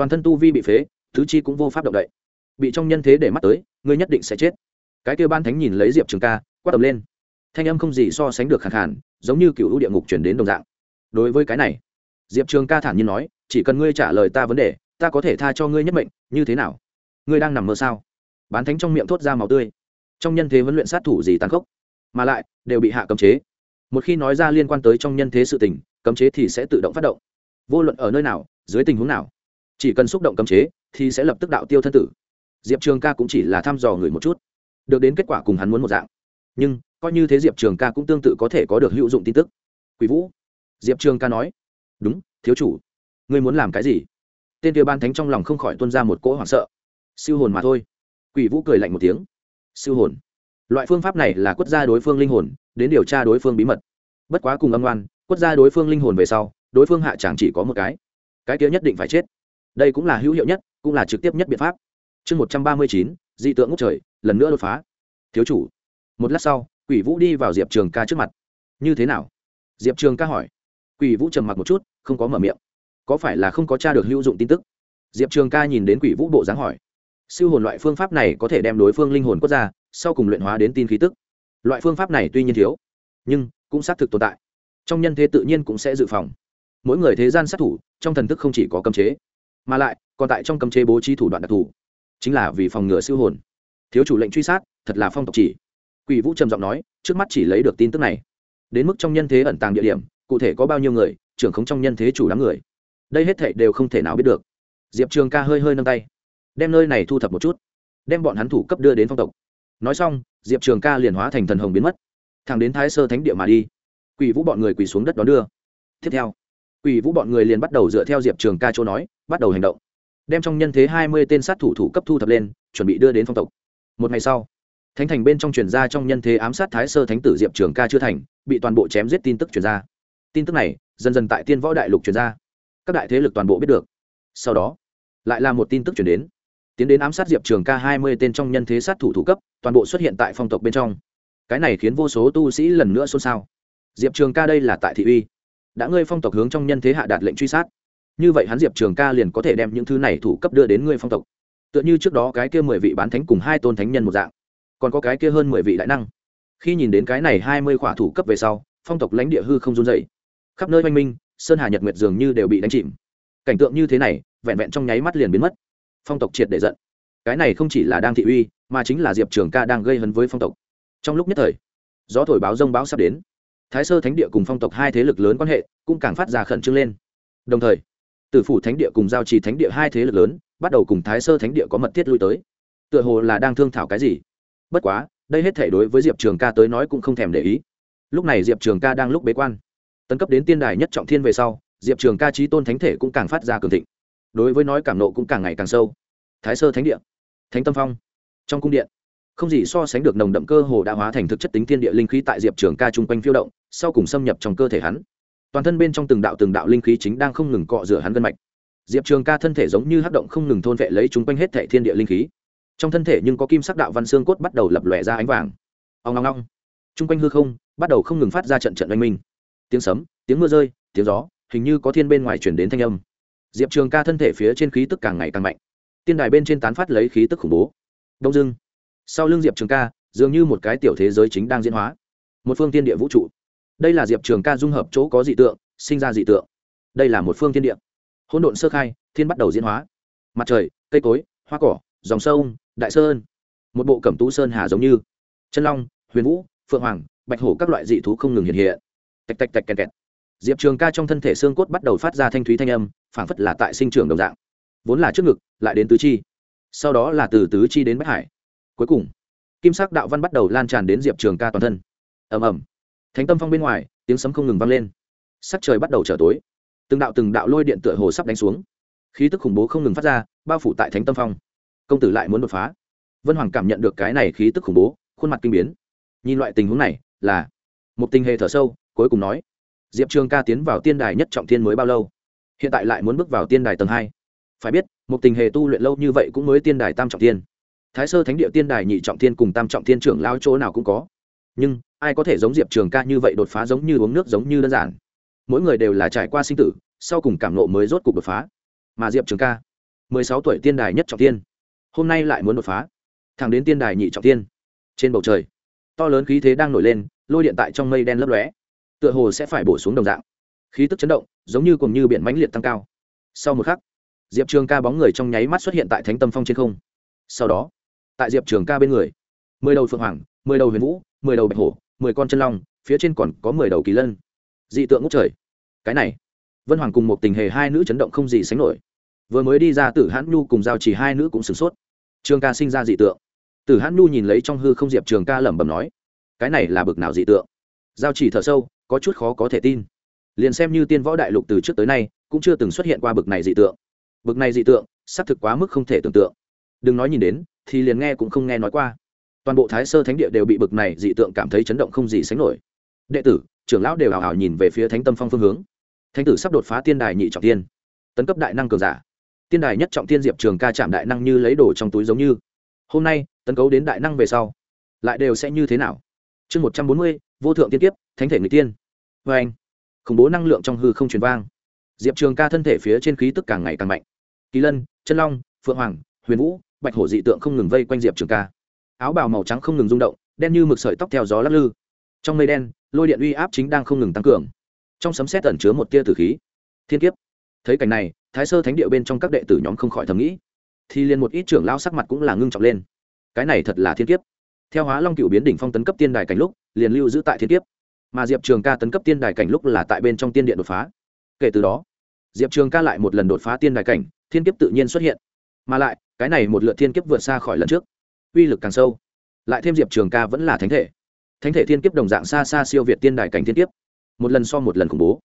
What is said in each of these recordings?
toàn thân tu vi bị phế thứ chi cũng vô pháp động đậy. Bị trong nhân thế để mắt tới, ngươi nhất định sẽ chết. Cái kêu ban thánh nhìn lấy diệp trường ca, quát tầm lên. Thanh âm không gì so sánh được khẳng hẳn giống như cựu địa ngục chuyển đến đồng dạng. Đối với cái này, diệp trường ca thản nhiên nói, chỉ cần ngươi trả lời ta vấn đề, ta có thể tha cho ngươi nhất mệnh, như thế nào? Ngươi đang nằm mơ sao? Bán thánh trong miệng thốt ra màu tươi. Trong nhân thế huấn luyện sát thủ gì tàn khốc? Mà lại, đều bị hạ cấm chế. Một khi nói ra liên quan tới trong nhân thế sự tình, cấm chế thì sẽ tự động phát động. Vô luận ở nơi nào, dưới tình huống nào chỉ cần xúc động cấm chế, thì sẽ lập tức đạo tiêu thân tử. Diệp trường ca cũng chỉ là thăm dò người một chút. Được đến kết quả cùng hắn muốn một dạng. Nhưng, coi như thế diệp trường ca cũng tương tự có thể có được hữu dụng tin tức. Quỷ vũ. Diệp trường ca nói. Đúng, thiếu chủ. Ngươi muốn làm cái gì? Tên kia ban thánh trong lòng không khỏi tuân ra một cỗ hoảng sợ. Siêu hồn mà thôi. Quỷ vũ cười lạnh một tiếng. Siêu hồn. Loại phương pháp này là quất gia đối phương linh hồn, đến điều tra đối phương bí mật. Bất quá cùng âm oan quất gia đối phương linh hồn về sau, đối phương hạ chẳng chỉ có một cái. Cái kia nhất định phải chết đây cũng là hữu hiệu nhất, cũng là trực tiếp nhất biện pháp. Chương một trăm ba mươi chín, dị tượng ngốc trời, lần nữa đột phá. Thiếu chủ, một lát sau, quỷ vũ đi vào diệp trường ca trước mặt. Như thế nào? Diệp trường ca hỏi. Quỷ vũ trầm mặc một chút, không có mở miệng. Có phải là không có t r a được hữu dụng tin tức? Diệp trường ca nhìn đến quỷ vũ bộ dáng hỏi. Siêu hồn loại phương pháp này có thể đem đối phương linh hồn quốc ra, sau cùng luyện hóa đến tin khí tức. Loại phương pháp này tuy nhiên thiếu, nhưng cũng xác thực tồn tại. Trong nhân thế tự nhiên cũng sẽ dự phòng. Mỗi người thế gian sát thủ, trong thần thức không chỉ có cấm chế mà lại còn tại trong cấm chế bố trí thủ đoạn đặc thù chính là vì phòng ngừa siêu hồn thiếu chủ lệnh truy sát thật là phong tộc chỉ quỷ vũ trầm giọng nói trước mắt chỉ lấy được tin tức này đến mức trong nhân thế ẩn tàng địa điểm cụ thể có bao nhiêu người trưởng không trong nhân thế chủ đám người đây hết thệ đều không thể nào biết được diệp trường ca hơi hơi nâng tay đem nơi này thu thập một chút đem bọn hắn thủ cấp đưa đến phong tộc nói xong diệp trường ca liền hóa thành thần hồng biến mất thẳng đến thái sơ thánh địa mà đi quỷ vũ bọn người quỳ xuống đất đón đưa tiếp theo quỷ vũ bọn người liền bắt đầu dựa theo diệp trường ca chỗ nói, bắt đầu hành động. Đem trong nhân thế hai mươi tên sát thủ thủ cấp thu thập lên, chuẩn bị đưa đến phong tộc. Một ngày sau, thánh thành bên trong truyền ra trong nhân thế ám sát thái sơ thánh tử diệp trường ca chưa thành, bị toàn bộ chém giết tin tức truyền ra. Tin tức này, dần dần tại tiên võ đại lục truyền ra. Các đại thế lực toàn bộ biết được. Sau đó, lại là một tin tức chuyển đến. Tiến đến ám sát diệp trường ca hai mươi tên trong nhân thế sát thủ thủ cấp, toàn bộ xuất hiện tại phong tộc bên trong. Cái này khiến vô số tu sĩ lần nữa xôn xao. Diệp trường ca đây là tại thị uy đã ngươi phong tộc hướng trong nhân thế hạ đạt lệnh truy sát. Như vậy hắn diệp trường ca liền có thể đem những thứ này thủ cấp đưa đến ngươi phong tộc. Tựa như trước đó cái kia mười vị bán thánh cùng hai tôn thánh nhân một dạng. Còn có cái kia hơn mười vị đại năng. Khi nhìn đến cái này hai mươi khỏa thủ cấp về sau, phong tộc lãnh địa hư không run dày khắp nơi oanh minh, sơn hà nhật nguyệt dường như đều bị đánh chìm. Cảnh tượng như thế này, vẹn vẹn trong nháy mắt liền biến mất. Phong tộc triệt để giận. Cái này không chỉ là đang thị uy, mà chính là diệp trường ca đang gây hấn với phong tộc. Trong lúc nhất thời, gió thổi báo rông báo sắp đến thái sơ thánh địa cùng phong tộc hai thế lực lớn quan hệ cũng càng phát ra khẩn trương lên. Đồng thời, tử phủ thánh địa cùng giao trì thánh địa hai thế lực lớn bắt đầu cùng thái sơ thánh địa có mật thiết lui tới. Tựa hồ là đang thương thảo cái gì. Bất quá, đây hết thể đối với diệp trường ca tới nói cũng không thèm để ý. Lúc này diệp trường ca đang lúc bế quan. Tấn cấp đến tiên đài nhất trọng thiên về sau, diệp trường ca trí tôn thánh thể cũng càng phát ra cường thịnh. Đối với nói cảm nộ cũng càng ngày càng sâu. Thái sơ thánh địa, thánh tâm phong, trong cung điện, không gì so sánh được nồng đậm cơ hồ đã hóa thành thực chất tính thiên địa linh khí tại diệp trường ca chung quanh phiêu động sau cùng xâm nhập trong cơ thể hắn. Toàn thân bên trong từng đạo từng đạo linh khí chính đang không ngừng cọ rửa hắn gân mạch. Diệp trường ca thân thể giống như hắc động không ngừng thôn vệ lấy chúng quanh hết thệ thiên địa linh khí. Trong thân thể nhưng có kim sắc đạo văn xương cốt bắt đầu lập lòe ra ánh vàng. Ông ngong ngong chung quanh hư không bắt đầu không ngừng phát ra trận trận oanh minh. Tiếng sấm, tiếng mưa rơi, tiếng gió, hình như có thiên bên ngoài chuyển đến thanh âm. Diệp trường ca thân thể phía trên khí tức càng ngày càng mạnh. Tiên đài bên trên tán phát lấy khí tức khủng bố. Đông dưng sau l ư n g diệp trường ca, dường như một cái tiểu thế giới chính đang diễn hóa. Một phương tiên địa vũ trụ đây là diệp trường ca dung hợp chỗ có dị tượng, sinh ra dị tượng. Đây là một phương thiên địa. Hỗn độn sơ khai, thiên bắt đầu diễn hóa. Mặt trời, cây cối, hoa cỏ, dòng sông, đại sơn. Một bộ cẩm tú sơn hà giống như. Chân long, huyền vũ, phượng hoàng, bạch hổ các loại dị thú không ngừng hiện hiện. Tạch tạch tạch kẹt kẹt. Diệp trường ca trong thân thể xương cốt bắt đầu phát ra thanh thúy thanh âm, phảng phất là tại sinh trường đồng dạng. Vốn là trước ngực, lại đến tứ chi. Sau đó là từ tứ chi đến bách hải. Cuối cùng, kim sắc đạo văn bắt đầu lan tràn đến diệp trường ca toàn thân. Ầm ầm thánh tâm phong bên ngoài, tiếng sấm không ngừng vang lên. Sắc trời bắt đầu trở tối. Từng đạo từng đạo lôi điện tựa hồ sắp đánh xuống. Khí tức khủng bố không ngừng phát ra, bao phủ tại thánh tâm phong. Công tử lại muốn đột phá. Vân hoàng cảm nhận được cái này khí tức khủng bố, khuôn mặt kinh biến. Nhìn loại tình huống này, là một tình Hề thở sâu, cuối cùng nói, diệp trường ca tiến vào tiên đài nhất trọng thiên mới bao lâu? Hiện tại lại muốn bước vào tiên đài tầng hai. Phải biết, một tình hề tu luyện lâu như vậy cũng mới tiên đài tam trọng thiên. Thái sơ thánh địa tiên đài nhị trọng thiên cùng tam trọng thiên trưởng lao chỗ nào cũng có. Nhưng ai có thể giống diệp trường ca như vậy đột phá giống như uống nước giống như đơn giản? Mỗi người đều là trải qua sinh tử, sau cùng cảm nộ mới rốt cuộc đột phá. Mà diệp trường ca, mười sáu tuổi tiên đài nhất trọng tiên, hôm nay lại muốn đột phá. Thẳng đến tiên đài nhị trọng tiên, trên bầu trời, to lớn khí thế đang nổi lên, lôi điện tại trong mây đen lấp lóe, tựa hồ sẽ phải bổ xuống đồng dạng. Khí tức chấn động, giống như cùng như biển mãnh liệt tăng cao. Sau một khắc, diệp trường ca bóng người trong nháy mắt xuất hiện tại thánh tâm phong trên không. Sau đó, tại diệp trường ca bên người, mười đầu phượng hoàng, mười đầu huyền vũ, mười đầu bạch hổ mười con chân long, phía trên còn có mười đầu kỳ lân. Dị tượng ngốc trời. Cái này, vân hoàng cùng một tình hề hai nữ chấn động không gì sánh nổi. Vừa mới đi ra tử hãn nhu cùng giao chỉ hai nữ cũng sửng sốt. Trường ca sinh ra dị tượng. Tử hãn nhu nhìn lấy trong hư không diệp trường ca lẩm bẩm nói, cái này là bực nào dị tượng? Giao chỉ thở sâu, có chút khó có thể tin. Liền xem như tiên võ đại lục từ trước tới nay, cũng chưa từng xuất hiện qua bực này dị tượng. Bực này dị tượng, xác thực quá mức không thể tưởng tượng. Đừng nói nhìn đến, thì liền nghe cũng không nghe nói qua toàn bộ thái sơ thánh địa đều bị bực này dị tượng cảm thấy chấn động không gì sánh nổi. Đệ tử, trưởng lão đều hào hào nhìn về phía thánh tâm phong phương hướng. Thánh tử sắp đột phá tiên đài nhị trọng tiên tấn cấp đại năng cường giả. Tiên đài nhất trọng tiên diệp trường ca chạm đại năng như lấy đồ trong túi giống như. Hôm nay, tấn cấu đến đại năng về sau, lại đều sẽ như thế nào? Chương một trăm bốn mươi, vô thượng tiên kiếp, thánh thể người tiên. Vê anh, khủng bố năng lượng trong hư không truyền vang. Diệp trường ca thân thể phía trên khí tức càng ngày càng mạnh. Kỳ lân, chân long, phượng hoàng, huyền vũ, bạch hổ dị tượng không ngừng vây quanh diệp trường ca áo bào màu trắng không ngừng rung động, đen như mực sợi tóc theo gió lắc lư. Trong mây đen, lôi điện uy áp chính đang không ngừng tăng cường. Trong sấm xét ẩn chứa một tia tử khí. Thiên kiếp. Thấy cảnh này, thái sơ thánh địa bên trong các đệ tử nhóm không khỏi thầm nghĩ. Thì liền một ít trưởng lao sắc mặt cũng là ngưng trọng lên. Cái này thật là thiên kiếp. Theo hóa long cựu biến đỉnh phong tấn cấp tiên đài cảnh lúc, liền lưu giữ tại thiên kiếp. Mà diệp trường ca tấn cấp tiên đài cảnh lúc là tại bên trong tiên điện đột phá. Kể từ đó, diệp trường ca lại một lần đột phá tiên đài cảnh, thiên kiếp tự nhiên xuất hiện. Mà lại, cái này một lượt thiên kiếp vượt xa khỏi lần trước uy lực càng sâu. Lại thêm diệp trường ca vẫn là thánh thể. Thánh thể thiên kiếp đồng dạng xa xa siêu việt tiên đài cảnh thiên kiếp. Một lần so một lần khủng bố.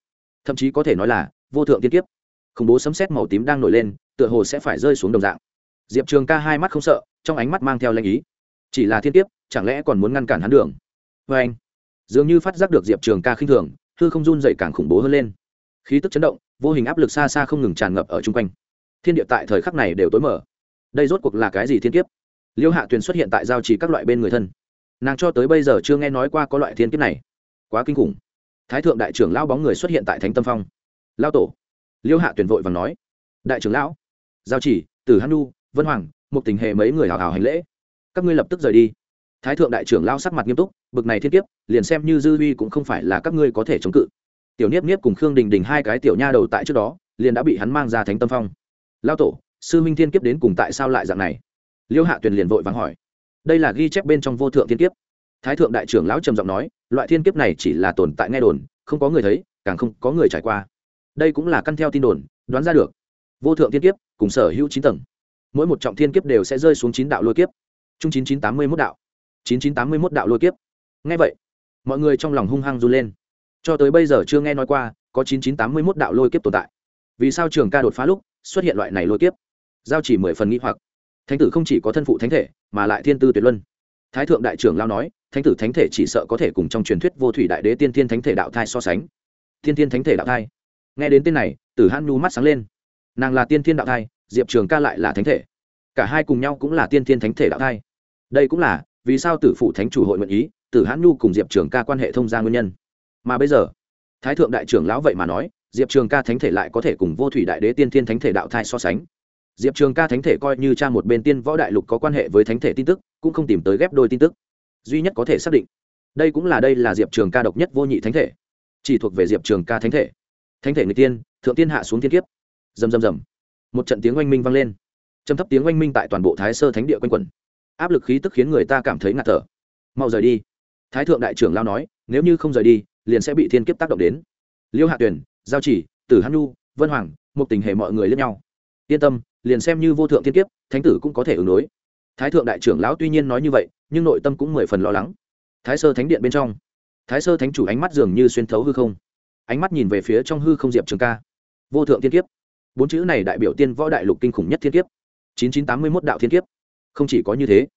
Thậm chí có thể nói là vô thượng thiên kiếp. Khủng bố sấm xét màu tím đang nổi lên, tựa hồ sẽ phải rơi xuống đồng dạng. Diệp trường ca hai mắt không sợ, trong ánh mắt mang theo lanh ý. Chỉ là thiên kiếp, chẳng lẽ còn muốn ngăn cản hắn đường? Vê anh, dường như phát giác được diệp trường ca khinh thường, hư không run dậy càng khủng bố hơn lên. Khí tức chấn động, vô hình áp lực xa xa không ngừng tràn ngập ở chung quanh. Thiên địa tại thời khắc này đều tối mở. Đây rốt cuộc là cái gì thiên kiếp? Liêu hạ tuyền xuất hiện tại giao chỉ các loại bên người thân. Nàng cho tới bây giờ chưa nghe nói qua có loại thiên kiếp này. Quá kinh khủng. Thái thượng đại trưởng lão bóng người xuất hiện tại thánh tâm phong. Lao tổ. Liêu hạ tuyền vội và nói. Đại trưởng lão. Giao chỉ, tử hanu vân hoàng một tình hệ mấy người hào hào hành lễ. Các ngươi lập tức rời đi. Thái thượng đại trưởng lao sắc mặt nghiêm túc, bực này thiên kiếp, liền xem như dư huy cũng không phải là các ngươi có thể chống cự. Tiểu niếp niếp cùng khương đình đình hai cái tiểu nha đầu tại trước đó, liền đã bị hắn mang ra thánh tâm phong. Lao tổ, sư minh thiên kiếp đến cùng tại sao lại dạng này? Liêu hạ tuyền liền vội vàng hỏi, đây là ghi chép bên trong vô thượng thiên kiếp? Thái thượng đại trưởng lão trầm giọng nói, loại thiên kiếp này chỉ là tồn tại nghe đồn, không có người thấy, càng không có người trải qua. Đây cũng là căn theo tin đồn, đoán ra được. Vô thượng thiên kiếp cùng sở hữu chín tầng. Mỗi một trọng thiên kiếp đều sẽ rơi xuống chín đạo lôi kiếp. Chung chín chín tám mươi mốt đạo. Chín chín tám mươi mốt đạo lôi kiếp. Ngay vậy, mọi người trong lòng hung hăng run lên. Cho tới bây giờ chưa nghe nói qua có chín chín tám mươi mốt đạo lôi kiếp tồn tại. Vì sao trường ca đột phá lúc xuất hiện loại này lôi kiếp? Giao chỉ mười phần nghĩ hoặc thánh tử không chỉ có thân phụ thánh thể, mà lại thiên tư tuyệt luân. Thái thượng đại trưởng lao nói, thánh tử thánh thể chỉ sợ có thể cùng trong truyền thuyết vô thủy đại đế tiên thiên thánh thể đạo thai so sánh. Tiên thiên thánh thể đạo thai. Nghe đến tên này, tử hãn nhu mắt sáng lên. Nàng là tiên thiên đạo thai, diệp trường ca lại là thánh thể. Cả hai cùng nhau cũng là tiên thiên thánh thể đạo thai. Đây cũng là vì sao tử phụ thánh chủ hội nguyện ý, tử hãn nhu cùng diệp trường ca quan hệ thông gia nguyên nhân. Mà bây giờ, thái thượng đại trưởng lão vậy mà nói, diệp trường ca thánh thể lại có thể cùng vô thủy đại đế tiên thiên thánh thể đạo thai so sánh diệp trường ca thánh thể coi như cha một bên tiên võ đại lục có quan hệ với thánh thể tin tức cũng không tìm tới ghép đôi tin tức. Duy nhất có thể xác định đây cũng là đây là diệp trường ca độc nhất vô nhị thánh thể. Chỉ thuộc về diệp trường ca thánh thể. Thánh thể người tiên thượng tiên hạ xuống thiên kiếp. Rầm rầm rầm, một trận tiếng oanh minh vang lên. Trầm thấp tiếng oanh minh tại toàn bộ thái sơ thánh địa quanh quẩn. Áp lực khí tức khiến người ta cảm thấy ngạt thở. Mau rời đi. Thái thượng đại trưởng lao nói nếu như không rời đi liền sẽ bị thiên kiếp tác động đến. Liêu hạ tuyển giao chỉ tử hán nhu vân hoàng một tình hệ mọi người lẫn nhau. Yên tâm liền xem như vô thượng thiên kiếp, thánh tử cũng có thể ứng đối. Thái thượng đại trưởng lão tuy nhiên nói như vậy, nhưng nội tâm cũng mười phần lo lắng. Thái sơ thánh điện bên trong, thái sơ thánh chủ ánh mắt dường như xuyên thấu hư không, ánh mắt nhìn về phía trong hư không diệp trường ca. Vô thượng thiên kiếp. Bốn chữ này đại biểu tiên võ đại lục kinh khủng nhất thiên kiếp. Chín chín tám mươi mốt đạo thiên kiếp. Không chỉ có như thế,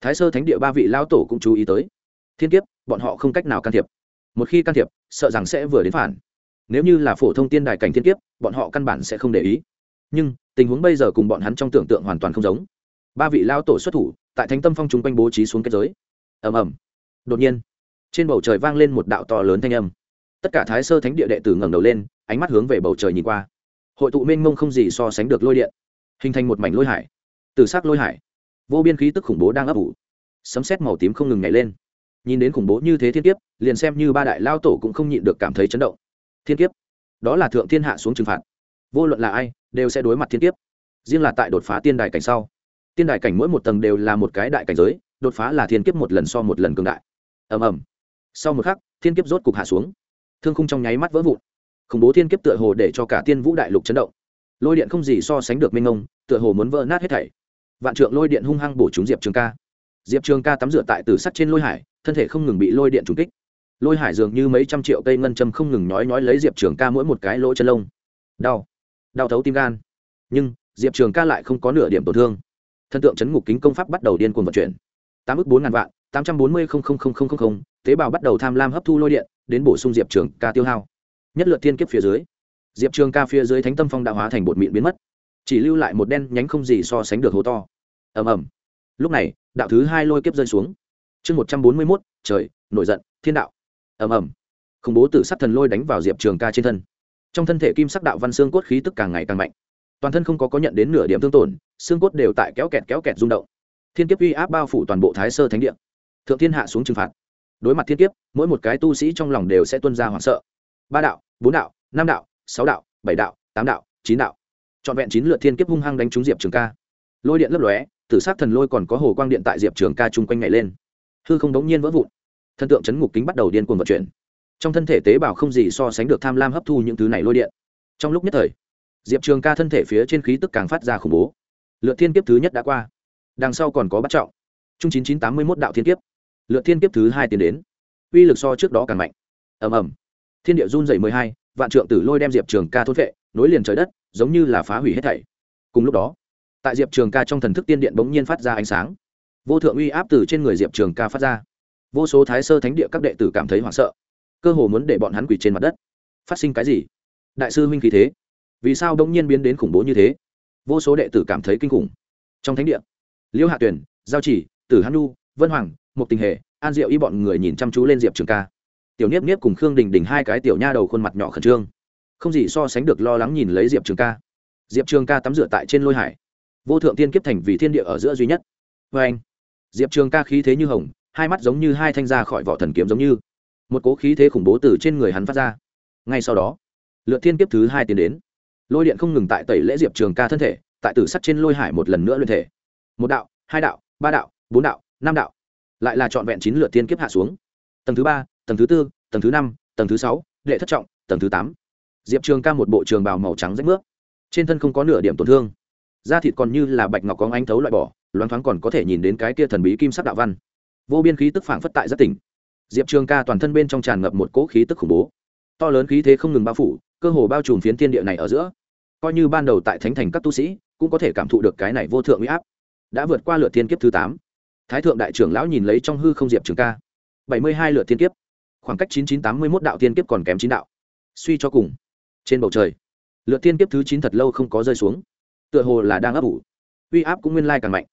thái sơ thánh địa ba vị lao tổ cũng chú ý tới. Thiên kiếp, bọn họ không cách nào can thiệp. Một khi can thiệp, sợ rằng sẽ vừa đến phản. Nếu như là phổ thông tiên đài cảnh thiên kiếp, bọn họ căn bản sẽ không để ý. Nhưng tình huống bây giờ cùng bọn hắn trong tưởng tượng hoàn toàn không giống. Ba vị lao tổ xuất thủ, tại thánh tâm phong chung quanh bố trí xuống kết giới. Ầm ầm. Đột nhiên, trên bầu trời vang lên một đạo to lớn thanh âm. Tất cả thái sơ thánh địa đệ tử ngẩng đầu lên, ánh mắt hướng về bầu trời nhìn qua. Hội tụ mênh mông không gì so sánh được lôi điện, hình thành một mảnh lôi hải. Từ s ắ c lôi hải, vô biên khí tức khủng bố đang ấp ủ. Sấm xét màu tím không ngừng nhảy lên. Nhìn đến khủng bố như thế thiên kiếp, liền xem như ba đại lao tổ cũng không nhịn được cảm thấy chấn động. Thiên kiếp, đó là thượng thiên hạ xuống trừng phạt vô luận là ai, đều sẽ đối mặt thiên kiếp. Riêng là tại đột phá tiên đài cảnh sau, tiên đài cảnh mỗi một tầng đều là một cái đại cảnh giới, đột phá là thiên kiếp một lần so một lần cường đại. Ầm ầm. Sau một khắc, thiên kiếp rốt cục hạ xuống. Thương khung trong nháy mắt vỡ vụn. Khủng bố thiên kiếp tựa hồ để cho cả tiên vũ đại lục chấn động. Lôi điện không gì so sánh được minh ông tựa hồ muốn vỡ nát hết thảy. Vạn trượng lôi điện hung hăng bổ trúng diệp trường ca. Diệp trường ca tắm rửa tại từ sắt trên lôi hải, thân thể không ngừng bị lôi điện trúng kích. Lôi hải dường như mấy trăm triệu cây ngân châm không ngừng nhói nhói lấy diệp trường ca mỗi một cái lỗ chân lông. Đau đau thấu tim gan. Nhưng, diệp trường ca lại không có nửa điểm tổn thương. Thần tượng chấn ngục kính công pháp bắt đầu điên cuồng vận chuyển. Tám ước bốn ngàn vạn, tám trăm bốn mươi tế bào bắt đầu tham lam hấp thu lôi điện, đến bổ sung diệp trường ca tiêu hao. Nhất lượt thiên kiếp phía dưới, diệp trường ca phía dưới thánh tâm phong đã hóa thành bột mịn biến mất. Chỉ lưu lại một đen nhánh không gì so sánh được hố to. Ầm ầm. Lúc này, đạo thứ hai lôi kiếp rơi xuống. Chương một trăm bốn mươi mốt, trời, nổi giận, thiên đạo. Ầm ầm. Khủng bố tử sắc thần lôi đánh vào diệp trường ca trên thân trong thân thể kim sắc đạo văn xương cốt khí tức càng ngày càng mạnh. Toàn thân không có có nhận đến nửa điểm thương tổn, xương cốt đều tại kéo kẹt kéo kẹt rung động. Thiên kiếp uy áp bao phủ toàn bộ thái sơ thánh địa. Thượng thiên hạ xuống trừng phạt. Đối mặt thiên kiếp, mỗi một cái tu sĩ trong lòng đều sẽ tuân ra hoảng sợ. Ba đạo, bốn đạo, năm đạo, sáu đạo, bảy đạo, tám đạo, chín đạo. Trọn vẹn chín lượt thiên kiếp hung hăng đánh trúng diệp trường ca. Lôi điện lấp lóe, tử sát thần lôi còn có hồ quang điện tại diệp trường ca chung quanh ngày lên. Hư không đống nhiên vỡ vụn. Thần tượng chấn ngục kính bắt đầu điên cuồng vận chuyển trong thân thể tế bào không gì so sánh được tham lam hấp thu những thứ này lôi điện. Trong lúc nhất thời, diệp trường ca thân thể phía trên khí tức càng phát ra khủng bố. Lượt thiên kiếp thứ nhất đã qua. Đằng sau còn có bắt trọng. Chung chín chín tám mươi mốt đạo thiên kiếp. Lượt thiên kiếp thứ hai tiến đến. Uy lực so trước đó càng mạnh. Ầm ầm. Thiên địa run dày mười hai, vạn trượng tử lôi đem diệp trường ca thốt vệ, nối liền trời đất, giống như là phá hủy hết thảy. Cùng lúc đó, tại diệp trường ca trong thần thức tiên điện bỗng nhiên phát ra ánh sáng. Vô thượng uy áp từ trên người diệp trường ca phát ra. Vô số thái sơ thánh địa các đệ tử cảm thấy hoảng sợ cơ hồ muốn để bọn hắn quỳ trên mặt đất. Phát sinh cái gì? Đại sư huynh khí thế, vì sao đông nhiên biến đến khủng bố như thế? Vô số đệ tử cảm thấy kinh khủng. Trong thánh địa, liêu hạ tuyển, giao chỉ, tử hán nu vân hoàng một tình hệ an diệu y bọn người nhìn chăm chú lên diệp trường ca. Tiểu niếp niếp cùng khương đình đình hai cái tiểu nha đầu khuôn mặt nhỏ khẩn trương. Không gì so sánh được lo lắng nhìn lấy diệp trường ca. Diệp trường ca tắm rửa tại trên lôi hải. Vô thượng tiên kiếp thành vì thiên địa ở giữa duy nhất. Vê anh diệp trường ca khí thế như hồng, hai mắt giống như hai thanh ra khỏi vỏ thần kiếm giống như một cố khí thế khủng bố từ trên người hắn phát ra. Ngay sau đó, lượt thiên kiếp thứ hai tiến đến. Lôi điện không ngừng tại tẩy lễ diệp trường ca thân thể, tại tử sắt trên lôi hải một lần nữa luyện thể. Một đạo, hai đạo, ba đạo, bốn đạo, năm đạo. Lại là trọn vẹn chín lượt thiên kiếp hạ xuống. Tầng thứ ba, tầng thứ tư, tầng thứ năm, tầng thứ sáu, đệ thất trọng, tầng thứ tám. Diệp trường ca một bộ trường bào màu trắng rách nước trên thân không có nửa điểm tổn thương. Da thịt còn như là bạch ngọc có ánh thấu loại bỏ, loáng thoáng còn có thể nhìn đến cái kia thần bí kim sắc đạo văn. Vô biên khí tức phảng phất tại rất tỉnh diệp trường ca toàn thân bên trong tràn ngập một cỗ khí tức khủng bố. To lớn khí thế không ngừng bao phủ, cơ hồ bao trùm phiến thiên địa này ở giữa. Coi như ban đầu tại thánh thành các tu sĩ, cũng có thể cảm thụ được cái này vô thượng huy áp. Đã vượt qua lượt thiên kiếp thứ tám. Thái thượng đại trưởng lão nhìn lấy trong hư không diệp trường ca. Bảy mươi hai lượt thiên kiếp. Khoảng cách chín chín tám mươi mốt đạo thiên kiếp còn kém chín đạo. Suy cho cùng, trên bầu trời, lượt thiên kiếp thứ chín thật lâu không có rơi xuống. Tựa hồ là đang ấp ủ. Uy áp cũng nguyên lai càng mạnh.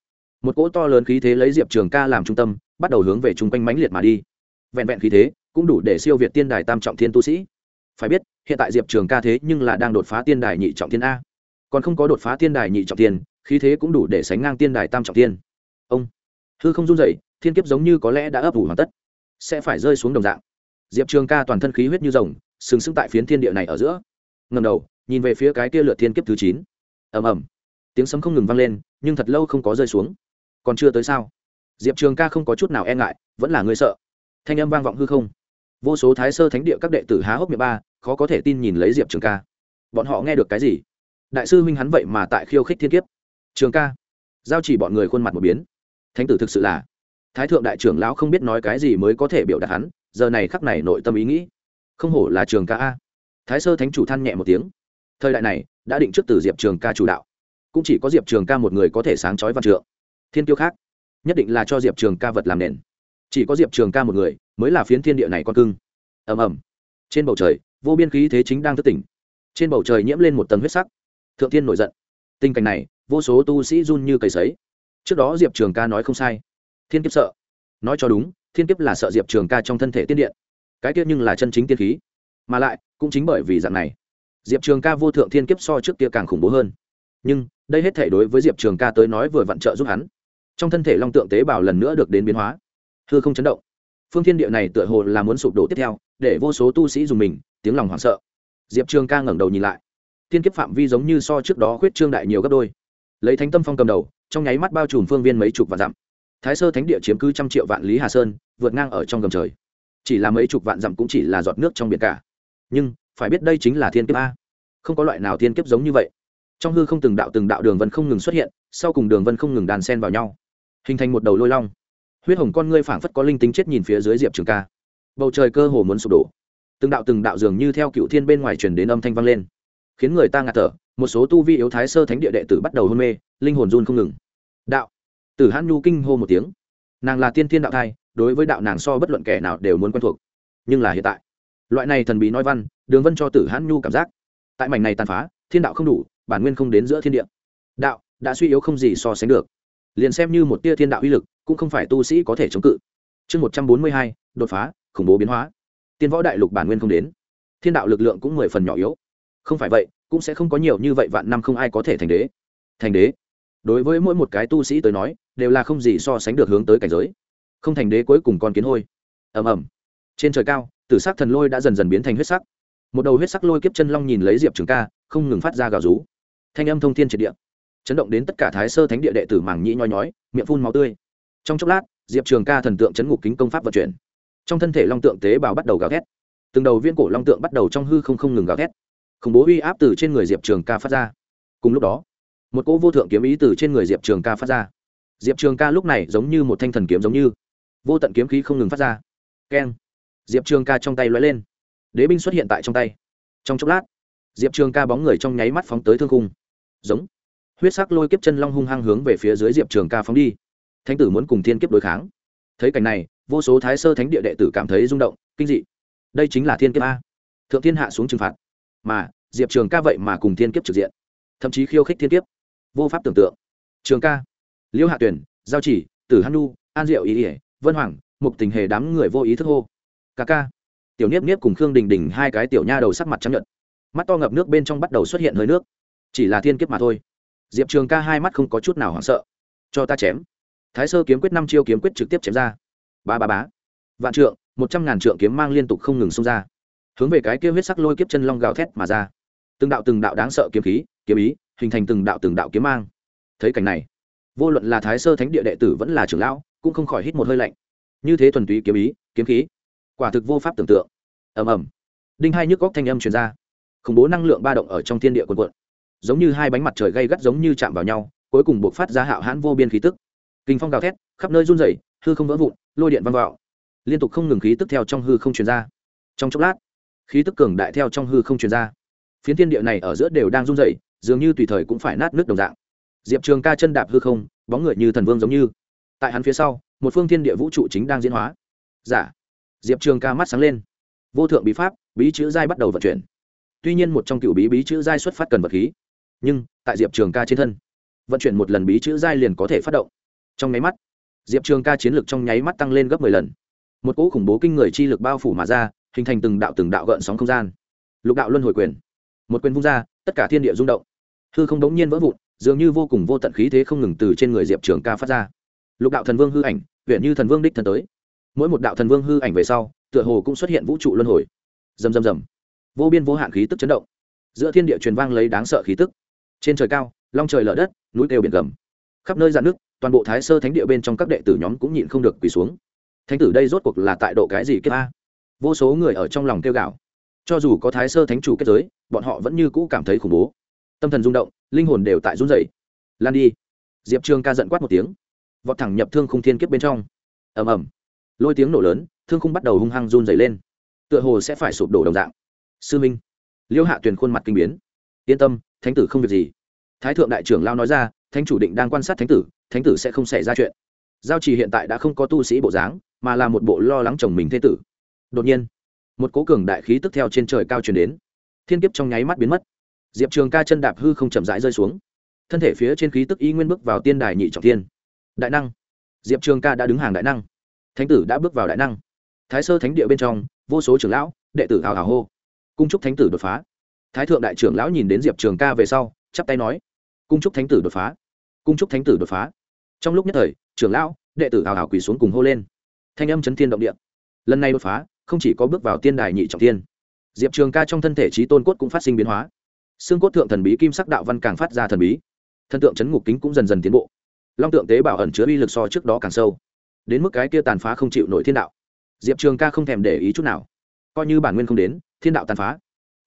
Một cỗ to lớn khí thế lấy diệp trường ca làm trung tâm, bắt đầu hướng về chung quanh mãnh liệt mà đi vẹn vẹn khí thế, cũng đủ để siêu việt tiên đài tam trọng thiên tu sĩ. Phải biết, hiện tại diệp trường ca thế nhưng là đang đột phá tiên đài nhị trọng thiên a. Còn không có đột phá tiên đài nhị trọng thiên, khí thế cũng đủ để sánh ngang tiên đài tam trọng thiên. Ông, hư không run dậy thiên kiếp giống như có lẽ đã ấp ủ hoàn tất. Sẽ phải rơi xuống đồng dạng. Diệp trường ca toàn thân khí huyết như rồng, sừng sững tại phiến thiên địa này ở giữa. Ngầm đầu, nhìn về phía cái kia lượt thiên kiếp thứ chín. Ầm ầm. Tiếng sấm không ngừng vang lên, nhưng thật lâu không có rơi xuống. Còn chưa tới sao? Diệp trường ca không có chút nào e ngại, vẫn là người sợ thanh âm vang vọng hư không. Vô số thái sơ thánh địa các đệ tử há hốc miệng ba, khó có thể tin nhìn lấy diệp trường ca. Bọn họ nghe được cái gì? Đại sư huynh hắn vậy mà tại khiêu khích thiên kiếp. Trường ca, giao chỉ bọn người khuôn mặt một biến. Thánh tử thực sự là, thái thượng đại trưởng lão không biết nói cái gì mới có thể biểu đạt hắn, giờ này khắc này nội tâm ý nghĩ. Không hổ là trường ca a. Thái sơ thánh chủ than nhẹ một tiếng. Thời đại này, đã định trước từ diệp trường ca chủ đạo. Cũng chỉ có diệp trường ca một người có thể sáng trói văn trượng. Thiên tiêu khác, nhất định là cho diệp trường ca vật làm nền chỉ có diệp trường ca một người mới là phiến thiên địa này con cưng ầm ầm trên bầu trời vô biên khí thế chính đang thức tỉnh trên bầu trời nhiễm lên một tầng huyết sắc thượng thiên nổi giận tình cảnh này vô số tu sĩ run như cầy sấy trước đó diệp trường ca nói không sai thiên kiếp sợ nói cho đúng thiên kiếp là sợ diệp trường ca trong thân thể tiên điện cái kiếp nhưng là chân chính tiên khí mà lại cũng chính bởi vì dạng này diệp trường ca vô thượng thiên kiếp so trước kia càng khủng bố hơn nhưng đây hết thể đối với diệp trường ca tới nói vừa vặn trợ giúp hắn trong thân thể long tượng tế bào lần nữa được đến biến hóa hư không chấn động. Phương thiên địa này tựa hồ là muốn sụp đổ tiếp theo, để vô số tu sĩ dùng mình, tiếng lòng hoảng sợ. Diệp trường ca ngẩng đầu nhìn lại. Thiên kiếp phạm vi giống như so trước đó khuyết trương đại nhiều gấp đôi. Lấy thánh tâm phong cầm đầu, trong nháy mắt bao trùm phương viên mấy chục vạn dặm. Thái sơ thánh địa chiếm cứ trăm triệu vạn lý hà sơn, vượt ngang ở trong gầm trời. Chỉ là mấy chục vạn dặm cũng chỉ là giọt nước trong biển cả. Nhưng, phải biết đây chính là thiên kiếp a. Không có loại nào thiên kiếp giống như vậy. Trong hư không từng đạo từng đạo đường vân không ngừng xuất hiện, sau cùng đường vân không ngừng đàn sen vào nhau. Hình thành một đầu lôi long huyết hồng con ngươi phảng phất có linh tính chết nhìn phía dưới diệp trường ca. Bầu trời cơ hồ muốn sụp đổ. Từng đạo từng đạo dường như theo cựu thiên bên ngoài truyền đến âm thanh vang lên. Khiến người ta ngạt thở, một số tu vi yếu thái sơ thánh địa đệ tử bắt đầu hôn mê, linh hồn run không ngừng. Đạo. Tử hãn nhu kinh hô một tiếng. Nàng là tiên thiên đạo thai, đối với đạo nàng so bất luận kẻ nào đều muốn quen thuộc. Nhưng là hiện tại, loại này thần bí nói văn, đường vân cho tử hãn nhu cảm giác. Tại mảnh này tàn phá, thiên đạo không đủ, bản nguyên không đến giữa thiên địa. Đạo, đã suy yếu không gì so sánh được. Liền xem như một tia thiên đạo uy lực cũng không phải tu sĩ có thể chống cự. Chương một trăm bốn mươi hai, đột phá, khủng bố biến hóa. Tiên võ đại lục bản nguyên không đến. Thiên đạo lực lượng cũng mười phần nhỏ yếu. Không phải vậy, cũng sẽ không có nhiều như vậy vạn năm không ai có thể thành đế. Thành đế? Đối với mỗi một cái tu sĩ tới nói, đều là không gì so sánh được hướng tới cảnh giới. Không thành đế cuối cùng còn kiến hôi. Ầm ầm. Trên trời cao, tử sắc thần lôi đã dần dần biến thành huyết sắc. Một đầu huyết sắc lôi kiếp chân long nhìn lấy diệp trường ca, không ngừng phát ra gào rú. Thanh âm thông thiên triệt địa. Chấn động đến tất cả thái sơ thánh địa đệ tử màng nhĩ nhoi nhói, miệng phun máu tươi trong chốc lát, diệp trường ca thần tượng chấn ngục kính công pháp vận chuyển. Trong thân thể long tượng tế bào bắt đầu gào thét. Từng đầu viên cổ long tượng bắt đầu trong hư không không ngừng gào thét. Khủng bố uy áp từ trên người diệp trường ca phát ra. Cùng lúc đó, một cỗ vô thượng kiếm ý từ trên người diệp trường ca phát ra. Diệp trường ca lúc này giống như một thanh thần kiếm giống như. Vô tận kiếm khí không ngừng phát ra. Keng. Diệp trường ca trong tay lóe lên. Đế binh xuất hiện tại trong tay. Trong chốc lát, diệp trường ca bóng người trong nháy mắt phóng tới thương cung giống. Huyết sắc lôi kiếp chân long hung hăng hướng về phía dưới diệp trường ca phóng đi thánh tử muốn cùng thiên kiếp đối kháng. Thấy cảnh này vô số thái sơ thánh địa đệ tử cảm thấy rung động kinh dị. Đây chính là thiên kiếp a. Thượng thiên hạ xuống trừng phạt. Mà diệp trường ca vậy mà cùng thiên kiếp trực diện. Thậm chí khiêu khích thiên kiếp. Vô pháp tưởng tượng. Trường ca liêu hạ tuyển giao chỉ tử hanu, an diệu ý ỉa vân hoàng mục tình hề đám người vô ý thức hô. Ca ca. Tiểu niếp niếp cùng khương đình đình hai cái tiểu nha đầu sắc mặt trắng nhuận, mắt to ngập nước bên trong bắt đầu xuất hiện hơi nước. Chỉ là thiên kiếp mà thôi. Diệp trường ca hai mắt không có chút nào hoảng sợ. Cho ta chém thái sơ kiếm quyết năm chiêu kiếm quyết trực tiếp chém ra. Ba ba bá vạn trượng, một trăm ngàn trượng kiếm mang liên tục không ngừng xông ra. Hướng về cái kia huyết sắc lôi kiếp chân long gào thét mà ra. Từng đạo từng đạo đáng sợ kiếm khí, kiếm ý, hình thành từng đạo từng đạo kiếm mang. Thấy cảnh này, vô luận là thái sơ thánh địa đệ tử vẫn là trưởng lão, cũng không khỏi hít một hơi lạnh. Như thế thuần túy kiếm ý, kiếm khí, quả thực vô pháp tưởng tượng. Ầm ầm. Đinh hai nhức góc thanh âm truyền ra. Khủng bố năng lượng ba động ở trong thiên địa quần quận giống như hai bánh mặt trời gây gắt giống như chạm vào nhau, cuối cùng buộc phát ra hạo hãn vô biên khí tức kinh phong gào thét, khắp nơi run rẩy, hư không vỡ vụn, lôi điện văng vào. Liên tục không ngừng khí tức theo trong hư không truyền ra. Trong chốc lát, khí tức cường đại theo trong hư không truyền ra. Phiến thiên địa này ở giữa đều đang run rẩy, dường như tùy thời cũng phải nát nước đồng dạng. Diệp trường ca chân đạp hư không, bóng người như thần vương giống như. Tại hắn phía sau, một phương thiên địa vũ trụ chính đang diễn hóa. Giả diệp trường ca mắt sáng lên. Vô thượng bí pháp, bí chữ giai bắt đầu vận chuyển. Tuy nhiên một trong cựu bí bí chữ giai xuất phát cần vật khí, nhưng tại diệp trường ca trên thân, vận chuyển một lần bí chữ giai liền có thể phát động trong nháy mắt, diệp trường ca chiến lược trong nháy mắt tăng lên gấp mười lần. Một cỗ khủng bố kinh người chi lực bao phủ mà ra, hình thành từng đạo từng đạo gợn sóng không gian. Lục đạo luân hồi quyền. Một quyền vung ra, tất cả thiên địa rung động. Hư không đống nhiên vỡ vụn, dường như vô cùng vô tận khí thế không ngừng từ trên người diệp trường ca phát ra. Lục đạo thần vương hư ảnh, huyện như thần vương đích thần tới. Mỗi một đạo thần vương hư ảnh về sau, tựa hồ cũng xuất hiện vũ trụ luân hồi. Rầm rầm rầm. Vô biên vô hạn khí tức chấn động. Giữa thiên địa truyền vang lấy đáng sợ khí tức. Trên trời cao, long trời lở đất, núi kêu biển gầm. Khắp nơi dạn nước toàn bộ thái sơ thánh địa bên trong các đệ tử nhóm cũng nhịn không được quỳ xuống. Thánh tử đây rốt cuộc là tại độ cái gì kết a? Vô số người ở trong lòng kêu gạo cho dù có thái sơ thánh chủ kết giới, bọn họ vẫn như cũ cảm thấy khủng bố. Tâm thần rung động, linh hồn đều tại run dậy lan đi. Diệp Trương ca giận quát một tiếng. Vọt thẳng nhập thương khung thiên kiếp bên trong. Ầm ầm. Lôi tiếng nổ lớn, thương khung bắt đầu hung hăng run dày lên. Tựa hồ sẽ phải sụp đổ đồng dạng. Sư minh. Liêu hạ tuyền khuôn mặt kinh biến. Yên tâm, thánh tử không việc gì. Thái thượng đại trưởng lao nói ra, thánh chủ định đang quan sát thánh tử thánh tử sẽ không xảy ra chuyện. Giao trì hiện tại đã không có tu sĩ bộ dáng, mà là một bộ lo lắng chồng mình thế tử. Đột nhiên, một cố cường đại khí tức theo trên trời cao truyền đến. Thiên kiếp trong nháy mắt biến mất. Diệp trường ca chân đạp hư không chậm rãi rơi xuống. Thân thể phía trên khí tức y nguyên bước vào tiên đài nhị trọng thiên. Đại năng. Diệp trường ca đã đứng hàng đại năng. Thánh tử đã bước vào đại năng. Thái sơ thánh địa bên trong, vô số trưởng lão, đệ tử hào hào hô. Cung trúc thánh tử đột phá. Thái thượng đại trưởng lão nhìn đến diệp trường ca về sau, chắp tay nói. Cung trúc thánh tử đột phá cung trúc thánh tử đột phá. Trong lúc nhất thời, trưởng lão, đệ tử hào hào quỳ xuống cùng hô lên. Thanh âm chấn thiên động địa. Lần này đột phá, không chỉ có bước vào tiên đài nhị trọng tiên diệp trường ca trong thân thể trí tôn cốt cũng phát sinh biến hóa. Xương cốt thượng thần bí kim sắc đạo văn càng phát ra thần bí. Thân tượng chấn ngục kính cũng dần dần tiến bộ. Long tượng tế bảo ẩn chứa uy lực so trước đó càng sâu. Đến mức cái kia tàn phá không chịu nổi thiên đạo. Diệp trường ca không thèm để ý chút nào. Coi như bản nguyên không đến, thiên đạo tàn phá,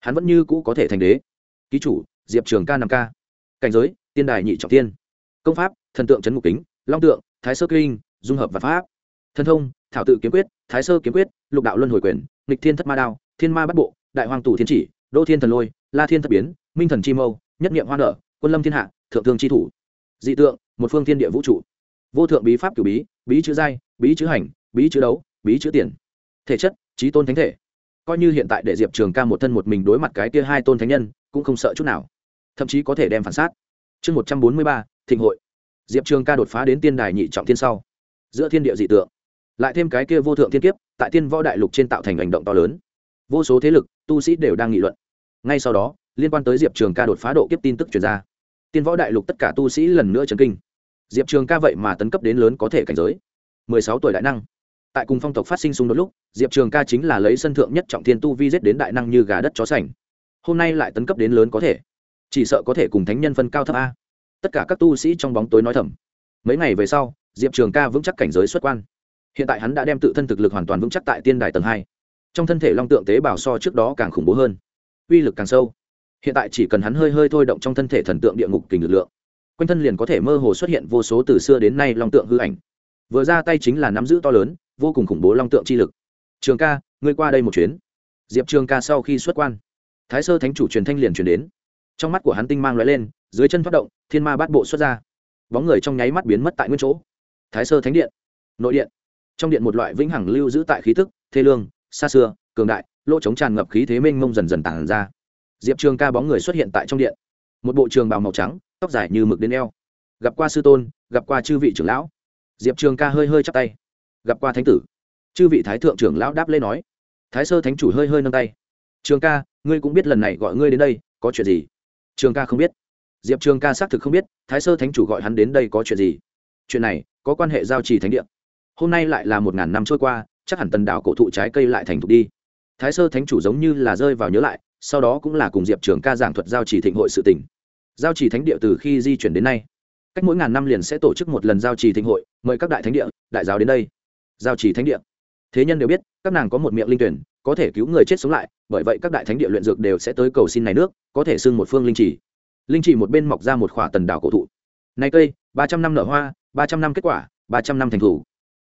hắn vẫn như cũ có thể thành đế. Ký chủ, diệp trường ca năm k cảnh giới, tiên đài nhị trọng tiên công pháp, thần tượng trấn ngục kính, long tượng, thái sơ kinh, dung hợp và pháp. Thân thông, thảo tự kiếm quyết, thái sơ kiếm quyết, lục đạo luân hồi quyền, nghịch thiên thất ma đao, thiên ma bắt bộ, đại hoàng tù thiên chỉ đô thiên thần lôi, la thiên thất biến, minh thần chi mâu, nhất nghiệm hoa nở, quân lâm thiên hạ, thượng thương chi thủ. Dị tượng, một phương thiên địa vũ trụ. Vô thượng bí pháp cử bí bí chữ giai, bí chữ hành, bí chữ đấu, bí chữ tiền. Thể chất, trí tôn thánh thể. Coi như hiện tại để diệp trường ca một thân một mình đối mặt cái kia hai tôn thánh nhân, cũng không sợ chút nào. Thậm chí có thể đem phản sát. Chương một trăm bốn mươi ba thịnh hội. Diệp trường ca đột phá đến tiên đài nhị trọng thiên sau, giữa thiên địa dị tượng, lại thêm cái kia vô thượng thiên kiếp, tại tiên võ đại lục trên tạo thành hành động to lớn. Vô số thế lực, tu sĩ đều đang nghị luận. Ngay sau đó, liên quan tới diệp trường ca đột phá độ kiếp tin tức chuyển ra. Tiên võ đại lục tất cả tu sĩ lần nữa chấn kinh. Diệp trường ca vậy mà tấn cấp đến lớn có thể cảnh giới. Mười sáu tuổi đại năng. Tại cùng phong tộc phát sinh xung đột lúc, diệp trường ca chính là lấy sân thượng nhất trọng thiên tu vi giết đến đại năng như gà đất chó sành. Hôm nay lại tấn cấp đến lớn có thể. Chỉ sợ có thể cùng thánh nhân phân cao thấp a tất cả các tu sĩ trong bóng tối nói thầm. Mấy ngày về sau, diệp trường ca vững chắc cảnh giới xuất quan. Hiện tại hắn đã đem tự thân thực lực hoàn toàn vững chắc tại tiên đài tầng hai. Trong thân thể long tượng tế bào so trước đó càng khủng bố hơn. Uy lực càng sâu. Hiện tại chỉ cần hắn hơi hơi thôi động trong thân thể thần tượng địa ngục kình lực lượng, quanh thân liền có thể mơ hồ xuất hiện vô số từ xưa đến nay long tượng hư ảnh. Vừa ra tay chính là nắm giữ to lớn, vô cùng khủng bố long tượng chi lực. Trường ca, ngươi qua đây một chuyến. Diệp trường ca sau khi xuất quan, thái sơ thánh chủ truyền thanh liền truyền đến. Trong mắt của hắn tinh mang l lên dưới chân phát động, thiên ma bát bộ xuất ra. Bóng người trong nháy mắt biến mất tại nguyên chỗ. Thái sơ thánh điện, nội điện. Trong điện một loại vĩnh hằng lưu giữ tại khí thức thê lương, xa xưa, cường đại, lỗ trống tràn ngập khí thế mênh mông dần dần tàn ra. Diệp trường ca bóng người xuất hiện tại trong điện. Một bộ trường bào màu trắng, tóc dài như mực đến eo. Gặp qua sư tôn, gặp qua chư vị trưởng lão. Diệp trường ca hơi hơi chắp tay. Gặp qua thánh tử. Chư vị thái thượng trưởng lão đáp lễ nói. Thái sơ thánh chủ hơi hơi nâng tay. Trường ca, ngươi cũng biết lần này gọi ngươi đến đây, có chuyện gì? Trường ca không biết diệp trường ca xác thực không biết, thái sơ thánh chủ gọi hắn đến đây có chuyện gì. Chuyện này, có quan hệ giao trì thánh địa. Hôm nay lại là một ngàn năm trôi qua, chắc hẳn tần đảo cổ thụ trái cây lại thành thục đi. Thái sơ thánh chủ giống như là rơi vào nhớ lại, sau đó cũng là cùng diệp trường ca giảng thuật giao trì thịnh hội sự tỉnh giao trì thánh địa từ khi di chuyển đến nay, cách mỗi ngàn năm liền sẽ tổ chức một lần giao trì thịnh hội, mời các đại thánh địa, đại giáo đến đây. Giao trì thánh địa. Thế nhân đều biết, các nàng có một miệng linh tuyển, có thể cứu người chết sống lại, bởi vậy các đại thánh địa luyện dược đều sẽ tới cầu xin này nước, có thể xưng một phương linh trì linh chỉ một bên mọc ra một khỏa tần đảo cổ thụ. Nay cây ba trăm năm nở hoa ba trăm năm kết quả ba trăm năm thành thủ.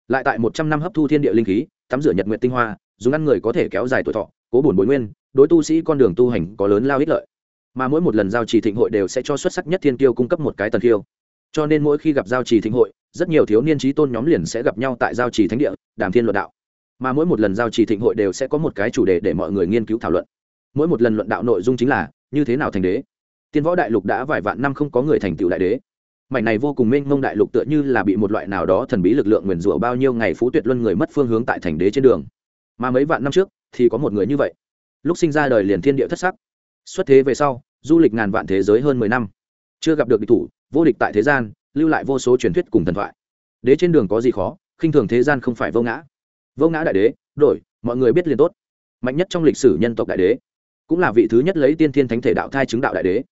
Lại tại một trăm năm hấp thu thiên địa linh khí tắm rửa nhật nguyện tinh hoa dùng ăn người có thể kéo dài tuổi thọ cố bổn bồi nguyên đối tu sĩ con đường tu hành có lớn lao ích lợi. Mà mỗi một lần giao trì thịnh hội đều sẽ cho xuất sắc nhất thiên tiêu cung cấp một cái tần tiêu, cho nên mỗi khi gặp giao trì thịnh hội rất nhiều thiếu niên trí tôn nhóm liền sẽ gặp nhau tại giao trì thánh địa đàm thiên luận đạo. Mà mỗi một lần giao trì thịnh hội đều sẽ có một cái chủ đề để mọi người nghiên cứu thảo luận. Mỗi một lần luận đạo nội dung chính là như thế nào thành đế? Tiên võ đại lục đã vài vạn năm không có người thành tựu đại đế. Mảnh này vô cùng mênh mông đại lục tựa như là bị một loại nào đó thần bí lực lượng nguyền rủa bao nhiêu ngày phú tuyệt luân người mất phương hướng tại thành đế trên đường. Mà mấy vạn năm trước, thì có một người như vậy. Lúc sinh ra đời liền thiên địa thất sắc. Xuất thế về sau, du lịch ngàn vạn thế giới hơn mười năm. Chưa gặp được địch thủ, vô địch tại thế gian, lưu lại vô số truyền thuyết cùng thần thoại. Đế trên đường có gì khó, khinh thường thế gian không phải vô ngã. Vô ngã đại đế, đổi, mọi người biết liền tốt. Mạnh nhất trong lịch sử nhân tộc đại đế, cũng là vị thứ nhất lấy tiên thiên thánh thể đạo thai chứng đạo đại đế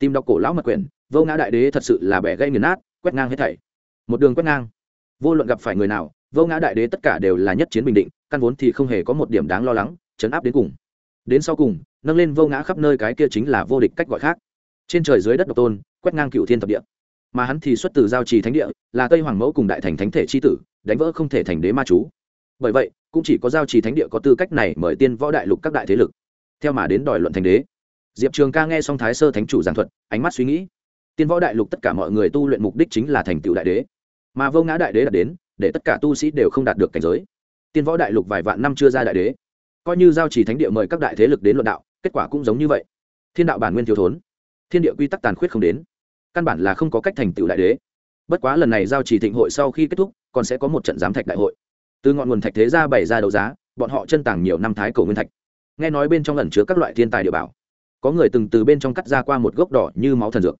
tìm đọc cổ lão mật quyển, vô ngã đại đế thật sự là bẻ gây nghiền nát, quét ngang hết thảy. Một đường quét ngang. Vô luận gặp phải người nào, vô ngã đại đế tất cả đều là nhất chiến bình định, căn vốn thì không hề có một điểm đáng lo lắng, chấn áp đến cùng. Đến sau cùng, nâng lên vô ngã khắp nơi cái kia chính là vô địch cách gọi khác. Trên trời dưới đất độc tôn, quét ngang cựu thiên thập địa. Mà hắn thì xuất từ giao trì thánh địa, là tây hoàng mẫu cùng đại thành thánh thể c h i tử, đánh vỡ không thể thành đế ma chú. Bởi vậy, cũng chỉ có giao trì thánh địa có tư cách này mời tiên võ đại lục các đại thế lực. Theo mà đến đòi luận thành đế diệp trường ca nghe xong thái sơ thánh chủ giảng thuật, ánh mắt suy nghĩ. Tiên võ đại lục tất cả mọi người tu luyện mục đích chính là thành tựu đại đế. Mà vô ngã đại đế đạt đến, để tất cả tu sĩ đều không đạt được cảnh giới. Tiên võ đại lục vài vạn năm chưa ra đại đế. Coi như giao Chỉ thánh địa mời các đại thế lực đến luận đạo, kết quả cũng giống như vậy. Thiên đạo bản nguyên thiếu thốn, thiên địa quy tắc tàn khuyết không đến, căn bản là không có cách thành tựu đại đế. Bất quá lần này giao Chỉ thịnh hội sau khi kết thúc, còn sẽ có một trận giám thạch đại hội. Từ ngọn nguồn thạch thế ra bày ra đấu giá, bọn họ chân tàng nhiều năm thái cổ nguyên thạch. Nghe nói bên trong ẩn chứa các loại thiên tài địa bảo có người từng từ bên trong cắt ra qua một gốc đỏ như máu thần dược.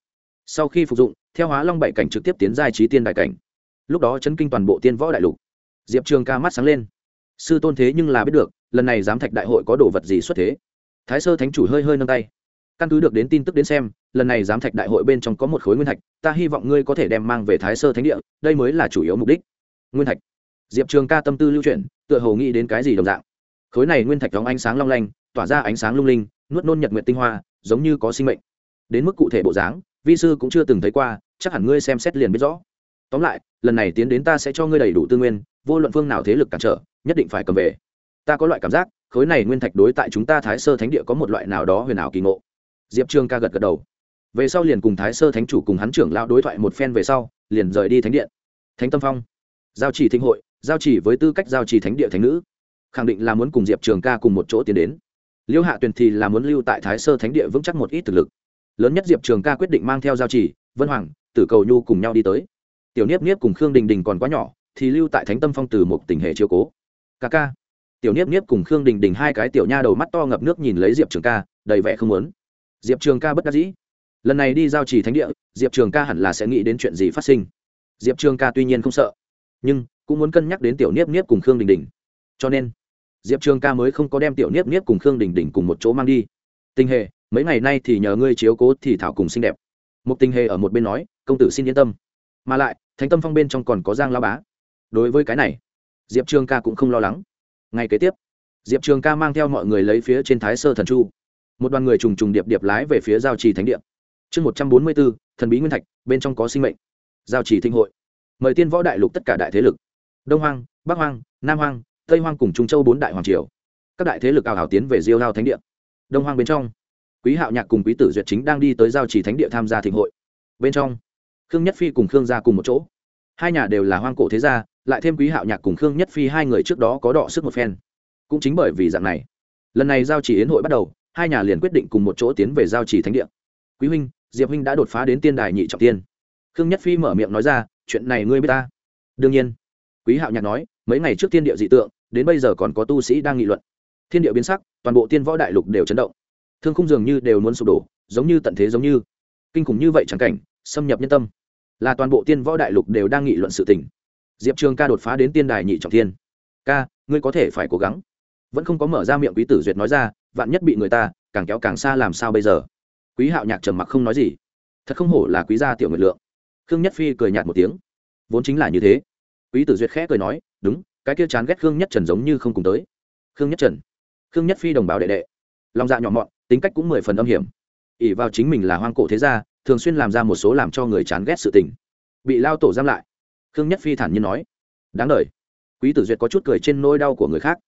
Sau khi phục dụng, theo hóa long bảy cảnh trực tiếp tiến giai trí tiên đại cảnh. Lúc đó chấn kinh toàn bộ tiên võ đại lục. Diệp trường ca mắt sáng lên. Sư tôn thế nhưng là biết được, lần này giám thạch đại hội có đồ vật gì xuất thế. Thái sơ thánh chủ hơi hơi nâng tay. Căn cứ được đến tin tức đến xem, lần này giám thạch đại hội bên trong có một khối nguyên thạch, ta hy vọng ngươi có thể đem mang về thái sơ thánh địa, đây mới là chủ yếu mục đích. Nguyên thạch. Diệp trường ca tâm tư lưu chuyển, tựa hồ nghĩ đến cái gì đồng dạng. Khối này nguyên thạch đóng ánh sáng long lanh tỏa ra ánh sáng lung linh, nuốt nôn nhật nguyện tinh hoa, giống như có sinh mệnh. Đến mức cụ thể bộ dáng, vi sư cũng chưa từng thấy qua, chắc hẳn ngươi xem xét liền biết rõ. Tóm lại, lần này tiến đến ta sẽ cho ngươi đầy đủ tư nguyên, vô luận phương nào thế lực cản trở, nhất định phải cầm về. Ta có loại cảm giác, khối này nguyên thạch đối tại chúng ta thái sơ thánh địa có một loại nào đó huyền ảo kỳ ngộ. Diệp trương ca gật gật đầu. Về sau liền cùng thái sơ thánh chủ cùng hắn trưởng lão đối thoại một phen về sau, liền rời đi thánh điện. Thánh tâm phong. Giao chỉ thinh hội, giao chỉ với tư cách giao chỉ thánh địa thánh nữ. Khẳng định là muốn cùng diệp trường ca cùng một chỗ tiến đến liêu hạ tuyền thì là muốn lưu tại thái sơ thánh địa vững chắc một ít thực lực. Lớn nhất diệp trường ca quyết định mang theo giao chỉ vân hoàng, tử cầu nhu cùng nhau đi tới. Tiểu niếp niếp cùng khương đình đình còn quá nhỏ, thì lưu tại thánh tâm phong từ một tình hệ chiếu cố. Ca ca. Tiểu niếp niếp cùng khương đình đình hai cái tiểu nha đầu mắt to ngập nước nhìn lấy diệp trường ca, đầy vẻ không muốn. Diệp trường ca bất đắc dĩ. Lần này đi giao trì thánh địa, diệp trường ca hẳn là sẽ nghĩ đến chuyện gì phát sinh. Diệp trường ca tuy nhiên không sợ, nhưng cũng muốn cân nhắc đến tiểu niếp niếp cùng khương đình đình. Cho nên diệp trường ca mới không có đem tiểu niếp niếp cùng khương đình đình cùng một chỗ mang đi. Tình hề, mấy ngày nay thì nhờ ngươi chiếu cố thì thảo cùng xinh đẹp. Một tình hề ở một bên nói, công tử xin yên tâm. Mà lại, thánh tâm phong bên trong còn có giang lao bá. Đối với cái này, diệp trường ca cũng không lo lắng. Ngay kế tiếp, diệp trường ca mang theo mọi người lấy phía trên thái sơ thần chu. Một đoàn người trùng trùng điệp điệp lái về phía giao trì thánh điệp chương một trăm bốn mươi bốn thần bí nguyên thạch, bên trong có sinh mệnh. Giao trì thinh hội. Mời tiên võ đại lục tất cả đại thế lực. Đông hoang, bắc hoang, nam hoang tây hoang cùng trung châu bốn đại hoàng triều. Các đại thế lực ảo hảo tiến về diêu lao thánh địa. Đông hoang bên trong, quý hạo nhạc cùng quý tử duyệt chính đang đi tới giao trì thánh địa tham gia thịnh hội. Bên trong, khương nhất phi cùng khương gia cùng một chỗ. Hai nhà đều là hoang cổ thế gia, lại thêm quý hạo nhạc cùng khương nhất phi hai người trước đó có đọ sức một phen. Cũng chính bởi vì dạng này, lần này giao chỉ yến hội bắt đầu, hai nhà liền quyết định cùng một chỗ tiến về giao chỉ thánh địa. Quý huynh, diệp huynh đã đột phá đến tiên đài nhị trọng tiên. Khương nhất phi mở miệng nói ra, chuyện này ngươi biết ta. Đương nhiên. Quý hạo nhạc nói, mấy ngày trước tiên địa dị tượng đến bây giờ còn có tu sĩ đang nghị luận. Thiên địa biến sắc, toàn bộ tiên võ đại lục đều chấn động. Thương khung dường như đều muốn sụp đổ, giống như tận thế giống như. Kinh khủng như vậy chẳng cảnh, xâm nhập nhân tâm. Là toàn bộ tiên võ đại lục đều đang nghị luận sự tình. Diệp trường ca đột phá đến tiên đài nhị trọng thiên. Ca, ngươi có thể phải cố gắng. Vẫn không có mở ra miệng quý tử duyệt nói ra, vạn nhất bị người ta càng kéo càng xa làm sao bây giờ? Quý hạo nhạc trầm mặc không nói gì. Thật không hổ là quý gia tiểu nguyệt lượng. Khương nhất phi cười nhạt một tiếng. Vốn chính là như thế. Quý tử duyệt khẽ cười nói, đúng cái kia chán ghét khương nhất trần giống như không cùng tới. Khương nhất trần. Khương nhất phi đồng bào đệ đệ. Lòng dạ nhỏ mọn, tính cách cũng mười phần âm hiểm. Ỉ vào chính mình là hoang cổ thế gia, thường xuyên làm ra một số làm cho người chán ghét sự tình. Bị lao tổ giam lại. Khương nhất phi thản nhiên nói. Đáng đ quý tử duyệt có chút cười trên nỗi đau của người khác.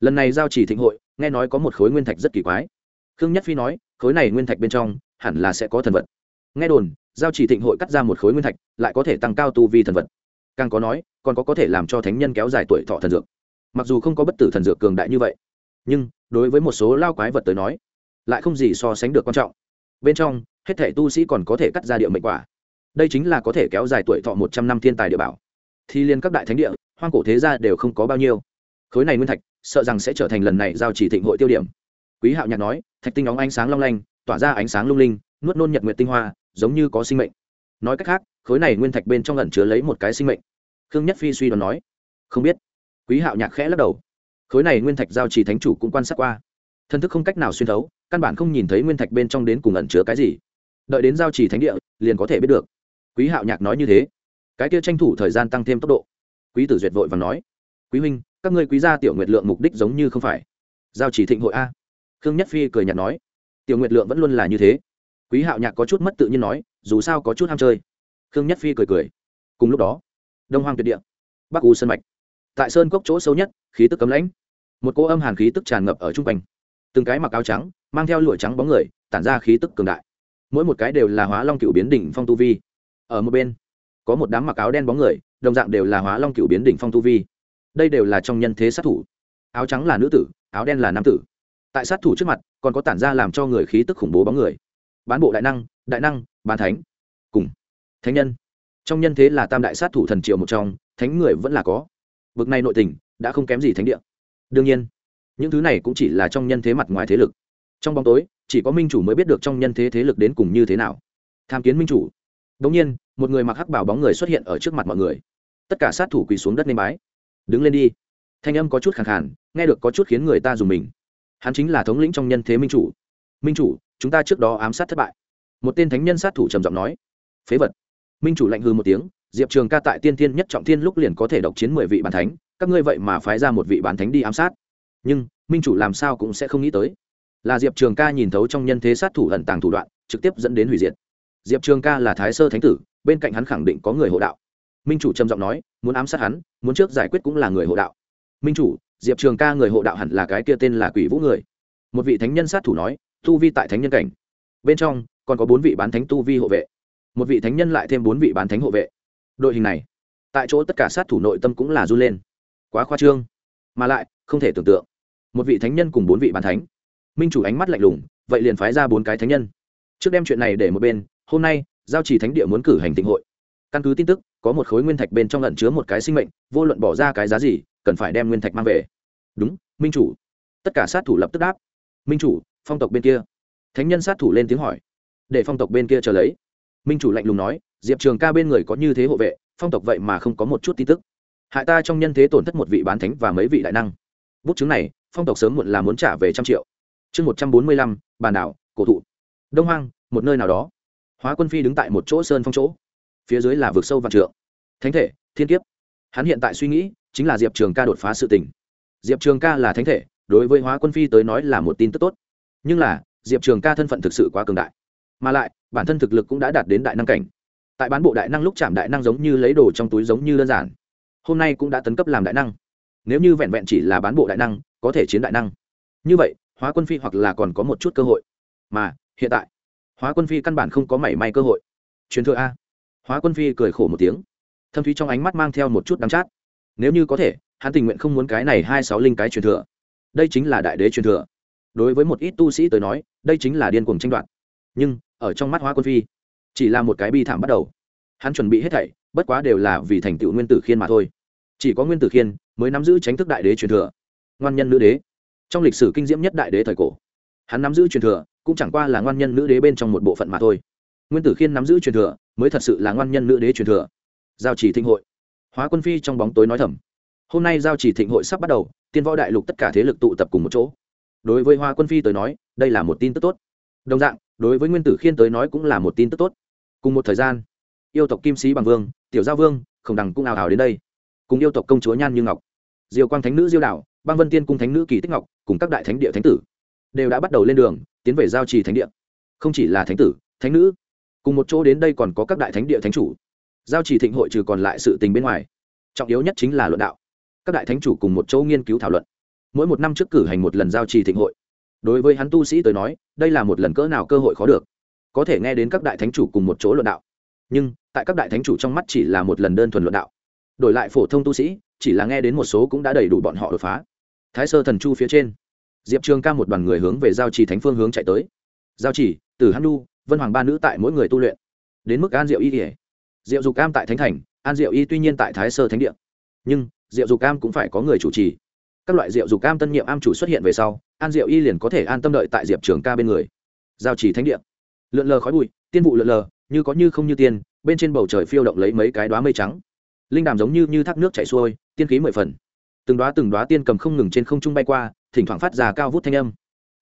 Lần này giao chỉ thịnh hội, nghe nói có một khối nguyên thạch rất kỳ quái. Khương nhất phi nói, khối này nguyên thạch bên trong, hẳn là sẽ có thần vật. Nghe đồn, giao chỉ thịnh hội cắt ra một khối nguyên thạch, lại có thể tăng cao tu vi thần vật càng có nói, còn có có thể làm cho thánh nhân kéo dài tuổi thọ thần dược. Mặc dù không có bất tử thần dược cường đại như vậy, nhưng đối với một số lao quái vật tới nói, lại không gì so sánh được quan trọng. Bên trong, hết thể tu sĩ còn có thể cắt ra địa mệnh quả. Đây chính là có thể kéo dài tuổi thọ một trăm năm thiên tài địa bảo. Thì liên các đại thánh địa, hoang cổ thế gia đều không có bao nhiêu. Khối này nguyên thạch, sợ rằng sẽ trở thành lần này giao chỉ thịnh hội tiêu điểm. Quý hạo nhạc nói, thạch tinh óng ánh sáng long lanh, tỏa ra ánh sáng lung linh, nuốt nôn nhật nguyệt tinh hoa, giống như có sinh mệnh nói cách khác, khối này nguyên thạch bên trong lần chứa lấy một cái sinh mệnh. Khương nhất phi suy đoán nói. Không biết. Quý hạo nhạc khẽ lắc đầu. Khối này nguyên thạch giao chỉ thánh chủ cũng quan sát qua. Thân thức không cách nào xuyên thấu, căn bản không nhìn thấy nguyên thạch bên trong đến cùng ẩn chứa cái gì. Đợi đến giao chỉ thánh địa, liền có thể biết được. Quý hạo nhạc nói như thế. Cái kia tranh thủ thời gian tăng thêm tốc độ. Quý tử duyệt vội và nói. Quý huynh, các ngươi quý gia tiểu nguyệt lượng mục đích giống như không phải. Giao chỉ thịnh hội a. Khương nhất phi cười nhạt nói. Tiểu nguyệt lượng vẫn luôn là như thế quý hạo nhạc có chút mất tự nhiên nói, dù sao có chút ham chơi. Khương nhất phi cười cười. Cùng lúc đó, đông hoang tuyệt địa, bắc u sân mạch. Tại sơn cốc chỗ sâu nhất, khí tức cấm lãnh. Một cô âm hàn khí tức tràn ngập ở trung quanh. Từng cái mặc áo trắng, mang theo lụa trắng bóng người, tản ra khí tức cường đại. Mỗi một cái đều là hóa long cựu biến đỉnh phong tu vi. Ở một bên, có một đám mặc áo đen bóng người, đồng dạng đều là hóa long cựu biến đỉnh phong tu vi. Đây đều là trong nhân thế sát thủ. Áo trắng là nữ tử, áo đen là nam tử. Tại sát thủ trước mặt, còn có tản ra làm cho người khí tức khủng bố bóng người bán bộ đại năng đại năng, bán thánh, cùng thánh nhân. Trong nhân thế là tam đại sát thủ thần triệu một trong, thánh người vẫn là có. Bực này nội tình, đã không kém gì thánh địa. Đương nhiên, những thứ này cũng chỉ là trong nhân thế mặt ngoài thế lực. Trong bóng tối, chỉ có minh chủ mới biết được trong nhân thế thế lực đến cùng như thế nào. Tham kiến minh chủ. Đống nhiên, một người mặc hắc bảo bóng người xuất hiện ở trước mặt mọi người. Tất cả sát thủ quỳ xuống đất nên bái. Đứng lên đi. Thanh âm có chút khẳng khàn, nghe được có chút khiến người ta dùng mình. Hắn chính là thống lĩnh trong nhân thế minh chủ. Minh chủ chúng ta trước đó ám sát thất bại. Một tên thánh nhân sát thủ trầm giọng nói. Phế vật. Minh chủ lạnh hư một tiếng, diệp trường ca tại tiên thiên nhất trọng thiên lúc liền có thể độc chiến mười vị bàn thánh, các ngươi vậy mà phái ra một vị bàn thánh đi ám sát. Nhưng, minh chủ làm sao cũng sẽ không nghĩ tới. Là diệp trường ca nhìn thấu trong nhân thế sát thủ ẩn tàng thủ đoạn, trực tiếp dẫn đến hủy diệt. Diệp trường ca là thái sơ thánh tử, bên cạnh hắn khẳng định có người hộ đạo. Minh chủ trầm giọng nói, muốn ám sát hắn, muốn trước giải quyết cũng là người hộ đạo. Minh chủ, diệp trường ca người hộ đạo hẳn là cái kia tên là quỷ vũ người. Một vị thánh nhân sát thủ nói tu vi tại thánh nhân cảnh. Bên trong, còn có bốn vị bán thánh tu vi hộ vệ. Một vị thánh nhân lại thêm bốn vị bán thánh hộ vệ. Đội hình này, tại chỗ tất cả sát thủ nội tâm cũng là run lên. Quá khoa trương. Mà lại, không thể tưởng tượng. Một vị thánh nhân cùng bốn vị bán thánh. Minh chủ ánh mắt lạnh lùng, vậy liền phái ra bốn cái thánh nhân. Trước đem chuyện này để một bên, hôm nay, giao chỉ thánh địa muốn cử hành tịnh hội. Căn cứ tin tức, có một khối nguyên thạch bên trong lẩn chứa một cái sinh mệnh, vô luận bỏ ra cái giá gì, cần phải đem nguyên thạch mang về. Đúng, minh chủ. Tất cả sát thủ lập tức đáp. Minh chủ phong tộc bên kia. Thánh nhân sát thủ lên tiếng hỏi. Để phong tộc bên kia chờ lấy. Minh chủ lạnh lùng nói, diệp trường ca bên người có như thế hộ vệ, phong tộc vậy mà không có một chút tin tức. Hại ta trong nhân thế tổn thất một vị bán thánh và mấy vị đại năng. Bút chứng này, phong tộc sớm muộn là muốn trả về trăm triệu. Chương một trăm bốn mươi lăm, bàn đảo, cổ thụ. Đông hoang, một nơi nào đó. Hóa quân phi đứng tại một chỗ sơn phong chỗ. Phía dưới là vực sâu vạn trượng. Thánh thể, thiên kiếp. Hắn hiện tại suy nghĩ, chính là diệp trường ca đột phá sự tình. Diệp trường ca là thánh thể, đối với hóa quân phi tới nói là một tin tức tốt nhưng là, diệp trường ca thân phận thực sự quá cường đại. Mà lại, bản thân thực lực cũng đã đạt đến đại năng cảnh. Tại bán bộ đại năng lúc chạm đại năng giống như lấy đồ trong túi giống như đơn giản. Hôm nay cũng đã tấn cấp làm đại năng. Nếu như vẹn vẹn chỉ là bán bộ đại năng, có thể chiến đại năng. Như vậy, hóa quân phi hoặc là còn có một chút cơ hội. Mà, hiện tại, hóa quân phi căn bản không có mảy may cơ hội. Truyền thừa a. Hóa quân phi cười khổ một tiếng. Thâm thúy trong ánh mắt mang theo một chút đắng chát. Nếu như có thể, hắn tình nguyện không muốn cái này hai sáu linh cái truyền thừa. Đây chính là đại đế truyền thừa đối với một ít tu sĩ tới nói, đây chính là điên cuồng tranh đoạt. Nhưng, ở trong mắt Hoa quân phi, chỉ là một cái bi thảm bắt đầu. Hắn chuẩn bị hết thảy, bất quá đều là vì thành tựu nguyên tử khiên mà thôi. Chỉ có nguyên tử khiên mới nắm giữ tránh thức đại đế truyền thừa. Ngoan nhân nữ đế. Trong lịch sử kinh diễm nhất đại đế thời cổ, hắn nắm giữ truyền thừa cũng chẳng qua là ngoan nhân nữ đế bên trong một bộ phận mà thôi. Nguyên tử khiên nắm giữ truyền thừa mới thật sự là ngoan nhân nữ đế truyền thừa. Giao chỉ thịnh hội. Hóa quân phi trong bóng tối nói thầm, hôm nay giao chỉ thịnh hội sắp bắt đầu, tiên võ đại lục tất cả thế lực tụ tập cùng một chỗ đối với hoa quân phi tới nói, đây là một tin tức tốt. Đồng dạng, đối với nguyên tử khiên tới nói cũng là một tin tức tốt. Cùng một thời gian, yêu tộc kim sĩ bằng vương, tiểu giao vương, khổng đằng cũng ào ào đến đây. Cùng yêu tộc công chúa nhan như ngọc diều quang thánh nữ diêu đảo băng vân tiên cung thánh nữ kỳ tích ngọc, cùng các đại thánh địa thánh tử đều đã bắt đầu lên đường, tiến về giao trì thánh địa. Không chỉ là thánh tử, thánh nữ, cùng một chỗ đến đây còn có các đại thánh địa thánh chủ. Giao trì thịnh hội trừ còn lại sự tình bên ngoài, trọng yếu nhất chính là luận đạo. Các đại thánh chủ cùng một chỗ nghiên cứu thảo luận mỗi một năm trước cử hành một lần giao trì thịnh hội. Đối với hắn tu sĩ tới nói, đây là một lần cỡ nào cơ hội khó được. Có thể nghe đến các đại thánh chủ cùng một chỗ luận đạo. Nhưng, tại các đại thánh chủ trong mắt chỉ là một lần đơn thuần luận đạo. Đổi lại phổ thông tu sĩ, chỉ là nghe đến một số cũng đã đầy đủ bọn họ đột phá. Thái sơ thần chu phía trên, diệp trường ca một đoàn người hướng về giao trì thánh phương hướng chạy tới. Giao trì, từ hắn nu vân hoàng ba nữ tại mỗi người tu luyện. Đến mức an diệu y kể diệu dục cam tại thánh thành, an diệu y tuy nhiên tại thái sơ thánh địa. Nhưng, diệu dục cam cũng phải có người chủ trì các loại rượu dục cam tân nhiệm am chủ xuất hiện về sau, an diệu y liền có thể an tâm đợi tại diệp trường ca bên người. Giao trì thánh địa. Lượn lờ khói bụi, tiên vụ lượn lờ, như có như không như tiên, bên trên bầu trời phiêu động lấy mấy cái đoá mây trắng. Linh đàm giống như như thác nước chảy xuôi, tiên khí mười phần. Từng đoá từng đoá tiên cầm không ngừng trên không trung bay qua, thỉnh thoảng phát ra cao vút thanh âm.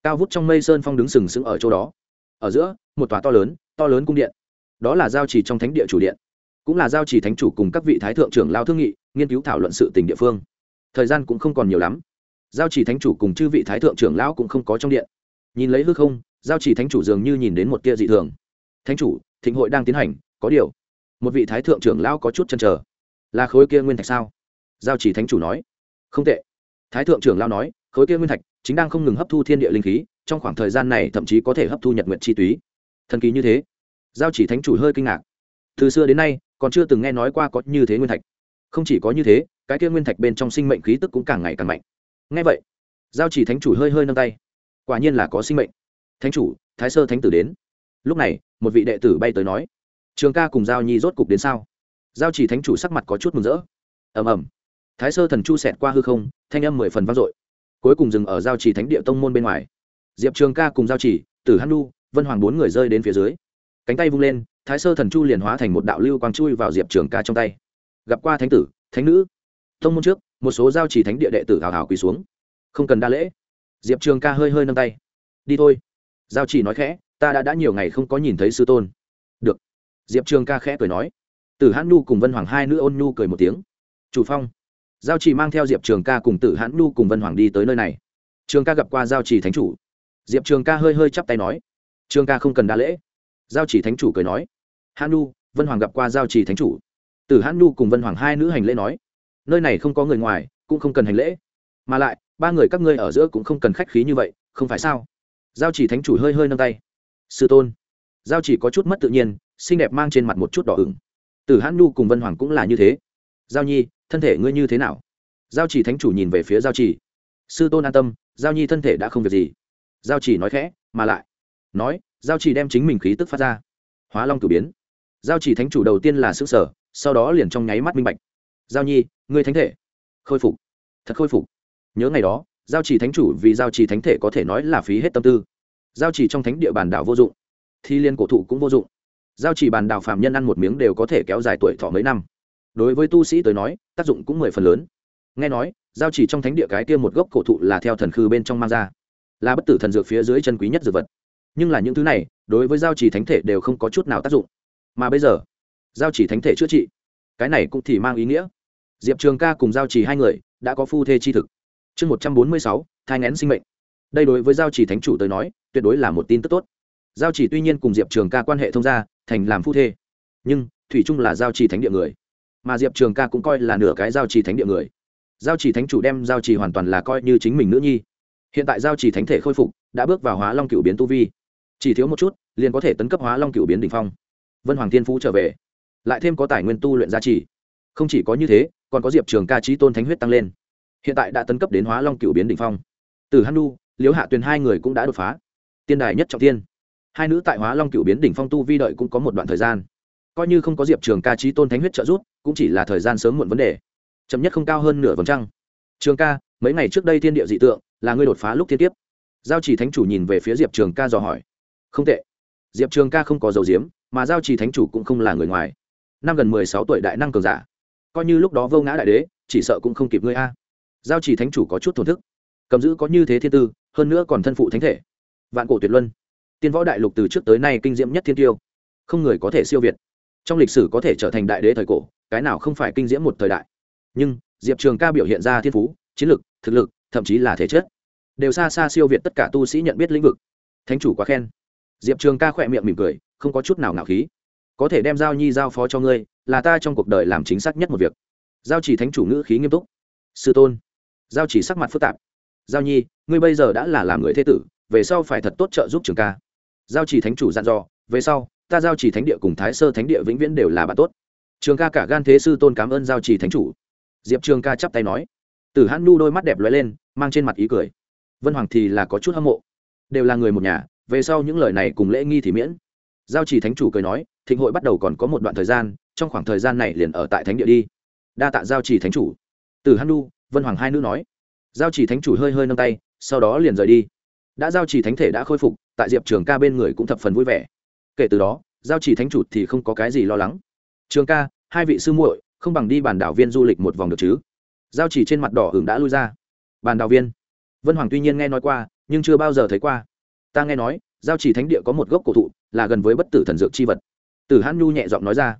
Cao vút trong mây sơn phong đứng sừng sững ở chỗ đó. Ở giữa, một tòa to lớn to lớn cung điện. Đó là giao trì trong thánh địa chủ điện, cũng là giao trì thánh chủ cùng các vị thái thượng trưởng lao thương nghị, nghiên cứu thảo luận sự tình địa phương thời gian cũng không còn nhiều lắm. Giao chỉ thánh chủ cùng chư vị thái thượng trưởng lão cũng không có trong điện. Nhìn lấy hư không, giao chỉ thánh chủ dường như nhìn đến một tia dị thường. Thánh chủ, thịnh hội đang tiến hành, có điều. Một vị thái thượng trưởng lão có chút chăn trở là khối kia nguyên thạch sao? Giao chỉ thánh chủ nói. Không tệ. Thái thượng trưởng lão nói, khối kia nguyên thạch chính đang không ngừng hấp thu thiên địa linh khí, trong khoảng thời gian này thậm chí có thể hấp thu nhật nguyện chi túy. Thần kỳ như thế. Giao chỉ thánh chủ hơi kinh ngạc. Từ xưa đến nay, còn chưa từng nghe nói qua có như thế nguyên thạch. Không chỉ có như thế cái kia nguyên thạch bên trong sinh mệnh khí tức cũng càng ngày càng mạnh. Ngay vậy, giao chỉ thánh chủ hơi hơi nâng tay. Quả nhiên là có sinh mệnh. Thánh chủ, thái sơ thánh tử đến. Lúc này, một vị đệ tử bay tới nói, trường ca cùng giao nhi rốt cục đến sao? Giao chỉ thánh chủ sắc mặt có chút mừng rỡ. Ầm ầm. Thái sơ thần chu xẹt qua hư không, thanh âm mười phần vang dội. Cuối cùng dừng ở giao chỉ thánh địa tông môn bên ngoài. Diệp trường ca cùng giao chỉ, tử hắn nu vân hoàng bốn người rơi đến phía dưới. Cánh tay vung lên, thái sơ thần chu liền hóa thành một đạo lưu quang chui vào diệp trường ca trong tay. Gặp qua thánh tử, thánh nữ thông môn trước, một số giao chỉ thánh địa đệ tử hào hào quỳ xuống. Không cần đa lễ. Diệp trường ca hơi hơi nâng tay. Đi thôi. Giao chỉ nói khẽ, ta đã đã nhiều ngày không có nhìn thấy sư tôn. Được. Diệp trường ca khẽ cười nói. Tử hãn nhu cùng vân hoàng hai nữ ôn nhu cười một tiếng. Chủ phong. Giao chỉ mang theo diệp trường ca cùng tử hãn nhu cùng vân hoàng đi tới nơi này. Trường ca gặp qua giao chỉ thánh chủ. Diệp trường ca hơi hơi chắp tay nói. Trường ca không cần đa lễ. Giao chỉ thánh chủ cười nói. Hãn nhu, vân hoàng gặp qua giao chỉ thánh chủ. Tử hãn nhu cùng vân hoàng hai nữ hành lễ nói nơi này không có người ngoài, cũng không cần hành lễ. Mà lại, ba người các ngươi ở giữa cũng không cần khách khí như vậy, không phải sao? Giao chỉ thánh chủ hơi hơi nâng tay. Sư tôn. Giao chỉ có chút mất tự nhiên, xinh đẹp mang trên mặt một chút đỏ ửng. Tử hãn nhu cùng vân hoàng cũng là như thế. Giao nhi, thân thể ngươi như thế nào? Giao chỉ thánh chủ nhìn về phía giao chỉ. Sư tôn an tâm, giao nhi thân thể đã không việc gì. Giao chỉ nói khẽ, mà lại. Nói, giao chỉ đem chính mình khí tức phát ra. Hóa long cử biến. Giao chỉ thánh chủ đầu tiên là xứ sở sau đó liền trong nháy mắt minh bạch. Giao nhi ngươi thánh thể. Khôi phục. Thật khôi phục. Nhớ ngày đó, giao chỉ thánh chủ vì giao chỉ thánh thể có thể nói là phí hết tâm tư. Giao chỉ trong thánh địa bàn đảo vô dụng. Thi liên cổ thụ cũng vô dụng. Giao chỉ bàn đảo phạm nhân ăn một miếng đều có thể kéo dài tuổi thọ mấy năm. Đối với tu sĩ tới nói, tác dụng cũng mười phần lớn. Nghe nói, giao chỉ trong thánh địa cái kia một gốc cổ thụ là theo thần khư bên trong mang ra. Là bất tử thần dược phía dưới chân quý nhất dược vật. Nhưng là những thứ này, đối với giao chỉ thánh thể đều không có chút nào tác dụng. Mà bây giờ, giao chỉ thánh thể chữa trị, cái này cũng thì mang ý nghĩa diệp trường ca cùng giao chỉ hai người đã có phu thê chi thực. Chương một trăm bốn mươi sáu, thai ngén sinh mệnh. Đây đối với giao chỉ thánh chủ tới nói, tuyệt đối là một tin tức tốt. Giao chỉ tuy nhiên cùng diệp trường ca quan hệ thông gia, thành làm phu thê, nhưng thủy trung là giao chỉ thánh địa người, mà diệp trường ca cũng coi là nửa cái giao chỉ thánh địa người. Giao chỉ thánh chủ đem giao chỉ hoàn toàn là coi như chính mình nữ nhi. Hiện tại giao chỉ thánh thể khôi phục, đã bước vào hóa long cựu biến tu vi. Chỉ thiếu một chút, liền có thể tấn cấp hóa long cựu biến đ ỉ n h phong. Vân hoàng thiên phú trở về, lại thêm có tài nguyên tu luyện giá trị không chỉ có như thế còn có diệp trường ca trí tôn thánh huyết tăng lên. Hiện tại đã tấn cấp đến hóa long cựu biến đ ỉ n h phong. Từ hắn nu liếu hạ tuyền hai người cũng đã đột phá. Tiên đài nhất trọng tiên hai nữ tại hóa long cựu biến đỉnh phong tu vi đợi cũng có một đoạn thời gian. Coi như không có diệp trường ca trí tôn thánh huyết trợ giúp, cũng chỉ là thời gian sớm muộn vấn đề. Chậm nhất không cao hơn nửa vòng trăng. Trường ca, mấy ngày trước đây thiên địa dị tượng, là ngươi đột phá lúc thiên tiếp giao chỉ thánh chủ nhìn về phía diệp trường ca dò hỏi. Không tệ. Diệp trường ca không có dầu diếm, mà giao chỉ thánh chủ cũng không là người ngoài. Năm gần mười sáu tuổi đại năng cường giả coi như lúc đó vô ngã đại đế, chỉ sợ cũng không kịp ngươi a. Giao chỉ thánh chủ có chút thổn thức. Cầm giữ có như thế thiên tư, hơn nữa còn thân phụ thánh thể. Vạn cổ tuyệt luân. Tiên võ đại lục từ trước tới nay kinh diễm nhất thiên tiêu. Không người có thể siêu việt. Trong lịch sử có thể trở thành đại đế thời cổ, cái nào không phải kinh diễm một thời đại. Nhưng, diệp trường ca biểu hiện ra thiên phú, chiến lực, thực lực, thậm chí là thể chất. Đều xa xa siêu việt tất cả tu sĩ nhận biết lĩnh vực. Thánh chủ quá khen. Diệp trường ca khỏe miệng mỉm cười, không có chút nào ngạo khí. Có thể đem giao nhi giao phó cho ngươi là ta trong cuộc đời làm chính xác nhất một việc. Giao chỉ thánh chủ ngữ khí nghiêm túc. Sư tôn. Giao chỉ sắc mặt phức tạp. Giao nhi, ngươi bây giờ đã là làm người thế tử, về sau phải thật tốt trợ giúp trường ca. Giao chỉ thánh chủ dặn dò, về sau, ta giao chỉ thánh địa cùng thái sơ thánh địa vĩnh viễn đều là bạn tốt. Trường ca cả gan thế sư tôn cảm ơn giao chỉ thánh chủ. Diệp trường ca chắp tay nói. Tử hãn nu đôi mắt đẹp lóe lên, mang trên mặt ý cười. Vân hoàng thì là có chút hâm mộ. Đều là người một nhà, về sau những lời này cùng lễ nghi thì miễn. Giao chỉ thánh chủ cười nói, thịnh hội bắt đầu còn có một đoạn thời gian trong khoảng thời gian này liền ở tại thánh địa đi. Đa tạ giao chỉ thánh chủ. Từ hắn nu vân hoàng hai nữ nói. Giao chỉ thánh chủ hơi hơi nâng tay, sau đó liền rời đi. Đã giao chỉ thánh thể đã khôi phục, tại diệp trường ca bên người cũng thập phần vui vẻ. Kể từ đó, giao chỉ thánh chủ thì không có cái gì lo lắng. Trường ca, hai vị sư muội, không bằng đi bàn đảo viên du lịch một vòng được chứ? Giao chỉ trên mặt đỏ hưởng đã lui ra. Bàn đảo viên. Vân hoàng tuy nhiên nghe nói qua, nhưng chưa bao giờ thấy qua. Ta nghe nói, giao chỉ thánh địa có một gốc cổ thụ, là gần với bất tử thần dược chi vật. Tử hãn nhu nhẹ giọng nói ra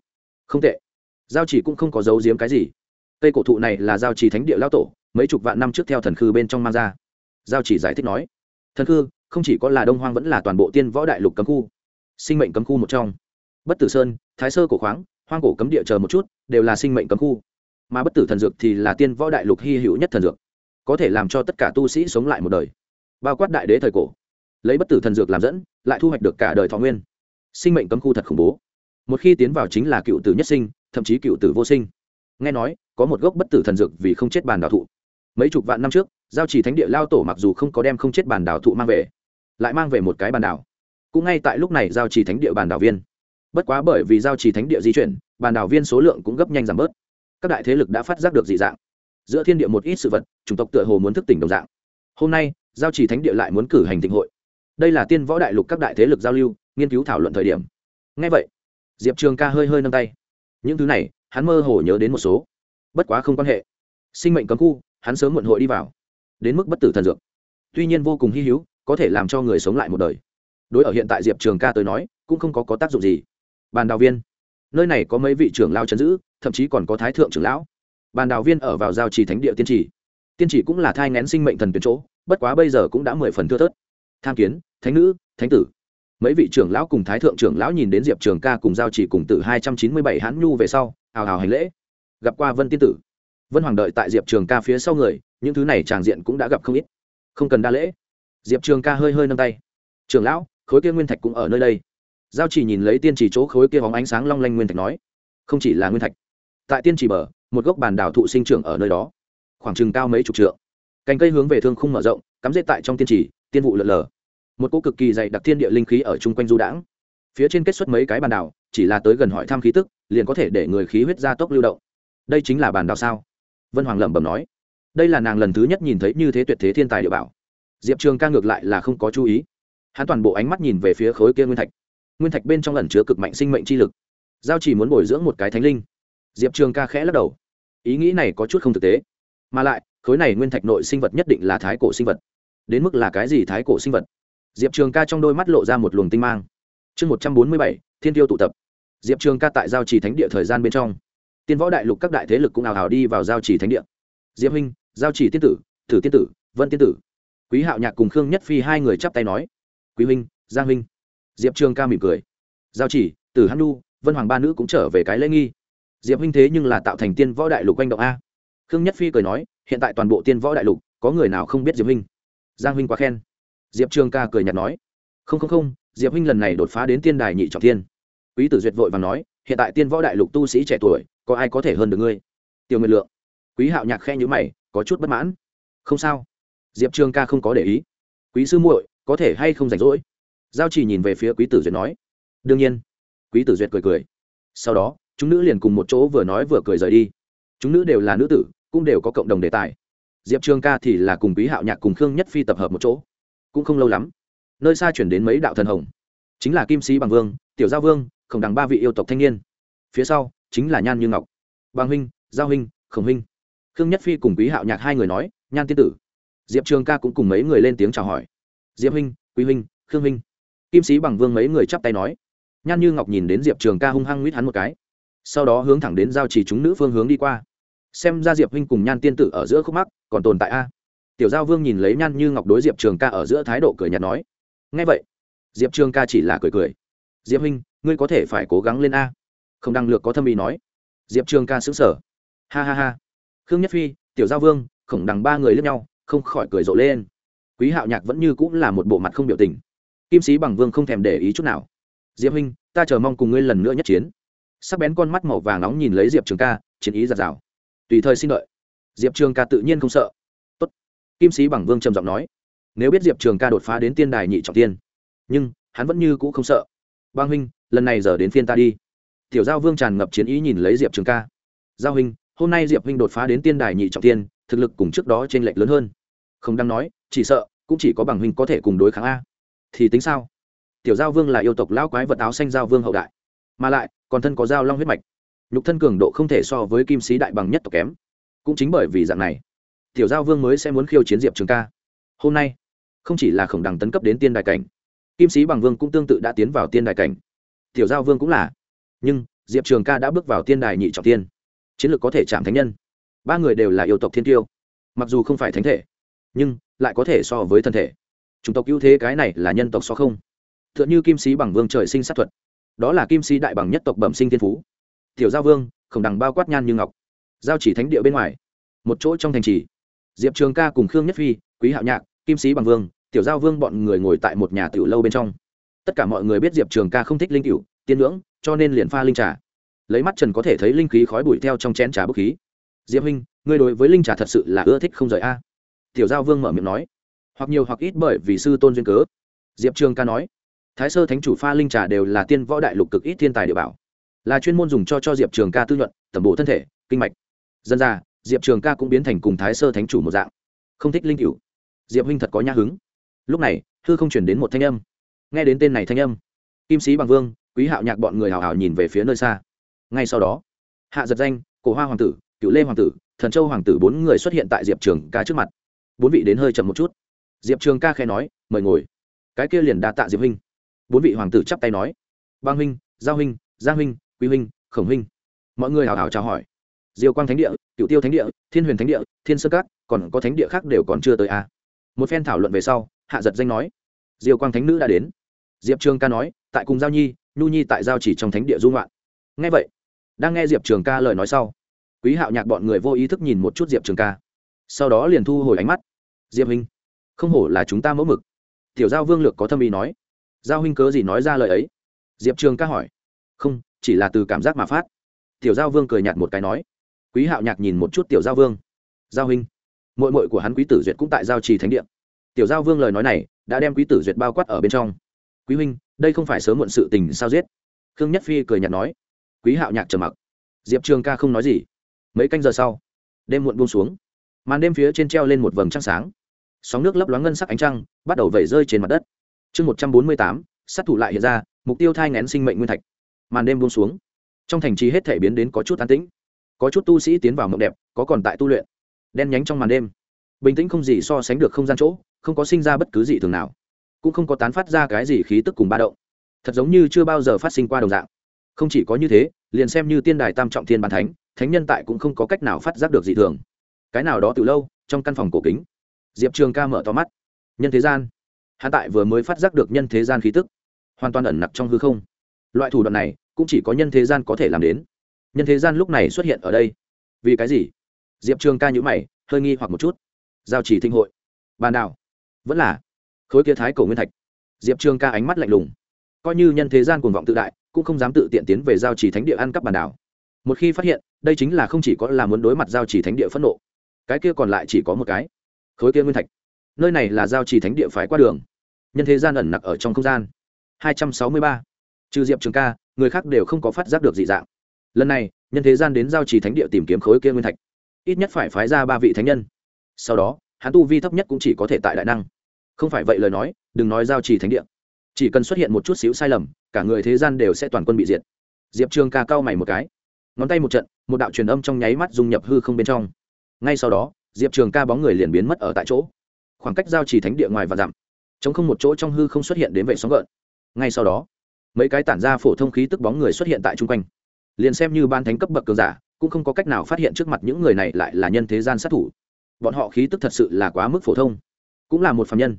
không tệ. Giao chỉ cũng không có giấu giếm cái gì. Cây cổ thụ này là giao chỉ thánh địa lao tổ, mấy chục vạn năm trước theo thần khư bên trong mang ra. Giao chỉ giải thích nói, thần khư, không chỉ có là đông hoang vẫn là toàn bộ tiên võ đại lục cấm khu, sinh mệnh cấm khu một trong. Bất tử sơn, thái sơ cổ khoáng, hoang cổ cấm địa chờ một chút, đều là sinh mệnh cấm khu. Mà bất tử thần dược thì là tiên võ đại lục hy hữu nhất thần dược, có thể làm cho tất cả tu sĩ sống lại một đời. Bao quát đại đế thời cổ, lấy bất tử thần dược làm dẫn, lại thu hoạch được cả đời thọ nguyên. Sinh mệnh cấm khu thật khủng bố một khi tiến vào chính là cựu tử nhất sinh, thậm chí cựu tử vô sinh. Nghe nói, có một gốc bất tử thần dược vì không chết bàn đào thụ. Mấy chục vạn năm trước, giao trì thánh địa lao tổ mặc dù không có đem không chết bàn đào thụ mang về, lại mang về một cái bàn đảo. Cũng ngay tại lúc này giao trì thánh địa bàn đảo viên. Bất quá bởi vì giao trì thánh địa di chuyển, bàn đảo viên số lượng cũng gấp nhanh giảm bớt. Các đại thế lực đã phát giác được dị dạng. Giữa thiên địa một ít sự vật, chủng tộc tựa hồ muốn thức tỉnh đồng dạng. Hôm nay, giao trì thánh địa lại muốn cử hành thịnh hội. Đây là tiên võ đại lục các đại thế lực giao lưu, nghiên cứu thảo luận thời điểm. Ngay vậy diệp trường ca hơi hơi nâng tay. Những thứ này hắn mơ hồ nhớ đến một số. Bất quá không quan hệ. Sinh mệnh cấm khu hắn sớm muộn hội đi vào. Đến mức bất tử thần dược. Tuy nhiên vô cùng hy hữu có thể làm cho người sống lại một đời. Đối ở hiện tại diệp trường ca tới nói cũng không có, có tác dụng gì. Bàn đào viên. Nơi này có mấy vị trưởng lao chấn giữ thậm chí còn có thái thượng trưởng lão. Bàn đào viên ở vào giao trì thánh địa tiên trì. Tiên trì cũng là thai ngén sinh mệnh thần tuyến chỗ bất quá bây giờ cũng đã mười phần thưa thớt. Tham kiến thánh nữ thánh tử mấy vị trưởng lão cùng thái thượng trưởng lão nhìn đến diệp trường ca cùng giao chỉ cùng tử hai trăm chín mươi bảy hán nhu về sau, hào hào hành lễ. Gặp qua vân tiên tử. Vân hoàng đợi tại diệp trường ca phía sau người, những thứ này tràng diện cũng đã gặp không ít. Không cần đa lễ. Diệp trường ca hơi hơi nâng tay. Trưởng lão, khối kia nguyên thạch cũng ở nơi đây. Giao chỉ nhìn lấy tiên chỉ chỗ khối kia hóng ánh sáng long lanh nguyên thạch nói, không chỉ là nguyên thạch, tại tiên chỉ bờ, một gốc bàn đảo thụ sinh trưởng ở nơi đó, khoảng chừng cao mấy chục trượng. Cành cây hướng về thương khung mở rộng, cắm rễ tại trong tiên chỉ, tiên vụ lợn lờ một cỗ cực kỳ dày đặc thiên địa linh khí ở chung quanh du đãng. Phía trên kết xuất mấy cái bàn đảo, chỉ là tới gần hỏi thăm khí tức, liền có thể để người khí huyết gia tốc lưu động. Đây chính là bàn đảo sao? Vân hoàng lẩm bẩm nói. Đây là nàng lần thứ nhất nhìn thấy như thế tuyệt thế thiên tài địa bảo. Diệp trường ca ngược lại là không có chú ý. Hắn toàn bộ ánh mắt nhìn về phía khối kia nguyên thạch. Nguyên thạch bên trong lần chứa cực mạnh sinh mệnh chi lực. Giao chỉ muốn bồi dưỡng một cái thánh linh. Diệp trường ca khẽ lắc đầu. Ý nghĩ này có chút không thực tế. Mà lại, khối này nguyên thạch nội sinh vật nhất định là thái cổ sinh vật. Đến mức là cái gì thái cổ sinh vật? Diệp trường ca trong đôi mắt lộ ra một luồng tinh mang. Chương một trăm bốn mươi bảy, thiên tiêu tụ tập. Diệp trường ca tại giao trì thánh địa thời gian bên trong, tiên võ đại lục các đại thế lực cũng ảo hào đi vào giao trì thánh địa. Diệp huynh, giao trì tiên tử tử tiên tử, vân tiên tử. Quý hạo nhạc cùng khương nhất phi hai người chắp tay nói, quý huynh, giang huynh. Diệp trường ca mỉm cười. Giao chỉ tử hắn nu vân hoàng ba nữ cũng trở về cái lễ nghi. Diệp huynh thế nhưng là tạo thành tiên võ đại lục quanh động a. Khương nhất phi cười nói, hiện tại toàn bộ tiên võ đại lục, có người nào không biết diệp huynh? Giang huynh quá khen diệp trường ca cười nhạt nói, không không không, diệp huynh lần này đột phá đến tiên đài nhị trọng tiên quý tử duyệt vội và nói, hiện tại tiên võ đại lục tu sĩ trẻ tuổi, có ai có thể hơn được ngươi? Tiêu Nguyên lượng, quý hạo nhạc khe nhữ mày, có chút bất mãn. Không sao. Diệp trường ca không có để ý. Quý sư muội, có thể hay không rảnh rỗi? Giao chỉ nhìn về phía quý tử duyệt nói. Đương nhiên. Quý tử duyệt cười cười. Sau đó, chúng nữ liền cùng một chỗ vừa nói vừa cười rời đi. Chúng nữ đều là nữ tử, cũng đều có cộng đồng đề tài. Diệp trường ca thì là cùng quý hạo nhạc cùng khương nhất phi tập hợp một chỗ cũng không lâu lắm, nơi xa chuyển đến mấy đạo thần hồng. Chính là kim sĩ bằng vương, tiểu giao vương, khổng đằng ba vị yêu tộc thanh niên. Phía sau, chính là nhan như ngọc bằng huynh, giao huynh, khổng huynh. Khương nhất phi cùng quý hạo nhạc hai người nói, nhan tiên tử. Diệp trường ca cũng cùng mấy người lên tiếng chào hỏi. Diệp huynh, quý huynh, khương huynh. Kim sĩ bằng vương mấy người chắp tay nói. Nhan như ngọc nhìn đến diệp trường ca hung hăng nguyết hắn một cái, sau đó hướng thẳng đến giao chỉ chúng nữ phương hướng đi qua. Xem ra diệp huynh cùng nhan tiên tử ở giữa khúc mắc còn tồn tại a tiểu giao vương nhìn lấy nhan như ngọc đối diệp trường ca ở giữa thái độ cười nhạt nói ngay vậy, diệp trường ca chỉ là cười cười. Diệp huynh, ngươi có thể phải cố gắng lên a. Không đăng lược có thâm ý nói. Diệp trường ca xứng sở ha ha ha. Khương nhất phi, tiểu giao vương, khổng đằng ba người lướt nhau, không khỏi cười rộ lên. Quý hạo nhạc vẫn như cũng là một bộ mặt không biểu tình. Kim sĩ bằng vương không thèm để ý chút nào. Diệp huynh, ta chờ mong cùng ngươi lần nữa nhất chiến. Sắc bén con mắt màu vàng nóng nhìn lấy diệp trường ca, chiến ý giạt rào tùy thời xin lợi diệp trường ca tự nhiên không sợ kim sĩ bằng vương trầm giọng nói, nếu biết diệp trường ca đột phá đến tiên đài nhị trọng tiên, nhưng hắn vẫn như cũ không sợ. Bang huynh, lần này giờ đến phiên ta đi. Tiểu giao vương tràn ngập chiến ý nhìn lấy diệp trường ca. Giao huynh, hôm nay diệp huynh đột phá đến tiên đài nhị trọng tiên, thực lực cùng trước đó t r ê n lệch lớn hơn. Không đang nói, chỉ sợ cũng chỉ có bằng huynh có thể cùng đối kháng a. Thì tính sao? Tiểu giao vương là yêu tộc lão quái vật áo xanh giao vương hậu đại, mà lại còn thân có giao long huyết mạch. Nhục thân cường độ không thể so với kim sĩ đại bằng nhất tộc kém. Cũng chính bởi vì dạng này tiểu giao vương mới sẽ muốn khiêu chiến diệp trường ca. Hôm nay, không chỉ là khổng đằng tấn cấp đến tiên đại cảnh, kim sĩ bằng vương cũng tương tự đã tiến vào tiên đại cảnh. Tiểu giao vương cũng là. Nhưng, diệp trường ca đã bước vào tiên đài nhị trọng tiên. Chiến lược có thể chạm thánh nhân. Ba người đều là yêu tộc thiên tiêu mặc dù không phải thánh thể, nhưng lại có thể so với thân thể. Chủng tộc ưu thế cái này là nhân tộc so không. T h ư ợ n h ư kim sĩ bằng vương trời sinh sát thuật. Đó là kim sĩ đại bằng nhất tộc bẩm sinh thiên phú. Tiểu giao vương, khổng đằng bao quát nhan như ngọc. Giao chỉ thánh địa bên ngoài. Một chỗ trong thành trì diệp trường ca cùng khương nhất phi, quý hạo nhạc, kim sĩ bằng vương, tiểu giao vương bọn người ngồi tại một nhà tiểu lâu bên trong. Tất cả mọi người biết diệp trường ca không thích linh cựu tiên ngưỡng, cho nên liền pha linh trà. Lấy mắt trần có thể thấy linh khí khói bụi theo trong chén trà bức khí. Diệp huynh, ngươi đối với linh trà thật sự là ưa thích không rời a? Tiểu giao vương mở miệng nói. Hoặc nhiều hoặc ít bởi vì sư tôn duyên cớ. Diệp trường ca nói. Thái sơ thánh chủ pha linh trà đều là tiên võ đại lục cực ít thiên tài địa bảo, là chuyên môn dùng cho cho diệp trường ca tư nhuận, tẩm bổ thân thể, kinh mạch. Dân ra diệp trường ca cũng biến thành cùng thái sơ thánh chủ một dạng. Không thích linh cựu diệp huynh thật có nhã hứng. Lúc này thư không chuyển đến một thanh âm. Nghe đến tên này thanh âm, kim sĩ bằng vương, quý hạo nhạc bọn người hào hào nhìn về phía nơi xa. Ngay sau đó, hạ giật danh, cổ hoa hoàng tử cựu lê hoàng tử, thần châu hoàng tử bốn người xuất hiện tại diệp trường ca trước mặt. Bốn vị đến hơi chậm một chút. Diệp trường ca khẽ nói, mời ngồi. Cái kia liền đa tạ diệp huynh. Bốn vị hoàng tử chắp tay nói, bang huynh, giao huynh, giang huynh, quý huynh, khổng huynh. Mọi người hào hào chào hỏi diêu quang thánh địa cựu tiêu thánh địa, thiên huyền thánh địa, thiên sơ cát còn có thánh địa khác đều còn chưa tới a à. một phen thảo luận về sau, hạ giật danh nói, diêu quang thánh nữ đã đến. Diệp trường ca nói, tại cùng giao nhi, nhu nhi tại giao chỉ trong thánh địa dung loạn nghe vậy, đang nghe diệp trường ca lời nói sau, quý hạo nhạc bọn người vô ý thức nhìn một chút diệp trường ca. Sau đó liền thu hồi ánh mắt. Diệp huynh, không hổ là chúng ta mẫu mực. Tiểu giao vương lược có thâm ý nói. Giao huynh cớ gì nói ra lời ấy? Diệp trường ca hỏi. Không, chỉ là từ cảm giác mà phát. Tiểu giao vương cười nhạt một cái nói quý hạo nhạc nhìn một chút tiểu giao vương. Giao huynh mội mội của hắn quý tử duyệt cũng tại giao trì thánh điện. Tiểu giao vương lời nói này đã đem quý tử duyệt bao quát ở bên trong. Quý huynh, đây không phải sớm muộn sự tình sao giết? Khương nhất phi cười nhạt nói. Quý hạo nhạc trầm mặc. Diệp trường ca không nói gì. Mấy canh giờ sau, đêm muộn buông xuống. Màn đêm phía trên treo lên một vầng trăng sáng. Sóng nước lấp loáng ngân sắc ánh trăng bắt đầu vẩy rơi trên mặt đất. Chương một trăm bốn mươi tám, sát thủ lại hiện ra, mục tiêu thai ngén sinh mệnh nguyên thạch. Màn đêm buông xuống. Trong thành trì hết thể biến đến có chút an tĩnh có chút tu sĩ tiến vào mộng đẹp, có còn tại tu luyện. Đen nhánh trong màn đêm, bình tĩnh không gì so sánh được không gian chỗ, không có sinh ra bất cứ gì thường nào, cũng không có tán phát ra cái gì khí tức cùng ba động. Thật giống như chưa bao giờ phát sinh qua đồng dạng. Không chỉ có như thế, liền xem như tiên đài tam trọng thiên bàn thánh thánh nhân tại cũng không có cách nào phát giác được dị thường. Cái nào đó từ lâu, trong căn phòng cổ kính. Diệp trường ca mở to mắt. Nhân thế gian. Hạ tại vừa mới phát giác được nhân thế gian khí tức. Hoàn toàn ẩn nặc trong hư không. Loại thủ đoạn này, cũng chỉ có nhân thế gian có thể làm đến nhân thế gian lúc này xuất hiện ở đây. Vì cái gì? Diệp trường ca nhữ mày, hơi nghi hoặc một chút. Giao chỉ thinh hội. Bàn đảo. Vẫn là khối kia thái cổ nguyên thạch. Diệp trường ca ánh mắt lạnh lùng. Coi như nhân thế gian cuồng vọng tự đại, cũng không dám tự tiện tiến về giao chỉ thánh địa ăn cắp bàn đảo. Một khi phát hiện, đây chính là không chỉ có là muốn đối mặt giao chỉ thánh địa phẫn nộ, cái kia còn lại chỉ có một cái. Khối kia nguyên thạch. Nơi này là giao chỉ thánh địa phải qua đường. Nhân thế gian ẩn nặc ở trong không gian. Hai trăm sáu mươi ba. Trừ diệp trường ca, người khác đều không có phát giác được dị dạng lần này, nhân thế gian đến giao trì thánh địa tìm kiếm khối kia nguyên thạch. Ít nhất phải phái ra ba vị thánh nhân. Sau đó, hắn tu vi thấp nhất cũng chỉ có thể tại đại năng. Không phải vậy lời nói, đừng nói giao trì thánh địa. Chỉ cần xuất hiện một chút xíu sai lầm, cả người thế gian đều sẽ toàn quân bị diệt. Diệp trường ca cao mày một cái. Ngón tay một trận, một đạo truyền âm trong nháy mắt dung nhập hư không bên trong. Ngay sau đó, diệp trường ca bóng người liền biến mất ở tại chỗ. Khoảng cách giao trì thánh địa ngoài và dặm chống không một chỗ trong hư không xuất hiện đến vệ sóng gợn. Ngay sau đó, mấy cái tản ra phổ thông khí tức bóng người xuất hiện tại chung quanh liền xem như ban thánh cấp bậc cường giả, cũng không có cách nào phát hiện trước mặt những người này lại là nhân thế gian sát thủ. Bọn họ khí tức thật sự là quá mức phổ thông. Cũng là một phạm nhân.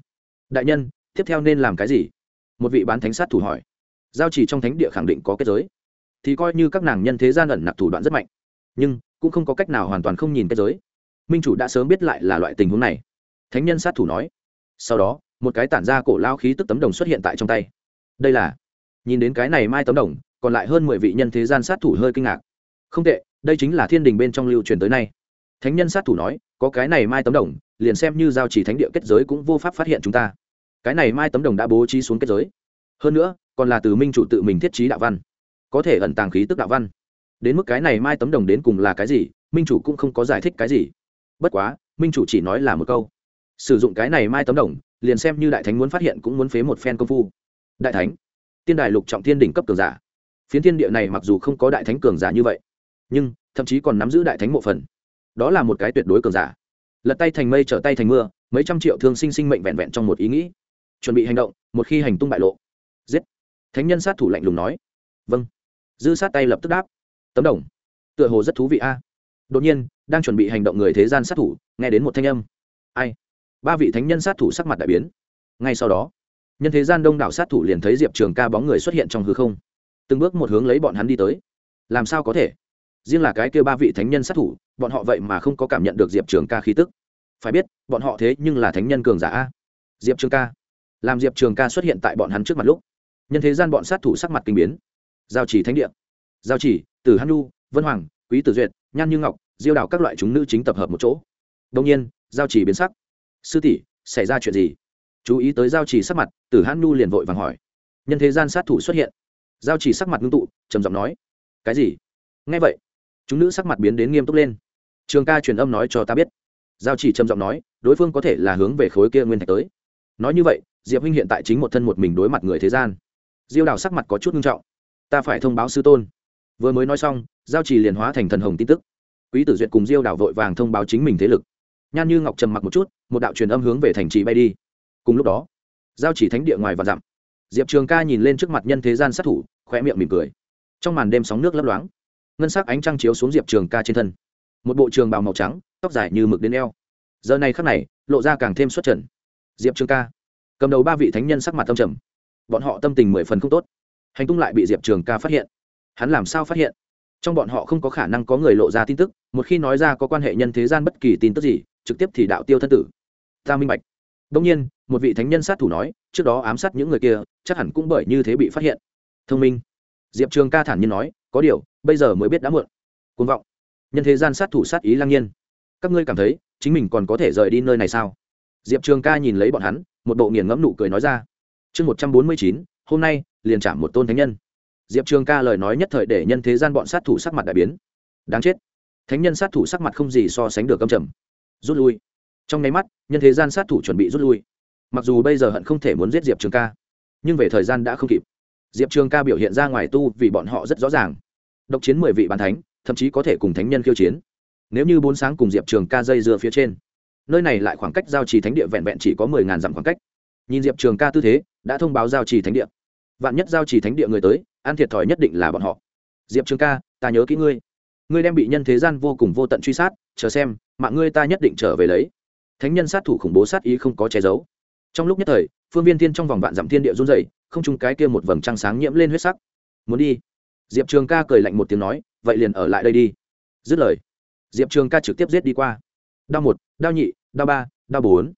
Đại nhân, tiếp theo nên làm cái gì? Một vị bán thánh sát thủ hỏi. Giao chỉ trong thánh địa khẳng định có kết giới. Thì coi như các nàng nhân thế gian ẩn nặc thủ đoạn rất mạnh. Nhưng, cũng không có cách nào hoàn toàn không nhìn kết giới. Minh chủ đã sớm biết lại là loại tình huống này. Thánh nhân sát thủ nói. Sau đó, một cái tản ra cổ lao khí tức tấm đồng xuất hiện tại trong tay. Đây là, nhìn đến cái này mai tấm đồng còn lại hơn mười vị nhân thế gian sát thủ hơi kinh ngạc. Không tệ, đây chính là thiên đình bên trong lưu truyền tới nay. Thánh nhân sát thủ nói, có cái này mai tấm đồng, liền xem như giao chỉ thánh địa kết giới cũng vô pháp phát hiện chúng ta. Cái này mai tấm đồng đã bố trí xuống kết giới. Hơn nữa, còn là từ minh chủ tự mình thiết trí đạo văn. Có thể ẩn tàng khí tức đạo văn. Đến mức cái này mai tấm đồng đến cùng là cái gì, minh chủ cũng không có giải thích cái gì. Bất quá, minh chủ chỉ nói là một câu. Sử dụng cái này mai tấm đồng, liền xem như đại thánh muốn phát hiện cũng muốn phế một phen công phu. Đại thánh, tiên đài lục trọng thiên đỉnh cấp cường giả phiến thiên địa này mặc dù không có đại thánh cường giả như vậy, nhưng thậm chí còn nắm giữ đại thánh mộ phần. Đó là một cái tuyệt đối cường giả. Lật tay thành mây, trở tay thành mưa, mấy trăm triệu thương sinh sinh mệnh vẹn vẹn trong một ý nghĩ. Chuẩn bị hành động, một khi hành tung bại lộ. Giết. Thánh nhân sát thủ lạnh lùng nói. Vâng. Dư sát tay lập tức đáp. Tấm đồng. Tựa hồ rất thú vị a. Đột nhiên, đang chuẩn bị hành động người thế gian sát thủ, nghe đến một thanh âm. Ai? Ba vị thánh nhân sát thủ sắc mặt đại biến. Ngay sau đó, nhân thế gian đông đảo sát thủ liền thấy diệp trường ca bóng người xuất hiện trong hư không từng bước một hướng lấy bọn hắn đi tới. Làm sao có thể? Riêng là cái kêu ba vị thánh nhân sát thủ, bọn họ vậy mà không có cảm nhận được diệp trường ca khí tức. Phải biết, bọn họ thế nhưng là thánh nhân cường giả a. Diệp trường ca. Làm diệp trường ca xuất hiện tại bọn hắn trước mặt lúc, nhân thế gian bọn sát thủ sắc mặt kinh biến. Giao chỉ thánh địa. Giao chỉ từ hắn vân hoàng, quý tử duyệt, nhan như ngọc, diêu đào các loại chúng nữ chính tập hợp một chỗ. Đông nhiên, giao chỉ biến sắc. Sư tỷ, xảy ra chuyện gì? Chú ý tới giao chỉ sắc mặt, tử hắn liền vội vàng hỏi. Nhân thế gian sát thủ xuất hiện giao chỉ sắc mặt ngưng tụ, trầm giọng nói, cái gì? Nghe vậy. Chúng nữ sắc mặt biến đến nghiêm túc lên. Trường ca truyền âm nói cho ta biết. Giao chỉ trầm giọng nói, đối phương có thể là hướng về khối kia nguyên thạch tới. Nói như vậy, diệp huynh hiện tại chính một thân một mình đối mặt người thế gian. Diêu đào sắc mặt có chút nghiêm trọng. Ta phải thông báo sư tôn. Vừa mới nói xong, giao chỉ liền hóa thành thần hồng tin tức. Quý tử duyệt cùng diêu đảo vội vàng thông báo chính mình thế lực. Nhan như ngọc trầm mặc một chút, một đạo truyền âm hướng về thành trì bay đi. Cùng lúc đó, giao chỉ thánh địa ngoài và dặm. Diệp trường ca nhìn lên trước mặt nhân thế gian sát thủ khoe miệng mỉm cười. Trong màn đêm sóng nước lấp loáng, ngân sắc ánh trăng chiếu xuống diệp trường ca trên thân. Một bộ trường bào màu trắng, tóc dài như mực đến eo. Giờ này khắc này, lộ ra càng thêm xuất trần. Diệp trường ca cầm đầu ba vị thánh nhân sắc mặt tâm trầm. Bọn họ tâm tình mười phần không tốt. Hành tung lại bị diệp trường ca phát hiện. Hắn làm sao phát hiện? Trong bọn họ không có khả năng có người lộ ra tin tức, một khi nói ra có quan hệ nhân thế gian bất kỳ tin tức gì, trực tiếp thì đạo tiêu thân tử. Ta minh bạch. Đông nhiên, một vị thánh nhân sát thủ nói, trước đó ám sát những người kia, chắc hẳn cũng bởi như thế bị phát hiện thông minh. Diệp trường ca thản nhiên nói, có điều, bây giờ mới biết đã muộn. Côn vọng. Nhân thế gian sát thủ sát ý lang nhiên. Các ngươi cảm thấy, chính mình còn có thể rời đi nơi này sao? Diệp trường ca nhìn lấy bọn hắn, một bộ nghiền ngẫm nụ cười nói ra. Chương một trăm bốn mươi chín, hôm nay, liền chạm một tôn thánh nhân. Diệp trường ca lời nói nhất thời để nhân thế gian bọn sát thủ sắc mặt đại biến. Đáng chết. Thánh nhân sát thủ sắc mặt không gì so sánh được âm trầm. Rút lui. Trong nháy mắt, nhân thế gian sát thủ chuẩn bị rút lui. Mặc dù bây giờ hận không thể muốn giết diệp trường ca, nhưng về thời gian đã không kịp diệp trường ca biểu hiện ra ngoài tu vì bọn họ rất rõ ràng. Độc chiến mười vị bàn thánh, thậm chí có thể cùng thánh nhân khiêu chiến. Nếu như bốn sáng cùng diệp trường ca dây dưa phía trên, nơi này lại khoảng cách giao trì thánh địa vẹn vẹn chỉ có mười ngàn dặm khoảng cách. Nhìn diệp trường ca tư thế, đã thông báo giao trì thánh địa. Vạn nhất giao trì thánh địa người tới, ăn thiệt thòi nhất định là bọn họ. Diệp trường ca, ta nhớ kỹ ngươi. Ngươi đem bị nhân thế gian vô cùng vô tận truy sát, chờ xem, mạng ngươi ta nhất định trở về lấy. Thánh nhân sát thủ khủng bố sát ý không có che giấu. Trong lúc nhất thời, phương viên thiên trong vòng vạn dặm thiên địa run dày không chung cái kia một vầng trăng sáng nhiễm lên huyết sắc. Muốn đi. Diệp trường ca cười lạnh một tiếng nói, vậy liền ở lại đây đi. Dứt lời, diệp trường ca trực tiếp giết đi qua. Đao một, đao nhị, đao ba, đao bốn.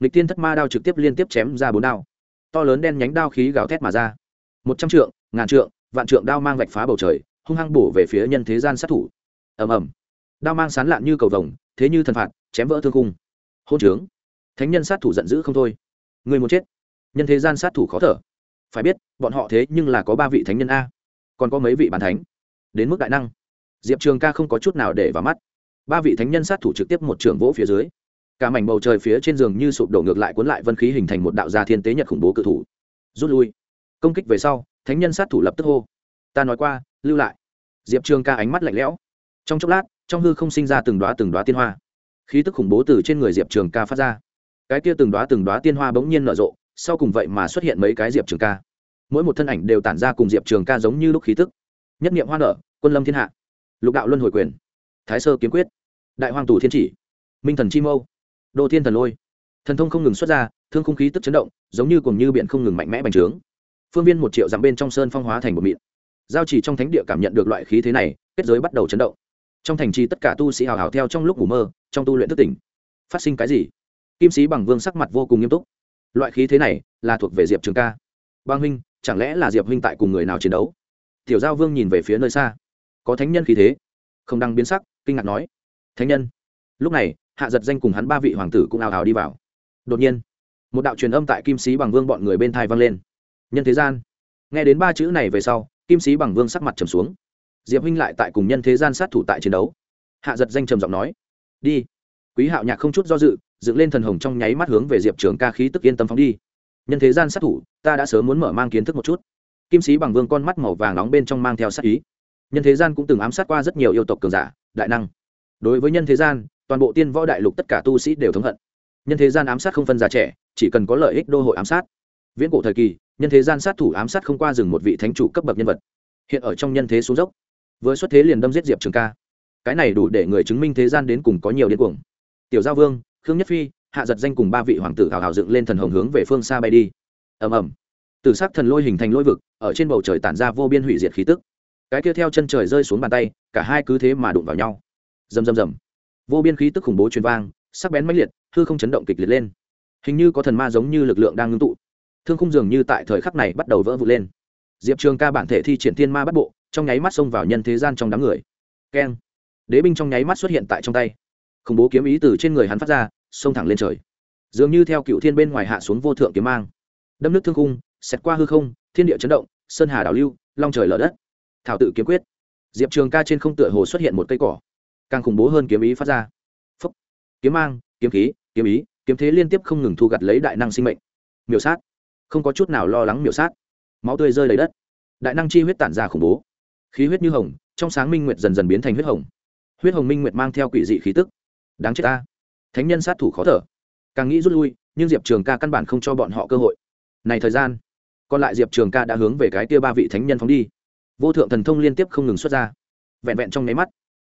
Lịch tiên thất ma đao trực tiếp liên tiếp chém ra bốn đao. To lớn đen nhánh đao khí gào thét mà ra. Một trăm trượng, ngàn trượng, vạn trượng đao mang vạch phá bầu trời, hung hăng bổ về phía nhân thế gian sát thủ. Ầm ầm. Đao mang sán lạn như cầu vồng, thế như thần phạt, chém vỡ thương cung hôn trướng. Thánh nhân sát thủ giận dữ không thôi. Người muốn chết. Nhân thế gian sát thủ khó thở phải biết, bọn họ thế nhưng là có ba vị thánh nhân a. Còn có mấy vị bàn thánh. Đến mức đại năng. Diệp trường ca không có chút nào để vào mắt. Ba vị thánh nhân sát thủ trực tiếp một trường vỗ phía dưới. Cả mảnh bầu trời phía trên giường như sụp đổ ngược lại cuốn lại vân khí hình thành một đạo gia thiên tế nhật khủng bố cự thủ. Rút lui. Công kích về sau, thánh nhân sát thủ lập tức hô. Ta nói qua, lưu lại. Diệp trường ca ánh mắt lạnh lẽo. Trong chốc lát, trong hư không sinh ra từng đoá từng đoá tiên hoa. Khí tức khủng bố từ trên người diệp trường ca phát ra. Cái kia từng đoá từng đoá tiên hoa bỗng nhiên nở rộ sau cùng vậy mà xuất hiện mấy cái diệp trường ca. Mỗi một thân ảnh đều tản ra cùng diệp trường ca giống như lúc khí tức. Nhất niệm hoa nở, quân lâm thiên hạ. Lục đạo luân hồi quyền. Thái sơ kiếm quyết. Đại hoàng tù thiên chỉ. Minh thần chi mâu. Đô thiên thần lôi. Thần thông không ngừng xuất ra, thương không khí tức chấn động, giống như cùng như biển không ngừng mạnh mẽ bành trướng. Phương viên một triệu dặm bên trong sơn phong hóa thành một mịn. Giao chỉ trong thánh địa cảm nhận được loại khí thế này, kết giới bắt đầu chấn động. Trong thành trì tất cả tu sĩ hào hào theo trong lúc ngủ mơ, trong tu luyện thức tỉnh. Phát sinh cái gì? Kim sĩ bằng vương sắc mặt vô cùng nghiêm túc loại khí thế này là thuộc về diệp trường ca. Bang huynh, chẳng lẽ là diệp huynh tại cùng người nào chiến đấu? Tiểu giao vương nhìn về phía nơi xa. Có thánh nhân khí thế. Không đăng biến sắc, kinh ngạc nói. Thánh nhân. Lúc này, hạ giật danh cùng hắn ba vị hoàng tử cũng ào ào đi vào. Đột nhiên, một đạo truyền âm tại kim sĩ bằng vương bọn người bên thai vang lên. Nhân thế gian. Nghe đến ba chữ này về sau, kim sĩ bằng vương sắc mặt trầm xuống. Diệp huynh lại tại cùng nhân thế gian sát thủ tại chiến đấu. Hạ giật danh trầm giọng nói. Đi. Quý hạo nhạc không chút do dự dựng lên thần hồng trong nháy mắt hướng về diệp trường ca khí tức yên tâm phóng đi. Nhân thế gian sát thủ, ta đã sớm muốn mở mang kiến thức một chút. Kim sĩ bằng vương con mắt màu vàng nóng bên trong mang theo sát ý. Nhân thế gian cũng từng ám sát qua rất nhiều yêu tộc cường giả, đại năng. Đối với nhân thế gian, toàn bộ tiên võ đại lục tất cả tu sĩ đều thống hận. Nhân thế gian ám sát không phân già trẻ, chỉ cần có lợi ích đô hội ám sát. Viễn cổ thời kỳ, nhân thế gian sát thủ ám sát không qua rừng một vị thánh chủ cấp bậc nhân vật. Hiện ở trong nhân thế xuống dốc. Với xuất thế liền đâm giết diệp trường ca. Cái này đủ để người chứng minh thế gian đến cùng có nhiều điên cuồng. Tiểu giao vương khương nhất phi, hạ giật danh cùng ba vị hoàng tử hào hào dựng lên thần hồng hướng về phương xa bay đi. Ầm ầm. Từ s ắ c thần lôi hình thành lôi vực, ở trên bầu trời tản ra vô biên hủy diệt khí tức. Cái kia theo chân trời rơi xuống bàn tay, cả hai cứ thế mà đụng vào nhau. Rầm rầm rầm. Vô biên khí tức khủng bố truyền vang, sắc bén mãnh liệt, hư không chấn động kịch liệt lên. Hình như có thần ma giống như lực lượng đang ngưng tụ. Thương khung dường như tại thời khắc này bắt đầu vỡ vụt lên. Diệp trường ca bản thể thi triển thiên ma bắt bộ, trong nháy mắt xông vào nhân thế gian trong đám người. Keng. Đế binh trong nháy mắt xuất hiện tại trong tay khủng bố kiếm ý từ trên người hắn phát ra, xông thẳng lên trời. Dường như theo cựu thiên bên ngoài hạ xuống vô thượng kiếm mang. Đâm nước thương khung, xẹt qua hư không, thiên địa chấn động, sơn hà đảo lưu, long trời lở đất. Thảo tự kiếm quyết. Diệp trường ca trên không tựa hồ xuất hiện một cây cỏ. Càng khủng bố hơn kiếm ý phát ra. Phấp kiếm mang, kiếm khí, kiếm ý, kiếm thế liên tiếp không ngừng thu gặt lấy đại năng sinh mệnh. Miểu sát. Không có chút nào lo lắng miểu sát. Máu tươi rơi lấy đất. Đại năng chi huyết tản ra khủng bố. Khí huyết như hồng, trong sáng minh nguyệt dần dần biến thành huyết hồng. Huyết hồng minh nguyệt mang theo quỷ dị khí tức đáng chết ta. Thánh nhân sát thủ khó thở. Càng nghĩ rút lui, nhưng diệp trường ca căn bản không cho bọn họ cơ hội. Này thời gian, còn lại diệp trường ca đã hướng về cái tia ba vị thánh nhân phóng đi. Vô thượng thần thông liên tiếp không ngừng xuất ra. Vẹn vẹn trong nháy mắt,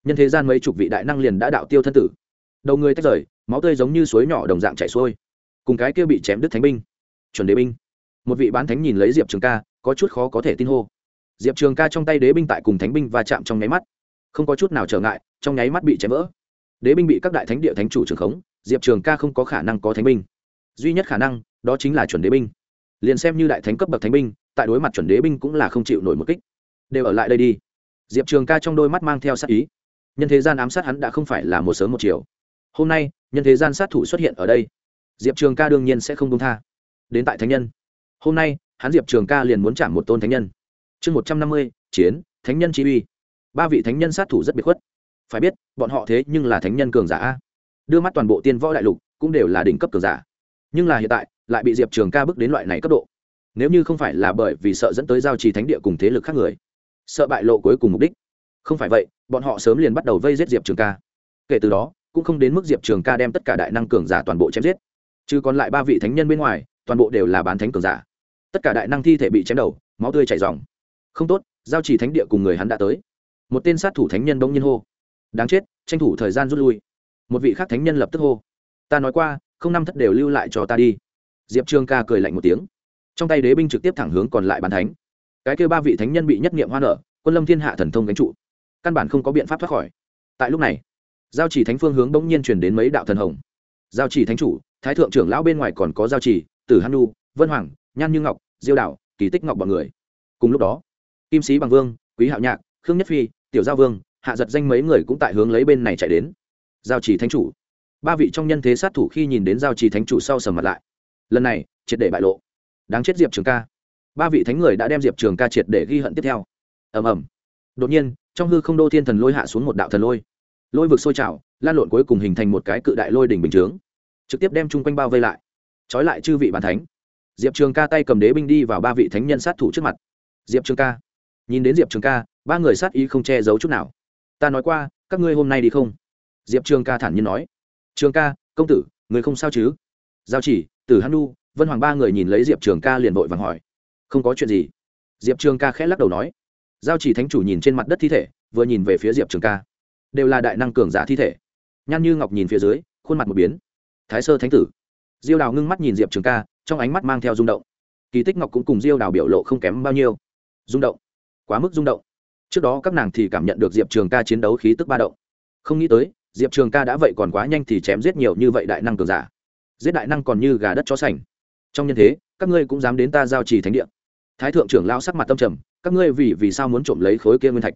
nhân thế gian mấy chục vị đại năng liền đã đạo tiêu thân tử. Đầu người tách rời, máu tươi giống như suối nhỏ đồng dạng chảy xuôi. Cùng cái kia bị chém đứt thánh binh, chuẩn đế binh. Một vị bán thánh nhìn lấy diệp trường ca, có chút khó có thể tin hô. Diệp trường ca trong tay đế binh tại cùng thánh binh và chạm trong nháy mắt. Không có chút nào trở ngại, trong nháy mắt bị chém vỡ đế binh bị các đại thánh địa thánh chủ trưởng khống, diệp trường ca không có khả năng có thánh binh. Duy nhất khả năng, đó chính là chuẩn đế binh. Liền xem như đại thánh cấp bậc thánh binh, tại đối mặt chuẩn đế binh cũng là không chịu nổi một kích. Đều ở lại đây đi. Diệp trường ca trong đôi mắt mang theo sát ý. Nhân thế gian ám sát hắn đã không phải là một sớm một chiều. Hôm nay, nhân thế gian sát thủ xuất hiện ở đây. Diệp trường ca đương nhiên sẽ không công tha. Đến tại thánh nhân. Hôm nay, hắn diệp trường ca liền muốn chạm một tôn thánh nhân. Chương một trăm năm mươi, chiến, thánh nhân chỉ uy. Ba vị thánh nhân sát thủ rất biệt khuất phải biết, bọn họ thế nhưng là thánh nhân cường giả đưa mắt toàn bộ tiên võ đại lục, cũng đều là đỉnh cấp cường giả. Nhưng là hiện tại, lại bị diệp trường ca bước đến loại này cấp độ. Nếu như không phải là bởi vì sợ dẫn tới giao trì thánh địa cùng thế lực khác người, sợ bại lộ cuối cùng mục đích. Không phải vậy, bọn họ sớm liền bắt đầu vây giết diệp trường ca. Kể từ đó, cũng không đến mức diệp trường ca đem tất cả đại năng cường giả toàn bộ chém giết. Chứ còn lại ba vị thánh nhân bên ngoài, toàn bộ đều là bán thánh cường giả. Tất cả đại năng thi thể bị chém đầu, máu tươi chảy dòng không tốt, giao trì thánh địa cùng người hắn đã tới. Một tên sát thủ thánh nhân bỗng nhiên hô đáng chết tranh thủ thời gian rút lui. Một vị khác thánh nhân lập tức hô. Ta nói qua không năm thất đều lưu lại cho ta đi. Diệp Trương ca cười lạnh một tiếng. Trong tay đế binh trực tiếp thẳng hướng còn lại bàn thánh. Cái kêu ba vị thánh nhân bị nhất nghiệm hoa nở quân lâm thiên hạ thần thông gánh trụ. Căn bản không có biện pháp thoát khỏi. Tại lúc này giao chỉ thánh phương hướng bỗng nhiên chuyển đến mấy đạo thần hồng. Giao chỉ thánh chủ thái thượng trưởng lão bên ngoài còn có giao chỉ tử hanu, vân hoàng nhan như ngọc diêu đạo kỳ tích ngọc b ọ n người. Cùng lúc đó kim sĩ bằng vương quý hạo nhạc khương nhất phi tiểu giao vương hạ giật danh mấy người cũng tại hướng lấy bên này chạy đến. Giao chỉ thánh chủ. Ba vị trong nhân thế sát thủ khi nhìn đến giao chỉ thánh chủ sau sầm mặt lại. Lần này, triệt để bại lộ. Đáng chết diệp trường ca. Ba vị thánh người đã đem diệp trường ca triệt để ghi hận tiếp theo. Ầm ầm. Đột nhiên, trong hư không đô thiên thần lôi hạ xuống một đạo thần lôi. Lôi vực sôi trào, lan lộn cuối cùng hình thành một cái cự đại lôi đỉnh bình chướng. Trực tiếp đem chung quanh bao vây lại. Trói lại chư vị bàn thánh. Diệp trường ca tay cầm đế binh đi vào ba vị thánh nhân sát thủ trước mặt. Diệp trường ca. Nhìn đến diệp trường ca, ba người sát ý không che giấu chút nào ta nói qua, các ngươi hôm nay đi không? Diệp trường ca thản nhiên nói. Trường ca, công tử, người không sao chứ? Giao chỉ, tử hanu vân hoàng ba người nhìn lấy diệp trường ca liền vội vàng hỏi. Không có chuyện gì. Diệp trường ca khẽ lắc đầu nói. Giao chỉ thánh chủ nhìn trên mặt đất thi thể, vừa nhìn về phía diệp trường ca. Đều là đại năng cường giả thi thể. Nhan như ngọc nhìn phía dưới, khuôn mặt một biến. Thái sơ thánh tử. Diêu đào ngưng mắt nhìn diệp trường ca, trong ánh mắt mang theo rung động. Kỳ tích ngọc cũng cùng diêu đào biểu lộ không kém bao nhiêu. Rung động. Quá mức rung động trước đó các nàng thì cảm nhận được diệp trường ca chiến đấu khí tức ba động không nghĩ tới diệp trường ca đã vậy còn quá nhanh thì chém giết nhiều như vậy đại năng cường giả giết đại năng còn như gà đất chó sành trong nhân thế các ngươi cũng dám đến ta giao trì thánh địa thái thượng trưởng lao sắc mặt tâm trầm các ngươi vì vì sao muốn trộm lấy khối kia nguyên thạch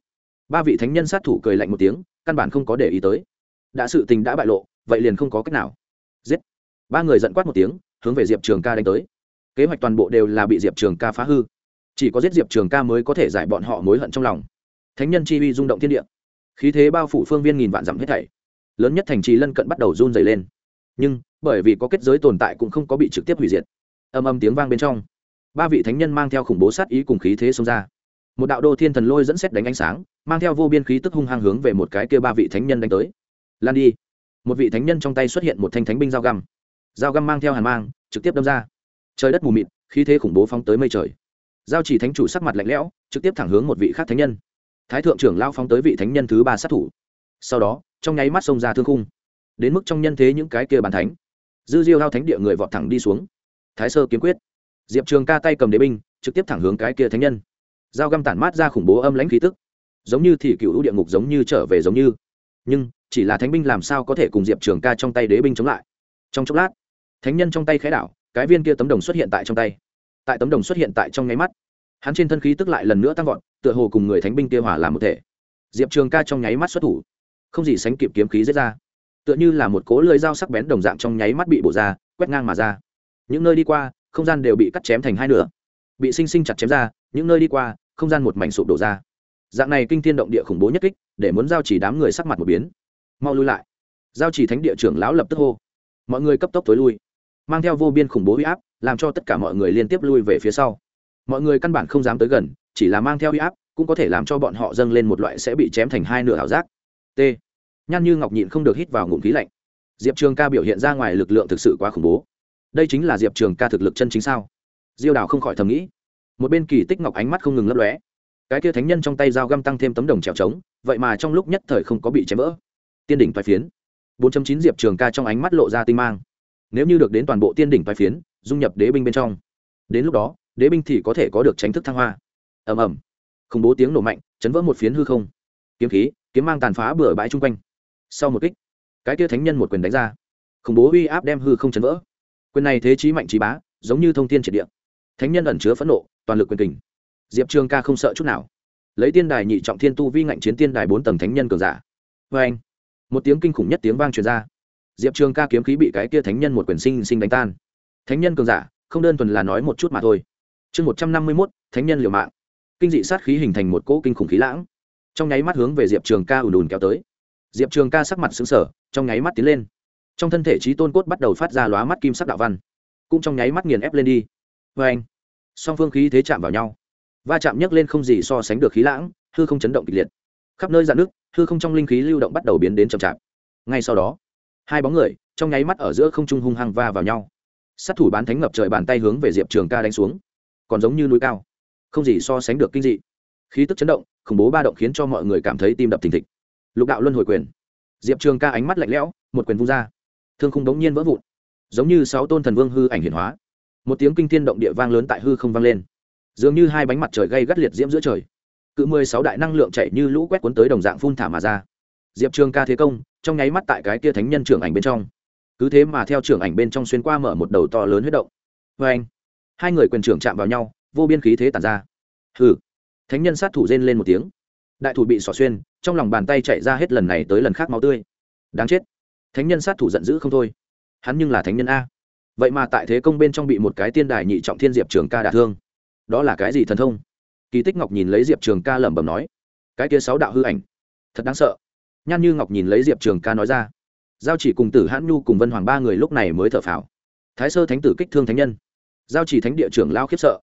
ba vị thánh nhân sát thủ cười lạnh một tiếng căn bản không có để ý tới đã sự tình đã bại lộ vậy liền không có cách nào giết ba người giận quát một tiếng hướng về diệp trường ca đánh tới kế hoạch toàn bộ đều là bị diệp trường ca phá hư chỉ có giết diệp trường ca mới có thể giải bọn họ mối hận trong lòng thánh nhân chi uy rung động thiên địa. Khí thế bao phủ phương viên nghìn vạn dặm hết thảy. Lớn nhất thành trì lân cận bắt đầu run dày lên. Nhưng, bởi vì có kết giới tồn tại cũng không có bị trực tiếp hủy diệt. Âm âm tiếng vang bên trong, ba vị thánh nhân mang theo khủng bố sát ý cùng khí thế xông ra. Một đạo đô thiên thần lôi dẫn xét đánh ánh sáng, mang theo vô biên khí tức hung hăng hướng về một cái kia ba vị thánh nhân đánh tới. Lan đi. Một vị thánh nhân trong tay xuất hiện một thanh thánh binh dao găm. Dao găm mang theo hàn mang, trực tiếp đâm ra. Trời đất mù mịt, khí thế khủng bố phóng tới mây trời. Giao chỉ thánh chủ sắc mặt lạnh lẽo, trực tiếp thẳng hướng một vị khác thánh nhân thái thượng trưởng lao phóng tới vị thánh nhân thứ ba sát thủ. Sau đó, trong nháy mắt xông ra thương khung. Đến mức trong nhân thế những cái kia bàn thánh, dư diêu hao thánh địa người vọt thẳng đi xuống. Thái sơ kiếm quyết. Diệp trường ca tay cầm đế binh, trực tiếp thẳng hướng cái kia thánh nhân. Dao găm tản mát ra khủng bố âm lãnh khí tức. Giống như thì cựu địa ngục giống như trở về giống như. Nhưng, chỉ là thánh binh làm sao có thể cùng diệp trường ca trong tay đế binh chống lại? Trong chốc lát, thánh nhân trong tay khẽ đảo, cái viên kia tấm đồng xuất hiện tại trong tay. Tại tấm đồng xuất hiện tại trong nháy mắt, hắn trên thân khí tức lại lần nữa tăng vọt tựa hồ cùng người thánh binh kia hỏa làm một thể. Diệp trường ca trong nháy mắt xuất thủ. Không gì sánh kịp kiếm khí giết ra. Tựa như là một cố lưới dao sắc bén đồng dạng trong nháy mắt bị bổ ra, quét ngang mà ra. Những nơi đi qua, không gian đều bị cắt chém thành hai nửa. Bị sinh sinh chặt chém ra, những nơi đi qua, không gian một mảnh sụp đổ ra. Dạng này kinh thiên động địa khủng bố nhất kích, để muốn giao chỉ đám người sắc mặt một biến. Mau lui lại. Giao chỉ thánh địa trưởng lão lập tức hô. Mọi người cấp tốc tối lui. Mang theo vô biên khủng bố huy áp, làm cho tất cả mọi người liên tiếp lui về phía sau. Mọi người căn bản không dám tới gần chỉ là mang theo huy áp, cũng có thể làm cho bọn họ dâng lên một loại sẽ bị chém thành hai nửa ảo giác. T. Nhan như ngọc nhịn không được hít vào ngụm khí lạnh. Diệp trường ca biểu hiện ra ngoài lực lượng thực sự quá khủng bố. Đây chính là diệp trường ca thực lực chân chính sao? Diêu đào không khỏi thầm nghĩ. Một bên kỳ tích ngọc ánh mắt không ngừng lấp lóe. Cái kia thánh nhân trong tay dao găm tăng thêm tấm đồng trèo trống, vậy mà trong lúc nhất thời không có bị chém vỡ. Tiên đỉnh toái phiến. 4.9 diệp trường ca trong ánh mắt lộ ra tinh mang. Nếu như được đến toàn bộ tiên đỉnh toái phiến, dung nhập đế binh bên trong. Đến lúc đó, đế binh thì có thể có được tránh thức thăng hoa ầm ầm. Khủng bố tiếng nổ mạnh, chấn vỡ một phiến hư không. Kiếm khí, kiếm mang tàn phá bừa bãi chung quanh. Sau một kích, cái kia thánh nhân một quyền đánh ra. Khủng bố uy áp đem hư không chấn vỡ. Quyền này thế chí mạnh trí bá, giống như thông tin triệt địa. Thánh nhân ẩn chứa phẫn nộ, toàn lực quyền kình. Diệp trường ca không sợ chút nào. Lấy tiên đài nhị trọng thiên tu vi ngạnh chiến tiên đài bốn tầng thánh nhân cường giả. Vê anh, một tiếng kinh khủng nhất tiếng vang truyền ra. Diệp trường ca kiếm khí bị cái kia thánh nhân một quyền sinh sinh đánh tan. Thánh nhân cường giả, không đơn thuần là nói một chút mà thôi. Chương một trăm năm mươi mốt, thánh nhân liều mạng kinh dị sát khí hình thành một cỗ kinh khủng khí lãng. Trong nháy mắt hướng về diệp trường ca ùn ùn kéo tới. Diệp trường ca sắc mặt xứng sở trong nháy mắt tiến lên. Trong thân thể trí tôn cốt bắt đầu phát ra lóa mắt kim sắc đạo văn, cũng trong nháy mắt nghiền ép lên đi. Vê anh, song phương khí thế chạm vào nhau. Va chạm nhấc lên không gì so sánh được khí lãng, hư không chấn động kịch liệt. Khắp nơi dạn nước hư không trong linh khí lưu động bắt đầu biến đến chậm chạp. Ngay sau đó, hai bóng người trong nháy mắt ở giữa không trung hung hăng va vào nhau. Sát thủ bán thánh ngập trời bàn tay hướng về diệp trường ca đánh xuống. Còn giống như núi cao không gì so sánh được kinh dị. Khí tức chấn động, khủng bố ba động khiến cho mọi người cảm thấy tim đập thình thịch. Lục đạo luân hồi quyền. Diệp trường ca ánh mắt lạnh lẽo, một quyền vung ra. Thương khung đống nhiên vỡ vụn. Giống như sáu tôn thần vương hư ảnh hiển hóa. Một tiếng kinh thiên động địa vang lớn tại hư không vang lên. Dường như hai bánh mặt trời gây gắt liệt diễm giữa trời. Cự mười sáu đại năng lượng chạy như lũ quét cuốn tới đồng dạng phun thả mà ra. Diệp trường ca thế công, trong nháy mắt tại cái kia thánh nhân trưởng ảnh bên trong. Cứ thế mà theo trưởng ảnh bên trong xuyên qua mở một đầu to lớn huyết động. Vê anh hai người quyền trưởng chạm vào nhau vô biên khí thế tàn ra. Hừ. Thánh nhân sát thủ rên lên một tiếng. Đại thủ bị xỏ xuyên, trong lòng bàn tay chạy ra hết lần này tới lần khác máu tươi. Đáng chết. Thánh nhân sát thủ giận dữ không thôi. Hắn nhưng là thánh nhân a. Vậy mà tại thế công bên trong bị một cái tiên đài nhị trọng thiên diệp trường ca đả thương. Đó là cái gì thần thông? Kỳ tích ngọc nhìn lấy diệp trường ca lẩm bẩm nói. Cái kia sáu đạo hư ảnh. Thật đáng sợ. Nhan như ngọc nhìn lấy diệp trường ca nói ra. Giao chỉ cùng tử hãn nhu cùng vân hoàng ba người lúc này mới thở phào. Thái sơ thánh tử kích thương thánh nhân. Giao chỉ thánh địa trưởng lao khiếp sợ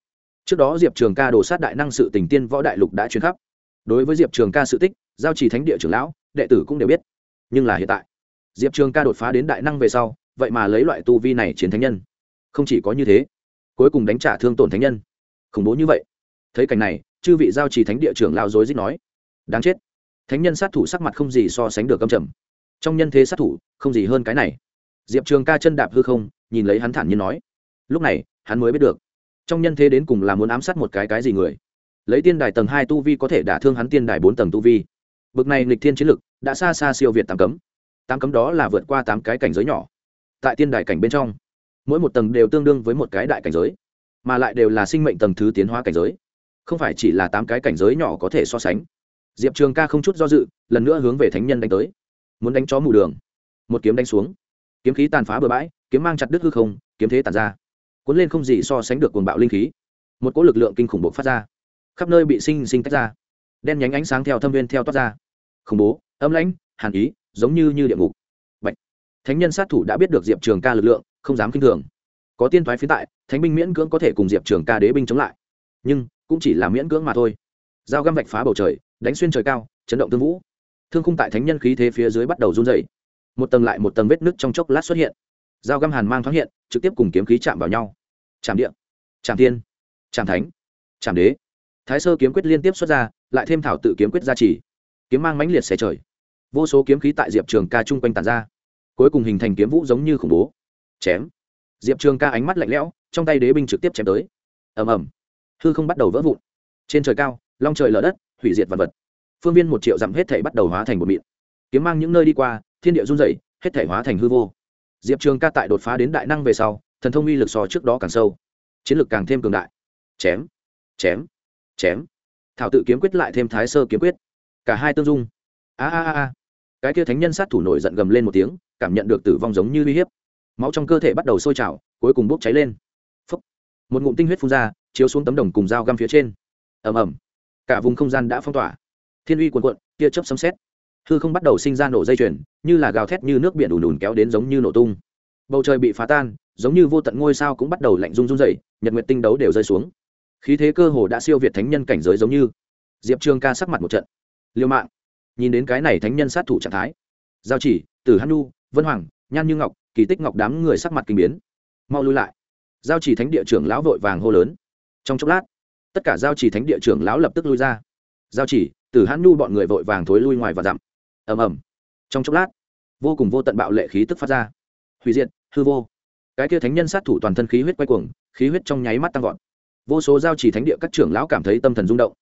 trước đó diệp trường ca đổ sát đại năng sự tình tiên võ đại lục đã chuyên khắp. Đối với diệp trường ca sự tích, giao chỉ thánh địa trưởng lão, đệ tử cũng đều biết. Nhưng là hiện tại, diệp trường ca đột phá đến đại năng về sau, vậy mà lấy loại tu vi này chiến thánh nhân. Không chỉ có như thế, cuối cùng đánh trả thương tổn thánh nhân. Khủng bố như vậy. Thấy cảnh này, chư vị giao trì thánh địa trưởng lao dối dích nói. Đáng chết. Thánh nhân sát thủ sắc mặt không gì so sánh được âm trầm. Trong nhân thế sát thủ, không gì hơn cái này. Diệp trường ca chân đạp hư không, nhìn lấy hắn thản nhiên nói. Lúc này, hắn mới biết được trong nhân thế đến cùng là muốn ám sát một cái cái gì người? Lấy tiên đài tầng hai tu vi có thể đả thương hắn tiên đài bốn tầng tu vi. Bực này lịch thiên chiến lực, đã xa xa siêu việt tám cấm. Tám cấm đó là vượt qua tám cái cảnh giới nhỏ. Tại tiên đài cảnh bên trong, mỗi một tầng đều tương đương với một cái đại cảnh giới, mà lại đều là sinh mệnh tầng thứ tiến hóa cảnh giới. Không phải chỉ là tám cái cảnh giới nhỏ có thể so sánh. Diệp trường ca không chút do dự, lần nữa hướng về thánh nhân đánh tới. Muốn đánh chó mù đường. Một kiếm đánh xuống. Kiếm khí tàn phá bừa bãi, kiếm mang chặt đứt hư không, kiếm thế tàn ra cuốn lên không gì so sánh được cuồng bạo linh khí. Một cỗ lực lượng kinh khủng bộc phát ra. Khắp nơi bị sinh sinh tách ra. Đen nhánh ánh sáng theo thâm viên theo toát ra. Khủng bố, âm lãnh, hàn ý, giống như như địa ngục. Bạch. thánh nhân sát thủ đã biết được diệp trường ca lực lượng, không dám k i n h thường. Có tiên thoái phiến tại, thánh binh miễn cưỡng có thể cùng diệp trường ca đế binh chống lại. Nhưng, cũng chỉ là miễn cưỡng mà thôi. Dao găm vạch phá bầu trời, đánh xuyên trời cao, chấn động tương vũ. Thương khung tại thánh nhân khí thế phía dưới bắt đầu run dày một tầng lại một tầng vết nứt trong chốc lát xuất hiện. Dao găm hàn mang thoáng hiện, trực tiếp cùng kiếm khí chạm vào nhau trảm điện trảm tiên trảm thánh, trảm đế. Thái sơ kiếm quyết liên tiếp xuất ra, lại thêm thảo tự kiếm quyết gia trì. Kiếm mang mãnh liệt xẻ trời. Vô số kiếm khí tại diệp trường ca chung quanh tàn ra. Cuối cùng hình thành kiếm vũ giống như khủng bố. Chém. Diệp trường ca ánh mắt lạnh lẽo, trong tay đế binh trực tiếp chém tới. Ầm ầm. Hư không bắt đầu vỡ vụn. Trên trời cao, long trời lở đất, hủy diệt vật vật. Phương viên một triệu dặm hết thể bắt đầu hóa thành một mịn. Kiếm mang những nơi đi qua, thiên địa run dày hết thể hóa thành hư vô. Diệp trường ca tại đột phá đến đại năng về sau thần thông uy lực so trước đó càng sâu, chiến lực càng thêm cường đại. Chém chém chém. Thảo tự kiếm quyết lại thêm thái sơ kiếm quyết. Cả hai tương dung. A a a. Cái kia thánh nhân sát thủ nổi giận gầm lên một tiếng, cảm nhận được tử vong giống như uy hiếp. Máu trong cơ thể bắt đầu sôi trào, cuối cùng bốc cháy lên. Phúc. một ngụm tinh huyết phun ra, chiếu xuống tấm đồng cùng dao găm phía trên. Ầm ầm. Cả vùng không gian đã phong tỏa. Thiên uy cuồn cuộn, tia chớp sấm sét. hư không bắt đầu sinh ra nổ dây chuyền, như là gào thét như nước biển ùn ùn kéo đến giống như nổ tung. Bầu trời bị phá tan giống như vô tận ngôi sao cũng bắt đầu lạnh run run dậy nhật nguyệt tinh đấu đều rơi xuống. Khí thế cơ hồ đã siêu việt thánh nhân cảnh giới giống như. Diệp trường ca sắc mặt một trận. Liêu mạng. Nhìn đến cái này thánh nhân sát thủ trạng thái. Giao chỉ, tử hắn nu vân hoàng, nhan như ngọc, kỳ tích ngọc đám người sắc mặt kinh biến. Mau lui lại. Giao chỉ thánh địa trưởng lão vội vàng hô lớn. Trong chốc lát, tất cả giao chỉ thánh địa trưởng lão lập tức lui ra. Giao chỉ, tử hắn nu bọn người vội vàng thối lui ngoài và dặm. Ầm ầm. Trong chốc lát, vô cùng vô tận bạo lệ khí tức phát ra. Hủy diệt, hư vô cái kia thánh nhân sát thủ toàn thân khí huyết quay cuồng, khí huyết trong nháy mắt tăng vọt. Vô số giao chỉ thánh địa các trưởng lão cảm thấy tâm thần rung động.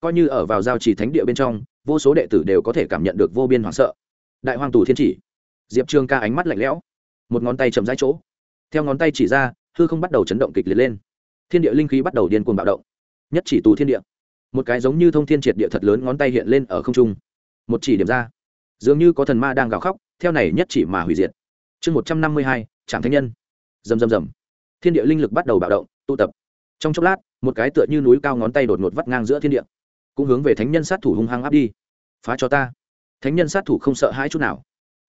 Coi như ở vào giao chỉ thánh địa bên trong, vô số đệ tử đều có thể cảm nhận được vô biên hoảng sợ. Đại hoàng tù thiên chỉ, diệp trường ca ánh mắt lạnh lẽo, một ngón tay chầm rãi chỗ. Theo ngón tay chỉ ra, hư không bắt đầu chấn động kịch liệt lên. Thiên địa linh khí bắt đầu điên cuồng bạo động. Nhất chỉ tù thiên địa. Một cái giống như thông thiên triệt địa thật lớn ngón tay hiện lên ở không trung. Một chỉ điểm ra. Dường như có thần ma đang gào khóc, theo này nhất chỉ mà hủy diệt. Chương một trăm năm mươi hai trạm thánh nhân rầm rầm rầm. Thiên địa linh lực bắt đầu bạo động, tụ tập. Trong chốc lát, một cái tựa như núi cao ngón tay đột ngột vắt ngang giữa thiên địa. Cũng hướng về thánh nhân sát thủ hung hăng áp đi. Phá cho ta. Thánh nhân sát thủ không sợ hãi chút nào.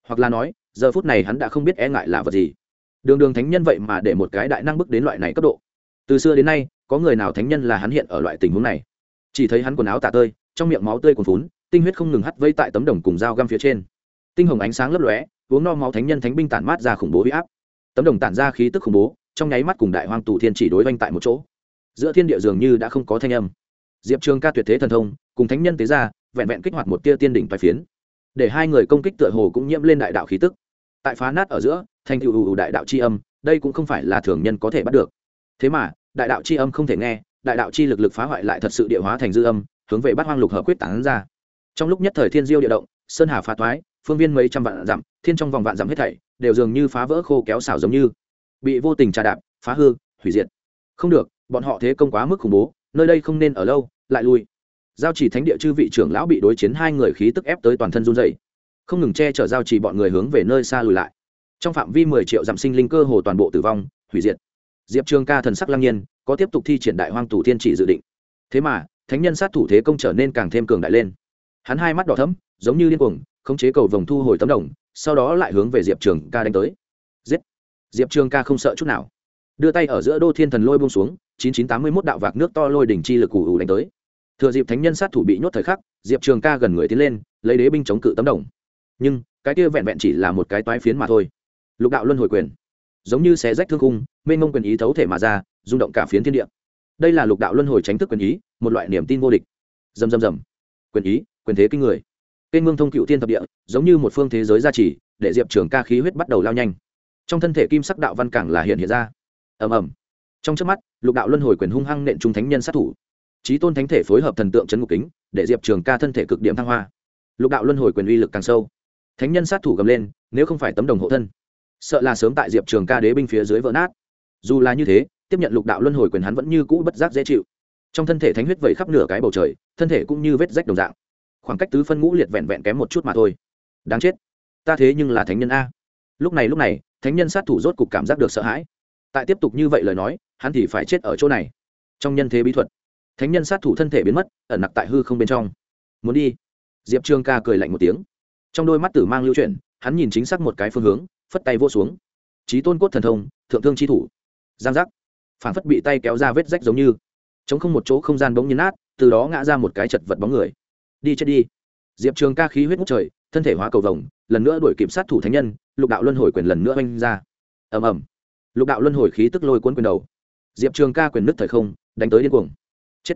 Hoặc là nói, giờ phút này hắn đã không biết e ngại là vật gì. Đường đường thánh nhân vậy mà để một cái đại năng bước đến loại này cấp độ. Từ xưa đến nay, có người nào thánh nhân là hắn hiện ở loại tình huống này? Chỉ thấy hắn quần áo tả tơi, trong miệng máu tươi còn phún tinh huyết không ngừng hắt vây tại tấm đồng cùng dao găm phía trên. Tinh hồng ánh sáng lấp lóe, uống no máu thánh nhân thánh binh tản mát ra khủng bố huy áp tấm đồng tản ra khí tức khủng bố, trong nháy mắt cùng đại hoang tù thiên chỉ đối oanh tại một chỗ. Giữa thiên địa dường như đã không có thanh âm. Diệp trường ca tuyệt thế thần thông, cùng thánh nhân tế ra, vẹn vẹn kích hoạt một tia tiên đỉnh toái phiến. Để hai người công kích tựa hồ cũng nhiễm lên đại đạo khí tức. Tại phá nát ở giữa, thành tựu ủ đại đạo c h i âm, đây cũng không phải là thường nhân có thể bắt được. Thế mà, đại đạo c h i âm không thể nghe, đại đạo chi lực lực phá hoại lại thật sự địa hóa thành dư âm, hướng về bát hoang lục hợp quyết tán ra. Trong lúc nhất thời thiên diêu địa động, sơn hà phá toái, phương viên mấy trăm vạn dặm, thiên trong vòng vạn dặm hết thảy đều dường như phá vỡ khô kéo xảo giống như. Bị vô tình trà đạp, phá hư, hủy diệt. Không được, bọn họ thế công quá mức khủng bố, nơi đây không nên ở lâu, lại lui. Giao chỉ thánh địa chư vị trưởng lão bị đối chiến hai người khí tức ép tới toàn thân run dày không ngừng che chở giao chỉ bọn người hướng về nơi xa lùi lại. Trong phạm vi mười triệu dặm sinh linh cơ hồ toàn bộ tử vong, hủy diệt. Diệp trường ca thần sắc lăng nhiên, có tiếp tục thi triển đại hoang tù thiên chỉ dự định. Thế mà, thánh nhân sát thủ thế công trở nên càng thêm cường đại lên. Hắn hai mắt đỏ thấm giống như điên cuồng, khống chế cầu vồng thu hồi tấm đồng sau đó lại hướng về diệp trường ca đánh tới. Giết! Diệp trường ca không sợ chút nào. Đưa tay ở giữa đô thiên thần lôi bông xuống, chín chín tám mươi mốt đạo vạc nước to lôi đỉnh chi lực ủ ủ đánh tới. Thừa dịp thánh nhân sát thủ bị nhốt thời khắc, diệp trường ca gần người tiến lên, lấy đế binh chống cự tấm đồng. Nhưng, cái kia vẹn vẹn chỉ là một cái toái phiến mà thôi. Lục đạo luân hồi quyền. Giống như xé rách thương cung mênh mông quyền ý thấu thể mà ra, rung động cả phiến thiên địa. Đây là lục đạo luân hồi tránh thức quyền ý, một loại niềm tin vô địch. Dầm dầm dầm quyền ý, quyền thế kinh người kênh mương thông cựu tiên thập địa, giống như một phương thế giới gia trì, để diệp trường ca khí huyết bắt đầu lao nhanh. Trong thân thể kim sắc đạo văn càng là hiện hiện ra. Ầm ầm. Trong trước mắt, lục đạo luân hồi quyền hung hăng nện trung thánh nhân sát thủ. Trí tôn thánh thể phối hợp thần tượng c ngục kính, để diệp trường ca thân thể cực điểm thăng hoa. Lục đạo luân hồi quyền uy lực càng sâu. Thánh nhân sát thủ gầm lên, nếu không phải tấm đồng hộ thân, sợ là sớm tại diệp trường ca đế binh phía dưới vỡ nát. Dù là như thế, tiếp nhận lục đạo luân hồi quyền hắn vẫn như cũ bất giác dễ chịu. Trong thân thể thánh huyết vẩy khắp nửa cái bầu trời, thân thể cũng như vết rách đồng dạng khoảng cách tứ phân ngũ liệt vẹn vẹn kém một chút mà thôi. Đáng chết. Ta thế nhưng là thánh nhân a. Lúc này lúc này, thánh nhân sát thủ rốt cục cảm giác được sợ hãi. Tại tiếp tục như vậy lời nói, hắn thì phải chết ở chỗ này. Trong nhân thế bí thuật, thánh nhân sát thủ thân thể biến mất, ẩn nặc tại hư không bên trong. Muốn đi. Diệp trương ca cười lạnh một tiếng. Trong đôi mắt tử mang lưu chuyển, hắn nhìn chính xác một cái phương hướng, phất tay vô xuống. Trí tôn cốt thần thông, thượng thương chi thủ. Giang giác. Phản phất bị tay kéo ra vết rách giống như. Chống không một chỗ không gian bỗng nhiên nát, từ đó ngã ra một cái chật vật bóng người đi chết đi. Diệp trường ca khí huyết ngút trời, thân thể hóa cầu vồng, lần nữa đuổi kiểm sát thủ thánh nhân, lục đạo luân hồi quyền lần nữa oanh ra. Ầm ầm. Lục đạo luân hồi khí tức lôi cuốn quyền đầu. Diệp trường ca quyền nứt thời không, đánh tới điên cuồng. Chết.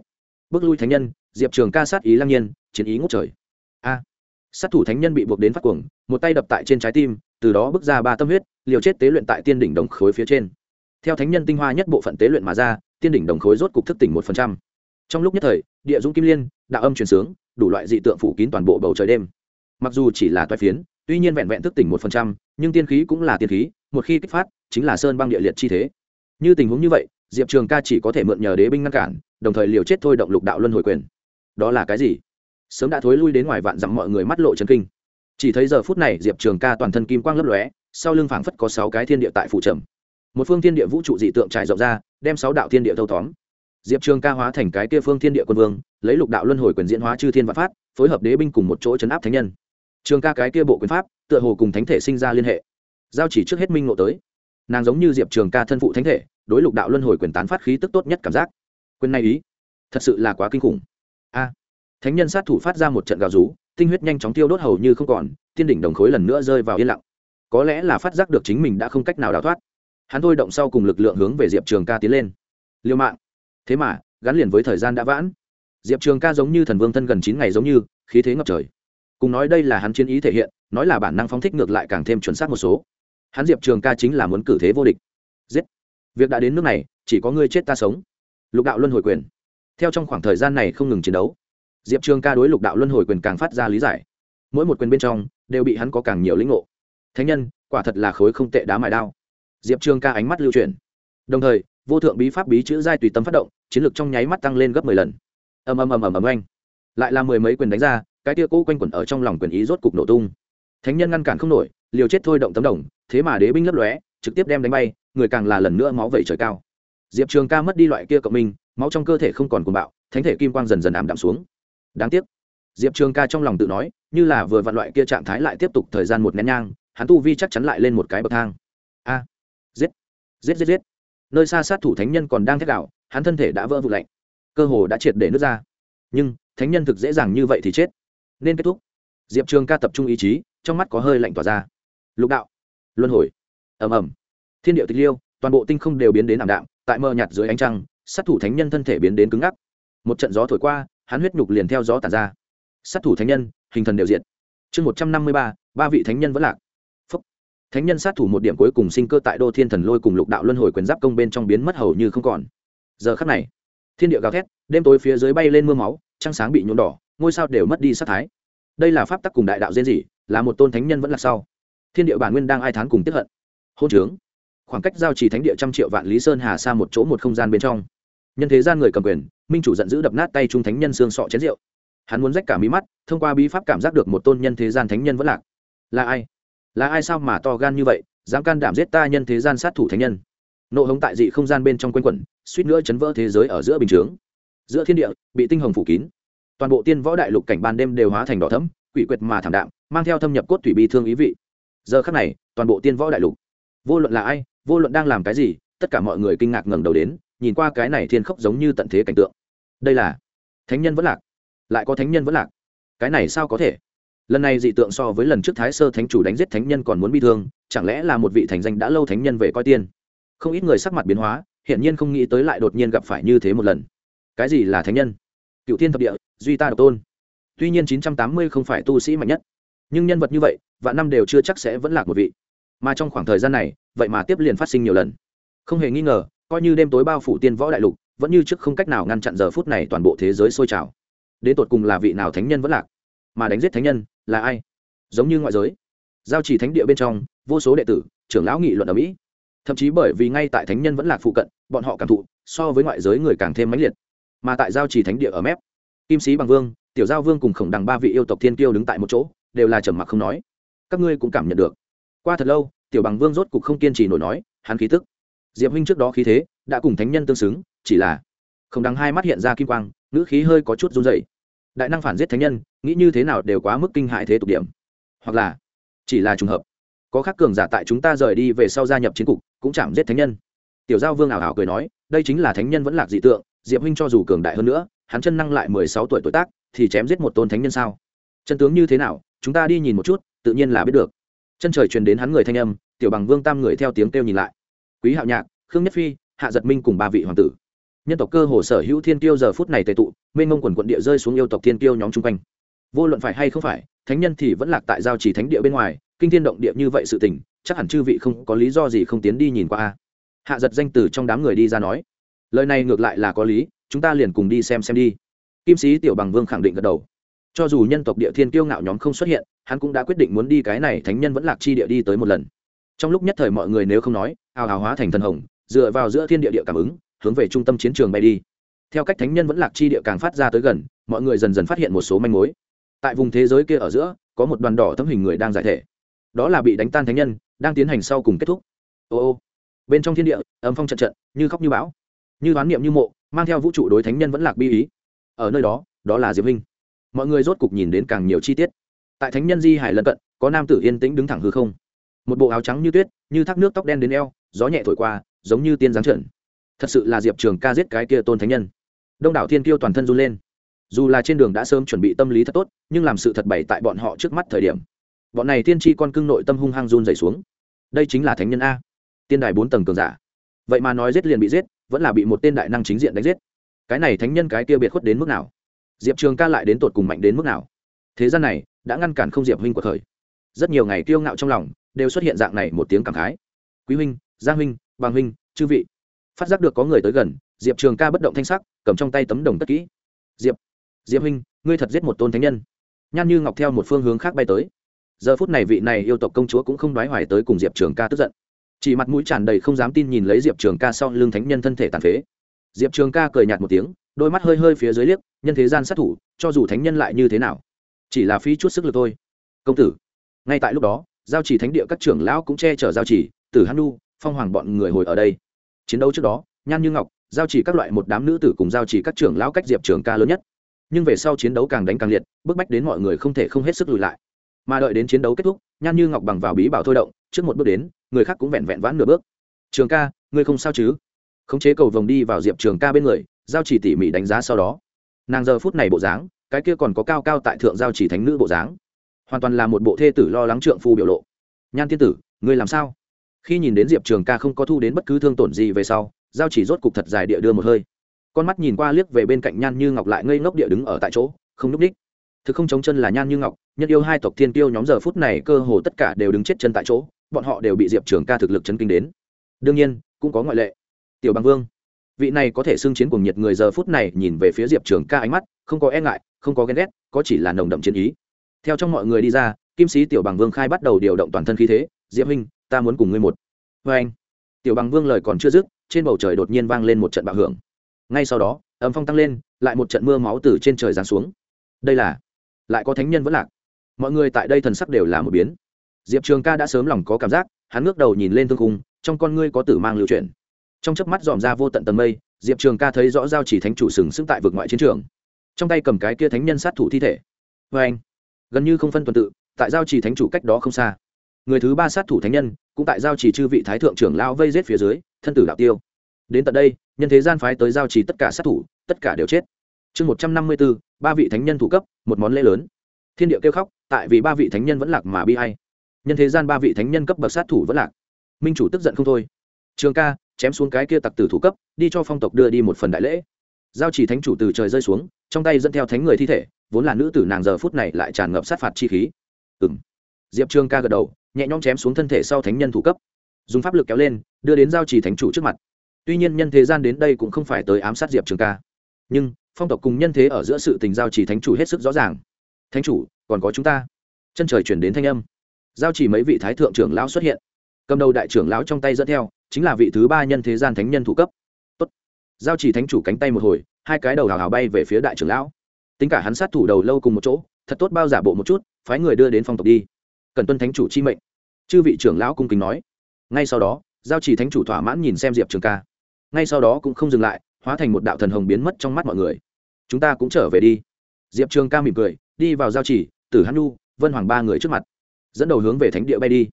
Bước lui thánh nhân, diệp trường ca sát ý lang nhiên, chiến ý ngút trời. A. Sát thủ thánh nhân bị buộc đến phát cuồng, một tay đập tại trên trái tim, từ đó bước ra ba tâm huyết, liều chết tế luyện tại tiên đỉnh đồng khối phía trên. Theo thánh nhân tinh hoa nhất bộ phận tế luyện mà ra, tiên đỉnh đồng khối rốt cục thức tỉnh một phần trăm trong lúc nhất thời, địa dũng kim liên, đạo âm truyền sướng, đủ loại dị tượng phủ kín toàn bộ bầu trời đêm. Mặc dù chỉ là toai phiến, tuy nhiên vẹn vẹn thức tỉnh một phần trăm, nhưng tiên khí cũng là tiên khí, một khi kích phát, chính là sơn băng địa liệt chi thế. Như tình huống như vậy, diệp trường ca chỉ có thể mượn nhờ đế binh ngăn cản, đồng thời liều chết thôi động lục đạo luân hồi quyền. Đó là cái gì? Sớm đã thối lui đến ngoài vạn dặm mọi người mắt lộ chân kinh. Chỉ thấy giờ phút này, diệp trường ca toàn thân kim quang lấp lóe, sau lưng phảng phất có sáu cái thiên địa tại phủ trầm. Một phương thiên địa vũ trụ dị tượng trải rộng ra, đem sáu đạo thiên địa thâu tóm diệp trường ca hóa thành cái kia phương thiên địa quân vương, lấy lục đạo luân hồi quyền diễn hóa chư thiên vạn phát phối hợp đế binh cùng một chỗ chấn áp thánh nhân. Trường ca cái kia bộ quyền pháp, tựa hồ cùng thánh thể sinh ra liên hệ. Giao chỉ trước hết minh ngộ tới. Nàng giống như diệp trường ca thân phụ thánh thể, đối lục đạo luân hồi quyền tán phát khí tức tốt nhất cảm giác. Quyền này ý, thật sự là quá kinh khủng. A, thánh nhân sát thủ phát ra một trận gào rú, tinh huyết nhanh chóng tiêu đốt hầu như không còn, tiên đỉnh đồng khối lần nữa rơi vào yên lặng. Có lẽ là phát giác được chính mình đã không cách nào đào thoát. Hắn thôi động sau cùng lực lượng hướng về diệp trường ca tiến lên. Liêu mạng thế mà, gắn liền với thời gian đã vãn. Diệp trường ca giống như thần vương thân gần chín ngày giống như, khí thế ngập trời. Cùng nói đây là hắn chiến ý thể hiện, nói là bản năng phóng thích ngược lại càng thêm chuẩn xác một số. Hắn diệp trường ca chính là muốn cử thế vô địch. Giết. Việc đã đến nước này, chỉ có ngươi chết ta sống. Lục đạo luân hồi quyền. Theo trong khoảng thời gian này không ngừng chiến đấu, diệp trường ca đối lục đạo luân hồi quyền càng phát ra lý giải. Mỗi một quyền bên trong, đều bị hắn có càng nhiều lĩnh ngộ. Thánh nhân, quả thật là khối không tệ đá mài đao. Diệp trường ca ánh mắt lưu truyền đồng thời vô thượng bí pháp bí chữ giai tùy tâm phát động, chiến lược trong nháy mắt tăng lên gấp mười lần. Ầm ầm ầm ầm ầm anh lại là mười mấy quyền đánh ra, cái tia cũ quanh quẩn ở trong lòng quyền ý rốt cục nổ tung. Thánh nhân ngăn cản không nổi, liều chết thôi động tấm đồng, thế mà đế binh lấp lóe, trực tiếp đem đánh bay, người càng là lần nữa máu vẩy trời cao. Diệp trường ca mất đi loại kia cộng minh, máu trong cơ thể không còn cuồng bạo, thánh thể kim quang dần dần ảm đạm xuống. Đáng tiếc, diệp trường ca trong lòng tự nói, như là vừa vặn loại kia trạng thái lại tiếp tục thời gian một nén nhang, hắn tu vi chắc chắn lại lên một cái bậc thang. A, giết giết giết giết nơi xa sát thủ thánh nhân còn đang thét đạo hắn thân thể đã vỡ vụ lạnh. Cơ hồ đã triệt để nước ra. Nhưng, thánh nhân thực dễ dàng như vậy thì chết. Nên kết thúc. Diệp trường ca tập trung ý chí, trong mắt có hơi lạnh tỏa ra. Lục đạo. Luân hồi. Ầm ầm. Thiên điệu tịch liêu, toàn bộ tinh không đều biến đến ảm đạm, tại mờ nhạt dưới ánh trăng, sát thủ thánh nhân thân thể biến đến cứng ngắc. Một trận gió thổi qua, hắn huyết nhục liền theo gió tàn ra. Sát thủ thánh nhân, hình thần đều diện chương một trăm năm mươi ba ba vị thánh nhân vẫn lạc thánh nhân sát thủ một điểm cuối cùng sinh cơ tại đô thiên thần lôi cùng lục đạo luân hồi quyền giáp công bên trong biến mất hầu như không còn. Giờ khắc này, thiên địa gào thét, đêm tối phía dưới bay lên mưa máu, trăng sáng bị nhuộm đỏ, ngôi sao đều mất đi sát thái. Đây là pháp tắc cùng đại đạo diễn dị là một tôn thánh nhân vẫn là sau. Thiên địa bản nguyên đang ai thán cùng tiếp hận. Hôn trướng. Khoảng cách giao trì thánh địa trăm triệu vạn lý sơn hà xa một chỗ một không gian bên trong. Nhân thế gian người cầm quyền, minh chủ giận dữ đập nát tay trung thánh nhân xương sọ chén rượu. Hắn muốn rách cả mí mắt, thông qua bí pháp cảm giác được một tôn nhân thế gian thánh nhân vẫn lạc. Là ai? Là ai sao mà to gan như vậy, dám can đảm giết ta nhân thế gian sát thủ thánh nhân. Nộ hống tại dị không gian bên trong quanh quẩn, suýt nữa chấn vỡ thế giới ở giữa bình chướng. Giữa thiên địa, bị tinh hồng phủ kín. Toàn bộ tiên võ đại lục cảnh ban đêm đều hóa thành đỏ thấm quỷ quyệt mà thảm đạm, mang theo thâm nhập cốt thủy bi thương ý vị. Giờ khắc này, toàn bộ tiên võ đại lục, vô luận là ai, vô luận đang làm cái gì, tất cả mọi người kinh ngạc ngẩng đầu đến, nhìn qua cái này thiên khốc giống như tận thế cảnh tượng. Đây là thánh nhân vẫn lạc. Lại có thánh nhân vẫn lạc. Cái này sao có thể? Lần này dị tượng so với lần trước thái sơ thánh chủ đánh giết thánh nhân còn muốn bi thương, chẳng lẽ là một vị thành danh đã lâu thánh nhân về coi tiên? Không ít người sắc mặt biến hóa, hiển nhiên không nghĩ tới lại đột nhiên gặp phải như thế một lần. Cái gì là thánh nhân? Cựu tiên thập địa, duy ta độc tôn. Tuy nhiên chín trăm tám mươi không phải tu sĩ mạnh nhất, nhưng nhân vật như vậy, vạn năm đều chưa chắc sẽ vẫn lạc một vị. Mà trong khoảng thời gian này, vậy mà tiếp liền phát sinh nhiều lần. Không hề nghi ngờ, coi như đêm tối bao phủ tiên võ đại lục, vẫn như trước không cách nào ngăn chặn giờ phút này toàn bộ thế giới sôi trào. Đến tột cùng là vị nào thánh nhân vẫn lạc? Mà đánh giết thánh nhân là ai? Giống như ngoại giới. Giao chỉ thánh địa bên trong, vô số đệ tử, trưởng lão nghị luận ở mỹ. Thậm chí bởi vì ngay tại thánh nhân vẫn lạc phụ cận, bọn họ cảm thụ, so với ngoại giới người càng thêm mãnh liệt. Mà tại giao chỉ thánh địa ở mép, kim sĩ bằng vương, tiểu giao vương cùng khổng đằng ba vị yêu tộc thiên kiêu đứng tại một chỗ, đều là trầm mặc không nói. Các ngươi cũng cảm nhận được. Qua thật lâu, tiểu bằng vương rốt cục không kiên trì nổi nói, hắn khí tức. Diệp huynh trước đó khí thế, đã cùng thánh nhân tương xứng, chỉ là không đằng hai mắt hiện ra kim quang, ngữ khí hơi có chút run dậy đại năng phản giết thánh nhân, nghĩ như thế nào đều quá mức kinh hại thế tục điểm. Hoặc là, chỉ là trùng hợp. Có khắc cường giả tại chúng ta rời đi về sau gia nhập chiến cục, cũng chạm giết thánh nhân. Tiểu giao vương ảo ảo cười nói, đây chính là thánh nhân vẫn lạc dị tượng, diệp huynh cho dù cường đại hơn nữa, hắn chân năng lại mười sáu tuổi tuổi tác, thì chém giết một tôn thánh nhân sao? Chân tướng như thế nào, chúng ta đi nhìn một chút, tự nhiên là biết được. Chân trời truyền đến hắn người thanh âm, tiểu bằng vương tam người theo tiếng kêu nhìn lại. Quý hạo nhạc, khương nhất phi, hạ giật minh cùng ba vị hoàng tử nhân tộc cơ hồ sở hữu thiên tiêu giờ phút này tề tụ, mênh mông quần quận địa rơi xuống yêu tộc thiên tiêu nhóm chung quanh. Vô luận phải hay không phải, thánh nhân thì vẫn lạc tại giao chỉ thánh địa bên ngoài, kinh thiên động địa như vậy sự tình, chắc hẳn chư vị không có lý do gì không tiến đi nhìn qua hạ giật danh từ trong đám người đi ra nói, lời này ngược lại là có lý, chúng ta liền cùng đi xem xem đi. Kim sĩ tiểu bằng vương khẳng định gật đầu. Cho dù nhân tộc địa thiên kiêu ngạo nhóm không xuất hiện, hắn cũng đã quyết định muốn đi cái này thánh nhân vẫn lạc chi địa đi tới một lần. Trong lúc nhất thời mọi người nếu không nói, ào ào hóa thành thần hồng, dựa vào giữa thiên địa địa cảm ứng hướng về trung tâm chiến trường bay đi. Theo cách thánh nhân vẫn lạc chi địa càng phát ra tới gần, mọi người dần dần phát hiện một số manh mối. Tại vùng thế giới kia ở giữa, có một đoàn đỏ thấm hình người đang giải thể. Đó là bị đánh tan thánh nhân, đang tiến hành sau cùng kết thúc. Ô ô. Bên trong thiên địa, âm phong trận trận, như khóc như bão. Như đoán niệm như mộ, mang theo vũ trụ đối thánh nhân vẫn lạc bi ý. Ở nơi đó đó là diệp linh mọi người rốt cục nhìn đến càng nhiều chi tiết. Tại thánh nhân di hải lân cận, có nam tử yên tĩnh đứng thẳng hư không. Một bộ áo trắng như tuyết, như thác nước tóc đen đến eo, gió nhẹ thổi qua, giống như tiên giáng trần thật sự là diệp trường ca giết cái kia tôn thánh nhân. Đông đảo thiên kiêu toàn thân run lên. Dù là trên đường đã sớm chuẩn bị tâm lý thật tốt, nhưng làm sự thật bày tại bọn họ trước mắt thời điểm, bọn này tiên tri con cưng nội tâm hung hăng run dày xuống. Đây chính là thánh nhân a. Tiên đài bốn tầng cường giả. Vậy mà nói giết liền bị giết, vẫn là bị một tên đại năng chính diện đánh giết. Cái này thánh nhân cái kia biệt khuất đến mức nào? Diệp trường ca lại đến tột cùng mạnh đến mức nào? Thế gian này, đã ngăn cản không diệp huynh của thời. Rất nhiều ngày kiêu ngạo trong lòng, đều xuất hiện dạng này một tiếng cảm khái. Quý huynh, giang huynh bằng huynh, chư vị phát giác được có người tới gần, diệp trường ca bất động thanh sắc, cầm trong tay tấm đồng tất kỹ. Diệp diệp huynh, ngươi thật giết một tôn thánh nhân. Nhan như ngọc theo một phương hướng khác bay tới. Giờ phút này vị này yêu tộc công chúa cũng không đoái hoài tới cùng diệp trường ca tức giận. Chỉ mặt mũi tràn đầy không dám tin nhìn lấy diệp trường ca sau lưng thánh nhân thân thể tàn phế. Diệp trường ca cười nhạt một tiếng, đôi mắt hơi hơi phía dưới liếc, nhân thế gian sát thủ, cho dù thánh nhân lại như thế nào, chỉ là phí chút sức lực thôi. Công tử. Ngay tại lúc đó, giao chỉ thánh địa các trưởng lão cũng che chở giao chỉ, tử hanu phong hoàng bọn người hồi ở đây chiến đấu trước đó, nhan như ngọc, giao chỉ các loại một đám nữ tử cùng giao chỉ các trưởng lão cách diệp trường ca lớn nhất. Nhưng về sau chiến đấu càng đánh càng liệt, bức bách đến mọi người không thể không hết sức lùi lại. Mà đợi đến chiến đấu kết thúc, nhan như ngọc bằng vào bí bảo thôi động, trước một bước đến, người khác cũng vẹn vẹn vãn nửa bước. Trường ca, ngươi không sao chứ? Khống chế cầu vồng đi vào diệp trường ca bên người, giao chỉ tỉ mỉ đánh giá sau đó. Nàng giờ phút này bộ dáng, cái kia còn có cao cao tại thượng giao chỉ thánh nữ bộ dáng, hoàn toàn là một bộ thê tử lo lắng trượng phu biểu lộ. Nhan tiên tử, ngươi làm sao? Khi nhìn đến diệp trường ca không có thu đến bất cứ thương tổn gì về sau, giao chỉ rốt cục thật dài địa đưa một hơi. Con mắt nhìn qua liếc về bên cạnh nhan như ngọc lại ngây ngốc địa đứng ở tại chỗ, không núp ních thực không chống chân là nhan như ngọc, nhân yêu hai tộc thiên tiêu nhóm giờ phút này cơ hồ tất cả đều đứng chết chân tại chỗ, bọn họ đều bị diệp trường ca thực lực chấn kinh đến. Đương nhiên, cũng có ngoại lệ. Tiểu bằng vương, vị này có thể xưng chiến cùng nhiệt người giờ phút này nhìn về phía diệp trường ca ánh mắt, không có e ngại, không có ghen ghét, có chỉ là nồng đậm chiến ý. Theo trong mọi người đi ra, kim sĩ tiểu bằng vương khai bắt đầu điều động toàn thân khí thế diệp huynh, ta muốn cùng ngươi một. Vê anh. Tiểu bằng vương lời còn chưa dứt, trên bầu trời đột nhiên vang lên một trận bạo hưởng. Ngay sau đó ấm phong tăng lên, lại một trận mưa máu từ trên trời giáng xuống. Đây là, lại có thánh nhân vẫn lạc. Mọi người tại đây thần sắc đều là một biến. Diệp trường ca đã sớm lòng có cảm giác, hắn ngước đầu nhìn lên thương cung trong con ngươi có tử mang lưu chuyển. Trong chớp mắt dòm ra vô tận tầm mây, diệp trường ca thấy rõ giao chỉ thánh chủ sừng sững tại vực ngoại chiến trường. Trong tay cầm cái kia thánh nhân sát thủ thi thể. Vê anh. Gần như không phân tuần tự, tại giao chỉ thánh chủ cách đó không xa người thứ ba sát thủ thánh nhân cũng tại giao chỉ chư vị thái thượng trưởng lao vây rết phía dưới, thân tử đạo tiêu. Đến tận đây, nhân thế gian phái tới giao chỉ tất cả sát thủ, tất cả đều chết. Chương một trăm năm mươi bốn, ba vị thánh nhân thủ cấp, một món lễ lớn. Thiên địa kêu khóc, tại vì ba vị thánh nhân vẫn lạc mà bi hay nhân thế gian ba vị thánh nhân cấp bậc sát thủ vẫn lạc. Minh chủ tức giận không thôi. Trường ca, chém xuống cái kia tặc tử thủ cấp, đi cho phong tộc đưa đi một phần đại lễ. Giao chỉ thánh chủ từ trời rơi xuống, trong tay dẫn theo thánh người thi thể, vốn là nữ tử nàng giờ phút này lại tràn ngập sát phạt chi khí. Ừng diệp trương ca gật đầu nhẹ nhõm chém xuống thân thể sau thánh nhân thủ cấp, dùng pháp lực kéo lên, đưa đến giao chỉ thánh chủ trước mặt. Tuy nhiên nhân thế gian đến đây cũng không phải tới ám sát diệp trường ca, nhưng phong tộc cùng nhân thế ở giữa sự tình giao chỉ thánh chủ hết sức rõ ràng. Thánh chủ, còn có chúng ta. Chân trời chuyển đến thanh âm. Giao chỉ mấy vị thái thượng trưởng lão xuất hiện. Cầm đầu đại trưởng lão trong tay dẫn theo, chính là vị thứ ba nhân thế gian thánh nhân thủ cấp. Tốt. giao chỉ thánh chủ cánh tay một hồi, hai cái đầu hào hào bay về phía đại trưởng lão. Tính cả hắn sát thủ đầu lâu cùng một chỗ, thật tốt bao giả bộ một chút, phái người đưa đến phong tộc đi cần tuân thánh chủ chi mệnh. Chư vị trưởng lão cung kính nói. Ngay sau đó, giao chỉ thánh chủ thỏa mãn nhìn xem diệp trường ca. Ngay sau đó cũng không dừng lại, hóa thành một đạo thần hồng biến mất trong mắt mọi người. Chúng ta cũng trở về đi. Diệp trường ca mỉm cười, đi vào giao chỉ, tử hắn nu vân hoàng ba người trước mặt. Dẫn đầu hướng về thánh địa bay đi.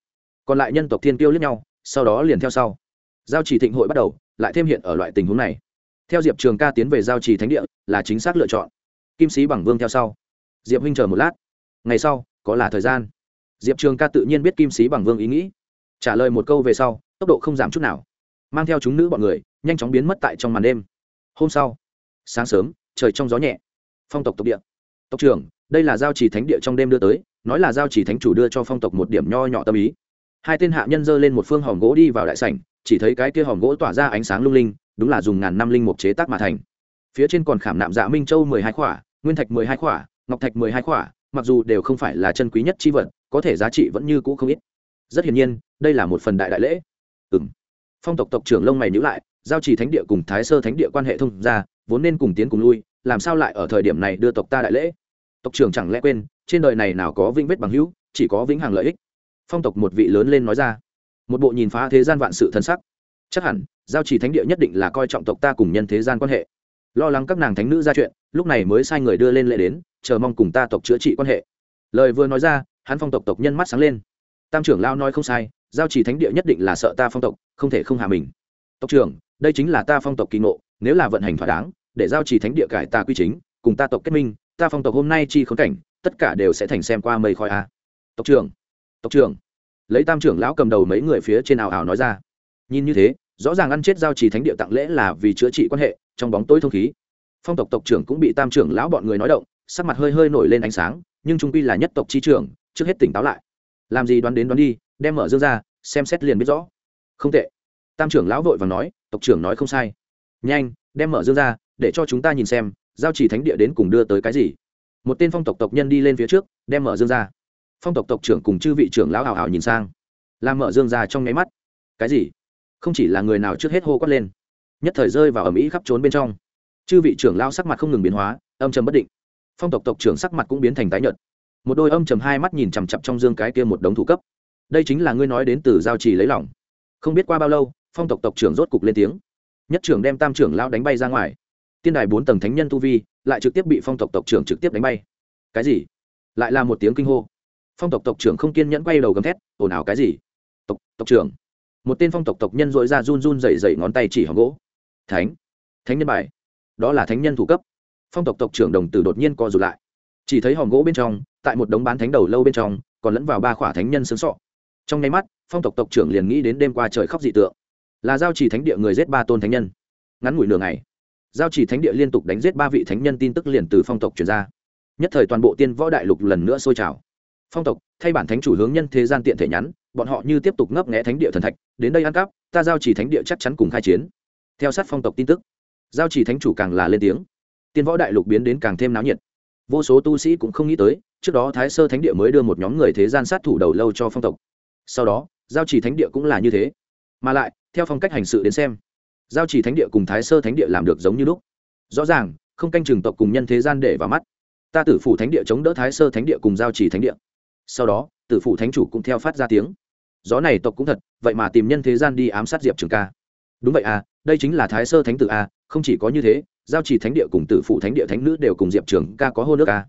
Còn lại nhân tộc thiên tiêu lẫn nhau, sau đó liền theo sau. Giao chỉ thịnh hội bắt đầu, lại thêm hiện ở loại tình huống này. Theo diệp trường ca tiến về giao trì thánh địa, là chính xác lựa chọn. Kim sĩ bằng vương theo sau. Diệp huynh chờ một lát. Ngày sau, có là thời gian diệp trường ca tự nhiên biết kim sĩ bằng vương ý nghĩ. Trả lời một câu về sau, tốc độ không giảm chút nào. Mang theo chúng nữ bọn người, nhanh chóng biến mất tại trong màn đêm. Hôm sau, sáng sớm, trời trong gió nhẹ. Phong tộc tộc địa. Tộc trưởng, đây là giao trì thánh địa trong đêm đưa tới, nói là giao trì thánh chủ đưa cho phong tộc một điểm nho nhỏ tâm ý. Hai tên hạ nhân dơ lên một phương hòm gỗ đi vào đại sảnh, chỉ thấy cái kia hòm gỗ tỏa ra ánh sáng lung linh, đúng là dùng ngàn năm linh mục chế tác mà thành. Phía trên còn khảm nạm dạ minh châu mười hai khỏa, nguyên thạch mười hai khỏa, ngọc thạch mười hai khỏa, mặc dù đều không phải là chân quý nhất chi vật có thể giá trị vẫn như cũ không ít. Rất hiển nhiên, đây là một phần đại đại lễ. Ừ m phong tộc tộc trưởng lông mày nhữ lại, giao trì thánh địa cùng thái sơ thánh địa quan hệ thông ra vốn nên cùng tiến cùng lui, làm sao lại ở thời điểm này đưa tộc ta đại lễ? Tộc trưởng chẳng lẽ quên, trên đời này nào có vĩnh vết bằng hữu, chỉ có vĩnh hằng lợi ích? Phong tộc một vị lớn lên nói ra. Một bộ nhìn phá thế gian vạn sự thân sắc. Chắc hẳn, giao trì thánh địa nhất định là coi trọng tộc ta cùng nhân thế gian quan hệ. Lo lắng các nàng thánh nữ ra chuyện, lúc này mới sai người đưa lên lễ đến, chờ mong cùng ta tộc chữa trị quan hệ. Lời vừa nói ra hắn phong tộc tộc nhân mắt sáng lên. Tam trưởng lao nói không sai, giao trì thánh địa nhất định là sợ ta phong tộc, không thể không hạ mình. Tộc trưởng, đây chính là ta phong tộc kỳ ngộ, nếu là vận hành thỏa đáng, để giao trì thánh địa cải Ta quy chính, cùng ta tộc kết minh, ta phong tộc hôm nay chi khốn cảnh, tất cả đều sẽ thành xem qua mây khói a. Tộc trưởng tộc trưởng. Lấy tam trưởng lão cầm đầu mấy người phía trên ảo ảo nói ra. Nhìn như thế, rõ ràng ăn chết giao trì thánh địa tặng lễ là vì chữa trị quan hệ, trong bóng tối thông khí. Phong tộc tộc trưởng cũng bị tam trưởng lão bọn người nói động, sắc mặt hơi hơi nổi lên ánh sáng, nhưng trung quy là nhất tộc chi trưởng trước hết tỉnh táo lại. Làm gì đoán đến đoán đi, đem mở dương ra, xem xét liền biết rõ. Không tệ. Tam trưởng lão vội và nói, tộc trưởng nói không sai. Nhanh, đem mở dương ra, để cho chúng ta nhìn xem, giao chỉ thánh địa đến cùng đưa tới cái gì. Một tên phong tộc tộc nhân đi lên phía trước, đem mở dương ra. Phong tộc tộc trưởng cùng chư vị trưởng lão hào hào nhìn sang. Làm mở dương ra trong nháy mắt. Cái gì? Không chỉ là người nào trước hết hô quát lên. Nhất thời rơi vào ở mỹ khắp trốn bên trong. Chư vị trưởng lão sắc mặt không ngừng biến hóa, âm trầm bất định. Phong tộc tộc trưởng sắc mặt cũng biến thành tái nhợt một đôi âm trầm hai mắt nhìn chằm chặp trong dương cái kia một đống thủ cấp. Đây chính là ngươi nói đến từ giao trì lấy lòng. Không biết qua bao lâu, phong tộc tộc trưởng rốt cục lên tiếng. Nhất trưởng đem tam trưởng lao đánh bay ra ngoài. Tiên đài bốn tầng thánh nhân tu vi, lại trực tiếp bị phong tộc tộc trưởng trực tiếp đánh bay. Cái gì? Lại là một tiếng kinh hô. Phong tộc tộc trưởng không kiên nhẫn quay đầu gầm thét, ồn ào cái gì? Tộc tộc trưởng. Một tên phong tộc tộc nhân dội ra run run dày dày ngón tay chỉ hòn gỗ. Thánh thánh nhân bài. Đó là thánh nhân thủ cấp. Phong tộc tộc trưởng đồng tử đột nhiên co rụt lại. Chỉ thấy hòm gỗ bên trong tại một đống bán thánh đầu lâu bên trong, còn lẫn vào ba khỏa thánh nhân xương sọ. Trong nháy mắt, phong tộc tộc trưởng liền nghĩ đến đêm qua trời khóc dị tượng. Là giao chỉ thánh địa người giết ba tôn thánh nhân. Ngắn ngủi nửa ngày, giao chỉ thánh địa liên tục đánh giết ba vị thánh nhân tin tức liền từ phong tộc truyền ra. Nhất thời toàn bộ tiên võ đại lục lần nữa sôi trào. Phong tộc, thay bản thánh chủ hướng nhân thế gian tiện thể nhắn, bọn họ như tiếp tục ngấp nghẽ thánh địa thần thạch, đến đây ăn cắp, ta giao chỉ thánh địa chắc chắn cùng khai chiến. Theo sát phong tộc tin tức, giao chỉ thánh chủ càng là lên tiếng. Tiên võ đại lục biến đến càng thêm náo nhiệt. Vô số tu sĩ cũng không nghĩ tới trước đó thái sơ thánh địa mới đưa một nhóm người thế gian sát thủ đầu lâu cho phong tộc. Sau đó, giao chỉ thánh địa cũng là như thế. Mà lại, theo phong cách hành sự đến xem, giao chỉ thánh địa cùng thái sơ thánh địa làm được giống như lúc. Rõ ràng, không canh chừng tộc cùng nhân thế gian để vào mắt. Ta tử phủ thánh địa chống đỡ thái sơ thánh địa cùng giao chỉ thánh địa. Sau đó, tử phủ thánh chủ cũng theo phát ra tiếng. Gió này tộc cũng thật, vậy mà tìm nhân thế gian đi ám sát diệp trường ca. Đúng vậy à đây chính là thái sơ thánh tử a không chỉ có như thế, giao chỉ thánh địa cùng tử phụ thánh địa thánh nữ đều cùng diệp trường ca có hô nước a. À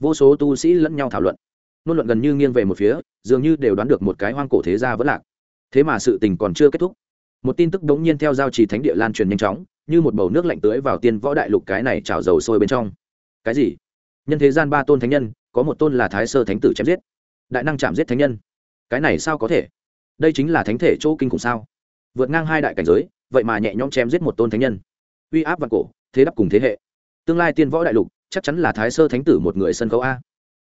vô số tu sĩ lẫn nhau thảo luận. Nôn luận gần như nghiêng về một phía, dường như đều đoán được một cái hoang cổ thế gia vẫn lạc. Thế mà sự tình còn chưa kết thúc. Một tin tức đống nhiên theo giao trì thánh địa lan truyền nhanh chóng, như một bầu nước lạnh tưới vào tiên võ đại lục cái này trào dầu sôi bên trong. Cái gì? Nhân thế gian ba tôn thánh nhân, có một tôn là thái sơ thánh tử chém giết. Đại năng chạm giết thánh nhân. Cái này sao có thể? Đây chính là thánh thể chỗ kinh khủng sao? Vượt ngang hai đại cảnh giới, vậy mà nhẹ nhõm chém giết một tôn thánh nhân. Uy áp vạn cổ, thế đắp cùng thế hệ. Tương lai tiên võ đại lục chắc chắn là thái sơ thánh tử một người sân khấu a.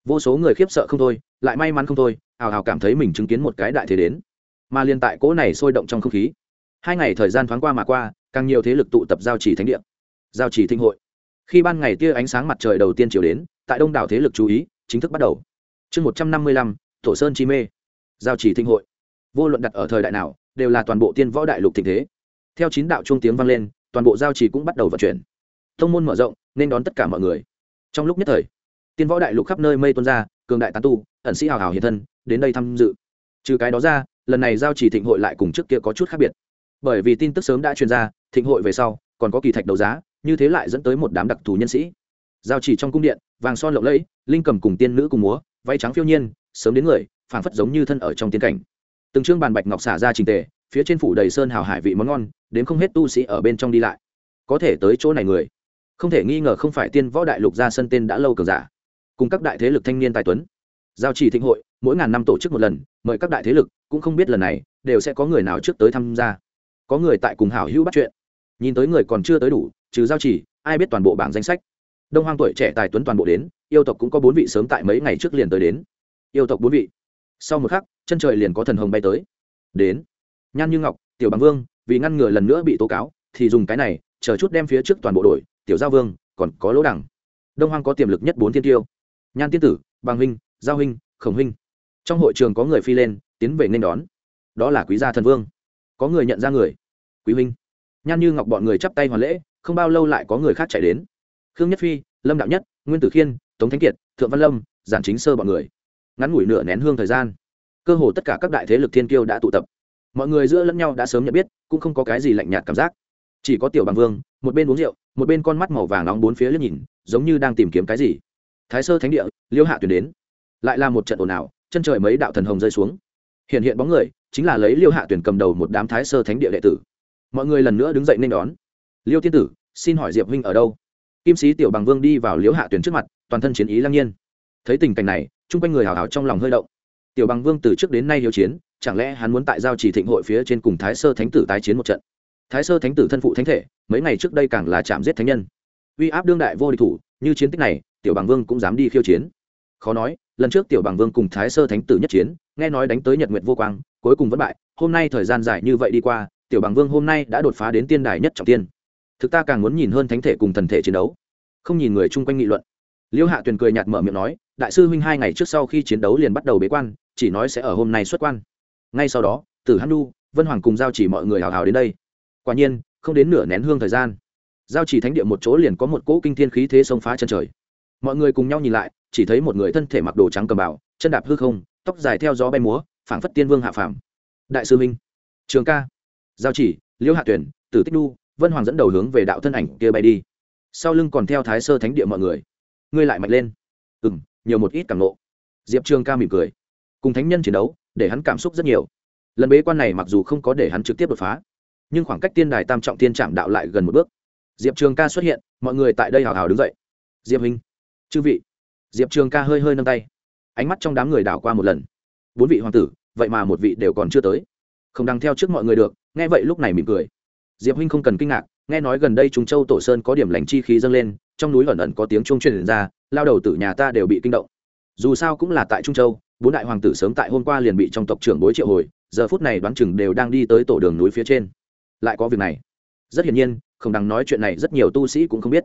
Vô số người khiếp sợ không thôi, lại may mắn không thôi hào hào cảm thấy mình chứng kiến một cái đại thế đến. Mà liên tại cỗ này sôi động trong không khí, hai ngày thời gian thoáng qua mà qua, càng nhiều thế lực tụ tập giao chỉ thánh địa, giao chỉ thinh hội. Khi ban ngày tia ánh sáng mặt trời đầu tiên chiều đến, tại đông đảo thế lực chú ý, chính thức bắt đầu. Chương một trăm năm mươi lăm, thổ sơn chi mê. Giao chỉ thinh hội. Vô luận đặt ở thời đại nào, đều là toàn bộ tiên võ đại lục tình thế. Theo chín đạo trung tiếng vang lên, toàn bộ giao chỉ cũng bắt đầu vận chuyển. Thông môn mở rộng, nên đón tất cả mọi người trong lúc nhất thời, tiên võ đại lục khắp nơi mây tuôn ra, cường đại tán tu, ẩn sĩ hào hào hiện thân, đến đây tham dự. Trừ cái đó ra, lần này giao chỉ thịnh hội lại cùng trước kia có chút khác biệt. Bởi vì tin tức sớm đã truyền ra, thịnh hội về sau, còn có kỳ thạch đấu giá, như thế lại dẫn tới một đám đặc thù nhân sĩ. Giao chỉ trong cung điện, vàng son lộng lẫy, linh cầm cùng tiên nữ cùng múa, váy trắng phiêu nhiên, sớm đến người, phảng phất giống như thân ở trong tiên cảnh. Từng chương bàn bạch ngọc xả ra trình tề, phía trên phủ đầy sơn hào hải vị món ngon, đến không hết tu sĩ ở bên trong đi lại. Có thể tới chỗ này người không thể nghi ngờ không phải tiên võ đại lục ra sân tên đã lâu cường giả. Cùng các đại thế lực thanh niên tài tuấn, giao chỉ thịnh hội, mỗi ngàn năm tổ chức một lần, mời các đại thế lực, cũng không biết lần này, đều sẽ có người nào trước tới tham gia. Có người tại cùng hảo hữu bắt chuyện. Nhìn tới người còn chưa tới đủ, trừ giao chỉ, ai biết toàn bộ bảng danh sách. Đông hoang tuổi trẻ tài tuấn toàn bộ đến, yêu tộc cũng có bốn vị sớm tại mấy ngày trước liền tới đến. Yêu tộc bốn vị. Sau một khắc, chân trời liền có thần hồng bay tới. Đến. Nhan như ngọc, tiểu bằng vương, vì ngăn ngừa lần nữa bị tố cáo, thì dùng cái này, chờ chút đem phía trước toàn bộ đội tiểu giao vương, còn có lỗ đẳng đông hoang có tiềm lực nhất bốn thiên tiêu. Nhan tiên tử bằng huynh, giao huynh, khổng huynh. Trong hội trường có người phi lên, tiến về nên đón. Đó là quý gia thần vương. Có người nhận ra người. Quý huynh. Nhan như ngọc bọn người chắp tay hoàn lễ, không bao lâu lại có người khác chạy đến. Khương nhất phi, lâm đạo nhất, nguyên tử khiên, tống thánh kiệt, thượng văn lâm, giản chính sơ bọn người. Ngắn ngủi nửa nén hương thời gian, cơ hồ tất cả các đại thế lực thiên kiêu đã tụ tập. Mọi người giữa lẫn nhau đã sớm nhận biết, cũng không có cái gì lạnh nhạt cảm giác. Chỉ có tiểu bằng vương, một bên uống rượu một bên con mắt màu vàng nóng bốn phía liếc nhìn, giống như đang tìm kiếm cái gì. Thái sơ thánh địa, liêu hạ tuyển đến. Lại là một trận ồn ào, chân trời mấy đạo thần hồng rơi xuống. Hiện hiện bóng người, chính là lấy liêu hạ tuyển cầm đầu một đám thái sơ thánh địa đệ tử. Mọi người lần nữa đứng dậy nên đón. Liêu tiên tử, xin hỏi diệp huynh ở đâu? Kim sĩ tiểu bằng vương đi vào liêu hạ tuyển trước mặt, toàn thân chiến ý lăng nhiên. Thấy tình cảnh này, chung quanh người hào hào trong lòng hơi động. Tiểu bằng vương từ trước đến nay hiếu chiến, chẳng lẽ hắn muốn tại giao chỉ thịnh hội phía trên cùng thái sơ thánh tử tái chiến một trận? Thái sơ thánh tử thân phụ thánh thể mấy ngày trước đây càng là chạm giết thánh nhân. Uy áp đương đại vô địch thủ, như chiến tích này, tiểu bằng vương cũng dám đi khiêu chiến. Khó nói, lần trước tiểu bằng vương cùng thái sơ thánh tử nhất chiến, nghe nói đánh tới nhật nguyệt vô quang, cuối cùng vẫn bại, hôm nay thời gian dài như vậy đi qua, tiểu bằng vương hôm nay đã đột phá đến tiên đài nhất trọng tiên. Thực ta càng muốn nhìn hơn thánh thể cùng thần thể chiến đấu. Không nhìn người chung quanh nghị luận. Liêu hạ tuyền cười nhạt mở miệng nói, đại sư huynh hai ngày trước sau khi chiến đấu liền bắt đầu bế quan, chỉ nói sẽ ở hôm nay xuất quan. Ngay sau đó, tử hắn đu vân hoàng cùng giao chỉ mọi người hào hào đến đây. Quả nhiên không đến nửa nén hương thời gian. Giao chỉ thánh địa một chỗ liền có một cỗ kinh thiên khí thế xông phá chân trời. Mọi người cùng nhau nhìn lại, chỉ thấy một người thân thể mặc đồ trắng cầm bảo chân đạp hư không, tóc dài theo gió bay múa, phảng phất tiên vương hạ phàm. Đại sư minh, trường ca, giao chỉ liễu hạ tuyển, tử tích đu, vân hoàng dẫn đầu hướng về đạo thân ảnh kia bay đi. Sau lưng còn theo thái sơ thánh địa mọi người. Ngươi lại mạnh lên. Ừ m nhiều một ít cảm nộ. Diệp trường ca mỉm cười. Cùng thánh nhân chiến đấu, để hắn cảm xúc rất nhiều. Lần bế quan này mặc dù không có để hắn trực tiếp đột phá nhưng khoảng cách tiên đài tam trọng tiên trạm đạo lại gần một bước. Diệp trường ca xuất hiện, mọi người tại đây hào hào đứng dậy. Diệp hình chư vị. Diệp trường ca hơi hơi nâng tay. Ánh mắt trong đám người đảo qua một lần. Bốn vị hoàng tử, vậy mà một vị đều còn chưa tới. Không đăng theo trước mọi người được, nghe vậy lúc này mỉm cười. Diệp huynh không cần kinh ngạc, nghe nói gần đây trung châu tổ sơn có điểm lành chi khí dâng lên, trong núi ẩn ẩn có tiếng trung truyền ra, lao đầu tử nhà ta đều bị kinh động. Dù sao cũng là tại trung châu, bốn đại hoàng tử sớm tại hôm qua liền bị trong tộc trưởng bối triệu hồi, giờ phút này đoán chừng đều đang đi tới tổ đường núi phía trên lại có việc này. Rất hiển nhiên, không đằng nói chuyện này rất nhiều tu sĩ cũng không biết.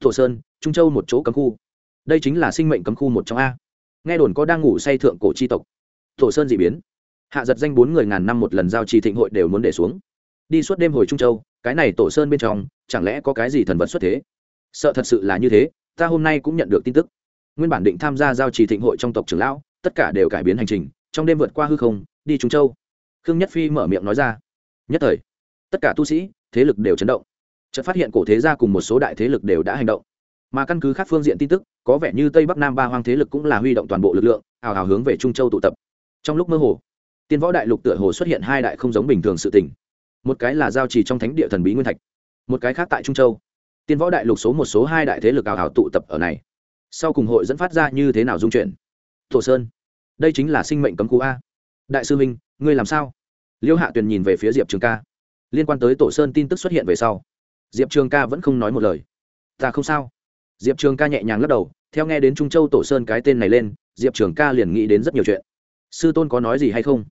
Thổ sơn, trung châu một chỗ cấm khu. Đây chính là sinh mệnh cấm khu một trong a. Nghe đồn có đang ngủ say thượng cổ chi tộc. Thổ sơn d ị biến. Hạ giật danh bốn người ngàn năm một lần giao trì thịnh hội đều muốn để xuống. Đi suốt đêm hồi trung châu, cái này tổ sơn bên trong, chẳng lẽ có cái gì thần vật xuất thế? Sợ thật sự là như thế, ta hôm nay cũng nhận được tin tức. Nguyên bản định tham gia giao trì thịnh hội trong tộc trưởng lão, tất cả đều cải biến hành trình, trong đêm vượt qua hư không, đi trung châu. Khương nhất phi mở miệng nói ra. Nhất thời tất cả tu sĩ, thế lực đều chấn động. Chợt phát hiện cổ thế gia cùng một số đại thế lực đều đã hành động. Mà căn cứ khác phương diện tin tức, có vẻ như tây bắc nam ba hoang thế lực cũng là huy động toàn bộ lực lượng, hào hào hướng về trung châu tụ tập. Trong lúc mơ hồ, tiên võ đại lục tựa hồ xuất hiện hai đại không giống bình thường sự tình. Một cái là giao trì trong thánh địa thần bí nguyên thạch, một cái khác tại trung châu. Tiên võ đại lục số một số hai đại thế lực hào hào tụ tập ở này. Sau cùng hội dẫn phát ra như thế nào dung chuyển thổ sơn, đây chính là sinh mệnh cấm cú a. Đại sư minh, ngươi làm sao? Liêu hạ tuyền nhìn về phía diệp trường ca liên quan tới tổ sơn tin tức xuất hiện về sau. Diệp trường ca vẫn không nói một lời. Ta không sao. Diệp trường ca nhẹ nhàng lắc đầu, theo nghe đến trung châu tổ sơn cái tên này lên, diệp trường ca liền nghĩ đến rất nhiều chuyện. Sư tôn có nói gì hay không?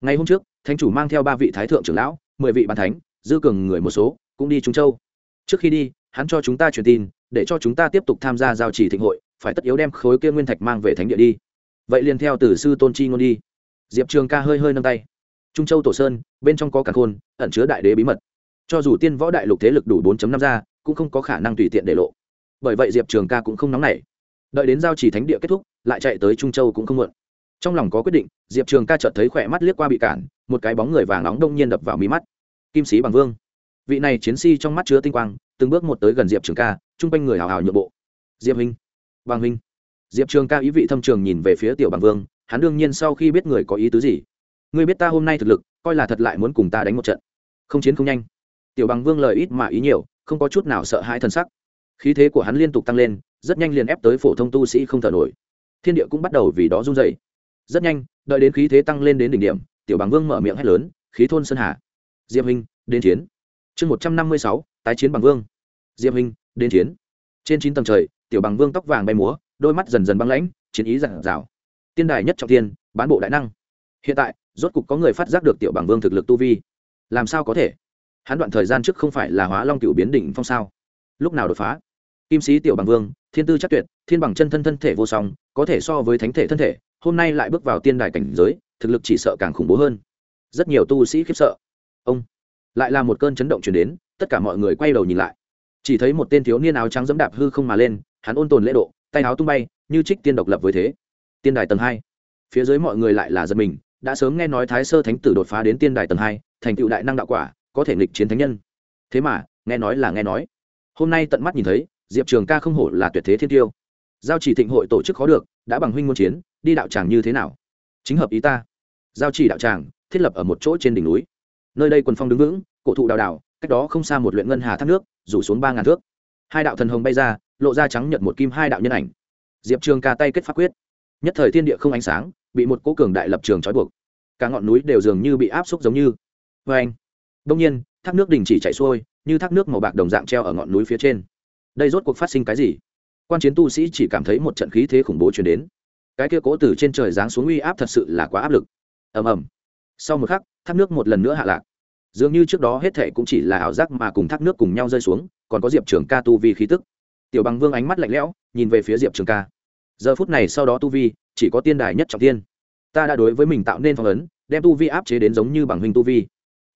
Ngày hôm trước, thánh chủ mang theo ba vị thái thượng trưởng lão, mười vị bàn thánh, dư cường người một số, cũng đi trung châu. Trước khi đi, hắn cho chúng ta truyền tin, để cho chúng ta tiếp tục tham gia giao trì thịnh hội, phải tất yếu đem khối kia nguyên thạch mang về thánh địa đi. Vậy liền theo từ sư tôn chi ngôn đi. Diệp trường ca hơi hơi nâng tay trung châu tổ sơn, bên trong có cả khôn, ẩn chứa đại đế bí mật. Cho dù tiên võ đại lục thế lực đủ 4 năm ra, cũng không có khả năng tùy tiện để lộ. Bởi vậy diệp trường ca cũng không nóng nảy. Đợi đến giao chỉ thánh địa kết thúc, lại chạy tới trung châu cũng không muộn. Trong lòng có quyết định, diệp trường ca chợt thấy khỏe mắt liếc qua bị cản, một cái bóng người vàng nóng đông nhiên đập vào mí mắt. Kim sĩ bằng vương. Vị này chiến si trong mắt chứa tinh quang, từng bước một tới gần diệp trường ca, chung quanh người hào hào nhượng bộ. Diệp huynh, bằng huynh. Diệp trường ca ý vị thâm trường nhìn về phía tiểu bằng vương, hắn đương nhiên sau khi biết người có ý tứ gì ngươi biết ta hôm nay thực lực, coi là thật lại muốn cùng ta đánh một trận. Không chiến không nhanh. Tiểu bằng vương lời ít mà ý nhiều, không có chút nào sợ hãi t sắc. Khí thế của hắn liên tục tăng lên, rất nhanh liền ép tới phổ thông tu sĩ không thở nổi. Thiên địa cũng bắt đầu vì đó run dày rất nhanh, đợi đến khí thế tăng lên đến đỉnh điểm, tiểu bằng vương mở miệng hét lớn, khí thôn sơn hà, diệp hình, đến chiến. Chương một trăm năm mươi sáu, tái chiến bằng vương. Diệp hình, đến chiến. Trên chín tầng trời, tiểu bằng vương tóc vàng bay múa, đôi mắt dần dần băng lãnh, chiến ý giản dào. tiên đài nhất trọng tiên bán bộ đại năng. Hiện tại rốt cục có người phát giác được tiểu bằng vương thực lực tu vi. Làm sao có thể? Hắn đoạn thời gian trước không phải là hóa long cựu biến đỉnh phong sao? Lúc nào đột phá? Kim sĩ tiểu bằng vương, thiên tư chắc tuyệt, thiên bằng chân thân thân thể vô song, có thể so với thánh thể thân thể, hôm nay lại bước vào tiên đài cảnh giới, thực lực chỉ sợ càng khủng bố hơn. Rất nhiều tu sĩ khiếp sợ. Ông! Lại là một cơn chấn động chuyển đến, tất cả mọi người quay đầu nhìn lại. Chỉ thấy một tên thiếu niên áo trắng dẫm đạp hư không mà lên, hắn ôn tồn lễ độ, tay áo tung bay, như trích tiên độc lập với thế. Tiên đài tầng hai. Phía dưới mọi người lại là giật mình đã sớm nghe nói thái sơ thánh tử đột phá đến tiên đài tầng hai, thành tựu đại năng đạo quả, có thể nghịch chiến thánh nhân. Thế mà, nghe nói là nghe nói. Hôm nay tận mắt nhìn thấy, diệp trường ca không hổ là tuyệt thế thiên tiêu. Giao chỉ thịnh hội tổ chức khó được, đã bằng huynh môn chiến, đi đạo tràng như thế nào? Chính hợp ý ta. Giao chỉ đạo tràng, thiết lập ở một chỗ trên đỉnh núi. Nơi đây quần phong đứng vững, cổ thụ đào đào, cách đó không xa một luyện ngân hà thác nước, rủ xuống ba ngàn thước. Hai đạo thần hồng bay ra, lộ ra trắng nhận một kim hai đạo nhân ảnh. Diệp trường ca tay kết pháp quyết nhất thời thiên địa không ánh sáng, bị một cố cường đại lập trường trói buộc. Cả ngọn núi đều dường như bị áp xúc giống như. Vê anh đông nhiên, thác nước đình chỉ chạy xuôi, như thác nước màu bạc đồng dạng treo ở ngọn núi phía trên. Đây rốt cuộc phát sinh cái gì? Quan chiến tu sĩ chỉ cảm thấy một trận khí thế khủng bố chuyển đến. Cái kia cố từ trên trời giáng xuống uy áp thật sự là quá áp lực. Ầm ầm. Sau một khắc, thác nước một lần nữa hạ lạc. Dường như trước đó hết thệ cũng chỉ là ảo giác mà cùng thác nước cùng nhau rơi xuống, còn có diệp trường ca tu vi khí tức. Tiểu bằng vương ánh mắt lạnh lẽo, nhìn về phía diệp trường ca giờ phút này sau đó tu vi chỉ có tiên đài nhất trọng tiên ta đã đối với mình tạo nên phong ấn, đem tu vi áp chế đến giống như bằng hình tu vi.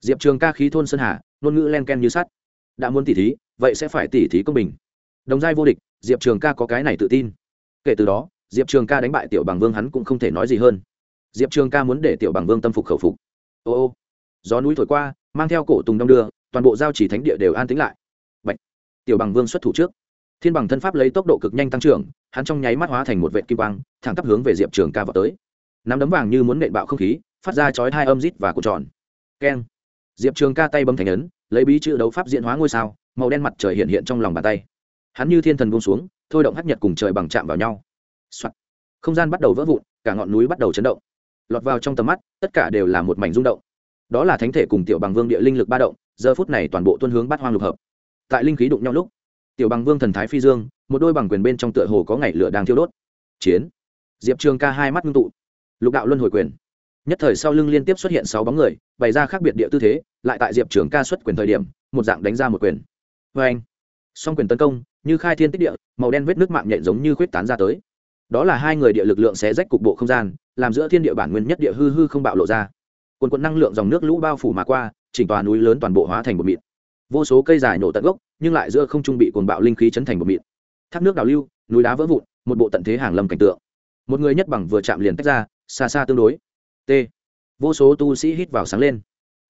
Diệp trường ca khí thôn sơn hà, ngôn ngữ len ken như sắt. Đã muốn tỉ thí, vậy sẽ phải tỉ thí công bình. Đồng giai vô địch, diệp trường ca có cái này tự tin. Kể từ đó, diệp trường ca đánh bại tiểu bằng vương hắn cũng không thể nói gì hơn. Diệp trường ca muốn để tiểu bằng vương tâm phục khẩu phục. Ô ô, gió núi thổi qua, mang theo cổ tùng đông đưa, toàn bộ giao chỉ thánh địa đều an tính lại. Bạch. tiểu bằng vương xuất thủ trước. Thiên bằng thân pháp lấy tốc độ cực nhanh tăng trưởng hắn trong nháy mắt hóa thành một vệ kim quang, thẳng tắp hướng về diệp trường ca vào tới. Nắm đấm vàng như muốn nện bạo không khí, phát ra chói hai âm rít và cuộn tròn. Keng. Diệp trường ca tay bấm thành ấn, lấy bí chữ đấu pháp diễn hóa ngôi sao, màu đen mặt trời hiện hiện trong lòng bàn tay. Hắn như thiên thần buông xuống, thôi động hắc nhật cùng trời bằng chạm vào nhau、Soạn. không gian bắt đầu vỡ vụn, cả ngọn núi bắt đầu chấn động. Lọt vào trong tầm mắt, tất cả đều là một mảnh rung động. Đó là thánh thể cùng tiểu bằng vương địa linh lực ba động, giờ phút này toàn bộ tuân hướng bắt hoang lục hợp. Tại linh khí đụng nhau lúc tiểu bằng vương thần thái phi dương, một đôi bằng quyền bên trong tựa hồ có ngày lửa đang thiêu đốt. Chiến. Diệp trường ca hai mắt ngưng tụ. Lục đạo luân hồi quyền. Nhất thời sau lưng liên tiếp xuất hiện sáu bóng người, bày ra khác biệt địa tư thế, lại tại diệp trường ca xuất quyền thời điểm, một dạng đánh ra một quyền. Vê anh, song quyền tấn công, như khai thiên tích địa, màu đen vết nước mạng nhện giống như khuyết tán ra tới. Đó là hai người địa lực lượng xé rách cục bộ không gian, làm giữa thiên địa bản nguyên nhất địa hư hư không bạo lộ ra. Quần quận năng lượng dòng nước lũ bao phủ mà qua, chỉnh tòa núi lớn toàn bộ hóa thành một mịn vô số cây dài nổ tận gốc, nhưng lại giữa không trung bị cồn bạo linh khí chấn thành một mịn. Thác nước đào lưu, núi đá vỡ vụn, một bộ tận thế hàng lâm cảnh tượng. Một người nhất bằng vừa chạm liền tách ra, xa xa tương đối. T. Vô số tu sĩ hít vào sáng lên.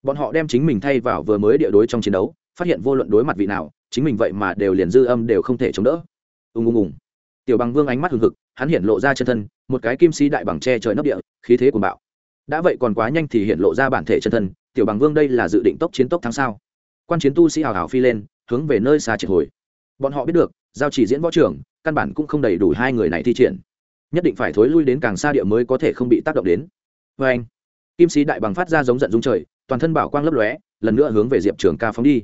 Bọn họ đem chính mình thay vào vừa mới địa đối trong chiến đấu, phát hiện vô luận đối mặt vị nào, chính mình vậy mà đều liền dư âm đều không thể chống đỡ. Ùng ùng ùng. Tiểu bằng vương ánh mắt hừng hực, hắn hiện lộ ra chân thân, một cái kim sĩ đại bằng tre trời nấp địa, khí thế của bạo. Đã vậy còn quá nhanh thì hiện lộ ra bản thể chân thân, tiểu bằng vương đây là dự định tốc chiến tốc tháng sau quan chiến tu sĩ hào hào phi lên, hướng về nơi xa triệt hồi. Bọn họ biết được, giao chỉ diễn võ trưởng, căn bản cũng không đầy đủ hai người này thi triển. Nhất định phải thối lui đến càng xa địa mới có thể không bị tác động đến. Vê anh, kim sĩ đại bằng phát ra giống giận dung trời, toàn thân bảo quang lấp lóe, lần nữa hướng về diệp trường ca phóng đi.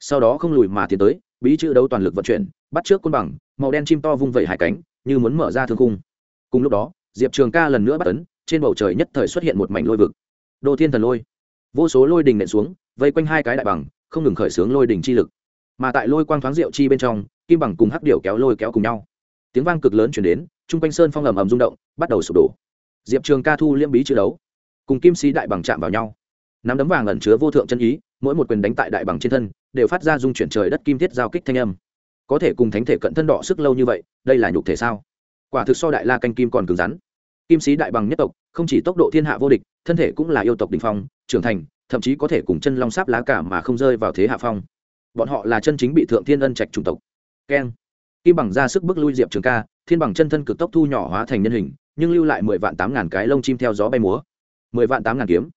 Sau đó không lùi mà tiến tới, bí chữ đấu toàn lực vận chuyển, bắt trước côn bằng, màu đen chim to vung vẩy hai cánh, như muốn mở ra thương cung cùng lúc đó, diệp trường ca lần nữa bắt tấn trên bầu trời nhất thời xuất hiện một mảnh lôi vực. Đô thiên thần lôi. Vô số lôi đình nện xuống, vây quanh hai cái đại bằng không ngừng khởi xướng lôi đỉnh chi lực. Mà tại lôi quang thoáng rượu chi bên trong, kim bằng cùng hắc điểu kéo lôi kéo cùng nhau. Tiếng vang cực lớn chuyển đến, chung quanh sơn phong ầm ầm rung động, bắt đầu sụp đổ. Diệp trường ca thu liêm bí chữ đấu. Cùng kim sĩ đại bằng chạm vào nhau. Nắm đấm vàng ẩn chứa vô thượng chân ý, mỗi một quyền đánh tại đại bằng trên thân, đều phát ra dung chuyển trời đất kim thiết giao kích thanh âm. Có thể cùng thánh thể cận thân đỏ sức lâu như vậy, đây là nhục thể sao? Quả thực so đại la canh kim còn cứng rắn. Kim sĩ đại bằng nhất tộc, không chỉ tốc độ thiên hạ vô địch, thân thể cũng là yêu tộc đình phong, trưởng thành thậm chí có thể cùng chân long sáp lá cả mà không rơi vào thế hạ phong. Bọn họ là chân chính bị thượng thiên ân trạch chủng tộc. Keng. Kim bằng ra sức bước lui diệp trường ca, thiên bằng chân thân cực tốc thu nhỏ hóa thành nhân hình, nhưng lưu lại mười vạn tám ngàn cái lông chim theo gió bay múa. Mười vạn tám ngàn kiếm.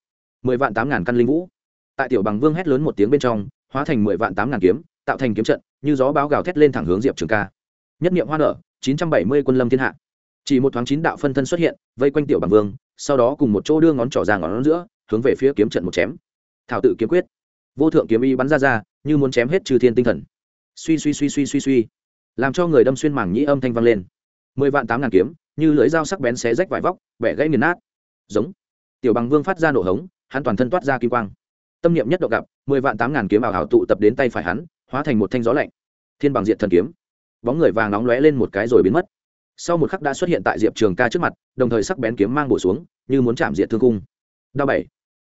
Mười vạn tám ngàn căn linh vũ. Tại tiểu bằng vương hét lớn một tiếng bên trong, hóa thành mười vạn tám ngàn kiếm, tạo thành kiếm trận, như gió báo gào thét lên thẳng hướng diệp trường ca. Nhất nghiệm hoa nở, chín trăm bảy mươi quân lâm thiên hạ. Chỉ một thoáng chín đạo phân thân xuất hiện, vây quanh tiểu bằng vương, sau đó cùng một chỗ đưa ngón trỏ ra ngón giữa hướng về phía kiếm trận một chém. Thảo tự kiếm quyết. Vô thượng kiếm y bắn ra ra, như muốn chém hết trừ thiên tinh thần. Suy suy suy suy suy suy. Làm cho người đâm xuyên mảng nhĩ âm thanh vang lên. Mười vạn tám ngàn kiếm, như lưỡi dao sắc bén xé rách vải vóc, bẻ gãy nghiền nát. Giống. Tiểu bằng vương phát ra nổ hống, hắn toàn thân toát ra kim quang. Tâm niệm nhất độ gặp, mười vạn tám ngàn kiếm ảo hảo tụ tập đến tay phải hắn, hóa thành một thanh gió lạnh. Thiên bằng diện thần kiếm. Bóng người vàng nóng lóe lên một cái rồi biến mất. Sau một khắc đã xuất hiện tại diệp trường ca trước mặt, đồng thời sắc bén kiếm mang bổ xuống, như muốn chạm diện thương cung đao bảy.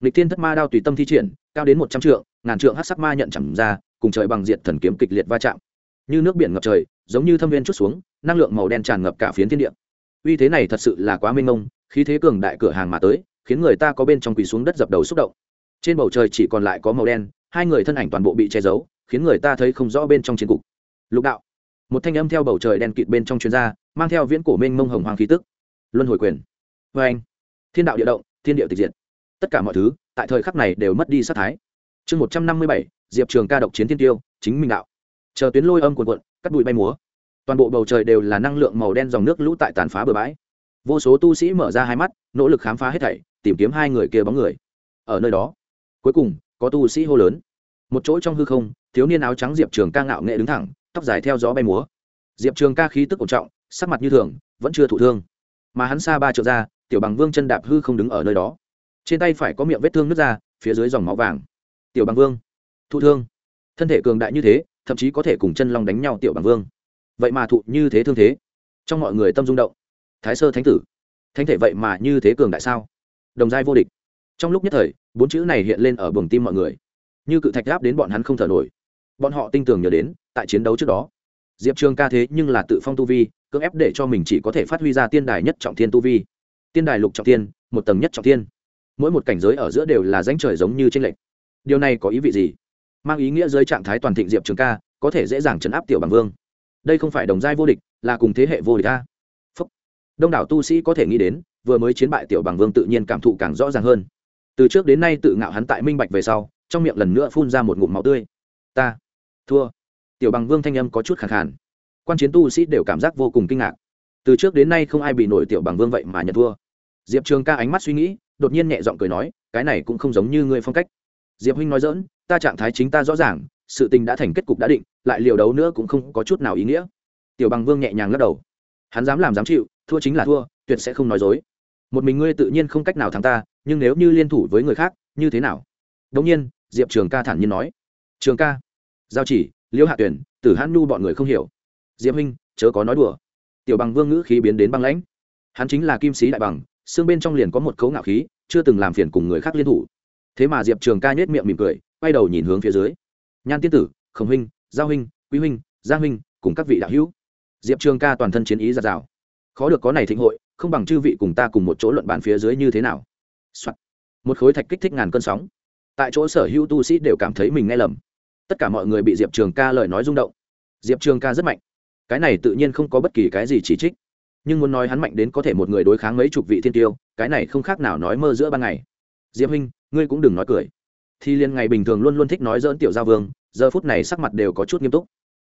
Lịch thiên thất ma đao tùy tâm thi triển, cao đến một trăm trượng, ngàn trượng hát sắc ma nhận chẳng ra, cùng trời bằng diện thần kiếm kịch liệt va chạm. Như nước biển ngập trời, giống như thâm viên chút xuống, năng lượng màu đen tràn ngập cả phiến thiên địa. Uy thế này thật sự là quá mênh mông, khí thế cường đại cửa hàng mà tới, khiến người ta có bên trong quỳ xuống đất dập đầu xúc động. Trên bầu trời chỉ còn lại có màu đen, hai người thân ảnh toàn bộ bị che giấu, khiến người ta thấy không rõ bên trong chiến cục. Lục đạo. Một thanh âm theo bầu trời đen kịt bên trong chuyên gia mang theo viễn cổ mênh mông hồng hoàng khí tức. Luân hồi quyền. Vê anh thiên đạo địa động, thiên điệu tịch diệt tất cả mọi thứ, tại thời khắc này đều mất đi sát thái. Chương một trăm năm mươi bảy, diệp trường ca độc chiến thiên tiêu, chính minh đạo. Chờ tuyến lôi âm cuồn cuộn, cắt bụi bay múa. Toàn bộ bầu trời đều là năng lượng màu đen dòng nước lũ tại tàn phá bờ bãi. Vô số tu sĩ mở ra hai mắt, nỗ lực khám phá hết thảy, tìm kiếm hai người kia bóng người. Ở nơi đó, cuối cùng, có tu sĩ hô lớn. Một chỗ trong hư không, thiếu niên áo trắng diệp trường ca ngạo nghệ đứng thẳng, tóc dài theo gió bay múa. Diệp trường ca khí tức ổn trọng, sắc mặt như thường, vẫn chưa thụ thương. Mà hắn xa ba triệu ra, tiểu bằng vương chân đạp hư không đứng ở nơi đó trên tay phải có miệng vết thương nứt ra, phía dưới dòng máu vàng. Tiểu bằng vương, thụ thương. Thân thể cường đại như thế, thậm chí có thể cùng chân long đánh nhau, tiểu bằng vương. Vậy mà thụ như thế thương thế. Trong mọi người tâm rung động. Thái sơ thánh tử. Thánh thể vậy mà như thế cường đại sao? Đồng giai vô địch. Trong lúc nhất thời, bốn chữ này hiện lên ở buồng tim mọi người. Như cự thạch áp đến bọn hắn không thở nổi. Bọn họ tinh tường nhớ đến, tại chiến đấu trước đó. Diệp trường ca thế nhưng là tự phong tu vi, cưỡng ép để cho mình chỉ có thể phát huy ra tiên đài nhất trọng thiên tu vi. Tiên đài lục trọng thiên, một tầng nhất trọng thiên mỗi một cảnh giới ở giữa đều là danh trời giống như trên lệnh điều này có ý vị gì? Mang ý nghĩa dưới trạng thái toàn thịnh diệp trường ca, có thể dễ dàng chấn áp tiểu bằng vương. Đây không phải đồng giai vô địch, là cùng thế hệ vô địch ta Phúc. đông đảo tu sĩ có thể nghĩ đến, vừa mới chiến bại tiểu bằng vương tự nhiên cảm thụ càng rõ ràng hơn. Từ trước đến nay tự ngạo hắn tại minh bạch về sau, trong miệng lần nữa phun ra một ngụm máu tươi. Ta. Thua. Tiểu bằng vương thanh âm có chút khẳng khàn. Quan chiến tu sĩ đều cảm giác vô cùng kinh ngạc. Từ trước đến nay không ai bị nổi tiểu bằng vương vậy mà nhận thua. Diệp trường ca ánh mắt suy nghĩ đột nhiên nhẹ giọng cười nói, cái này cũng không giống như ngươi phong cách. Diệp huynh nói dỡn ta trạng thái chính ta rõ ràng, sự tình đã thành kết cục đã định, lại liều đấu nữa cũng không có chút nào ý nghĩa. Tiểu bằng vương nhẹ nhàng lắc đầu. Hắn dám làm dám chịu, thua chính là thua, tuyệt sẽ không nói dối. Một mình ngươi tự nhiên không cách nào thắng ta, nhưng nếu như liên thủ với người khác, như thế nào? Đống nhiên, diệp trường ca thản nhiên nói. Trường ca, giao chỉ liễu hạ tuyển, tử hãn nhu bọn người không hiểu. Diệp huynh chớ có nói đùa. Tiểu bằng vương ngữ khí biến đến băng lãnh. Hắn chính là kim sĩ đại bằng xương bên trong liền có một cấu ngạo khí, chưa từng làm phiền cùng người khác liên thủ. Thế mà diệp trường ca nhếch miệng mỉm cười, quay đầu nhìn hướng phía dưới. Nhan tiên tử, khổng huynh, giao huynh, quý huynh giang huynh, cùng các vị đạo hữu. Diệp trường ca toàn thân chiến ý giạt rào. Khó được có này thịnh hội, không bằng chư vị cùng ta cùng một chỗ luận bàn phía dưới như thế nào、Soạn. một khối thạch kích thích ngàn cơn sóng. Tại chỗ sở hữu tu sĩ đều cảm thấy mình nghe lầm. Tất cả mọi người bị diệp trường ca lời nói rung động. Diệp trường ca rất mạnh. Cái này tự nhiên không có bất kỳ cái gì chỉ trích nhưng muốn nói hắn mạnh đến có thể một người đối kháng mấy chục vị thiên tiêu, cái này không khác nào nói mơ giữa ban ngày. Diệp huynh, ngươi cũng đừng nói cười. Thì liên ngày bình thường luôn luôn thích nói dỡn tiểu gia vương, giờ phút này sắc mặt đều có chút nghiêm túc.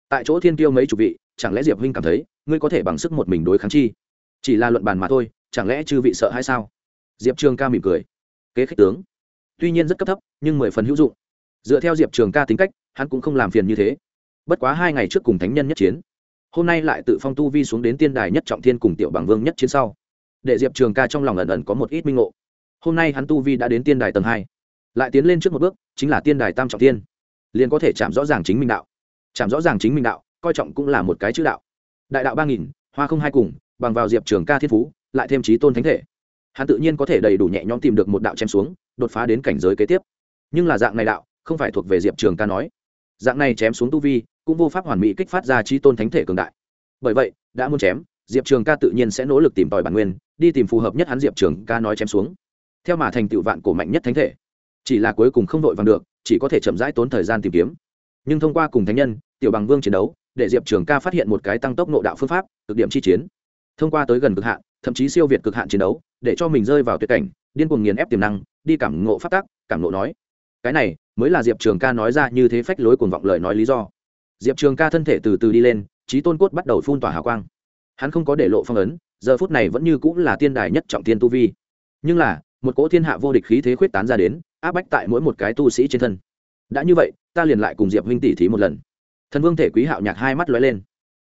Tại chỗ thiên tiêu mấy chục vị, chẳng lẽ diệp huynh cảm thấy, ngươi có thể bằng sức một mình đối kháng chi? Chỉ là luận bàn mà thôi, chẳng lẽ chư vị sợ hay sao? Diệp trường ca mỉm cười. Kế khích tướng. Tuy nhiên rất cấp thấp, nhưng mười phần hữu dụng. Dựa theo diệp trường ca tính cách, hắn cũng không làm phiền như thế. Bất quá hai ngày trước cùng thánh nhân nhất chiến hôm nay lại tự phong tu vi xuống đến tiên đài nhất trọng thiên cùng tiểu bằng vương nhất chiến sau. Để diệp trường ca trong lòng ẩn ẩn có một ít minh ngộ. Hôm nay hắn tu vi đã đến tiên đài tầng hai, lại tiến lên trước một bước, chính là tiên đài tam trọng thiên. Liền có thể chạm rõ ràng chính minh đạo. Chạm rõ ràng chính minh đạo, coi trọng cũng là một cái chữ đạo. Đại đạo ba nghìn, hoa không hai cùng, bằng vào diệp trường ca thiên phú, lại thêm trí tôn thánh thể. Hắn tự nhiên có thể đầy đủ nhẹ nhõm tìm được một đạo chém xuống, đột phá đến cảnh giới kế tiếp. Nhưng là dạng này đạo, không phải thuộc về diệp trường ca nói. Dạng này chém xuống tu vi cũng vô pháp hoàn mỹ kích phát ra trí tôn thánh thể cường đại. Bởi vậy, đã muốn chém, diệp trường ca tự nhiên sẽ nỗ lực tìm tòi bản nguyên, đi tìm phù hợp nhất hắn diệp trường ca nói chém xuống. Theo mà thành tựu vạn cổ mạnh nhất thánh thể. Chỉ là cuối cùng không đội vàng được, chỉ có thể chậm rãi tốn thời gian tìm kiếm. Nhưng thông qua cùng thánh nhân, tiểu bằng vương chiến đấu, để diệp trường ca phát hiện một cái tăng tốc nộ đạo phương pháp, cực điểm chi chiến. Thông qua tới gần cực hạn, thậm chí siêu việt cực hạn chiến đấu, để cho mình rơi vào tuyệt cảnh, điên cuồng nghiền ép tiềm năng, đi cảm ngộ phát tác cảm ngộ nói. Cái này, mới là diệp trường ca nói ra như thế phách lối cuồng vọng lời nói lý do diệp trường ca thân thể từ từ đi lên, trí tôn cốt bắt đầu phun tỏa hào quang. Hắn không có để lộ phong ấn, giờ phút này vẫn như cũng là tiên đài nhất trọng tiên tu vi. Nhưng là, một cỗ thiên hạ vô địch khí thế khuyết tán ra đến, áp bách tại mỗi một cái tu sĩ trên thân. Đã như vậy, ta liền lại cùng diệp huynh tỷ thí một lần. Thần vương thể quý hạo nhạc hai mắt lóe lên.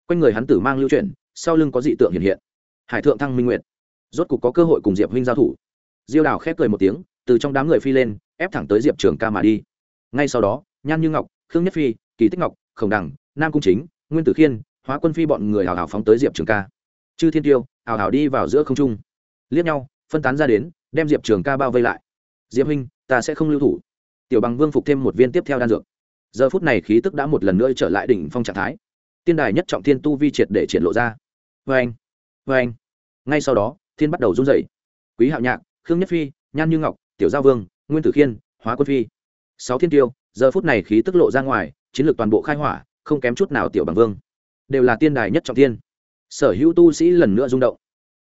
Quanh người hắn tử mang lưu chuyển, sau lưng có dị tượng hiện hiện. Hải thượng thăng minh nguyệt. Rốt cục có cơ hội cùng diệp huynh giao thủ. Diêu đào khép cười một tiếng, từ trong đám người phi lên, ép thẳng tới diệp trường ca mà đi. Ngay sau đó, nhan như ngọc, khương nhất phi, kỳ tích ngọc khổng đằng nam cung chính, nguyên tử khiên, hóa quân phi bọn người hào hào phóng tới diệp trường ca. Chư thiên tiêu, hào hào đi vào giữa không trung. Liếc nhau, phân tán ra đến, đem diệp trường ca bao vây lại. Diệp huynh, ta sẽ không lưu thủ. Tiểu bằng vương phục thêm một viên tiếp theo đan dược. Giờ phút này khí tức đã một lần nữa trở lại đỉnh phong trạng thái. Tiên đài nhất trọng thiên tu vi triệt để triển lộ ra. Vê anh vê anh ngay sau đó, thiên bắt đầu run dậy quý hạo nhạc, khương nhất phi, nhan như ngọc, tiểu Gia vương, nguyên tử khiên, hóa quân phi. Sáu thiên tiêu, giờ phút này khí tức lộ ra ngoài chiến lược toàn bộ khai hỏa, không kém chút nào tiểu bằng vương. Đều là tiên đài nhất trọng thiên. Sở hữu tu sĩ lần nữa rung động.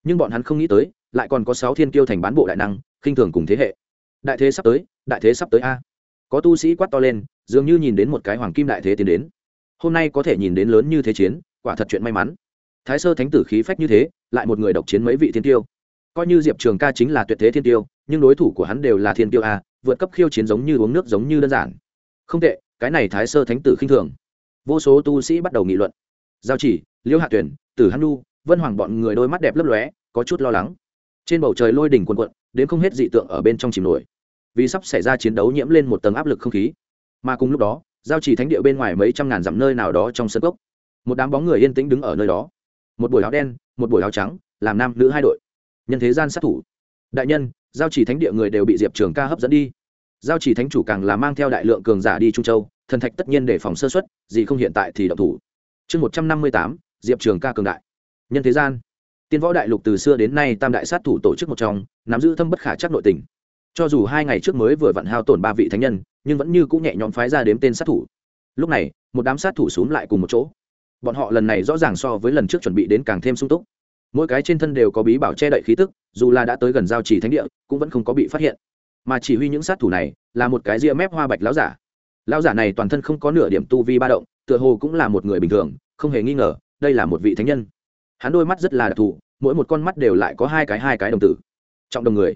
Nhưng bọn hắn không nghĩ tới, lại còn có sáu thiên kiêu thành bán bộ đại năng, khinh thường cùng thế hệ. Đại thế sắp tới, đại thế sắp tới a. Có tu sĩ quát to lên, dường như nhìn đến một cái hoàng kim đại thế tiến đến. Hôm nay có thể nhìn đến lớn như thế chiến, quả thật chuyện may mắn. Thái sơ thánh tử khí phách như thế, lại một người độc chiến mấy vị thiên tiêu coi như diệp trường ca chính là tuyệt thế thiên tiêu nhưng đối thủ của hắn đều là thiên tiêu a, vượt cấp khiêu chiến giống như uống nước giống như đơn giản. Không tệ cái này thái sơ thánh tử khinh thường. Vô số tu sĩ bắt đầu nghị luận. Giao chỉ, liêu hạ tuyển, tử hắn nu vân hoàng bọn người đôi mắt đẹp lấp lóe, có chút lo lắng. Trên bầu trời lôi đỉnh quần quận đến không hết dị tượng ở bên trong chìm nổi. Vì sắp xảy ra chiến đấu nhiễm lên một tầng áp lực không khí. Mà cùng lúc đó, giao chỉ thánh địa bên ngoài mấy trăm ngàn dặm nơi nào đó trong sân cốc. Một đám bóng người yên tĩnh đứng ở nơi đó. Một buổi áo đen, một buổi áo trắng, làm nam nữ hai đội. Nhân thế gian sát thủ. Đại nhân, giao chỉ thánh địa người đều bị diệp trường ca hấp dẫn đi giao chỉ thánh chủ càng là mang theo đại lượng cường giả đi trung châu, thần thạch tất nhiên để phòng sơ xuất gì không hiện tại thì động thủ. Chương một trăm năm mươi tám, diệp trường ca cường đại. Nhân thế gian. Tiên võ đại lục từ xưa đến nay tam đại sát thủ tổ chức một trong, nắm giữ thâm bất khả chắc nội tình. Cho dù hai ngày trước mới vừa vặn hao tổn ba vị thánh nhân, nhưng vẫn như cũng nhẹ nhõm phái ra đếm tên sát thủ. Lúc này, một đám sát thủ xúm lại cùng một chỗ. Bọn họ lần này rõ ràng so với lần trước chuẩn bị đến càng thêm sung túc. Mỗi cái trên thân đều có bí bảo che đậy khí tức, dù là đã tới gần giao trì thánh địa, cũng vẫn không có bị phát hiện mà chỉ huy những sát thủ này là một cái ria mép hoa bạch lão giả. Lão giả này toàn thân không có nửa điểm tu vi ba động, tựa hồ cũng là một người bình thường, không hề nghi ngờ, đây là một vị thánh nhân. Hắn đôi mắt rất là đặc thù, mỗi một con mắt đều lại có hai cái hai cái đồng tử. Trọng đồng người.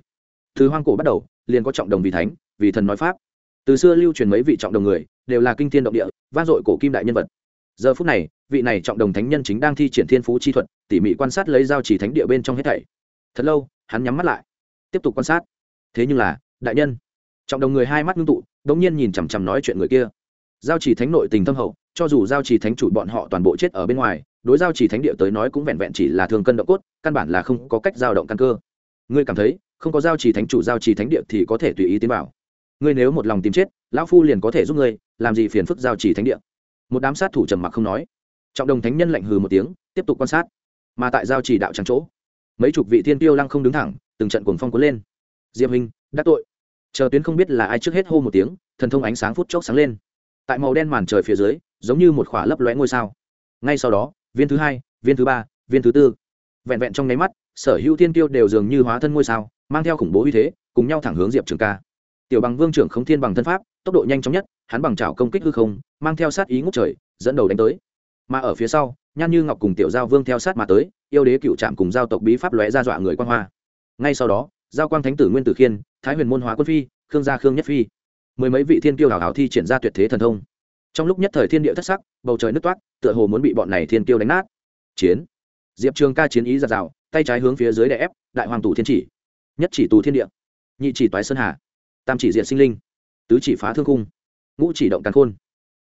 Từ hoang cổ bắt đầu, liền có trọng đồng vì thánh, vì thần nói pháp. Từ xưa lưu truyền mấy vị trọng đồng người, đều là kinh thiên động địa, vang dội cổ kim đại nhân vật. Giờ phút này, vị này trọng đồng thánh nhân chính đang thi triển thiên phú chi thuật, tỉ mỉ quan sát lấy giao chỉ thánh địa bên trong hết thảy. Thật lâu, hắn nhắm mắt lại, tiếp tục quan sát. Thế nhưng là đại nhân. Trọng đồng người hai mắt ngưng tụ đ ỗ n g nhiên nhìn chằm chằm nói chuyện người kia. Giao chỉ thánh nội tình thâm hậu, cho dù giao chỉ thánh chủ bọn họ toàn bộ chết ở bên ngoài, đối giao chỉ thánh địa tới nói cũng vẹn vẹn chỉ là thường cân động cốt, căn bản là không có cách giao động căn cơ. Ngươi cảm thấy, không có giao chỉ thánh chủ, giao chỉ thánh địa thì có thể tùy ý tiến bảo. ngươi nếu một lòng tìm chết, lão phu liền có thể giúp ngươi, làm gì phiền phức giao chỉ thánh địa? Một đám sát thủ trầm mặc không nói. Trọng đồng thánh nhân lạnh hừ một tiếng, tiếp tục quan sát. Mà tại giao chỉ đạo trắng chỗ, mấy chục vị thiên tiêu lăng không đứng thẳng, từng trận cuồng phong cuốn lên. Diệp hình đắc tội chờ tuyến không biết là ai trước hết hô một tiếng, thần thông ánh sáng phút chốc sáng lên. Tại màu đen màn trời phía dưới, giống như một khỏa lấp lóe ngôi sao. Ngay sau đó, viên thứ hai, viên thứ ba, viên thứ tư. Vẹn vẹn trong nháy mắt, sở hữu thiên tiêu đều dường như hóa thân ngôi sao, mang theo khủng bố uy thế, cùng nhau thẳng hướng diệp trường ca. Tiểu bằng vương trưởng không thiên bằng thân pháp, tốc độ nhanh chóng nhất, hắn bằng trào công kích hư không, mang theo sát ý ngốc trời, dẫn đầu đánh tới. Mà ở phía sau, nhan như ngọc cùng tiểu giao vương theo sát mà tới, yêu đế cựu trạm cùng giao tộc bí pháp lóe ra dọa người quan hoa. Ngay sau đó, giao quang thánh tử nguyên tử khiên thái huyền môn hóa quân phi, khương gia khương nhất phi. Mười mấy vị thiên tiêu hào hào thi triển ra tuyệt thế thần thông. Trong lúc nhất thời thiên địa thất sắc, bầu trời nứt toát, tựa hồ muốn bị bọn này thiên tiêu đánh nát. Chiến. Diệp trường ca chiến ý giạt rào, tay trái hướng phía dưới đè ép, đại hoàng tù thiên chỉ. Nhất chỉ tù thiên địa. Nhị chỉ toái sơn hà. Tam chỉ diện sinh linh. Tứ chỉ phá thương cung. Ngũ chỉ động càn khôn.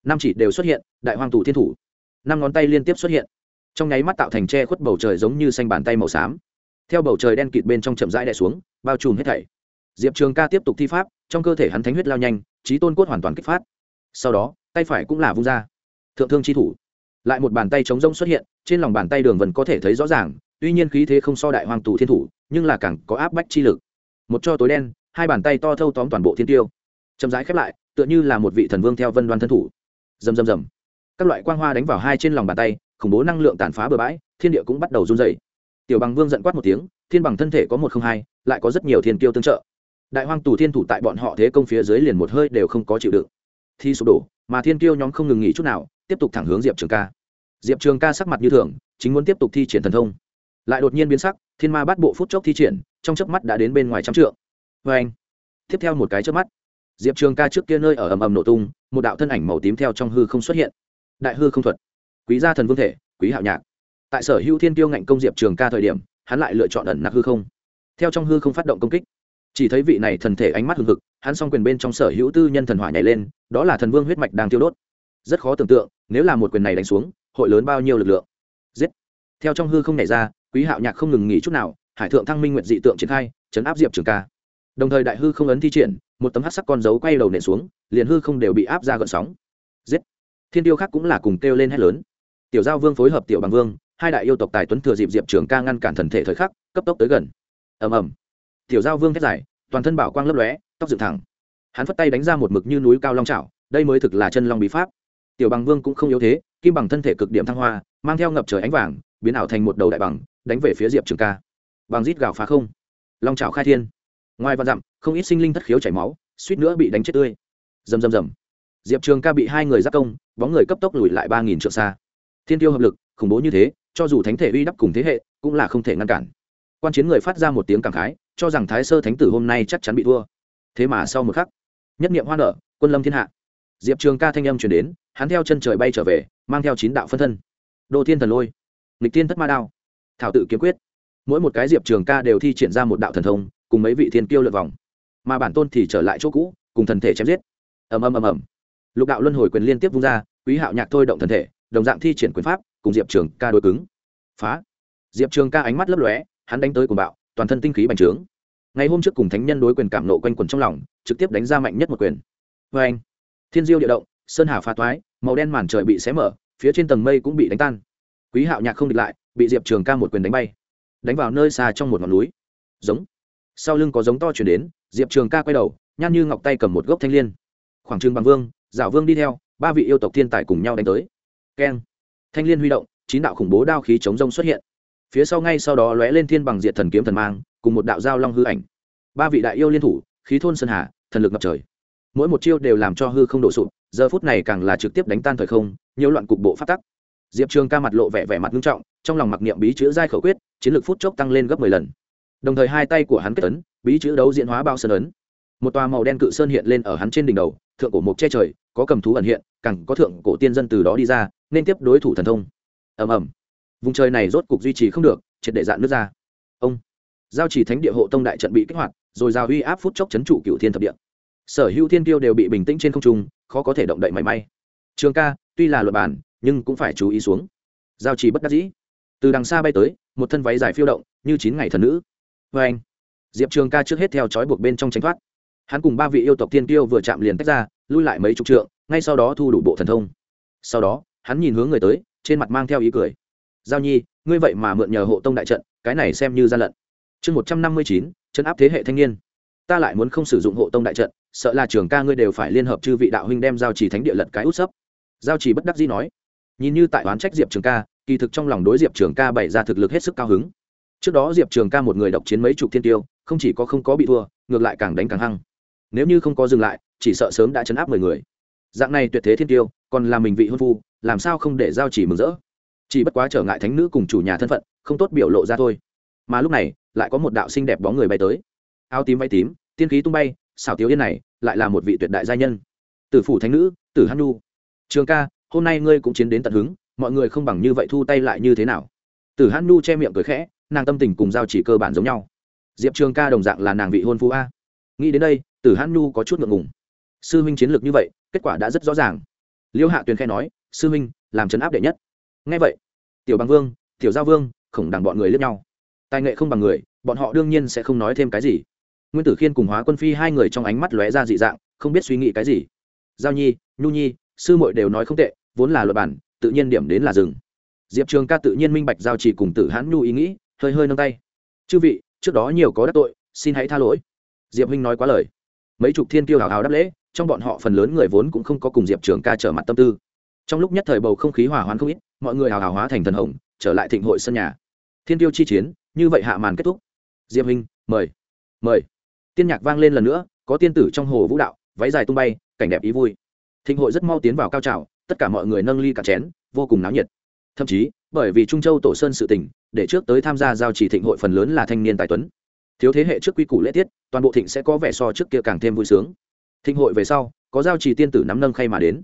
Năm chỉ đều xuất hiện, đại hoàng tù thiên thủ. Năm ngón tay liên tiếp xuất hiện. Trong nháy mắt tạo thành che khuất bầu trời giống như xanh bàn tay màu xám. Theo bầu trời đen kịt bên trong chậm rãi đè xuống, bao trùm hết thảy diệp trường ca tiếp tục thi pháp, trong cơ thể hắn thánh huyết lao nhanh trí tôn cốt hoàn toàn kích phát. Sau đó, tay phải cũng là vung ra. Thượng thương chi thủ. Lại một bàn tay chống rông xuất hiện, trên lòng bàn tay đường vần có thể thấy rõ ràng, tuy nhiên khí thế không so đại hoàng tù thiên thủ, nhưng là càng có áp bách chi lực. Một cho tối đen, hai bàn tay to thâu tóm toàn bộ thiên tiêu. Chậm rãi khép lại, tựa như là một vị thần vương theo vân đoan thân thủ. Rầm rầm rầm. Các loại quang hoa đánh vào hai trên lòng bàn tay, khủng bố năng lượng tàn phá bừa bãi, thiên địa cũng bắt đầu run dày tiểu bằng vương giận quát một tiếng, thiên bằng thân thể có một không hai, lại có rất nhiều thiên kiêu tương trợ đại hoang tù thiên thủ tại bọn họ thế công phía dưới liền một hơi đều không có chịu đựng. Thi sụp đổ, mà thiên kiêu nhóm không ngừng nghỉ chút nào, tiếp tục thẳng hướng diệp trường ca. Diệp trường ca sắc mặt như thường, chính muốn tiếp tục thi triển thần thông. Lại đột nhiên biến sắc, thiên ma bắt bộ phút chốc thi triển, trong chớp mắt đã đến bên ngoài trăm trượng. Vê anh, tiếp theo một cái chớp mắt, diệp trường ca trước kia nơi ở ầm ầm nổ tung, một đạo thân ảnh màu tím theo trong hư không xuất hiện. Đại hư không thuật, quý gia thần vương thể, quý hạo nhạc. Tại sở hữu thiên tiêu ngạnh công diệp trường ca thời điểm, hắn lại lựa chọn ẩn nặc hư không. Theo trong hư không phát động công kích chỉ thấy vị này thần thể ánh mắt hừng hực, hắn s o n g quyền bên trong sở hữu tư nhân thần hỏa nhảy lên, đó là thần vương huyết mạch đang tiêu đốt. Rất khó tưởng tượng, nếu là một quyền này đánh xuống, hội lớn bao nhiêu lực lượng. Giết! Theo trong hư không nhảy ra, quý hạo nhạc không ngừng nghỉ chút nào, hải thượng thăng minh nguyện dị tượng triển khai, chấn áp diệp trường ca. Đồng thời đại hư không ấn thi triển, một tấm hát sắc con dấu quay đầu nện xuống, liền hư không đều bị áp ra gợn sóng. Giết! Thiên tiêu khác cũng là cùng kêu lên hét lớn. Tiểu giao vương phối hợp tiểu bằng vương, hai đại yêu tộc tài tuấn thừa dịp diệp trường ca ngăn cản thần thể thời khắc, cấp tốc tới gần. Ầm ầm tiểu giao vương thét dài, toàn thân bảo quang lấp lóe, tóc dựng thẳng. Hắn phất tay đánh ra một mực như núi cao long trào đây mới thực là chân long bí pháp. Tiểu bằng vương cũng không yếu thế, kim bằng thân thể cực điểm thăng hoa, mang theo ngập trời ánh vàng, biến ảo thành một đầu đại bằng, đánh về phía diệp trường ca. Bằng rít gào phá không. Long trào khai thiên. Ngoài vạn dặm, không ít sinh linh thất khiếu chảy máu, suýt nữa bị đánh chết tươi. Rầm rầm rầm. Diệp trường ca bị hai người giác công, bóng người cấp tốc lùi lại ba nghìn trượng xa. Thiên tiêu hợp lực, khủng bố như thế, cho dù thánh thể uy đắp cùng thế hệ, cũng là không thể ngăn cản. Quan chiến người phát ra một tiếng cảm khái cho rằng thái sơ thánh tử hôm nay chắc chắn bị thua. Thế mà sau một khắc, nhất nghiệm hoa nở, quân lâm thiên hạ. Diệp trường ca thanh âm chuyển đến, hắn theo chân trời bay trở về, mang theo chín đạo phân thân. Đô thiên thần lôi, nghịch tiên thất ma đao, thảo tự kiếm quyết. Mỗi một cái diệp trường ca đều thi triển ra một đạo thần thông, cùng mấy vị thiên kiêu lượt vòng. Mà bản tôn thì trở lại chỗ cũ, cùng thần thể chém giết. Ầm ầm ầm ầm. Lục đạo luân hồi quyền liên tiếp vung ra, quý hạo nhạc thôi động thần thể, đồng dạng thi triển quyền pháp, cùng diệp trường ca đối cứng. Phá. Diệp trường ca ánh mắt lấp lóe, hắn đánh tới cùng bạo toàn thân tinh khí bành trướng. Ngày hôm trước cùng thánh nhân đối quyền cảm nộ quanh quần trong lòng, trực tiếp đánh ra mạnh nhất một quyền. Vê anh, thiên diêu địa động, sơn hà pha toái, màu đen màn trời bị xé mở, phía trên tầng mây cũng bị đánh tan. Quý hạo nhạc không địch lại, bị diệp trường ca một quyền đánh bay. Đánh vào nơi xa trong một ngọn núi. Giống. Sau lưng có giống to chuyển đến, diệp trường ca quay đầu nhan như ngọc tay cầm một gốc thanh l i ê n khoảng trừng bằng vương dạo vương đi theo, ba vị yêu tộc thiên tài cùng nhau đánh tới. Keng. Thanh l i ê n huy động, chín đạo khủng bố đao khí chống rông xuất hiện phía sau ngay sau đó lóe lên thiên bằng diệt thần kiếm thần mang, cùng một đạo giao long hư ảnh. Ba vị đại yêu liên thủ, khí thôn sơn hà, thần lực ngập trời. Mỗi một chiêu đều làm cho hư không đổ sụp, giờ phút này càng là trực tiếp đánh tan thời không nhiều loạn cục bộ phát tắc. Diệp trường ca mặt lộ vẻ vẻ mặt nghiêm trọng, trong lòng mặc niệm bí chữ giai khẩu quyết, chiến lược phút chốc tăng lên gấp mười lần. Đồng thời hai tay của hắn kết ấn, bí chữ đấu diễn hóa bao sơn ấn. Một tòa màu đen cự sơn hiện lên ở hắn trên đỉnh đầu, thượng cổ mục che trời, có cầm thú ẩn hiện, càng có thượng cổ tiên dân từ đó đi ra, nên tiếp đối thủ thần thông. Ầm ầm vùng trời này rốt cục duy trì không được, triệt để dạn nước ra. Ông giao chỉ thánh địa hộ tông đại trận bị kích hoạt, rồi giao uy áp phút chốc chấn trụ cựu thiên thập địa. Sở hữu thiên tiêu đều bị bình tĩnh trên không trung, khó có thể động đậy mảy may. Trường ca, tuy là luật bản, nhưng cũng phải chú ý xuống. Giao chỉ bất đắc dĩ. Từ đằng xa bay tới, một thân váy dài phiêu động, như chín ngày thần nữ. Vê anh, diệp trường ca trước hết theo trói buộc bên trong tránh thoát. Hắn cùng ba vị yêu tộc tiên tiêu vừa chạm liền tách ra, lui lại mấy chục trượng, ngay sau đó thu đủ bộ thần thông. Sau đó, hắn nhìn hướng người tới, trên mặt mang theo ý cười giao nhi, ngươi vậy mà mượn nhờ hộ tông đại trận, cái này xem như gian lận. Chương một trăm năm mươi chín, chấn áp thế hệ thanh niên. Ta lại muốn không sử dụng hộ tông đại trận, sợ là trường ca ngươi đều phải liên hợp chư vị đạo huynh đem giao trì thánh địa lật cái út sấp. Giao trì bất đắc dĩ nói. Nhìn như tại oán trách diệp trường ca, kỳ thực trong lòng đối diệp trường ca bày ra thực lực hết sức cao hứng. Trước đó diệp trường ca một người độc chiến mấy chục thiên tiêu, không chỉ có không có bị thua, ngược lại càng đánh càng hăng. Nếu như không có dừng lại, chỉ sợ sớm đã chấn áp mười người. Dạng này tuyệt thế thiên tiêu, còn là mình vị hôn phu, làm sao không để giao chỉ mừng rỡ? Chỉ bất quá trở ngại thánh nữ cùng chủ nhà thân phận, không tốt biểu lộ ra thôi. Mà lúc này, lại có một đạo xinh đẹp bóng người bay tới. Áo tím bay tím, tiên khí tung bay, xảo tiếu yên này lại là một vị tuyệt đại gia nhân. Tử phủ thánh nữ, tử hát nu trường ca, hôm nay ngươi cũng chiến đến tận hứng, mọi người không bằng như vậy thu tay lại như thế nào? Tử hát nu che miệng cười khẽ, nàng tâm tình cùng giao chỉ cơ bản giống nhau. Diệp trường ca đồng dạng là nàng vị hôn phu a. Nghĩ đến đây, tử hát nu có chút ngượng ngùng. Sư huynh chiến lược như vậy, kết quả đã rất rõ ràng. Liêu hạ tuyền khe nói, sư huynh, làm chấn áp đệ nhất ngay vậy, tiểu bằng vương, tiểu giao vương, khổng đằng bọn người lướt nhau. Tài nghệ không bằng người, bọn họ đương nhiên sẽ không nói thêm cái gì. Nguyên tử khiên cùng hóa quân phi hai người trong ánh mắt lóe ra dị dạng, không biết suy nghĩ cái gì. Giao nhi, nhu nhi, sư muội đều nói không tệ, vốn là luật bản, tự nhiên điểm đến là rừng diệp trường ca tự nhiên minh bạch giao chỉ cùng tử hãn nhu ý nghĩ, hơi hơi nâng tay. Chư vị, trước đó nhiều có đắc tội, xin hãy tha lỗi. Diệp huynh nói quá lời. Mấy chục thiên tiêu hào hào đáp lễ, trong bọn họ phần lớn người vốn cũng không có cùng diệp trường ca trở mặt tâm tư. Trong lúc nhất thời bầu không khí hỏa hoạn không ít mọi người hào hào hóa thành thần hồng, trở lại thịnh hội sân nhà. Thiên tiêu chi chiến, như vậy hạ màn kết thúc. Diệp huynh mời. Mời. Tiên nhạc vang lên lần nữa, có tiên tử trong hồ vũ đạo, váy dài tung bay, cảnh đẹp ý vui. Thịnh hội rất mau tiến vào cao trào, tất cả mọi người nâng ly cả chén, vô cùng náo nhiệt. Thậm chí, bởi vì trung châu tổ sơn sự tỉnh để trước tới tham gia giao chỉ thịnh hội phần lớn là thanh niên tài tuấn. Thiếu thế hệ trước quy củ lễ tiết, toàn bộ thịnh sẽ có vẻ so trước kia càng thêm vui sướng. Thịnh hội về sau, có giao chỉ tiên tử nắm nâng khay mà đến.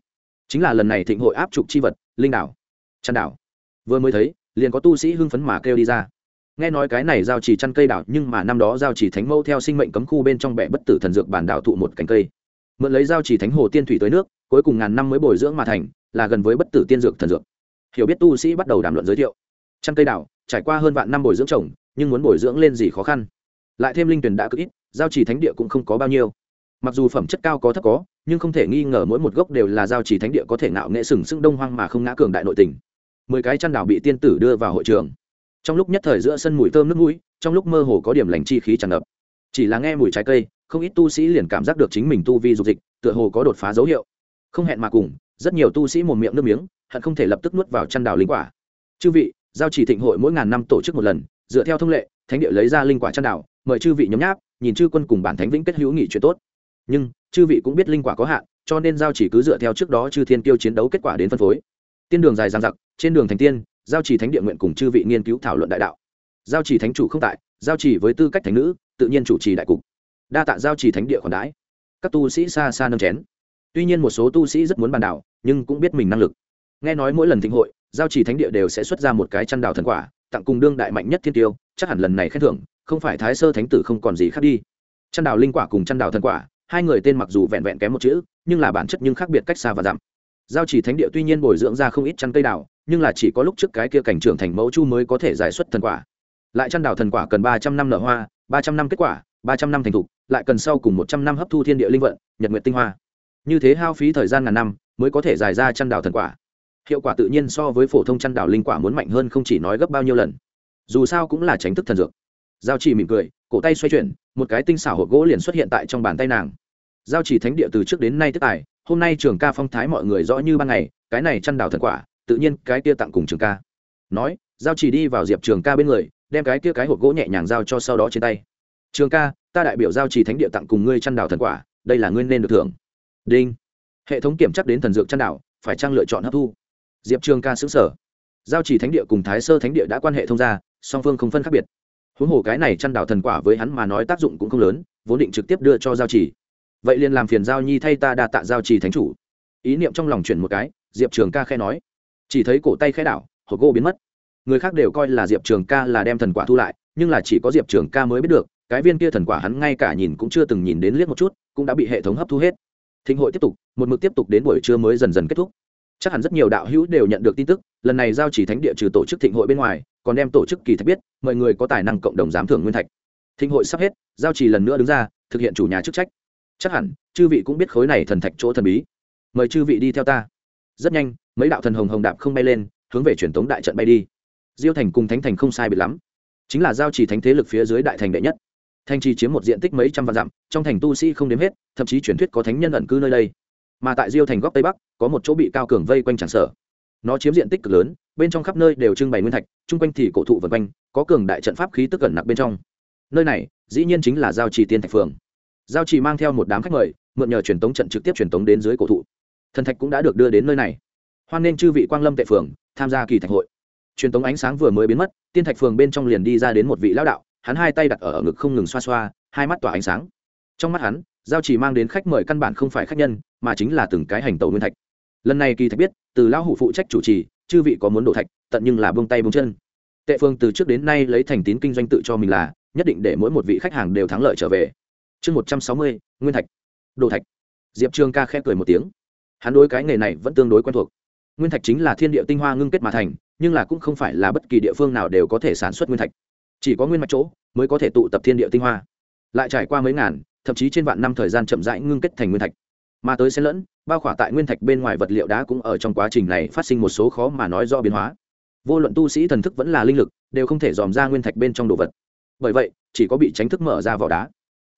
Chính là lần này thịnh hội áp trục chi vật, linh đảo chăn đảo. Vừa mới thấy, liền có tu sĩ hưng phấn mà kêu đi ra. Nghe nói cái này giao chỉ chăn cây đảo, nhưng mà năm đó giao chỉ thánh mâu theo sinh mệnh cấm khu bên trong bệ bất tử thần dược bản đảo thụ một cành cây. Mượn lấy giao chỉ thánh hồ tiên thủy tới nước, cuối cùng ngàn năm mới bồi dưỡng mà thành, là gần với bất tử tiên dược thần dược. Hiểu biết tu sĩ bắt đầu đàm luận giới thiệu. Chăn cây đảo, trải qua hơn vạn năm bồi dưỡng trồng, nhưng muốn bồi dưỡng lên gì khó khăn. Lại thêm linh tuyển đã cực ít, giao chỉ thánh địa cũng không có bao nhiêu. Mặc dù phẩm chất cao có thấp có, nhưng không thể nghi ngờ mỗi một gốc đều là giao chỉ thánh địa có thể ngạo nghệ sừng sững đông hoang mà không ngã cường đại nội tình mười cái chăn đảo bị tiên tử đưa vào hội trường. Trong lúc nhất thời giữa sân mùi thơm nước mũi trong lúc mơ hồ có điểm lành chi khí tràn ngập. Chỉ là nghe mùi trái cây không ít tu sĩ liền cảm giác được chính mình tu vi dục dịch tựa hồ có đột phá dấu hiệu. Không hẹn mà cùng rất nhiều tu sĩ một miệng nước miếng hận không thể lập tức nuốt vào chăn đảo linh quả. Chư vị giao chỉ thịnh hội mỗi ngàn năm tổ chức một lần dựa theo thông lệ thánh địa lấy ra linh quả chăn đảo, mời chư vị nhấm nháp nhìn chư quân cùng bản thánh vĩnh kết hữu nghị chuyện tốt. Nhưng chư vị cũng biết linh quả có hạn cho nên giao chỉ cứ dựa theo trước đó chư thiên tiêu chiến đấu kết quả đến phân phối tiên đường dài dằng dặc, trên đường thành tiên, giao chỉ thánh địa nguyện cùng chư vị nghiên cứu thảo luận đại đạo. Giao chỉ thánh chủ không tại, giao chỉ với tư cách thánh nữ, tự nhiên chủ trì đại cục. Đa tạ giao chỉ thánh địa khoản đãi. Các tu sĩ xa xa nâng chén. Tuy nhiên một số tu sĩ rất muốn bàn đảo nhưng cũng biết mình năng lực. Nghe nói mỗi lần thịnh hội, giao chỉ thánh địa đều sẽ xuất ra một cái chăn đào thần quả, tặng cùng đương đại mạnh nhất thiên tiêu, chắc hẳn lần này khen thưởng, không phải thái sơ thánh tử không còn gì khác đi. Chăn đào linh quả cùng chăn đào thần quả, hai người tên mặc dù vẹn vẹn kém một chữ, nhưng là bản chất nhưng khác biệt cách xa và dặm giao chỉ thánh địa tuy nhiên bồi dưỡng ra không ít chăn cây đào, nhưng là chỉ có lúc trước cái kia cảnh trưởng thành mẫu chu mới có thể giải xuất thần quả. Lại chăn đào thần quả cần ba trăm năm nở hoa, ba trăm năm kết quả, ba trăm năm thành thục, lại cần sau cùng một trăm năm hấp thu thiên địa linh vận, nhật nguyện tinh hoa. Như thế hao phí thời gian ngàn năm mới có thể giải ra chăn đào thần quả. Hiệu quả tự nhiên so với phổ thông chăn đào linh quả muốn mạnh hơn không chỉ nói gấp bao nhiêu lần. Dù sao cũng là tránh thức thần dược. Giao chỉ mỉm cười, cổ tay xoay chuyển, một cái tinh xảo hộp gỗ liền xuất hiện tại trong bàn tay nàng giao chỉ thánh địa từ trước đến nay tức tài, hôm nay trường ca phong thái mọi người rõ như ban ngày, cái này chăn đào thần quả, tự nhiên cái kia tặng cùng trường ca. Nói, giao chỉ đi vào diệp trường ca bên người, đem cái kia cái hộp gỗ nhẹ nhàng giao cho sau đó trên tay. Trường ca, ta đại biểu giao chỉ thánh địa tặng cùng ngươi chăn đào thần quả, đây là ngươi nên được thưởng. Đinh. Hệ thống kiểm chắc đến thần dược chăn đào, phải trang lựa chọn hấp thu? Diệp trường ca xứng sở giao chỉ thánh địa cùng thái sơ thánh địa đã quan hệ thông gia, song phương không phân khác biệt. Huống hồ cái này chăn đào thần quả với hắn mà nói tác dụng cũng không lớn, vốn định trực tiếp đưa cho giao chỉ vậy liền làm phiền giao nhi thay ta đa tạ giao trì thánh chủ. Ý niệm trong lòng chuyển một cái, diệp trường ca khe nói. Chỉ thấy cổ tay khe đảo, hộp gỗ biến mất. Người khác đều coi là diệp trường ca là đem thần quả thu lại, nhưng là chỉ có diệp trường ca mới biết được, cái viên kia thần quả hắn ngay cả nhìn cũng chưa từng nhìn đến liếc một chút, cũng đã bị hệ thống hấp thu hết. Thịnh hội tiếp tục, một mực tiếp tục đến buổi trưa mới dần dần kết thúc. Chắc hẳn rất nhiều đạo hữu đều nhận được tin tức, lần này giao chỉ thánh địa trừ tổ chức thịnh hội bên ngoài, còn đem tổ chức kỳ thạch biết, mọi người có tài năng cộng đồng giám thưởng nguyên thạch. Thịnh hội sắp hết, giao chỉ lần nữa đứng ra, thực hiện chủ nhà chức trách chắc hẳn, chư vị cũng biết khối này thần thạch chỗ thần bí. Mời chư vị đi theo ta. Rất nhanh, mấy đạo thần hồng hồng đạp không bay lên, hướng về truyền thống đại trận bay đi. Diêu thành cùng thánh thành không sai biệt lắm. Chính là giao trì thánh thế lực phía dưới đại thành đệ nhất. Thành trì chiếm một diện tích mấy trăm vạn dặm, trong thành tu sĩ không đếm hết, thậm chí truyền thuyết có thánh nhân ẩn cư nơi đây. Mà tại diêu thành góc tây bắc, có một chỗ bị cao cường vây quanh tràn sở. Nó chiếm diện tích cực lớn, bên trong khắp nơi đều trưng bày nguyên thạch, chung quanh thì cổ thụ vân quanh, có cường đại trận pháp khí tức gần nặc bên trong. Nơi này, dĩ nhiên chính là giao trì tiên thạch phường giao Chỉ mang theo một đám khách mời, mượn nhờ truyền tống trận trực tiếp truyền tống đến dưới cổ thụ. Thần thạch cũng đã được đưa đến nơi này. Hoan nên chư vị quang lâm tệ phường, tham gia kỳ thạch hội. Truyền tống ánh sáng vừa mới biến mất, tiên thạch phường bên trong liền đi ra đến một vị lão đạo, hắn hai tay đặt ở ngực không ngừng xoa xoa, hai mắt tỏa ánh sáng. Trong mắt hắn, giao chỉ mang đến khách mời căn bản không phải khách nhân, mà chính là từng cái hành tàu nguyên thạch. Lần này kỳ thạch biết, từ lão hủ phụ trách chủ trì, chư vị có muốn đổ thạch, tận nhưng là bông tay bông chân. Tệ phương từ trước đến nay lấy thành tín kinh doanh tự cho mình là, nhất định để mỗi một vị khách hàng đều thắng lợi trở về chương một trăm sáu mươi, nguyên thạch. Đồ thạch. Diệp trường ca khẽ cười một tiếng. Hắn đối cái nghề này vẫn tương đối quen thuộc. Nguyên thạch chính là thiên địa tinh hoa ngưng kết mà thành, nhưng là cũng không phải là bất kỳ địa phương nào đều có thể sản xuất nguyên thạch. Chỉ có nguyên mạch chỗ mới có thể tụ tập thiên địa tinh hoa. Lại trải qua mấy ngàn, thậm chí trên vạn năm thời gian chậm rãi ngưng kết thành nguyên thạch. Mà tới xen lẫn, bao khỏa tại nguyên thạch bên ngoài vật liệu đá cũng ở trong quá trình này phát sinh một số khó mà nói do biến hóa. Vô luận tu sĩ thần thức vẫn là linh lực, đều không thể dòm ra nguyên thạch bên trong đồ vật. Bởi vậy, chỉ có bị tránh thức mở ra vỏ đá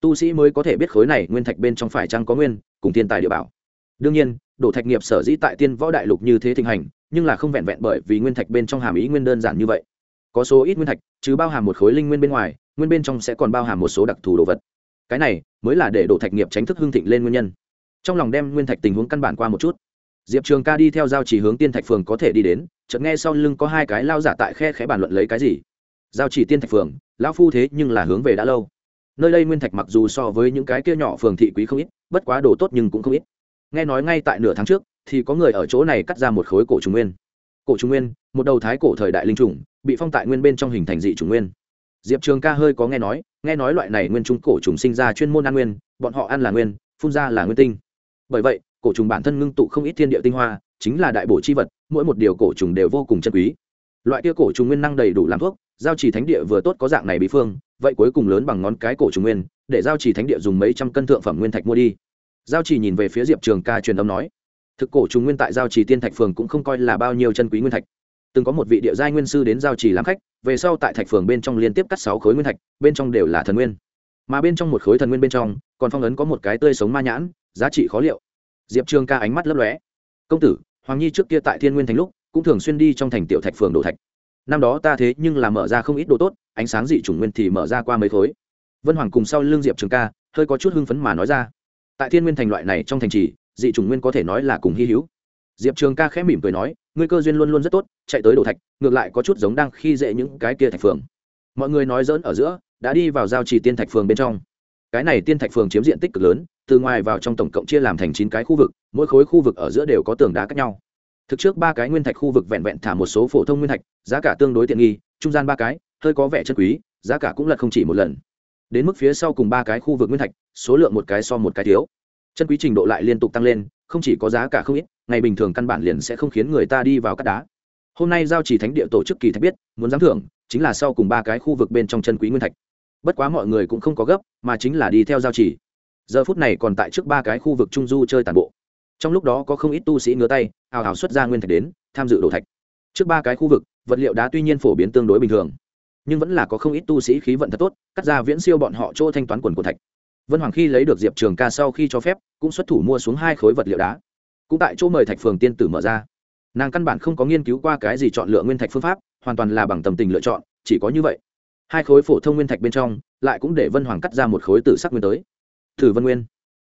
tu sĩ mới có thể biết khối này nguyên thạch bên trong phải chăng có nguyên, cùng thiên tài địa bảo. Đương nhiên, đổ thạch nghiệp sở dĩ tại tiên võ đại lục như thế thịnh hành, nhưng là không vẹn vẹn bởi vì nguyên thạch bên trong hàm ý nguyên đơn giản như vậy. Có số ít nguyên thạch, chứ bao hàm một khối linh nguyên bên ngoài, nguyên bên trong sẽ còn bao hàm một số đặc thù đồ vật. Cái này, mới là để đổ thạch nghiệp tránh thức hưng thịnh lên nguyên nhân. Trong lòng đem nguyên thạch tình huống căn bản qua một chút. Diệp trường ca đi theo giao chỉ hướng tiên thạch phường có thể đi đến, chợt nghe sau lưng có hai cái lao giả tại khe khẽ bàn luận lấy cái gì. Giao chỉ tiên thạch phường, lão phu thế nhưng là hướng về đã lâu nơi đây nguyên thạch mặc dù so với những cái kia nhỏ phường thị quý không ít, bất quá đồ tốt nhưng cũng không ít. Nghe nói ngay tại nửa tháng trước, thì có người ở chỗ này cắt ra một khối cổ trùng nguyên. Cổ trùng nguyên, một đầu thái cổ thời đại linh trùng, bị phong tại nguyên bên trong hình thành dị trùng nguyên. Diệp trường ca hơi có nghe nói nghe nói loại này nguyên trung cổ trùng sinh ra chuyên môn ăn nguyên, bọn họ ăn là nguyên, phun ra là nguyên tinh. Bởi vậy, cổ trùng bản thân ngưng tụ không ít thiên địa tinh hoa, chính là đại bổ chi vật, mỗi một điều cổ trùng đều vô cùng chân quý. Loại kia cổ trùng nguyên năng đầy đủ làm thuốc, giao trì thánh địa vừa tốt có dạng này bí phương vậy cuối cùng lớn bằng ngón cái cổ trùng nguyên, để giao trì thánh địa dùng mấy trăm cân thượng phẩm nguyên thạch mua đi. Giao trì nhìn về phía diệp trường ca truyền âm nói, thực cổ trùng nguyên tại giao trì tiên thạch phường cũng không coi là bao nhiêu chân quý nguyên thạch. Từng có một vị địa giai nguyên sư đến giao trì làm khách, về sau tại thạch phường bên trong liên tiếp cắt sáu khối nguyên thạch, bên trong đều là thần nguyên. Mà bên trong một khối thần nguyên bên trong, còn phong ấn có một cái tươi sống ma nhãn, giá trị khó liệu. Diệp trường ca ánh mắt lấp lóe. Công tử, hoàng nhi trước kia tại thiên nguyên thành lúc, cũng thường xuyên đi trong thành tiểu thạch phường đổ thạch năm đó ta thế nhưng là mở ra không ít đồ tốt, ánh sáng dị chủng nguyên thì mở ra qua mấy khối. Vân hoàng cùng sau l ư n g diệp trường ca, hơi có chút hưng phấn mà nói ra. Tại thiên nguyên thành loại này trong thành trì, dị chủng nguyên có thể nói là cùng hy hữu. Diệp trường ca khẽ mỉm cười nói, ngươi cơ duyên luôn luôn rất tốt, chạy tới đồ thạch, ngược lại có chút giống đang khi dễ những cái kia thạch phường. Mọi người nói dỡn ở giữa, đã đi vào giao trì tiên thạch phường bên trong. Cái này tiên thạch phường chiếm diện tích cực lớn, từ ngoài vào trong tổng cộng chia làm thành chín cái khu vực, mỗi khối khu vực ở giữa đều có tường đá cách nhau. Thực trước ba cái nguyên thạch khu vực vẹn vẹn thả một số phổ thông nguyên thạch giá cả tương đối tiện nghi, trung gian ba cái, hơi có vẻ chân quý, giá cả cũng lật không chỉ một lần. Đến mức phía sau cùng ba cái khu vực nguyên thạch, số lượng một cái so một cái thiếu. Chân quý trình độ lại liên tục tăng lên, không chỉ có giá cả không ít, ngày bình thường căn bản liền sẽ không khiến người ta đi vào cắt đá. Hôm nay giao chỉ thánh địa tổ chức kỳ thạch biết, muốn giám thưởng, chính là sau cùng ba cái khu vực bên trong chân quý nguyên thạch. Bất quá mọi người cũng không có gấp, mà chính là đi theo giao chỉ. Giờ phút này còn tại trước ba cái khu vực trung du chơi tàn bộ. Trong lúc đó có không ít tu sĩ ngứa tay, hào hào xuất ra nguyên thạch đến, tham dự đổ thạch. Trước ba cái khu vực vật liệu đá tuy nhiên phổ biến tương đối bình thường, nhưng vẫn là có không ít tu sĩ khí vận thật tốt, cắt ra viễn siêu bọn họ chỗ thanh toán quần của thạch. Vân hoàng khi lấy được diệp trường ca sau khi cho phép, cũng xuất thủ mua xuống hai khối vật liệu đá. Cũng tại chỗ mời thạch phường tiên tử mở ra. Nàng căn bản không có nghiên cứu qua cái gì chọn lựa nguyên thạch phương pháp, hoàn toàn là bằng tầm tình lựa chọn, chỉ có như vậy. Hai khối phổ thông nguyên thạch bên trong, lại cũng để vân hoàng cắt ra một khối tử sắc nguyên tới. Thử vân nguyên.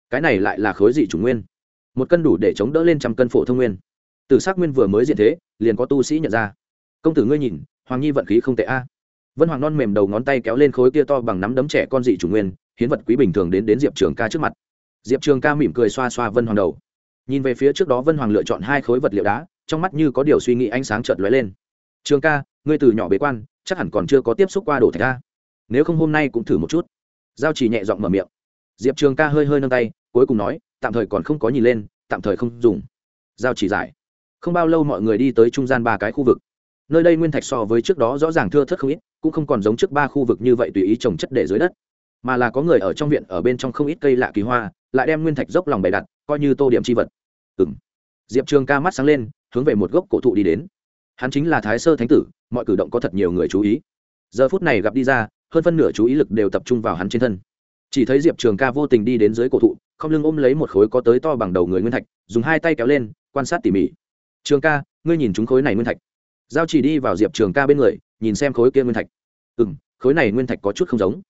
Cái này lại là khối dị chủ nguyên. Một cân đủ để chống đỡ lên trăm cân phổ thông nguyên. Tử sắc nguyên vừa mới diện thế, liền có tu sĩ nhận ra công tử ngươi nhìn, hoàng nhi vận khí không tệ a. Vân hoàng non mềm đầu ngón tay kéo lên khối kia to bằng nắm đấm trẻ con dị chủ nguyên, hiến vật quý bình thường đến đến diệp trường ca trước mặt. Diệp trường ca mỉm cười xoa xoa vân hoàng đầu. Nhìn về phía trước đó vân hoàng lựa chọn hai khối vật liệu đá, trong mắt như có điều suy nghĩ ánh sáng chợt lóe lên. Trường ca, ngươi từ nhỏ bế quan, chắc hẳn còn chưa có tiếp xúc qua đồ thạch ca nếu không hôm nay cũng thử một chút. Giao chỉ nhẹ giọng mở miệng. Diệp trường ca hơi hơi nâng tay, cuối cùng nói, tạm thời còn không có nhìn lên, tạm thời không dùng. Giao chỉ giải. Không bao lâu mọi người đi tới trung gian ba cái khu vực nơi đây nguyên thạch so với trước đó rõ ràng thưa thớt không ít, cũng không còn giống trước ba khu vực như vậy tùy ý trồng chất để dưới đất, mà là có người ở trong viện ở bên trong không ít cây lạ kỳ hoa, lại đem nguyên thạch dốc lòng bày đặt, coi như tô điểm c h i vật. Ừng diệp trường ca mắt sáng lên, hướng về một gốc cổ thụ đi đến. Hắn chính là thái sơ thánh tử, mọi cử động có thật nhiều người chú ý. Giờ phút này gặp đi ra, hơn phân nửa chú ý lực đều tập trung vào hắn trên thân. Chỉ thấy diệp trường ca vô tình đi đến dưới cổ thụ, không lưng ôm lấy một khối có tới to bằng đầu người nguyên thạch, dùng hai tay kéo lên, quan sát tỉ mỉ. Trường ca, ngươi nhìn chúng khối này nguyên thạch giao chỉ đi vào diệp trường ca bên người, nhìn xem khối kia nguyên thạch. Ừ m khối này nguyên thạch có chút không giống.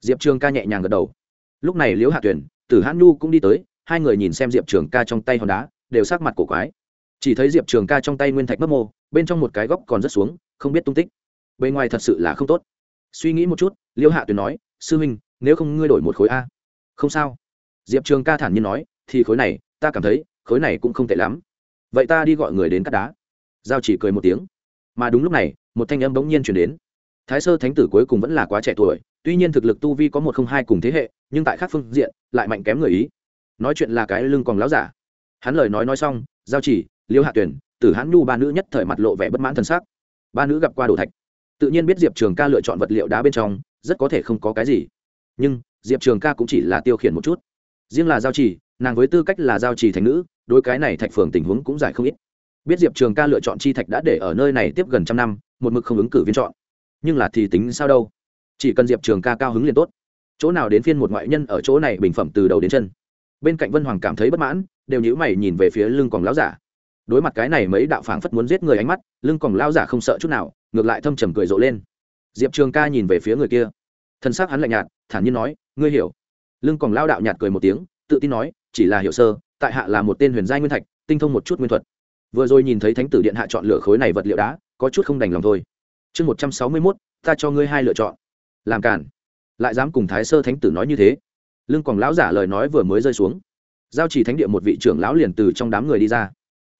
Diệp trường ca nhẹ nhàng gật đầu. Lúc này liễu hạ tuyển, tử hãn nhu cũng đi tới, hai người nhìn xem diệp trường ca trong tay hòn đá, đều sát mặt cổ quái. Chỉ thấy diệp trường ca trong tay nguyên thạch mất mô, bên trong một cái góc còn rất xuống, không biết tung tích. Bên ngoài thật sự là không tốt. Suy nghĩ một chút, liễu hạ tuyển nói, sư huynh, nếu không ngươi đổi một khối a. Không sao. Diệp trường ca thản nhiên nói, thì khối này, ta cảm thấy, khối này cũng không tệ lắm. Vậy ta đi gọi người đến cắt đá. Giao chỉ cười một tiếng mà đúng lúc này, một thanh âm bỗng nhiên chuyển đến. Thái sơ thánh tử cuối cùng vẫn là quá trẻ tuổi, tuy nhiên thực lực tu vi có một không hai cùng thế hệ, nhưng tại khác phương diện, lại mạnh kém người ý. Nói chuyện là cái lưng còn láo giả. Hắn lời nói nói xong, giao chỉ, liêu hạ tuyển, tử hãn nhu ba nữ nhất thời mặt lộ vẻ bất mãn t sắc. Ba nữ gặp qua đồ thạch. Tự nhiên biết diệp trường ca lựa chọn vật liệu đá bên trong, rất có thể không có cái gì. Nhưng, diệp trường ca cũng chỉ là tiêu khiển một chút. Riêng là giao chỉ, nàng với tư cách là giao chỉ thành nữ, đối cái này thạch phường tình huống cũng giải không ít biết diệp trường ca lựa chọn chi thạch đã để ở nơi này tiếp gần trăm năm, một mực không ứng cử viên chọn. Nhưng là thì tính sao đâu? Chỉ cần diệp trường ca cao hứng liền tốt. Chỗ nào đến phiên một ngoại nhân ở chỗ này bình phẩm từ đầu đến chân. Bên cạnh vân hoàng cảm thấy bất mãn, đều nhữ mày nhìn về phía lưng còn lão giả. Đối mặt cái này mấy đạo phảng phất muốn giết người ánh mắt, lưng còn lão giả không sợ chút nào, ngược lại thâm trầm cười rộ lên. Diệp trường ca nhìn về phía người kia. Thân xác hắn lạnh nhạt, thản nhiên nói, ngươi hiểu. Lưng còn lao đạo nhạt cười một tiếng, tự tin nói, chỉ là hiểu sơ, tại hạ là một tên huyền giai nguyên thạch, tinh thông một chút nguyên thuật vừa rồi nhìn thấy thánh tử điện hạ chọn lựa khối này vật liệu đá, có chút không đành lòng thôi. Chương một trăm sáu mươi mốt, ta cho ngươi hai lựa chọn. Làm cản. Lại dám cùng thái sơ thánh tử nói như thế. Lưng còn lão giả lời nói vừa mới rơi xuống. Giao chỉ thánh địa một vị trưởng lão liền từ trong đám người đi ra.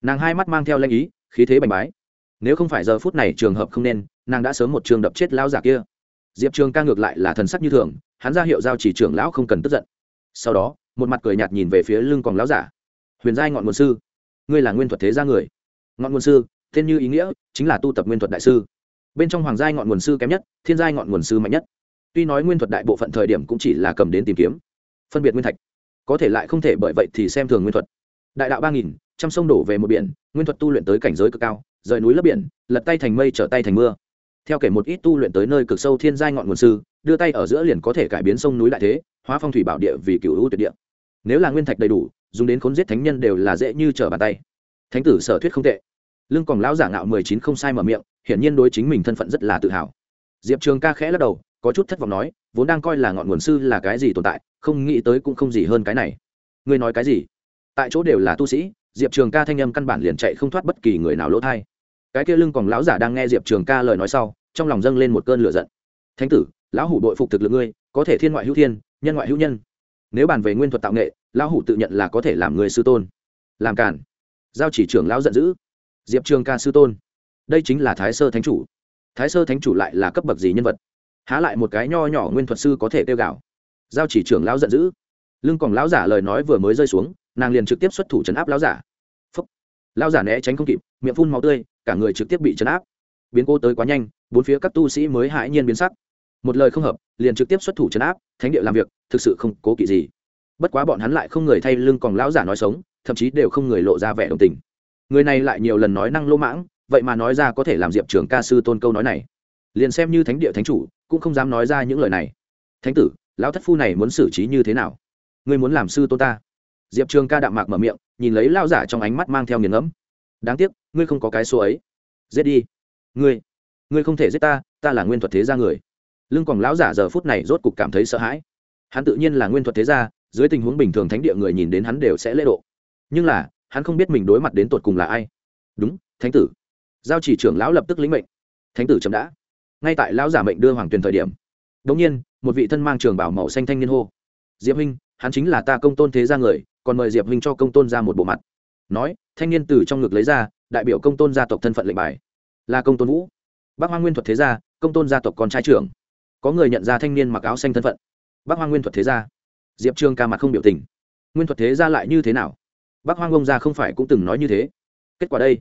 Nàng hai mắt mang theo lanh ý, khí thế bành bái. Nếu không phải giờ phút này trường hợp không nên, nàng đã sớm một trường đập chết lão giả kia. Diệp trường ca ngược lại là thần sắc như thường, hắn ra hiệu giao chỉ trưởng lão không cần tức giận. Sau đó, một mặt cười nhạt nhìn về phía lưng còn lão giả. Huyền giai ngọn nguồn sư ngươi là nguyên thuật thế gia người. Ngọn nguồn sư tên như ý nghĩa, chính là tu tập nguyên thuật đại sư. Bên trong hoàng giai ngọn nguồn sư kém nhất, thiên giai ngọn nguồn sư mạnh nhất. Tuy nói nguyên thuật đại bộ phận thời điểm cũng chỉ là cầm đến tìm kiếm, phân biệt nguyên thạch. Có thể lại không thể bởi vậy thì xem thường nguyên thuật. Đại đạo ba nghìn, trăm sông đổ về một biển, nguyên thuật tu luyện tới cảnh giới cực cao, rời núi lấp biển, lật tay thành mây trở tay thành mưa. Theo kể một ít tu luyện tới nơi cực sâu thiên giai ngọn nguồn sư, đưa tay ở giữa liền có thể cải biến sông núi đại thế, hóa phong thủy bảo địa vì cựu hữu tuyệt địa. Nếu là nguyên thạch đầy đủ dùng đến khốn giết thánh nhân đều là dễ như trở bàn tay. Thánh tử sở thuyết không tệ. Lưng còn lão giả ngạo mười chín không sai mở miệng, hiển nhiên đối chính mình thân phận rất là tự hào. Diệp trường ca khẽ lắc đầu, có chút thất vọng nói, vốn đang coi là ngọn nguồn sư là cái gì tồn tại, không nghĩ tới cũng không gì hơn cái này. Ngươi nói cái gì? Tại chỗ đều là tu sĩ, diệp trường ca thanh âm căn bản liền chạy không thoát bất kỳ người nào lỗ thai. Cái kia lưng còn lão giả đang nghe diệp trường ca lời nói sau, trong lòng dâng lên một cơn lửa giận. Thánh tử, lão hủ đội phục thực lực ngươi, có thể thiên ngoại hữu thiên, nhân ngoại hữu nhân. Nếu bàn về nguyên thuật tạo nghệ lão hủ tự nhận là có thể làm người sư tôn. Làm cản giao chỉ trưởng lão giận dữ. Diệp trường ca sư tôn. Đây chính là thái sơ thánh chủ. Thái sơ thánh chủ lại là cấp bậc gì nhân vật? Há lại một cái nho nhỏ nguyên thuật sư có thể tiêu gạo? Giao chỉ trưởng lão giận dữ. Lưng còn lão giả lời nói vừa mới rơi xuống, nàng liền trực tiếp xuất thủ trấn áp lão giả. Phúc. Lão giả né tránh không kịp, miệng phun máu tươi, cả người trực tiếp bị trấn áp. Biến cô tới quá nhanh, bốn phía các tu sĩ mới hãi nhiên biến sắc. Một lời không hợp, liền trực tiếp xuất thủ trấn áp, thánh địa làm việc, thực sự không cố kỵ gì bất quá bọn hắn lại không người thay lưng còn lão giả nói sống, thậm chí đều không người lộ ra vẻ đồng tình. Người này lại nhiều lần nói năng lô mãng, vậy mà nói ra có thể làm diệp trường ca sư tôn câu nói này. Liền xem như thánh địa thánh chủ, cũng không dám nói ra những lời này. Thánh tử, lão thất phu này muốn xử trí như thế nào? Ngươi muốn làm sư tôn ta? Diệp trường ca đạm mạc mở miệng, nhìn lấy lao giả trong ánh mắt mang theo nghiền ngẫm. Đáng tiếc, ngươi không có cái số ấy. Giết đi. Ngươi ngươi không thể giết ta ta là nguyên thuật thế gia người. Lưng còn lão giả giờ phút này rốt cục cảm thấy sợ hãi. Hắn tự nhiên là nguyên thuật thế gia dưới tình huống bình thường thánh địa người nhìn đến hắn đều sẽ lễ độ. Nhưng là, hắn không biết mình đối mặt đến tột cùng là ai. Đúng, thánh tử. Giao chỉ trưởng lão lập tức lĩnh mệnh. Thánh tử chấm đã. Ngay tại lão giả mệnh đưa hoàng tuyền thời điểm đ ỗ n g nhiên, một vị thân mang trường bảo màu xanh thanh niên hô. Diệp huynh, hắn chính là ta công tôn thế gia người, còn mời diệp huynh cho công tôn ra một bộ mặt. Nói, thanh niên từ trong ngực lấy ra, đại biểu công tôn gia tộc thân phận lệnh bài. Là công tôn vũ. Bác hoa nguyên thuật thế gia, công tôn gia tộc con trai trưởng. Có người nhận ra thanh niên mặc áo xanh thân phận. Bác hoa nguyên thuật thế gia diệp trương ca mặt không biểu tình. Nguyên thuật thế gia lại như thế nào? Bác hoang ông gia không phải cũng từng nói như thế. Kết quả đây.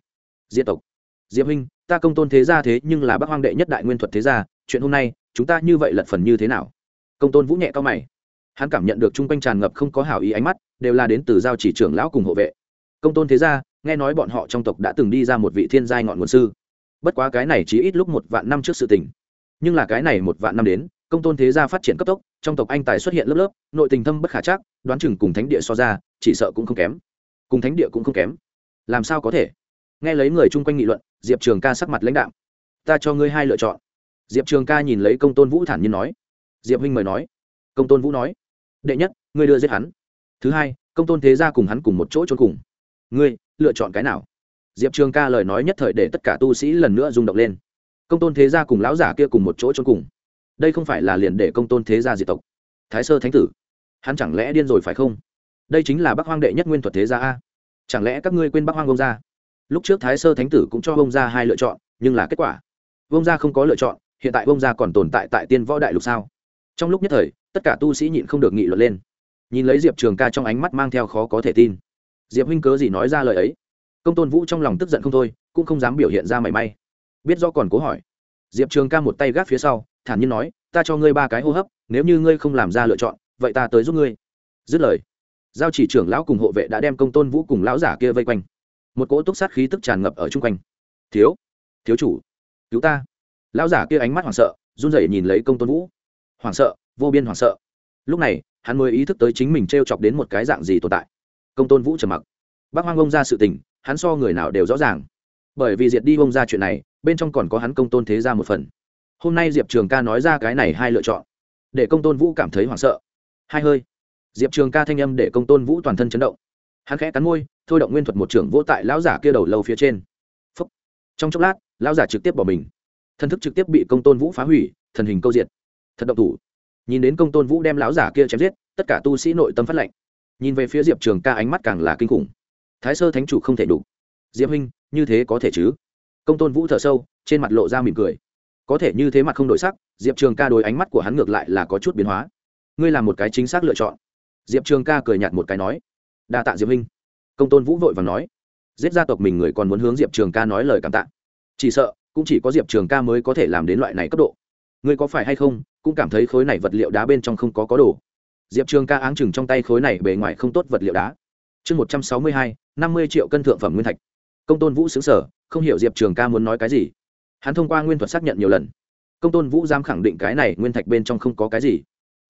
Diệp tộc. Diệp huynh, ta công tôn thế gia thế nhưng là bác hoang đệ nhất đại nguyên thuật thế gia, chuyện hôm nay, chúng ta như vậy lật phần như thế nào? Công tôn vũ nhẹ cao mày. Hắn cảm nhận được chung quanh tràn ngập không có hảo ý ánh mắt, đều là đến từ giao chỉ trưởng lão cùng hộ vệ. Công tôn thế gia, nghe nói bọn họ trong tộc đã từng đi ra một vị thiên giai ngọn nguồn sư. Bất quá cái này chỉ ít lúc một vạn năm trước sự tình. Nhưng là cái này một vạn năm đến công tôn thế gia phát triển cấp tốc, trong tộc anh tài xuất hiện lớp lớp, nội tình thâm bất khả chắc, đoán chừng cùng thánh địa so ra, chỉ sợ cũng không kém. Cùng thánh địa cũng không kém. Làm sao có thể? Nghe lấy người chung quanh nghị luận, diệp trường ca sắc mặt lãnh đạo ta cho ngươi hai lựa chọn. Diệp trường ca nhìn lấy công tôn vũ thản nhiên nói. Diệp huynh mời nói. Công tôn vũ nói. Đệ nhất, ngươi đưa giết hắn. Thứ hai, công tôn thế gia cùng hắn cùng một chỗ trốn cùng. Ngươi, lựa chọn cái nào? Diệp trường ca lời nói nhất thời để tất cả tu sĩ lần nữa rung động lên. Công tôn thế gia cùng lão giả kia cùng một chỗ trốn cùng đây không phải là liền để công tôn thế gia diệt tộc. Thái sơ thánh tử, hắn chẳng lẽ điên rồi phải không? Đây chính là bắc hoang đệ nhất nguyên thuật thế gia a. Chẳng lẽ các ngươi quên bắc hoang ông gia? Lúc trước thái sơ thánh tử cũng cho ông gia hai lựa chọn, nhưng là kết quả, ông gia không có lựa chọn, hiện tại ông gia còn tồn tại tại tiên võ đại lục sao? Trong lúc nhất thời, tất cả tu sĩ nhịn không được nghị luận lên. Nhìn lấy diệp trường ca trong ánh mắt mang theo khó có thể tin. Diệp huynh cớ gì nói ra lời ấy? Công tôn vũ trong lòng tức giận không thôi, cũng không dám biểu hiện ra mảy may. Biết do còn cố hỏi diệp trường ca một tay gác phía sau, thản nhiên nói, ta cho ngươi ba cái hô hấp, nếu như ngươi không làm ra lựa chọn, vậy ta tới giúp ngươi. Dứt lời, giao chỉ trưởng lão cùng hộ vệ đã đem công tôn vũ cùng lão giả kia vây quanh. Một cỗ túc sát khí tức tràn ngập ở chung quanh. Thiếu thiếu chủ, cứu ta. Lão giả kia ánh mắt hoảng sợ, run rẩy nhìn lấy công tôn vũ. Hoảng sợ, vô biên hoảng sợ. Lúc này, hắn mới ý thức tới chính mình t r e o chọc đến một cái dạng gì tồn tại. Công tôn vũ trầm mặc. Bác hoang ông ra sự tình, hắn so người nào đều rõ ràng bởi vì diệt đi bông ra chuyện này, bên trong còn có hắn công tôn thế ra một phần. Hôm nay diệp trường ca nói ra cái này hai lựa chọn, để công tôn vũ cảm thấy hoảng sợ. Hai hơi, diệp trường ca thanh âm để công tôn vũ toàn thân chấn động. Hắn khẽ cắn môi, thôi động nguyên thuật một trưởng vỗ tại lão giả kia đầu lâu phía trên. Phúc. trong chốc lát, lão giả trực tiếp bỏ mình. Thân thức trực tiếp bị công tôn vũ phá hủy, thần hình câu diệt. Thật động thủ. Nhìn đến công tôn vũ đem lão giả kia chém giết, tất cả tu sĩ nội tâm phát lệnh. Nhìn về phía diệp trường ca ánh mắt càng là kinh khủng. Thái sơ thánh chủ không thể đủ diệp huynh, như thế có thể chứ? Công tôn vũ thở sâu, trên mặt lộ ra mỉm cười. Có thể như thế mặt không đổi sắc, diệp trường ca đối ánh mắt của hắn ngược lại là có chút biến hóa. Ngươi làm một cái chính xác lựa chọn. Diệp trường ca cười nhạt một cái nói. Đa tạ diệp huynh. Công tôn vũ vội và nói. Giết gia tộc mình người còn muốn hướng diệp trường ca nói lời cảm tạ. Chỉ sợ, cũng chỉ có diệp trường ca mới có thể làm đến loại này cấp độ. Ngươi có phải hay không, cũng cảm thấy khối này vật liệu đá bên trong không có có đồ. Diệp trường ca áng chừng trong tay khối này bề ngoài không tốt vật liệu đá. Chương một trăm sáu mươi hai, năm mươi triệu cân thượng phẩm nguyên thạch công tôn vũ xứng sở không hiểu diệp trường ca muốn nói cái gì. Hắn thông qua nguyên thuật xác nhận nhiều lần. Công tôn vũ dám khẳng định cái này nguyên thạch bên trong không có cái gì.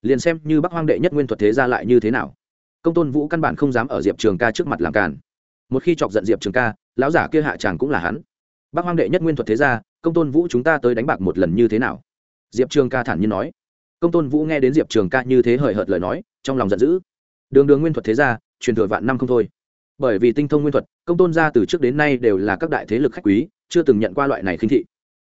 Liền xem như bắc hoang đệ nhất nguyên thuật thế ra lại như thế nào. Công tôn vũ căn bản không dám ở diệp trường ca trước mặt làm càn. Một khi chọc giận diệp trường ca, lão giả kia hạ tràng cũng là hắn. Bắc hoang đệ nhất nguyên thuật thế ra, công tôn vũ chúng ta tới đánh bạc một lần như thế nào? Diệp trường ca thản nhiên nói. Công tôn vũ nghe đến diệp trường ca như thế hời hợt lời nói, trong lòng giận dữ. Đường đường nguyên thuật thế ra, truyền thừa vạn năm không thôi bởi vì tinh thông nguyên thuật, công tôn gia từ trước đến nay đều là các đại thế lực khách quý, chưa từng nhận qua loại này khinh thị.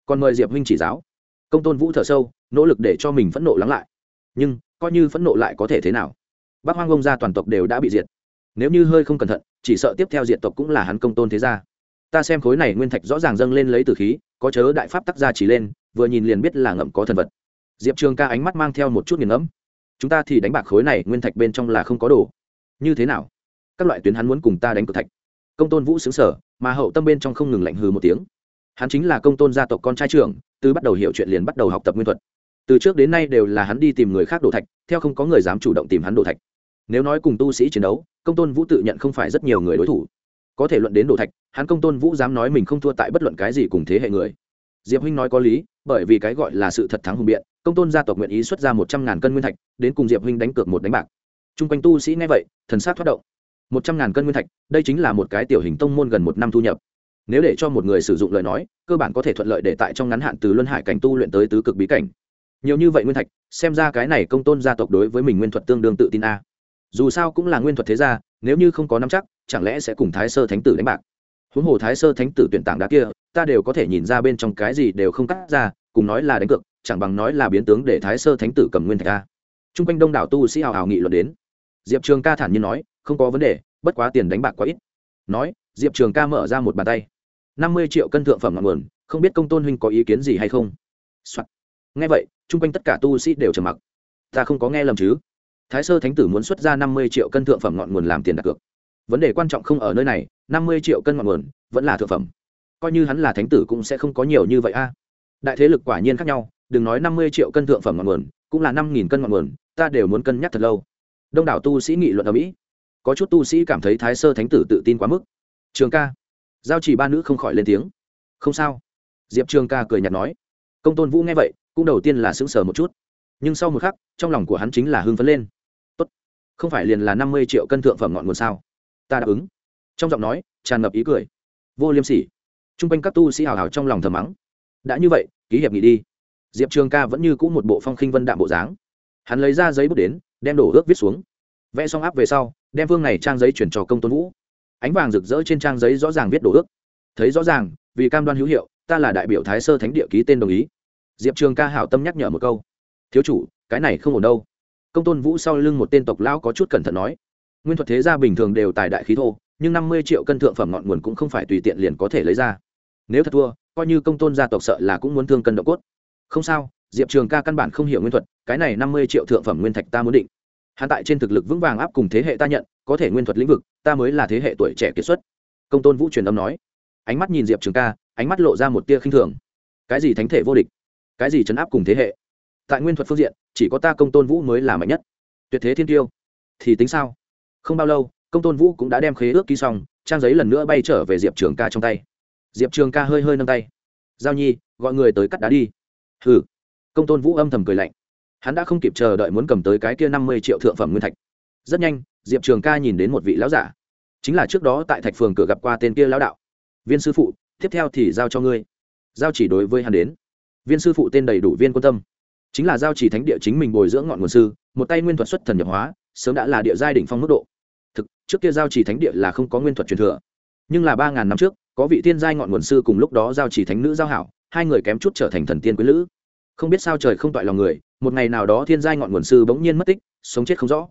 Còn mời diệp huynh chỉ giáo. Công tôn vũ thở sâu, nỗ lực để cho mình phẫn nộ lắng lại. Nhưng, coi như phẫn nộ lại có thể thế nào? Bác hoang ông gia toàn tộc đều đã bị diệt. Nếu như hơi không cẩn thận, chỉ sợ tiếp theo diệt tộc cũng là hắn công tôn thế gia. Ta xem khối này nguyên thạch rõ ràng dâng lên lấy từ khí, có chớ đại pháp tác gia chỉ lên, vừa nhìn liền biết là ngậm có thần vật. Diệp trường ca ánh mắt mang theo một chút nghiền ngẫm. Chúng ta thì đánh bạc khối này nguyên thạch bên trong là không có đồ. Như thế nào? Các loại tuyến hắn muốn cùng ta đánh cược thạch. Công tôn vũ xứng sở mà hậu tâm bên trong không ngừng lạnh hừ một tiếng. Hắn chính là công tôn gia tộc con trai trưởng, từ bắt đầu hiểu chuyện liền bắt đầu học tập nguyên thuật. Từ trước đến nay đều là hắn đi tìm người khác đổ thạch, theo không có người dám chủ động tìm hắn đổ thạch. Nếu nói cùng tu sĩ chiến đấu, công tôn vũ tự nhận không phải rất nhiều người đối thủ. Có thể luận đến đổ thạch, hắn công tôn vũ dám nói mình không thua tại bất luận cái gì cùng thế hệ người. Diệp huynh nói có lý, bởi vì cái gọi là sự thật thắng hùng biện, công tôn gia tộc nguyện ý xuất ra một trăm ngàn cân nguyên thạch, đến cùng diệp huynh đánh cược một đánh bạc. T r u n g quanh tu sĩ nghe vậy, thần sát thoát động một trăm ngàn cân nguyên thạch, đây chính là một cái tiểu hình tông môn gần một năm thu nhập. Nếu để cho một người sử dụng lời nói, cơ bản có thể thuận lợi để tại trong ngắn hạn từ luân hải cảnh tu luyện tới tứ cực bí cảnh. Nhiều như vậy nguyên thạch, xem ra cái này công tôn gia tộc đối với mình nguyên thuật tương đương tự tin a. Dù sao cũng là nguyên thuật thế gia, nếu như không có nắm chắc, chẳng lẽ sẽ cùng thái sơ thánh tử đánh bạc? Huống hồ thái sơ thánh tử tuyển tảng đá kia, ta đều có thể nhìn ra bên trong cái gì đều không cắt ra, cùng nói là đánh cược, chẳng bằng nói là biến tướng để thái sơ thánh tử cầm nguyên thạch a. t r u n g quanh đông đảo tu sĩ hào hào nghị luận đến. Diệp trường ca thản nhiên nói không có vấn đề, bất quá tiền đánh bạc quá ít. Nói, diệp trường ca mở ra một bàn tay. Năm mươi triệu cân thượng phẩm ngọn nguồn, không biết công tôn huynh có ý kiến gì hay không、Soạn. nghe vậy, chung quanh tất cả tu sĩ đều trầm mặc. Ta không có nghe lầm chứ? Thái sơ thánh tử muốn xuất ra năm mươi triệu cân thượng phẩm ngọn nguồn làm tiền đặt cược. Vấn đề quan trọng không ở nơi này, năm mươi triệu cân ngọn nguồn vẫn là thượng phẩm. Coi như hắn là thánh tử cũng sẽ không có nhiều như vậy a. Đại thế lực quả nhiên khác nhau, đừng nói năm mươi triệu cân thượng phẩm ngọn nguồn, cũng là năm nghìn cân ngọn nguồn, ta đều muốn cân nhắc thật lâu. Đông đảo tu sĩ nghị luận ở mỹ có chút tu sĩ cảm thấy thái sơ thánh tử tự tin quá mức. Trường ca. Giao chỉ ba nữ không khỏi lên tiếng. Không sao. Diệp trường ca cười nhạt nói. Công tôn vũ nghe vậy, cũng đầu tiên là sững sờ một chút. Nhưng sau một khắc, trong lòng của hắn chính là hưng phấn lên. Tốt. Không phải liền là năm mươi triệu cân thượng phẩm ngọn nguồn sao? Ta đáp ứng. Trong giọng nói, tràn ngập ý cười. Vô liêm sỉ. T r u n g quanh các tu sĩ hào hào trong lòng thầm mắng. Đã như vậy, ký hiệp nghị đi. Diệp trường ca vẫn như cũ một bộ phong khinh vân đạm bộ dáng. Hắn lấy ra giấy bút đến, đem đổ ước viết xuống vẽ xong áp về sau, đem phương này trang giấy chuyển cho công tôn vũ. Ánh vàng rực rỡ trên trang giấy rõ ràng viết đồ ước. Thấy rõ ràng, vì cam đoan hữu hiệu, ta là đại biểu thái sơ thánh địa ký tên đồng ý. Diệp trường ca hảo tâm nhắc nhở một câu. Thiếu chủ, cái này không ổn đâu. Công tôn vũ sau lưng một tên tộc lão có chút cẩn thận nói. Nguyên thuật thế gia bình thường đều tài đại khí thô, nhưng năm mươi triệu cân thượng phẩm ngọn nguồn cũng không phải tùy tiện liền có thể lấy ra. Nếu thật thua, coi như công tôn gia tộc sợ là cũng muốn thương cân độ cốt. Không sao, diệp trường ca căn bản không hiểu nguyên thuật, cái này năm mươi triệu thượng phẩm nguyên thạch ta muốn định hắn tại trên thực lực vững vàng áp cùng thế hệ ta nhận, có thể nguyên thuật lĩnh vực, ta mới là thế hệ tuổi trẻ kiệt xuất. Công tôn vũ truyền âm nói. Ánh mắt nhìn diệp trường ca, ánh mắt lộ ra một tia khinh thường. Cái gì thánh thể vô địch? Cái gì chấn áp cùng thế hệ? Tại nguyên thuật phương diện, chỉ có ta công tôn vũ mới là mạnh nhất. Tuyệt thế thiên tiêu. Thì tính sao? Không bao lâu, công tôn vũ cũng đã đem khế ước ký xong, trang giấy lần nữa bay trở về diệp trường ca trong tay. Diệp trường ca hơi hơi nâng tay. Giao nhi, gọi người tới cắt đá đi. Hừ. Công tôn vũ âm thầm cười lạnh hắn đã không kịp chờ đợi muốn cầm tới cái kia năm mươi triệu thượng phẩm nguyên thạch. Rất nhanh, diệp trường ca nhìn đến một vị lão giả. Chính là trước đó tại thạch phường cửa gặp qua tên kia lão đạo. Viên sư phụ, tiếp theo thì giao cho ngươi. Giao chỉ đối với hắn đến. Viên sư phụ tên đầy đủ viên quan tâm. Chính là giao chỉ thánh địa chính mình bồi dưỡng ngọn nguồn sư, một tay nguyên thuật xuất thần nhập hóa, sớm đã là địa giai đỉnh phong mức độ. Thực, trước kia giao chỉ thánh địa là không có nguyên thuật truyền thừa. Nhưng là ba ngàn năm trước, có vị tiên giai ngọn nguồn sư cùng lúc đó giao chỉ thánh nữ giao hảo, hai người kém chút trở thành thần tiên quý lữ không biết sao trời không toại lòng người, một ngày nào đó thiên giai ngọn nguồn sư bỗng nhiên mất tích, sống chết không rõ.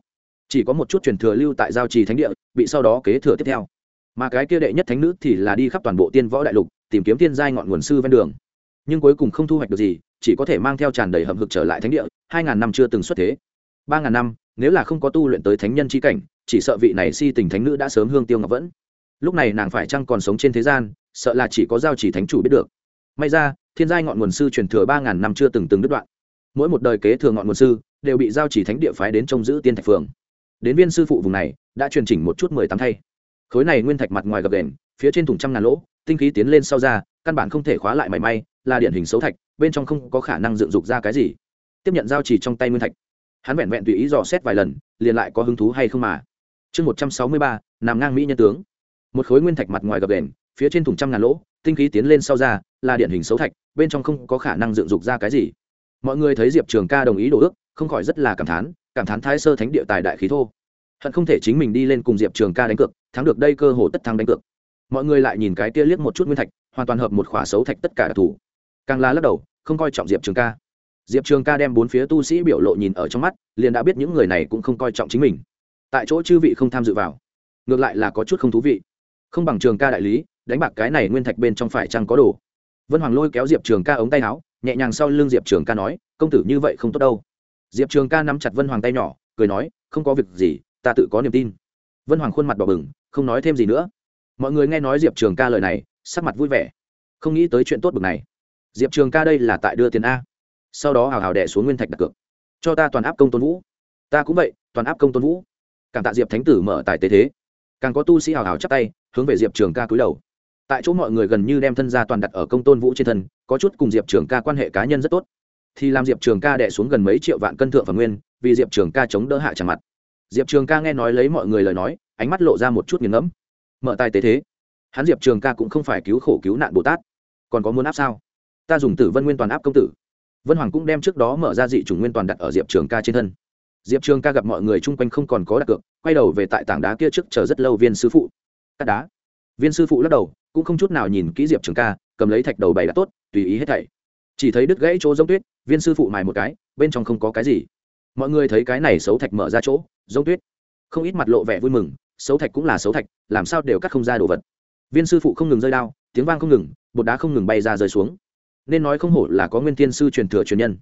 Chỉ có một chút truyền thừa lưu tại giao trì thánh địa, bị sau đó kế thừa tiếp theo. Mà cái kia đệ nhất thánh nữ thì là đi khắp toàn bộ tiên võ đại lục, tìm kiếm thiên giai ngọn nguồn sư ven đường. Nhưng cuối cùng không thu hoạch được gì, chỉ có thể mang theo tràn đầy hầm hực trở lại thánh địa, hai ngàn năm chưa từng xuất thế. Ba ngàn năm, nếu là không có tu luyện tới thánh nhân c cảnh, chỉ sợ vị này si tình thánh nữ đã sớm hương tiêu ngọc vẫn. Lúc này nàng phải chăng còn sống trên thế gian, sợ là chỉ có giao chỉ thánh chủ biết được may ra, thiên giai ngọn nguồn sư truyền thừa ba ngàn năm chưa từng từng đứt đoạn. Mỗi một đời kế thừa ngọn nguồn sư đều bị giao chỉ thánh địa phái đến trông giữ tiên thạch phường. Đến viên sư phụ vùng này, đã truyền chỉnh một chút mười tám thay. Khối này nguyên thạch mặt ngoài gập đền, phía trên thùng trăm ngàn lỗ, tinh khí tiến lên sau ra, căn bản không thể khóa lại mảy may, là điển hình xấu thạch, bên trong không có khả năng dựng dục ra cái gì. Tiếp nhận giao chỉ trong tay nguyên thạch. Hắn vẹn vẹn tùy ý dò xét vài lần, liền lại có hứng thú hay không mà. Chương một trăm sáu mươi ba, nằm ngang mỹ nhân tướng. Một khối nguyên thạch mặt ngoài gập đền, phía trên thùng trăm ngàn lỗ, tinh khí tiến lên sau ra là điển hình xấu thạch, bên trong không có khả năng dựng dục ra cái gì. Mọi người thấy diệp trường ca đồng ý đồ ước, không khỏi rất là cảm thán cảm thán thái sơ thánh địa tài đại khí thô. Hận không thể chính mình đi lên cùng diệp trường ca đánh cược, thắng được đây cơ hồ tất thắng đánh cược. Mọi người lại nhìn cái tia liếc một chút nguyên thạch, hoàn toàn hợp một khỏa xấu thạch tất cả đặc thù. Càng la lắc đầu, không coi trọng diệp trường ca. Diệp trường ca đem bốn phía tu sĩ biểu lộ nhìn ở trong mắt, liền đã biết những người này cũng không coi trọng chính mình. Tại chỗ chư vị không tham dự vào. Ngược lại là có chút không thú vị. Không bằng trường ca đại lý, đánh bạc cái này nguyên thạch bên trong phải chăng có đồ vân hoàng lôi kéo diệp trường ca ống tay áo, nhẹ nhàng sau lưng diệp trường ca nói, công tử như vậy không tốt đâu. Diệp trường ca nắm chặt vân hoàng tay nhỏ, cười nói, không có việc gì, ta tự có niềm tin. Vân hoàng khuôn mặt đỏ bừng, không nói thêm gì nữa. Mọi người nghe nói diệp trường ca lời này, sắc mặt vui vẻ. Không nghĩ tới chuyện tốt bực này. Diệp trường ca đây là tại đưa tiền a. Sau đó hào hào đẻ xuống nguyên thạch đặt cược. Cho ta toàn áp công tôn vũ. Ta cũng vậy, toàn áp công tôn vũ. Càng tạ diệp thánh tử mở tài tế thế. Càng có tu sĩ hào hào chắp tay, hướng về diệp trường ca cúi đầu tại chỗ mọi người gần như đem thân gia toàn đặt ở công tôn vũ trên thân, có chút cùng diệp trường ca quan hệ cá nhân rất tốt. Thì làm diệp trường ca đẻ xuống gần mấy triệu vạn cân thượng và nguyên, vì diệp trường ca chống đỡ hạ trả mặt. Diệp trường ca nghe nói lấy mọi người lời nói, ánh mắt lộ ra một chút nghiền ngẫm. Mở tài tế thế. Hắn diệp trường ca cũng không phải cứu khổ cứu nạn bồ tát. Còn có muốn áp sao? Ta dùng tử vân nguyên toàn áp công tử. Vân hoàng cũng đem trước đó mở ra dị chủng nguyên toàn đặt ở diệp trường ca trên thân. Diệp trường ca gặp mọi người chung quanh không còn có đặt cược, quay đầu về tại tảng đá kia trước chờ rất lâu viên sư phụ. Cắt đá. Viên sư phụ lắc đầu cũng không chút nào nhìn kỹ diệp trường ca, cầm lấy thạch đầu bày đã tốt, tùy ý hết thảy. Chỉ thấy đứt gãy chỗ giống tuyết, viên sư phụ mài một cái, bên trong không có cái gì. Mọi người thấy cái này xấu thạch mở ra chỗ, giống tuyết. Không ít mặt lộ vẻ vui mừng, xấu thạch cũng là xấu thạch, làm sao đều cắt không ra đồ vật. Viên sư phụ không ngừng rơi đao, tiếng vang không ngừng, bột đá không ngừng bay ra rơi xuống. Nên nói không hổ là có nguyên tiên sư truyền thừa truyền nhân.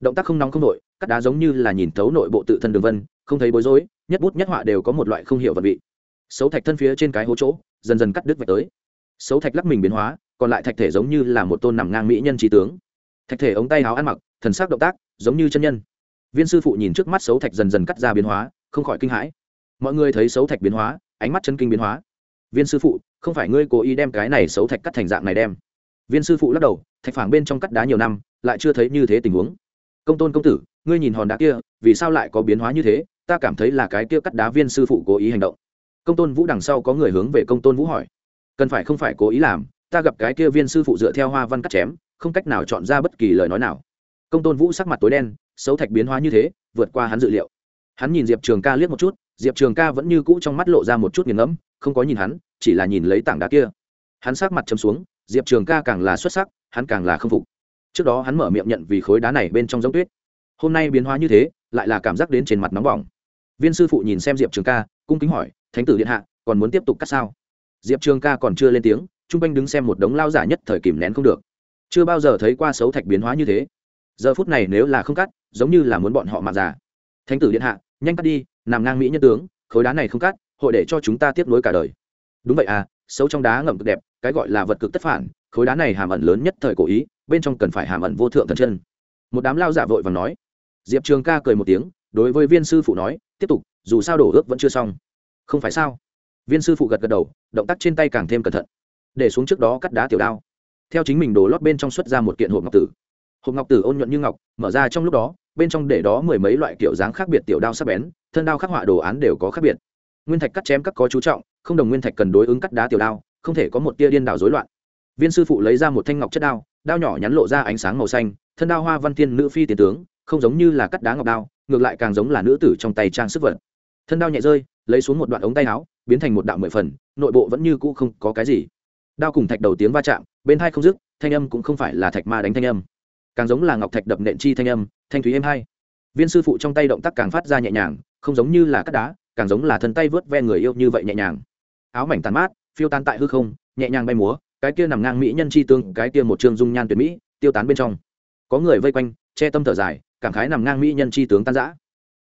Động tác không nóng không nội, cắt đá giống như là nhìn thấu nội bộ tự thân đường vân, không thấy bối rối, nhất bút nhất họa đều có một loại không hiểu vật vị. Xấu thạch thân phía trên cái hố chỗ, dần dần cắt đứt vạch tới xấu thạch lắc mình biến hóa, còn lại thạch thể giống như là một tôn nằm ngang mỹ nhân trí tướng. Thạch thể ống tay áo ăn mặc, thần sắc động tác, giống như chân nhân. Viên sư phụ nhìn trước mắt xấu thạch dần dần cắt ra biến hóa, không khỏi kinh hãi. Mọi người thấy xấu thạch biến hóa, ánh mắt chân kinh biến hóa. Viên sư phụ, không phải ngươi cố ý đem cái này xấu thạch cắt thành dạng này đem. Viên sư phụ lắc đầu, thạch phảng bên trong cắt đá nhiều năm, lại chưa thấy như thế tình huống. Công tôn công tử, ngươi nhìn hòn đá kia, vì sao lại có biến hóa như thế? Ta cảm thấy là cái kia cắt đá viên sư phụ cố ý hành động. Công tôn vũ đằng sau có người hướng về công tôn vũ hỏi cần phải không phải cố ý làm, ta gặp cái kia viên sư phụ dựa theo hoa văn cắt chém, không cách nào chọn ra bất kỳ lời nói nào. Công tôn vũ sắc mặt tối đen, xấu thạch biến hóa như thế, vượt qua hắn dự liệu. Hắn nhìn diệp trường ca liếc một chút, diệp trường ca vẫn như cũ trong mắt lộ ra một chút nghiền ngẫm, không có nhìn hắn, chỉ là nhìn lấy tảng đá kia. Hắn sát mặt chấm xuống, diệp trường ca càng là xuất sắc, hắn càng là không phục. Trước đó hắn mở miệng nhận vì khối đá này bên trong giống tuyết. Hôm nay biến hóa như thế, lại là cảm giác đến trên mặt nóng bỏng. Viên sư phụ nhìn xem diệp trường ca, cung kính hỏi, thánh tử điện hạ, còn muốn tiếp tục cắt sao? Diệp trường ca còn chưa lên tiếng t r u n g quanh đứng xem một đống lao giả nhất thời kìm nén không được. Chưa bao giờ thấy qua xấu thạch biến hóa như thế. Giờ phút này nếu là không cắt, giống như là muốn bọn họ mặc giả thánh tử điện hạ, nhanh cắt đi, nằm ngang mỹ nhân tướng, khối đá này không cắt, hội để cho chúng ta tiếp nối cả đời. Đúng vậy à xấu trong đá ngậm cực đẹp, cái gọi là vật cực tất phản, khối đá này hàm ẩn lớn nhất thời cổ ý, bên trong cần phải hàm ẩn vô thượng thần chân. Một đám lao giả vội và nói. Diệp trường ca cười một tiếng, đối với viên sư phụ nói, tiếp tục, dù sao đổ ước vẫn chưa xong. Không phải sao? Viên sư phụ gật gật đầu, động tác trên tay càng thêm cẩn thận. Để xuống trước đó cắt đá tiểu đao. Theo chính mình đổ lót bên trong xuất ra một kiện hộp ngọc tử. Hộp ngọc tử ôn nhuận như ngọc, mở ra trong lúc đó, bên trong để đó mười mấy loại kiểu dáng khác biệt tiểu đao sắc bén, thân đao khắc họa đồ án đều có khác biệt. Nguyên thạch cắt chém các có chú trọng, không đồng nguyên thạch cần đối ứng cắt đá tiểu đao, không thể có một tia điên đảo rối loạn. Viên sư phụ lấy ra một thanh ngọc chất đao đao nhỏ nhắn lộ ra ánh sáng màu xanh, thân đao hoa văn tiên nữ phi tiền tướng, không giống như là cắt đá ngọc đao, ngược lại càng giống là nữ tử trong tay trang sức vật. Thân đao nhẹ rơi, lấy xuống một đoạn ống tay áo biến thành một đạo mười phần, nội bộ vẫn như cũ không có cái gì. Đao cùng thạch đầu tiếng va chạm, bên hai không dứt, thanh âm cũng không phải là thạch ma đánh thanh âm. Càng giống là ngọc thạch đập nện chi thanh âm, thanh thúy êm hai viên sư phụ trong tay động tác càng phát ra nhẹ nhàng, không giống như là cắt đá, càng giống là thân tay vớt ve người yêu như vậy nhẹ nhàng. Áo mảnh tàn mát, phiêu tan tại hư không, nhẹ nhàng bay múa, cái kia nằm ngang mỹ nhân chi tương, cái kia một trương dung nhan tuyệt mỹ, tiêu tán bên trong. Có người vây quanh, che tâm thở dài, cảm khái nằm ngang mỹ nhân chi tướng tan giã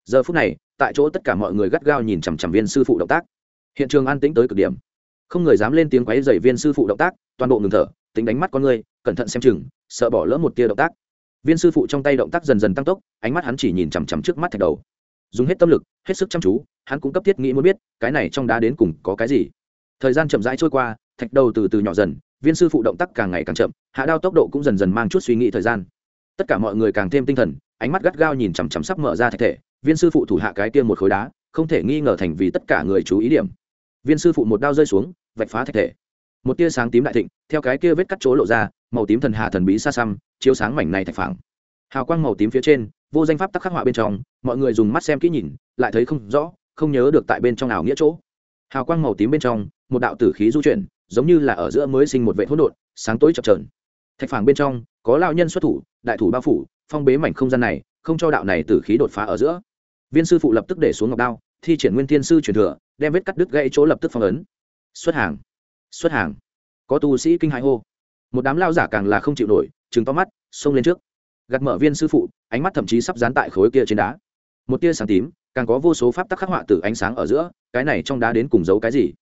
giờ phút này, tại chỗ tất cả mọi người gắt gao nhìn chằm chằm viên sư phụ động tác hiện trường an tĩnh tới cực điểm. Không người dám lên tiếng quấy dày viên sư phụ động tác, toàn bộ ngừng thở, tính đánh mắt con người, cẩn thận xem chừng, sợ bỏ lỡ một tia động tác. Viên sư phụ trong tay động tác dần dần tăng tốc, ánh mắt hắn chỉ nhìn chằm chằm trước mắt thạch đầu. Dùng hết tâm lực, hết sức chăm chú, hắn cũng cấp thiết nghĩ muốn biết, cái này trong đá đến cùng có cái gì. Thời gian chậm rãi trôi qua, thạch đầu từ từ nhỏ dần, viên sư phụ động tác càng ngày càng chậm, hạ đao tốc độ cũng dần dần mang chút suy nghĩ thời gian. Tất cả mọi người càng thêm tinh thần, ánh mắt gắt gao nhìn chằm chằm sắp mở ra thạch thể, viên sư phụ thủ hạ cái tiêm một khối đá, không thể nghi ngờ thành vì tất cả người chú ý điểm viên sư phụ một đao rơi xuống, vạch phá thạch thể. Một tia sáng tím đại thịnh, theo cái kia vết cắt chỗ lộ ra, màu tím thần hà thần bí xa xăm, chiếu sáng mảnh này thạch phẳng. Hào quang màu tím phía trên, vô danh pháp tắc khắc họa bên trong, mọi người dùng mắt xem kỹ nhìn, lại thấy không rõ, không nhớ được tại bên trong nào nghĩa chỗ. Hào quang màu tím bên trong, một đạo tử khí du chuyển, giống như là ở giữa mới sinh một vệ hỗn độn, sáng tối chập trờn thạch phẳng bên trong, có lao nhân xuất thủ, đại thủ bao phủ, phong bế mảnh không gian này, không cho đạo này tử khí đột phá ở giữa. Viên sư phụ lập tức để xuống ngọc đao thi triển nguyên thiên sư truyền thừa, đem vết cắt đứt gãy chỗ lập tức phong ấn. Xuất hàng. Xuất hàng. Có tu sĩ kinh hãi hô. Một đám lao giả càng là không chịu nổi chứng to mắt, xông lên trước. Gạt mở viên sư phụ, ánh mắt thậm chí sắp dán tại khối kia trên đá. Một tia sáng tím, càng có vô số pháp tắc khắc họa từ ánh sáng ở giữa, cái này trong đá đến cùng giấu cái gì?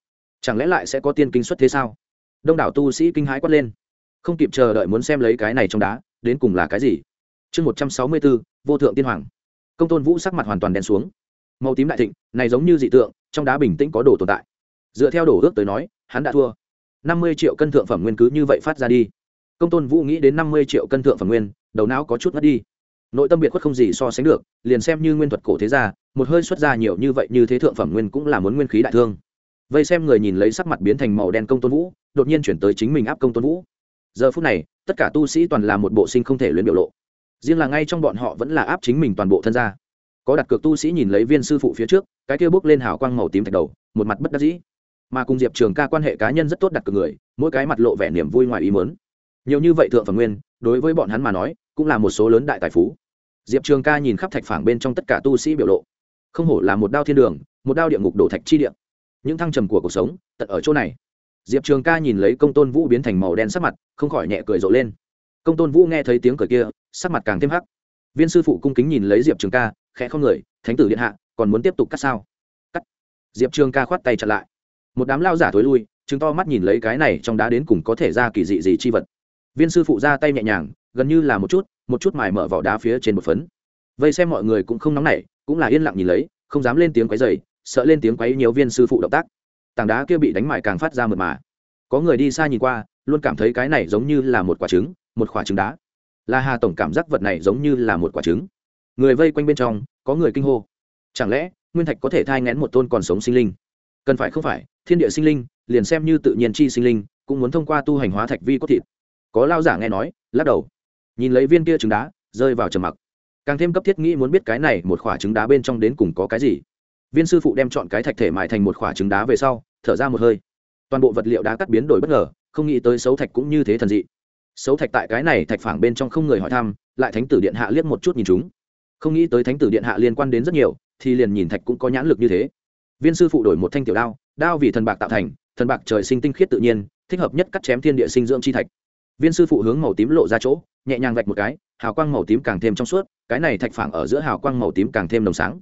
Chẳng lẽ lại sẽ có tiên kinh xuất thế sao? Đông đảo tu sĩ kinh hãi quát lên. Không kịp chờ đợi muốn xem lấy cái này trong đá, đến cùng là cái gì? Chương một trăm sáu mươi bốn vô thượng tiên hoàng. Công tôn vũ sắc mặt hoàn toàn đen xuống màu tím đại thịnh, này giống như dị tượng, trong đá bình tĩnh có đồ tồn tại. Dựa theo đồ ước tới nói, hắn đã thua. Năm mươi triệu cân thượng phẩm nguyên cứ như vậy phát ra đi. Công tôn vũ nghĩ đến năm mươi triệu cân thượng phẩm nguyên, đầu não có chút mất đi. Nội tâm biệt khuất không gì so sánh được, liền xem như nguyên thuật cổ thế gia, một hơi xuất ra nhiều như vậy như thế thượng phẩm nguyên cũng là muốn nguyên khí đại thương. Vây xem người nhìn lấy sắc mặt biến thành màu đen công tôn vũ, đột nhiên chuyển tới chính mình áp công tôn vũ. Giờ phút này, tất cả tu sĩ toàn là một bộ sinh không thể luyện biểu lộ. Riêng là ngay trong bọn họ vẫn là áp chính mình toàn bộ thân gia có đặt cược tu sĩ nhìn lấy viên sư phụ phía trước, cái kia bước lên hào quang màu tím thạch đầu, một mặt bất đắc dĩ. Mà cùng diệp trường ca quan hệ cá nhân rất tốt đặt cược người, mỗi cái mặt lộ vẻ niềm vui ngoài ý mớn nhiều như vậy thượng phần nguyên, đối với bọn hắn mà nói, cũng là một số lớn đại tài phú. Diệp trường ca nhìn khắp thạch phảng bên trong tất cả tu sĩ biểu lộ. Không hổ là một đao thiên đường, một đao địa ngục đổ thạch chi địa. Những thăng trầm của cuộc sống, tận ở chỗ này. Diệp trường ca nhìn lấy công tôn vũ biến thành màu đen sắc mặt, không khỏi nhẹ cười rộ lên. Công tôn vũ nghe thấy tiếng cười kia, sắc mặt càng thêm hắc. Viên sư phụ cung kính nhìn lấy diệp trường ca khẽ không người, thánh tử điện hạ, còn muốn tiếp tục cắt sao? Cắt. Diệp trường ca khoát tay chặt lại. Một đám lao giả thối lui chứng to mắt nhìn lấy cái này trong đá đến cùng có thể ra kỳ dị gì chi vật. Viên sư phụ ra tay nhẹ nhàng, gần như là một chút một chút mài mở vỏ đá phía trên một phấn. Vây xem mọi người cũng không nóng nảy, cũng là yên lặng nhìn lấy, không dám lên tiếng quấy dày sợ lên tiếng quấy nhiều viên sư phụ động tác. Tảng đá kia bị đánh mài càng phát ra mượt mà. Có người đi xa nhìn qua, luôn cảm thấy cái này giống như là một quả trứng, một quả trứng đá. Là hà tổng cảm giác vật này giống như là một quả trứng người vây quanh bên trong, có người kinh hô. Chẳng lẽ, nguyên thạch có thể thai ngén một tôn còn sống sinh linh? Cần phải không phải, thiên địa sinh linh, liền xem như tự nhiên chi sinh linh, cũng muốn thông qua tu hành hóa thạch vi cốt thịt. Có lao giả nghe nói, lắc đầu. Nhìn lấy viên kia trứng đá, rơi vào trầm mặc. Càng thêm cấp thiết nghĩ muốn biết cái này một khoả trứng đá bên trong đến cùng có cái gì. Viên sư phụ đem chọn cái thạch thể mài thành một khoả trứng đá về sau, thở ra một hơi. Toàn bộ vật liệu đá cắt biến đổi bất ngờ, không nghĩ tới xấu thạch cũng như thế thần dị. Xấu thạch tại cái này thạch phảng bên trong không người hỏi thăm, lại thánh tử điện hạ liếc một chút nhìn chúng không nghĩ tới thánh tử điện hạ liên quan đến rất nhiều, thì liền nhìn thạch cũng có nhãn lực như thế. Viên sư phụ đổi một thanh tiểu đao đao vì thần bạc tạo thành, thần bạc trời sinh tinh khiết tự nhiên, thích hợp nhất cắt chém thiên địa sinh dưỡng chi thạch. Viên sư phụ hướng màu tím lộ ra chỗ, nhẹ nhàng vạch một cái, hào quang màu tím càng thêm trong suốt, cái này thạch phảng ở giữa hào quang màu tím càng thêm đồng sáng.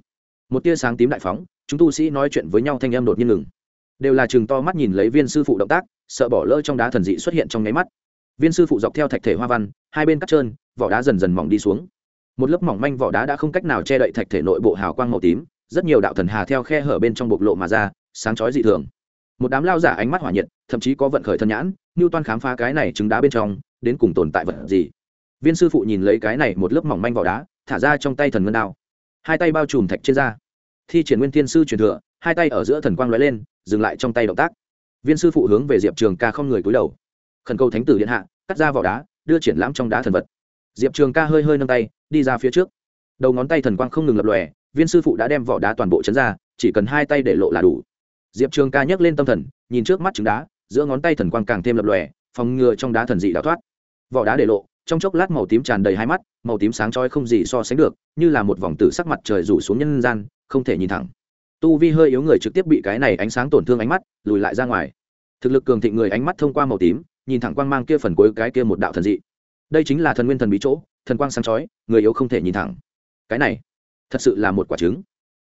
Một tia sáng tím đại phóng, chúng tu sĩ nói chuyện với nhau thanh em đột nhiên ngừng. Đều là chừng to mắt nhìn lấy viên sư phụ động tác, sợ bỏ lỡ trong đá thần dị xuất hiện trong nháy mắt. Viên sư phụ dọc theo thạch thể hoa văn, hai bên cắt trơn, vỏ đá dần dần mỏng đi xuống một lớp mỏng manh vỏ đá đã không cách nào che đậy thạch thể nội bộ hào quang màu tím, rất nhiều đạo thần hà theo khe hở bên trong bộc lộ mà ra, sáng chói dị thường. Một đám lao giả ánh mắt hỏa nhiệt, thậm chí có vận khởi thân nhãn, như toan khám phá cái này trứng đá bên trong, đến cùng tồn tại vật gì? Viên sư phụ nhìn lấy cái này một lớp mỏng manh vỏ đá, thả ra trong tay thần ngân đao. Hai tay bao trùm thạch trên da. Thi triển nguyên thiên sư truyền thừa, hai tay ở giữa thần quang lóe lên, dừng lại trong tay động tác. Viên sư phụ hướng về diệp trường ca không người cúi đầu. Khẩn cầu thánh tử điện hạ, cắt ra vỏ đá, đưa triển lãm trong đá thần vật. Diệp trường ca hơi hơi nâng tay đi ra phía trước. Đầu ngón tay thần quang không ngừng lập lòe, viên sư phụ đã đem vỏ đá toàn bộ chấn ra, chỉ cần hai tay để lộ là đủ. Diệp trường ca nhấc lên tâm thần, nhìn trước mắt trứng đá, giữa ngón tay thần quang càng thêm lập lòe, phòng ngừa trong đá thần dị đào thoát. Vỏ đá để lộ, trong chốc lát màu tím tràn đầy hai mắt, màu tím sáng trói không gì so sánh được, như là một vòng tử sắc mặt trời rủ xuống nhân gian, không thể nhìn thẳng. Tu vi hơi yếu người trực tiếp bị cái này ánh sáng tổn thương ánh mắt, lùi lại ra ngoài. Thực lực cường thịnh người ánh mắt thông qua màu tím, nhìn thẳng quang mang kia phần cuối cái kia một đạo thần dị. Đây chính là thần nguyên thần bí chỗ thần quang sáng chói, người yếu không thể nhìn thẳng. Cái này, thật sự là một quả trứng.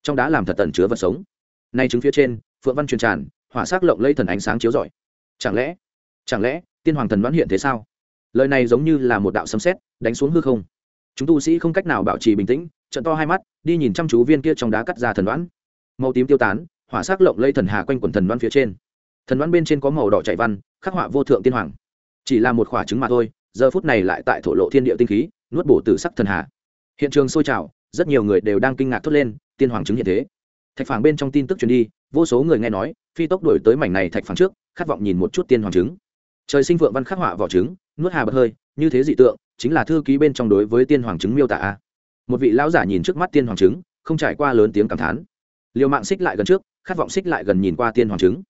Trong đá làm thật tần chứa vật sống. Nay trứng phía trên, phượng văn truyền tràn, hỏa sắc lộng lây thần ánh sáng chiếu rọi. Chẳng lẽ chẳng lẽ, tiên hoàng thần đoán hiện thế sao? Lời này giống như là một đạo sấm sét, đánh xuống hư không. Chúng tu sĩ không cách nào bảo trì bình tĩnh trận to hai mắt, đi nhìn chăm chú viên kia trong đá cắt ra thần đoán. Màu tím tiêu tán, hỏa sắc lộng lây thần hà quanh quần thần đoán phía trên. Thần đoán bên trên có màu đỏ chạy văn, khắc họa vô thượng tiên hoàng. Chỉ là một quả trứng mà thôi, giờ phút này lại tại thổ lộ thiên địa tinh khí nuốt bổ tử sắc thần hà. Hiện trường sôi trào, rất nhiều người đều đang kinh ngạc thốt lên, tiên hoàng chứng hiện thế. Thạch phảng bên trong tin tức truyền đi, vô số người nghe nói, phi tốc đổi tới mảnh này thạch phảng trước, khát vọng nhìn một chút tiên hoàng chứng. Trời sinh vượng văn khắc họa vỏ trứng, nuốt hà bật hơi, như thế dị tượng, chính là thư ký bên trong đối với tiên hoàng chứng miêu tả một vị lão giả nhìn trước mắt tiên hoàng chứng, không trải qua lớn tiếng cảm thán. Liều mạng xích lại gần trước, khát vọng xích lại gần nhìn qua tiên hoàng trứng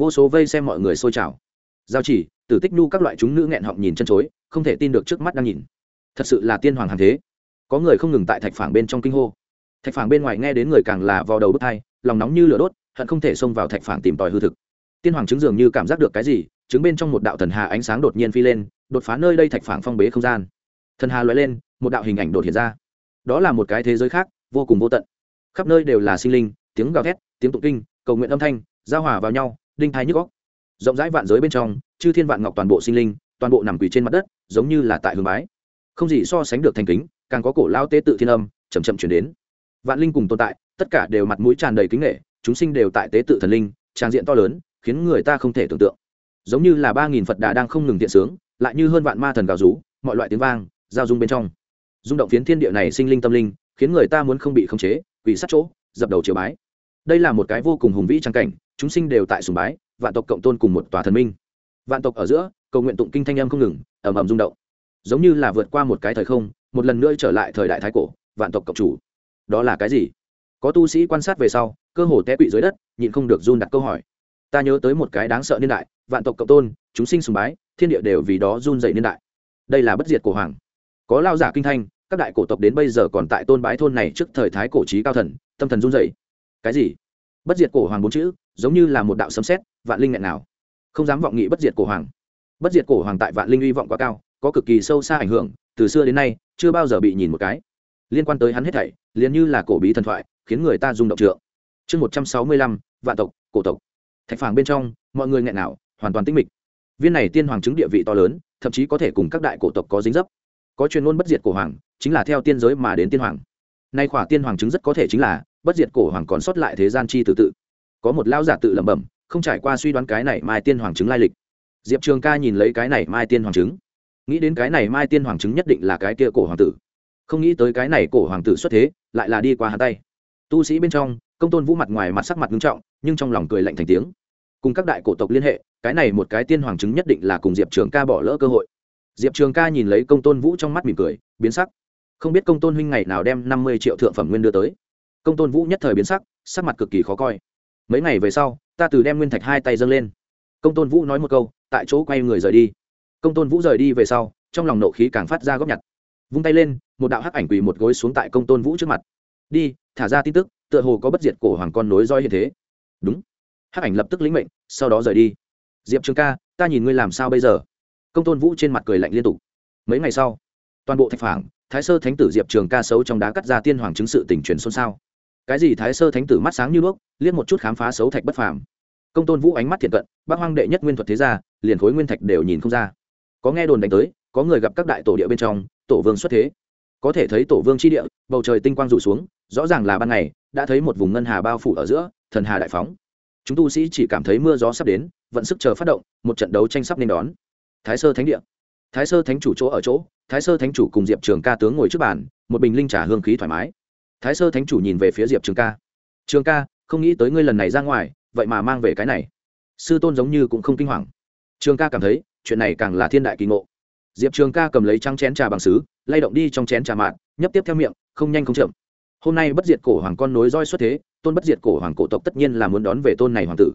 vô số vây xem mọi người xôi trào. Giao chỉ, tử tích nhu các loại chúng nữ nghẹn họng nhìn chân chối, không thể tin được trước mắt đang nhìn thật sự là tiên hoàng hàng thế. Có người không ngừng tại thạch phảng bên trong kinh hô. Thạch phảng bên ngoài nghe đến người càng là vào đầu bức thai lòng nóng như lửa đốt, hận không thể xông vào thạch phảng tìm tòi hư thực. Tiên hoàng chứng dường như cảm giác được cái gì, chứng bên trong một đạo thần hà ánh sáng đột nhiên phi lên, đột phá nơi đây thạch phảng phong bế không gian. Thần hà loại lên, một đạo hình ảnh đột hiện ra. Đó là một cái thế giới khác, vô cùng vô tận. Khắp nơi đều là sinh linh, tiếng gào thét, tiếng tụng kinh, cầu nguyện âm thanh, giao hòa vào nhau, đinh thái nhức góc rộng rãi vạn giới bên trong, chư thiên vạn ngọc toàn bộ sinh linh, toàn bộ nằm quỳ trên mặt đất, giống như là tại hương bái không gì so sánh được thành kính, càng có cổ lao tế tự thiên âm chầm chậm chuyển đến. Vạn linh cùng tồn tại, tất cả đều mặt mũi tràn đầy kính nghệ, chúng sinh đều tại tế tự thần linh, trang diện to lớn, khiến người ta không thể tưởng tượng. Giống như là ba nghìn phật đà đang không ngừng tiện sướng, lại như hơn vạn ma thần gào rú, mọi loại tiếng vang, giao dung bên trong. Rung động phiến thiên địa này sinh linh tâm linh, khiến người ta muốn không bị khống chế quỷ sát chỗ, dập đầu triều bái. Đây là một cái vô cùng hùng vĩ trang cảnh, chúng sinh đều tại sùng bái, vạn tộc cộng tôn cùng một tòa thần minh. Vạn tộc ở giữa, cầu nguyện tụng kinh thanh âm không ngừng ẩm ẩm rung động giống như là vượt qua một cái thời không, một lần nữa trở lại thời đại thái cổ, vạn tộc cộng chủ. Đó là cái gì? Có tu sĩ quan sát về sau, cơ hồ té quỵ dưới đất, nhịn không được run đặt câu hỏi. Ta nhớ tới một cái đáng sợ niên đại, vạn tộc cộng tôn, chúng sinh sùng bái, thiên địa đều vì đó run dậy niên đại. Đây là bất diệt cổ hoàng. Có lao giả kinh thanh, các đại cổ tộc đến bây giờ còn tại tôn bái thôn này trước thời thái cổ trí cao thần, tâm thần run dậy. Cái gì? Bất diệt cổ hoàng bốn chữ, giống như là một đạo sấm xét vạn linh nghẹn nào. Không dám vọng nghị bất diệt cổ hoàng. Bất diệt cổ hoàng tại vạn linh uy vọng quá cao có cực kỳ sâu xa ảnh hưởng, từ xưa đến nay, chưa bao giờ bị nhìn một cái. Liên quan tới hắn hết thảy, liền như là cổ bí thần thoại, khiến người ta rung động trượng. Chương một trăm sáu mươi lăm, vạn tộc, cổ tộc. Thạch phàng bên trong, mọi người nghẹn nào, hoàn toàn tinh mịch. Viên này tiên hoàng chứng địa vị to lớn, thậm chí có thể cùng các đại cổ tộc có dính dấp. Có chuyên môn bất diệt cổ hoàng, chính là theo tiên giới mà đến tiên hoàng. Nay khỏa tiên hoàng chứng rất có thể chính là, bất diệt cổ hoàng còn sót lại thế gian chi tự tự. Có một lao giả tự lẩm bẩm, không trải qua suy đoán cái này mai tiên hoàng chứng lai lịch. Diệp trường ca nhìn lấy cái này mai tiên hoàng chứng nghĩ đến cái này mai tiên hoàng chứng nhất định là cái kia cổ hoàng tử. Không nghĩ tới cái này cổ hoàng tử xuất thế, lại là đi qua hắn tay. Tu sĩ bên trong, công tôn vũ mặt ngoài mặt sắc mặt nghiêm trọng, nhưng trong lòng cười lạnh thành tiếng. Cùng các đại cổ tộc liên hệ, cái này một cái tiên hoàng chứng nhất định là cùng diệp trường ca bỏ lỡ cơ hội. Diệp trường ca nhìn lấy công tôn vũ trong mắt mỉm cười, biến sắc. Không biết công tôn huynh ngày nào đem năm mươi triệu thượng phẩm nguyên đưa tới. Công tôn vũ nhất thời biến sắc sắc mặt cực kỳ khó coi. Mấy ngày về sau, ta từ đem nguyên thạch hai tay dâng lên. Công tôn vũ nói một câu, tại chỗ quay người rời đi công tôn vũ rời đi về sau, trong lòng nộ khí càng phát ra góp nhặt. Vung tay lên, một đạo hắc ảnh quỳ một gối xuống tại công tôn vũ trước mặt. Đi, thả ra tin tức, tựa hồ có bất diệt cổ hoàng con nối roi hiện thế. Đúng. Hắc ảnh lập tức lĩnh mệnh, sau đó rời đi. Diệp trường ca, ta nhìn ngươi làm sao bây giờ? Công tôn vũ trên mặt cười lạnh liên tục. Mấy ngày sau, toàn bộ thạch phảng, thái sơ thánh tử diệp trường ca xấu trong đá cắt ra tiên hoàng chứng sự tỉnh truyền xôn xao. Cái gì thái sơ thánh tử mắt sáng như đuốc, liếc một chút khám phá xấu thạch bất phàm. Công tôn vũ ánh mắt thiện cận, bác hoang đệ nhất nguyên thuật thế gia, liền khối nguyên thạch đều nhìn không ra có nghe đồn đánh tới, có người gặp các đại tổ địa bên trong, tổ vương xuất thế. Có thể thấy tổ vương chi địa, bầu trời tinh quang rủ xuống, rõ ràng là ban ngày, đã thấy một vùng ngân hà bao phủ ở giữa, thần hà đại phóng. Chúng tu sĩ chỉ cảm thấy mưa gió sắp đến, vận sức chờ phát động, một trận đấu tranh sắp nên đón. Thái sơ thánh địa. Thái sơ thánh chủ chỗ ở chỗ, thái sơ thánh chủ cùng diệp trường ca tướng ngồi trước bàn, một bình linh trả hương khí thoải mái. Thái sơ thánh chủ nhìn về phía diệp trường ca. Trường ca, không nghĩ tới ngươi lần này ra ngoài, vậy mà mang về cái này. Sư tôn giống như cũng không kinh hoàng. Trường ca cảm thấy chuyện này càng là thiên đại kỳ ngộ. Diệp trường ca cầm lấy trắng chén trà bằng xứ lay động đi trong chén trà mạn, nhấp tiếp theo miệng, không nhanh không chậm. Hôm nay bất diệt cổ hoàng con nối roi xuất thế, tôn bất diệt cổ hoàng cổ tộc tất nhiên là muốn đón về tôn này hoàng tử.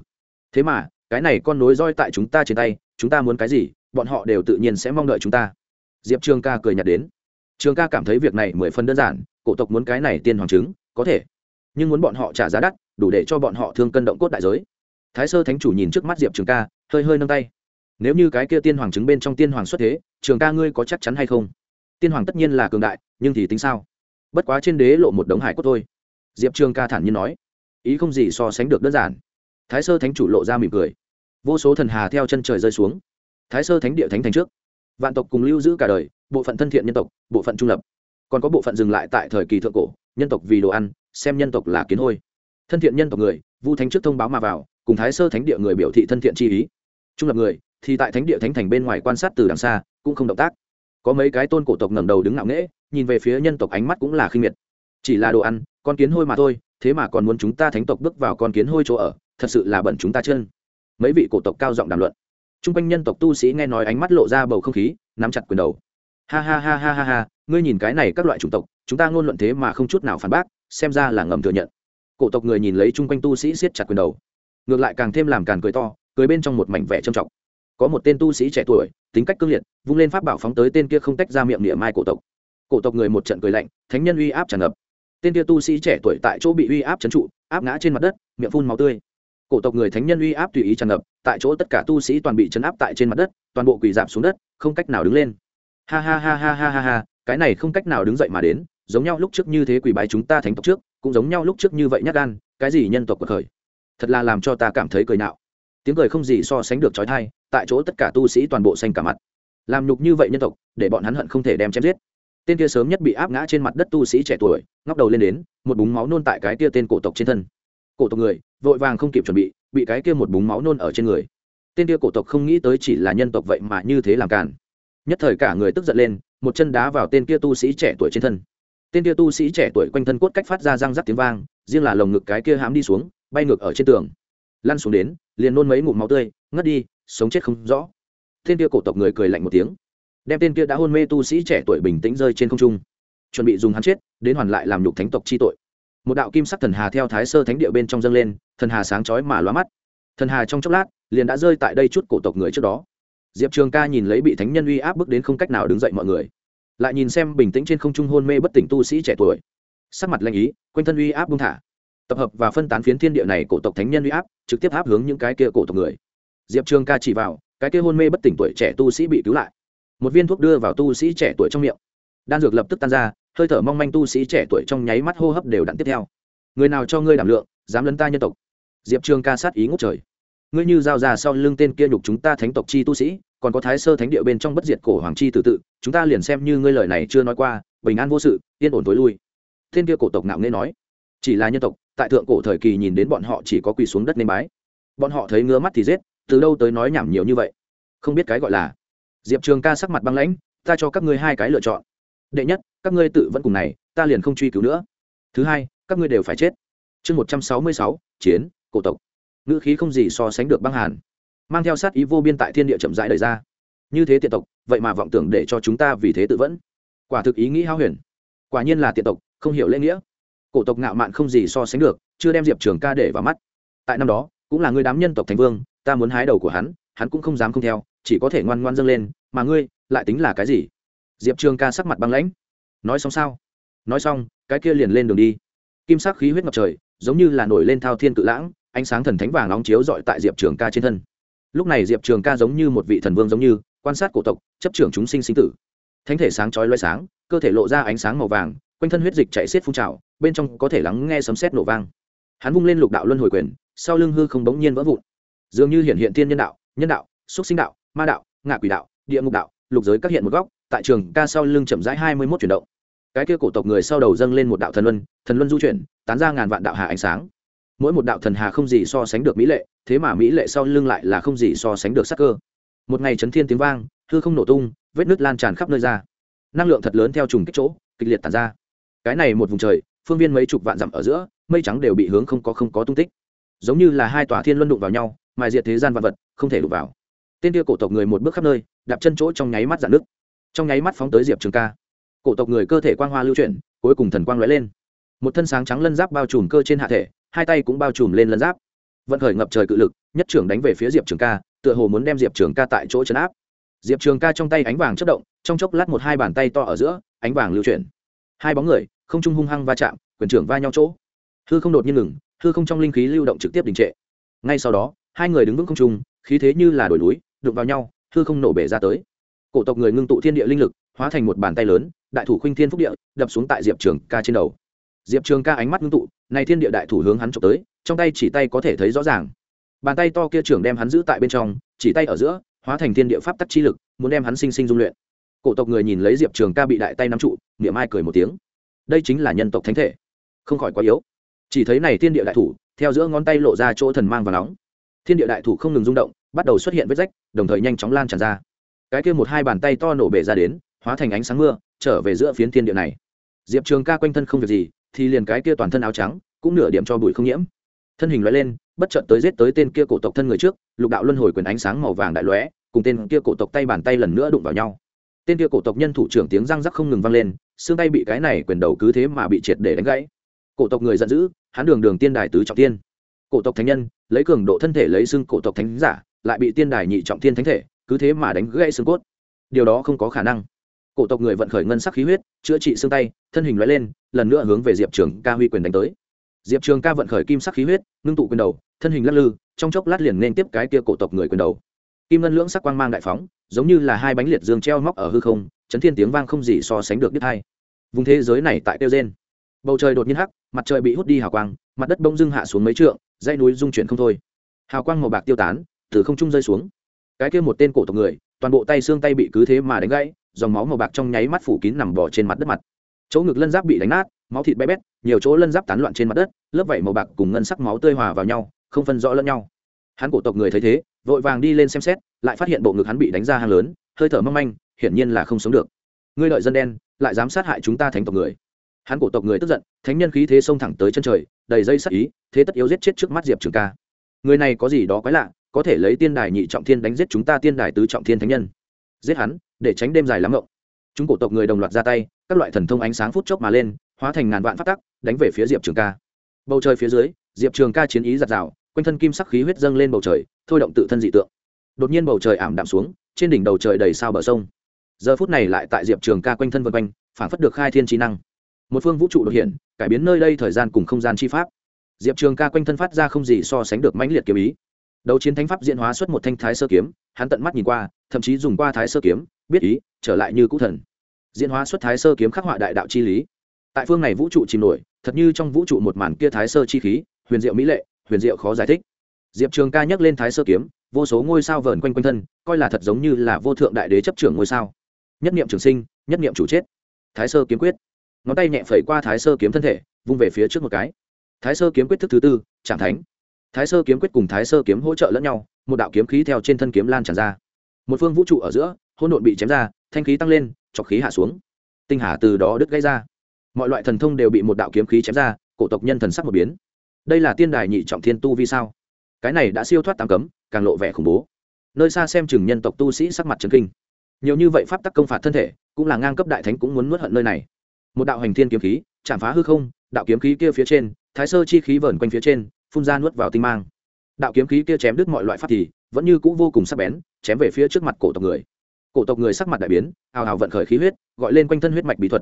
Thế mà, cái này con nối roi tại chúng ta trên tay, chúng ta muốn cái gì, bọn họ đều tự nhiên sẽ mong đợi chúng ta. Diệp trường ca cười nhạt đến. Trường ca cảm thấy việc này mười phần đơn giản, cổ tộc muốn cái này tiên hoàng chứng, có thể. Nhưng muốn bọn họ trả giá đắt, đủ để cho bọn họ thương cân động cốt đại giới. Thái sơ thánh chủ nhìn trước mắt diệp trường ca, hơi hơi nâng tay nếu như cái kia tiên hoàng chứng bên trong tiên hoàng xuất thế, trường ca ngươi có chắc chắn hay không? Tiên hoàng tất nhiên là cường đại, nhưng thì tính sao? Bất quá trên đế lộ một đống hải cốt thôi. Diệp trường ca thản nhiên nói. Ý không gì so sánh được đơn giản. Thái sơ thánh chủ lộ ra mỉm cười. Vô số thần hà theo chân trời rơi xuống. Thái sơ thánh địa thánh thành trước. Vạn tộc cùng lưu giữ cả đời, bộ phận thân thiện nhân tộc, bộ phận trung lập. Còn có bộ phận dừng lại tại thời kỳ thượng cổ, nhân tộc vì đồ ăn, xem nhân tộc là kiến hôi. Thân thiện nhân tộc người, vu thánh trước thông báo mà vào, cùng thái sơ thánh địa người biểu thị thân thiện chi ý. Trung lập người thì tại thánh địa thánh thành bên ngoài quan sát từ đằng xa, cũng không động tác. Có mấy cái tôn cổ tộc ngẩng đầu đứng ngạo nghễ, nhìn về phía nhân tộc ánh mắt cũng là khinh miệt. Chỉ là đồ ăn, con kiến hôi mà thôi, thế mà còn muốn chúng ta thánh tộc bước vào con kiến hôi chỗ ở, thật sự là bẩn chúng ta chân mấy vị cổ tộc cao giọng đàm luận. T r u n g quanh nhân tộc tu sĩ nghe nói ánh mắt lộ ra bầu không khí, nắm chặt quyền đầu. Ha ha ha ha ha ha, ngươi nhìn cái này các loại chủng tộc, chúng ta ngôn luận thế mà không chút nào phản bác, xem ra là ngầm thừa nhận. Cổ tộc người nhìn lấy chung quanh tu sĩ siết chặt quyền đầu. Ngược lại càng thêm làm càng cười to, cười bên trong một mảnh vẻ trầm trọng có một tên tu sĩ trẻ tuổi, tính cách cương liệt, vung lên pháp bảo phóng tới tên kia không tách ra miệng niệm mai cổ tộc. Cổ tộc người một trận cười lạnh, thánh nhân uy áp tràn ngập. Tên kia tu sĩ trẻ tuổi tại chỗ bị uy áp trấn trụ, áp ngã trên mặt đất, miệng phun máu tươi. Cổ tộc người thánh nhân uy áp tùy ý tràn ngập, tại chỗ tất cả tu sĩ toàn bị chấn áp tại trên mặt đất, toàn bộ quỳ dạp xuống đất, không cách nào đứng lên. Ha ha ha ha ha ha ha, cái này không cách nào đứng dậy mà đến, giống nhau lúc trước như thế quỳ bái chúng ta thánh tộc trước, cũng giống nhau lúc trước như vậy nhát gan, cái gì nhân tộc cuộc khởi. Thật là làm cho ta cảm thấy cười nạo tiếng cười không gì so sánh được trói thai, tại chỗ tất cả tu sĩ toàn bộ xanh cả mặt. Làm nhục như vậy nhân tộc, để bọn hắn hận không thể đem chém giết. Tên kia sớm nhất bị áp ngã trên mặt đất tu sĩ trẻ tuổi, ngóc đầu lên đến, một búng máu nôn tại cái kia tên cổ tộc trên thân. Cổ tộc người, vội vàng không kịp chuẩn bị bị cái kia một búng máu nôn ở trên người. Tên kia cổ tộc không nghĩ tới chỉ là nhân tộc vậy mà như thế làm cản nhất thời cả người tức giận lên, một chân đá vào tên kia tu sĩ trẻ tuổi trên thân. Tên kia tu sĩ trẻ tuổi quanh thân cốt cách phát ra răng rắc tiếng vang, riêng là lồng ngực cái kia hám đi xuống, bay ngược ở trên tường. Lăn xuống đến liền nôn mấy ngụm máu tươi, ngất đi, sống chết không rõ. Tên kia cổ tộc người cười lạnh một tiếng. Đem tên kia đã hôn mê tu sĩ trẻ tuổi bình tĩnh rơi trên không trung. Chuẩn bị dùng hắn chết, đến hoàn lại làm nhục thánh tộc chi tội. Một đạo kim sắc thần hà theo thái sơ thánh địa bên trong dâng lên, thần hà sáng chói mà lóa mắt. Thần hà trong chốc lát, liền đã rơi tại đây chút cổ tộc người trước đó. Diệp trường ca nhìn lấy bị thánh nhân uy áp bức đến không cách nào đứng dậy mọi người. Lại nhìn xem bình tĩnh trên không trung hôn mê bất tỉnh tu sĩ trẻ tuổi. Sắc mặt lanh ý, quanh thân uy áp bung thả tập hợp và phân tán phiến thiên địa này cổ tộc thánh nhân uy áp, trực tiếp áp hướng những cái kia cổ tộc người. Diệp trường ca chỉ vào, cái kia hôn mê bất tỉnh tuổi trẻ tu sĩ bị cứu lại. Một viên thuốc đưa vào tu sĩ trẻ tuổi trong miệng. Đan dược lập tức tan ra, hơi thở mong manh tu sĩ trẻ tuổi trong nháy mắt hô hấp đều đặn tiếp theo. Người nào cho ngươi đảm lượng, dám lấn ta nhân tộc? Diệp trường ca sát ý ngốc trời. Ngươi như giao ra sau lưng tên kia nhục chúng ta thánh tộc chi tu sĩ, còn có thái sơ thánh địa bên trong bất diệt cổ hoàng chi tự tự, chúng ta liền xem như ngươi lời này chưa nói qua, bình an vô sự, yên ổn tối lui. Tên kia cổ tộc nạo nghe nói, chỉ là nhân tộc tại thượng cổ thời kỳ nhìn đến bọn họ chỉ có quỳ xuống đất nên bái. Bọn họ thấy ngứa mắt thì giết, từ đâu tới nói nhảm nhiều như vậy? Không biết cái gọi là. Diệp trường ca sắc mặt băng lãnh, ta cho các ngươi hai cái lựa chọn. Đệ nhất, các ngươi tự vẫn cùng này, ta liền không truy cứu nữa. Thứ hai, các ngươi đều phải chết. Chương một trăm sáu mươi sáu, chiến, cổ tộc. Ngữ khí không gì so sánh được băng hàn. Mang theo sát ý vô biên tại thiên địa chậm rãi đời ra. Như thế tiện tộc, vậy mà vọng tưởng để cho chúng ta vì thế tự vẫn. Quả thực ý nghĩ hao huyền. Quả nhiên là tiện tộc, không hiểu lễ nghĩa cổ tộc ngạo mạn không gì so sánh được, chưa đem diệp trường ca để vào mắt. Tại năm đó, cũng là người đám nhân tộc thành vương, ta muốn hái đầu của hắn hắn cũng không dám không theo, chỉ có thể ngoan ngoan dâng lên, mà ngươi, lại tính là cái gì? Diệp trường ca sắc mặt băng lãnh. Nói xong sao? Nói xong, cái kia liền lên đường đi. Kim sắc khí huyết ngập trời, giống như là nổi lên thao thiên cự lãng, ánh sáng thần thánh vàng nóng chiếu dọi tại diệp trường ca trên thân. Lúc này diệp trường ca giống như một vị thần vương giống như, quan sát cổ tộc, chấp trưởng chúng sinh sinh tử. Thánh thể sáng chói loay sáng, cơ thể lộ ra ánh sáng màu vàng quanh thân huyết dịch chạy xiết phun trào, bên trong có thể lắng nghe sấm sét nổ vang. Hắn vung lên lục đạo luân hồi quyền, sau lưng hư không bỗng nhiên vỡ vụn. Dường như hiện hiện thiên nhân đạo nhân đạo, xúc sinh đạo, ma đạo, ngạ quỷ đạo, địa ngục đạo, lục giới các hiện một góc, tại trường ca sau lưng chậm rãi hai mươi mốt chuyển động. Cái kia cổ tộc người sau đầu dâng lên một đạo thần luân thần luân du chuyển, tán ra ngàn vạn đạo hà ánh sáng. Mỗi một đạo thần hà không gì so sánh được mỹ lệ, thế mà mỹ lệ sau lưng lại là không gì so sánh được sắc cơ. Một ngày chấn thiên tiếng vang, hư không nổ tung, vết nứt lan tràn khắp nơi ra. Năng lượng thật lớn theo trùng kích chỗ, kịch liệt tàn ra cái này một vùng trời, phương viên mấy chục vạn dặm ở giữa, mây trắng đều bị hướng không có không có tung tích. Giống như là hai tòa thiên luân đụng vào nhau, mài diệt thế gian vạn vật, không thể đụng vào. Tên kia cổ tộc người một bước khắp nơi, đạp chân chỗ trong nháy mắt dạn nước trong nháy mắt phóng tới diệp trường ca. Cổ tộc người cơ thể quang hoa lưu chuyển, cuối cùng thần quang lóe lên. Một thân sáng trắng lân giáp bao trùm cơ trên hạ thể, hai tay cũng bao trùm lên lân giáp. Vận khởi ngập trời cự lực, nhất trưởng đánh về phía diệp trường ca, tựa hồ muốn đem diệp trường ca tại chỗ chấn áp. Diệp trường ca trong tay ánh vàng chất động, trong chốc lát một hai bàn tay to ở giữa, ánh vàng lưu chuyển. Hai bóng người không trung hung hăng va chạm, quyền trưởng va nhau chỗ. Hư không đột nhiên ngừng, hư không trong linh khí lưu động trực tiếp đình trệ. Ngay sau đó, hai người đứng vững không trung, khí thế như là đổi núi, đụng vào nhau, hư không nổ bể ra tới. Cổ tộc người ngưng tụ thiên địa linh lực, hóa thành một bàn tay lớn, đại thủ khuynh thiên phúc địa, đập xuống tại diệp trường ca trên đầu. Diệp trường ca ánh mắt ngưng tụ, này thiên địa đại thủ hướng hắn trộm tới, trong tay chỉ tay có thể thấy rõ ràng. Bàn tay to kia trưởng đem hắn giữ tại bên trong, chỉ tay ở giữa, hóa thành thiên địa pháp tắc chi lực, muốn đem hắn sinh sinh dung luyện. Cổ tộc người nhìn lấy diệp trường ca bị đại tay nắm trụ miệng ai cười một tiếng đây chính là nhân tộc thánh thể, không khỏi quá yếu. Chỉ thấy này thiên địa đại thủ, theo giữa ngón tay lộ ra chỗ thần mang và nóng. Thiên địa đại thủ không ngừng rung động, bắt đầu xuất hiện vết rách, đồng thời nhanh chóng lan tràn ra. Cái kia một hai bàn tay to nổ bể ra đến, hóa thành ánh sáng mưa, trở về giữa phiến thiên địa này. Diệp trường ca quanh thân không việc gì, thì liền cái kia toàn thân áo trắng, cũng nửa điểm cho bụi không nhiễm. Thân hình loại lên, bất chợt tới giết tới tên kia cổ tộc thân người trước, lục đạo luân hồi quyền ánh sáng màu vàng đại lóe, cùng tên kia cổ tộc tay bàn tay lần nữa đụng vào nhau tên kia cổ tộc nhân thủ trưởng tiếng răng rắc không ngừng vang lên, xương tay bị cái này quyền đầu cứ thế mà bị triệt để đánh gãy. Cổ tộc người giận dữ, hắn đường đường tiên đài tứ trọng tiên. Cổ tộc thánh nhân, lấy cường độ thân thể lấy xương cổ tộc thánh giả, lại bị tiên đài nhị trọng tiên thánh thể, cứ thế mà đánh gãy xương cốt. Điều đó không có khả năng. Cổ tộc người vận khởi ngân sắc khí huyết, chữa trị xương tay, thân hình loại lên, lần nữa hướng về diệp trường ca huy quyền đánh tới. Diệp trường ca vận khởi kim sắc khí huyết, ngưng tụ quyền đầu, thân hình lắc lư, trong chốc lát liền nên tiếp cái kia cổ tộc người quyền đầu kim ngân lưỡng sắc quang mang đại phóng, giống như là hai bánh liệt dương treo móc ở hư không, chấn thiên tiếng vang không gì so sánh được biết hai. Vùng thế giới này tại tiêu gen bầu trời đột nhiên hắc, mặt trời bị hút đi hào quang, mặt đất bông dưng hạ xuống mấy trượng, dãy núi rung chuyển không thôi. Hào quang màu bạc tiêu tán, từ không trung rơi xuống. Cái kia một tên cổ tộc người, toàn bộ tay xương tay bị cứ thế mà đánh gãy, dòng máu màu bạc trong nháy mắt phủ kín nằm bò trên mặt đất mặt. Chỗ ngực lân giáp bị đánh nát, máu thịt bé bét, nhiều chỗ lân giáp tán loạn trên mặt đất, lớp vảy màu bạc cùng ngân sắc máu tươi hòa vào nhau, không phân rõ lẫn nhau. Hắn cổ tộc người thấy thế vội vàng đi lên xem xét, lại phát hiện bộ ngực hắn bị đánh ra hàng lớn, hơi thở mong manh, hiển nhiên là không sống được. Ngươi lợi dân đen, lại dám sát hại chúng ta thành tộc người. Hắn cổ tộc người tức giận, thánh nhân khí thế xông thẳng tới chân trời, đầy dây sắc ý, thế tất yếu giết chết trước mắt diệp trường ca. Người này có gì đó quái lạ, có thể lấy tiên đài nhị trọng thiên đánh giết chúng ta tiên đài tứ trọng thiên thánh nhân. Giết hắn, để tránh đêm dài lắm ngộng chúng cổ tộc người đồng loạt ra tay, các loại thần thông ánh sáng phút chốc mà lên, hóa thành ngàn vạn phát tắc, đánh về phía diệp trường ca. Bầu trời phía dưới, diệp trường ca chiến ý giặt rào, quanh thân kim sắc khí huyết dâng lên bầu trời thôi động tự thân dị tượng. Đột nhiên bầu trời ảm đạm xuống, trên đỉnh đầu trời đầy sao bờ sông. Giờ phút này lại tại diệp trường ca quanh thân vân quanh, phản phất được khai thiên trí năng. Một phương vũ trụ đột hiện, cải biến nơi đây thời gian cùng không gian chi pháp. Diệp trường ca quanh thân phát ra không gì so sánh được mãnh liệt kiếm ý. Đấu chiến thánh pháp diễn hóa xuất một thanh thái sơ kiếm, hắn tận mắt nhìn qua, thậm chí dùng qua thái sơ kiếm, biết ý, trở lại như cũ thần. Diễn hóa xuất thái sơ kiếm khắc họa đại đạo chi lý. Tại phương này vũ trụ chìm nổi, thật như trong vũ trụ một màn kia thái sơ chi khí, huyền diệu mỹ lệ, huyền diệu khó giải thích diệp trường ca nhắc lên thái sơ kiếm, vô số ngôi sao vờn quanh quanh thân, coi là thật giống như là vô thượng đại đế chấp trưởng ngôi sao. Nhất niệm trường sinh, nhất niệm chủ chết. Thái sơ kiếm quyết. Ngón tay nhẹ phẩy qua thái sơ kiếm thân thể, vung về phía trước một cái. Thái sơ kiếm quyết thức thứ tư trạng thánh. Thái sơ kiếm quyết cùng thái sơ kiếm hỗ trợ lẫn nhau, một đạo kiếm khí theo trên thân kiếm lan tràn ra. Một phương vũ trụ ở giữa, hỗn độn bị chém ra, thanh khí tăng lên, chọc khí hạ xuống. Tinh hà từ đó đứt gãy ra. Mọi loại thần thông đều bị một đạo kiếm khí chém ra, cổ tộc nhân thần sắc một biến. Đây là tiên đài nhị trọng thiên tu vi sao? Cái này đã siêu thoát tam cấm, càng lộ vẻ khủng bố. Nơi xa xem chừng nhân tộc tu sĩ sắc mặt trấn kinh. Nhiều như vậy pháp tắc công phạt thân thể, cũng là ngang cấp đại thánh cũng muốn nuốt hận nơi này. Một đạo hành thiên kiếm khí, chạm phá hư không, đạo kiếm khí kia phía trên, thái sơ chi khí vờn quanh phía trên, phun ra nuốt vào tinh mang. Đạo kiếm khí kia chém đứt mọi loại pháp thì, vẫn như cũ vô cùng sắc bén, chém về phía trước mặt cổ tộc người. Cổ tộc người sắc mặt đại biến hào hào vận khởi khí huyết, gọi lên quanh thân huyết mạch bí thuật.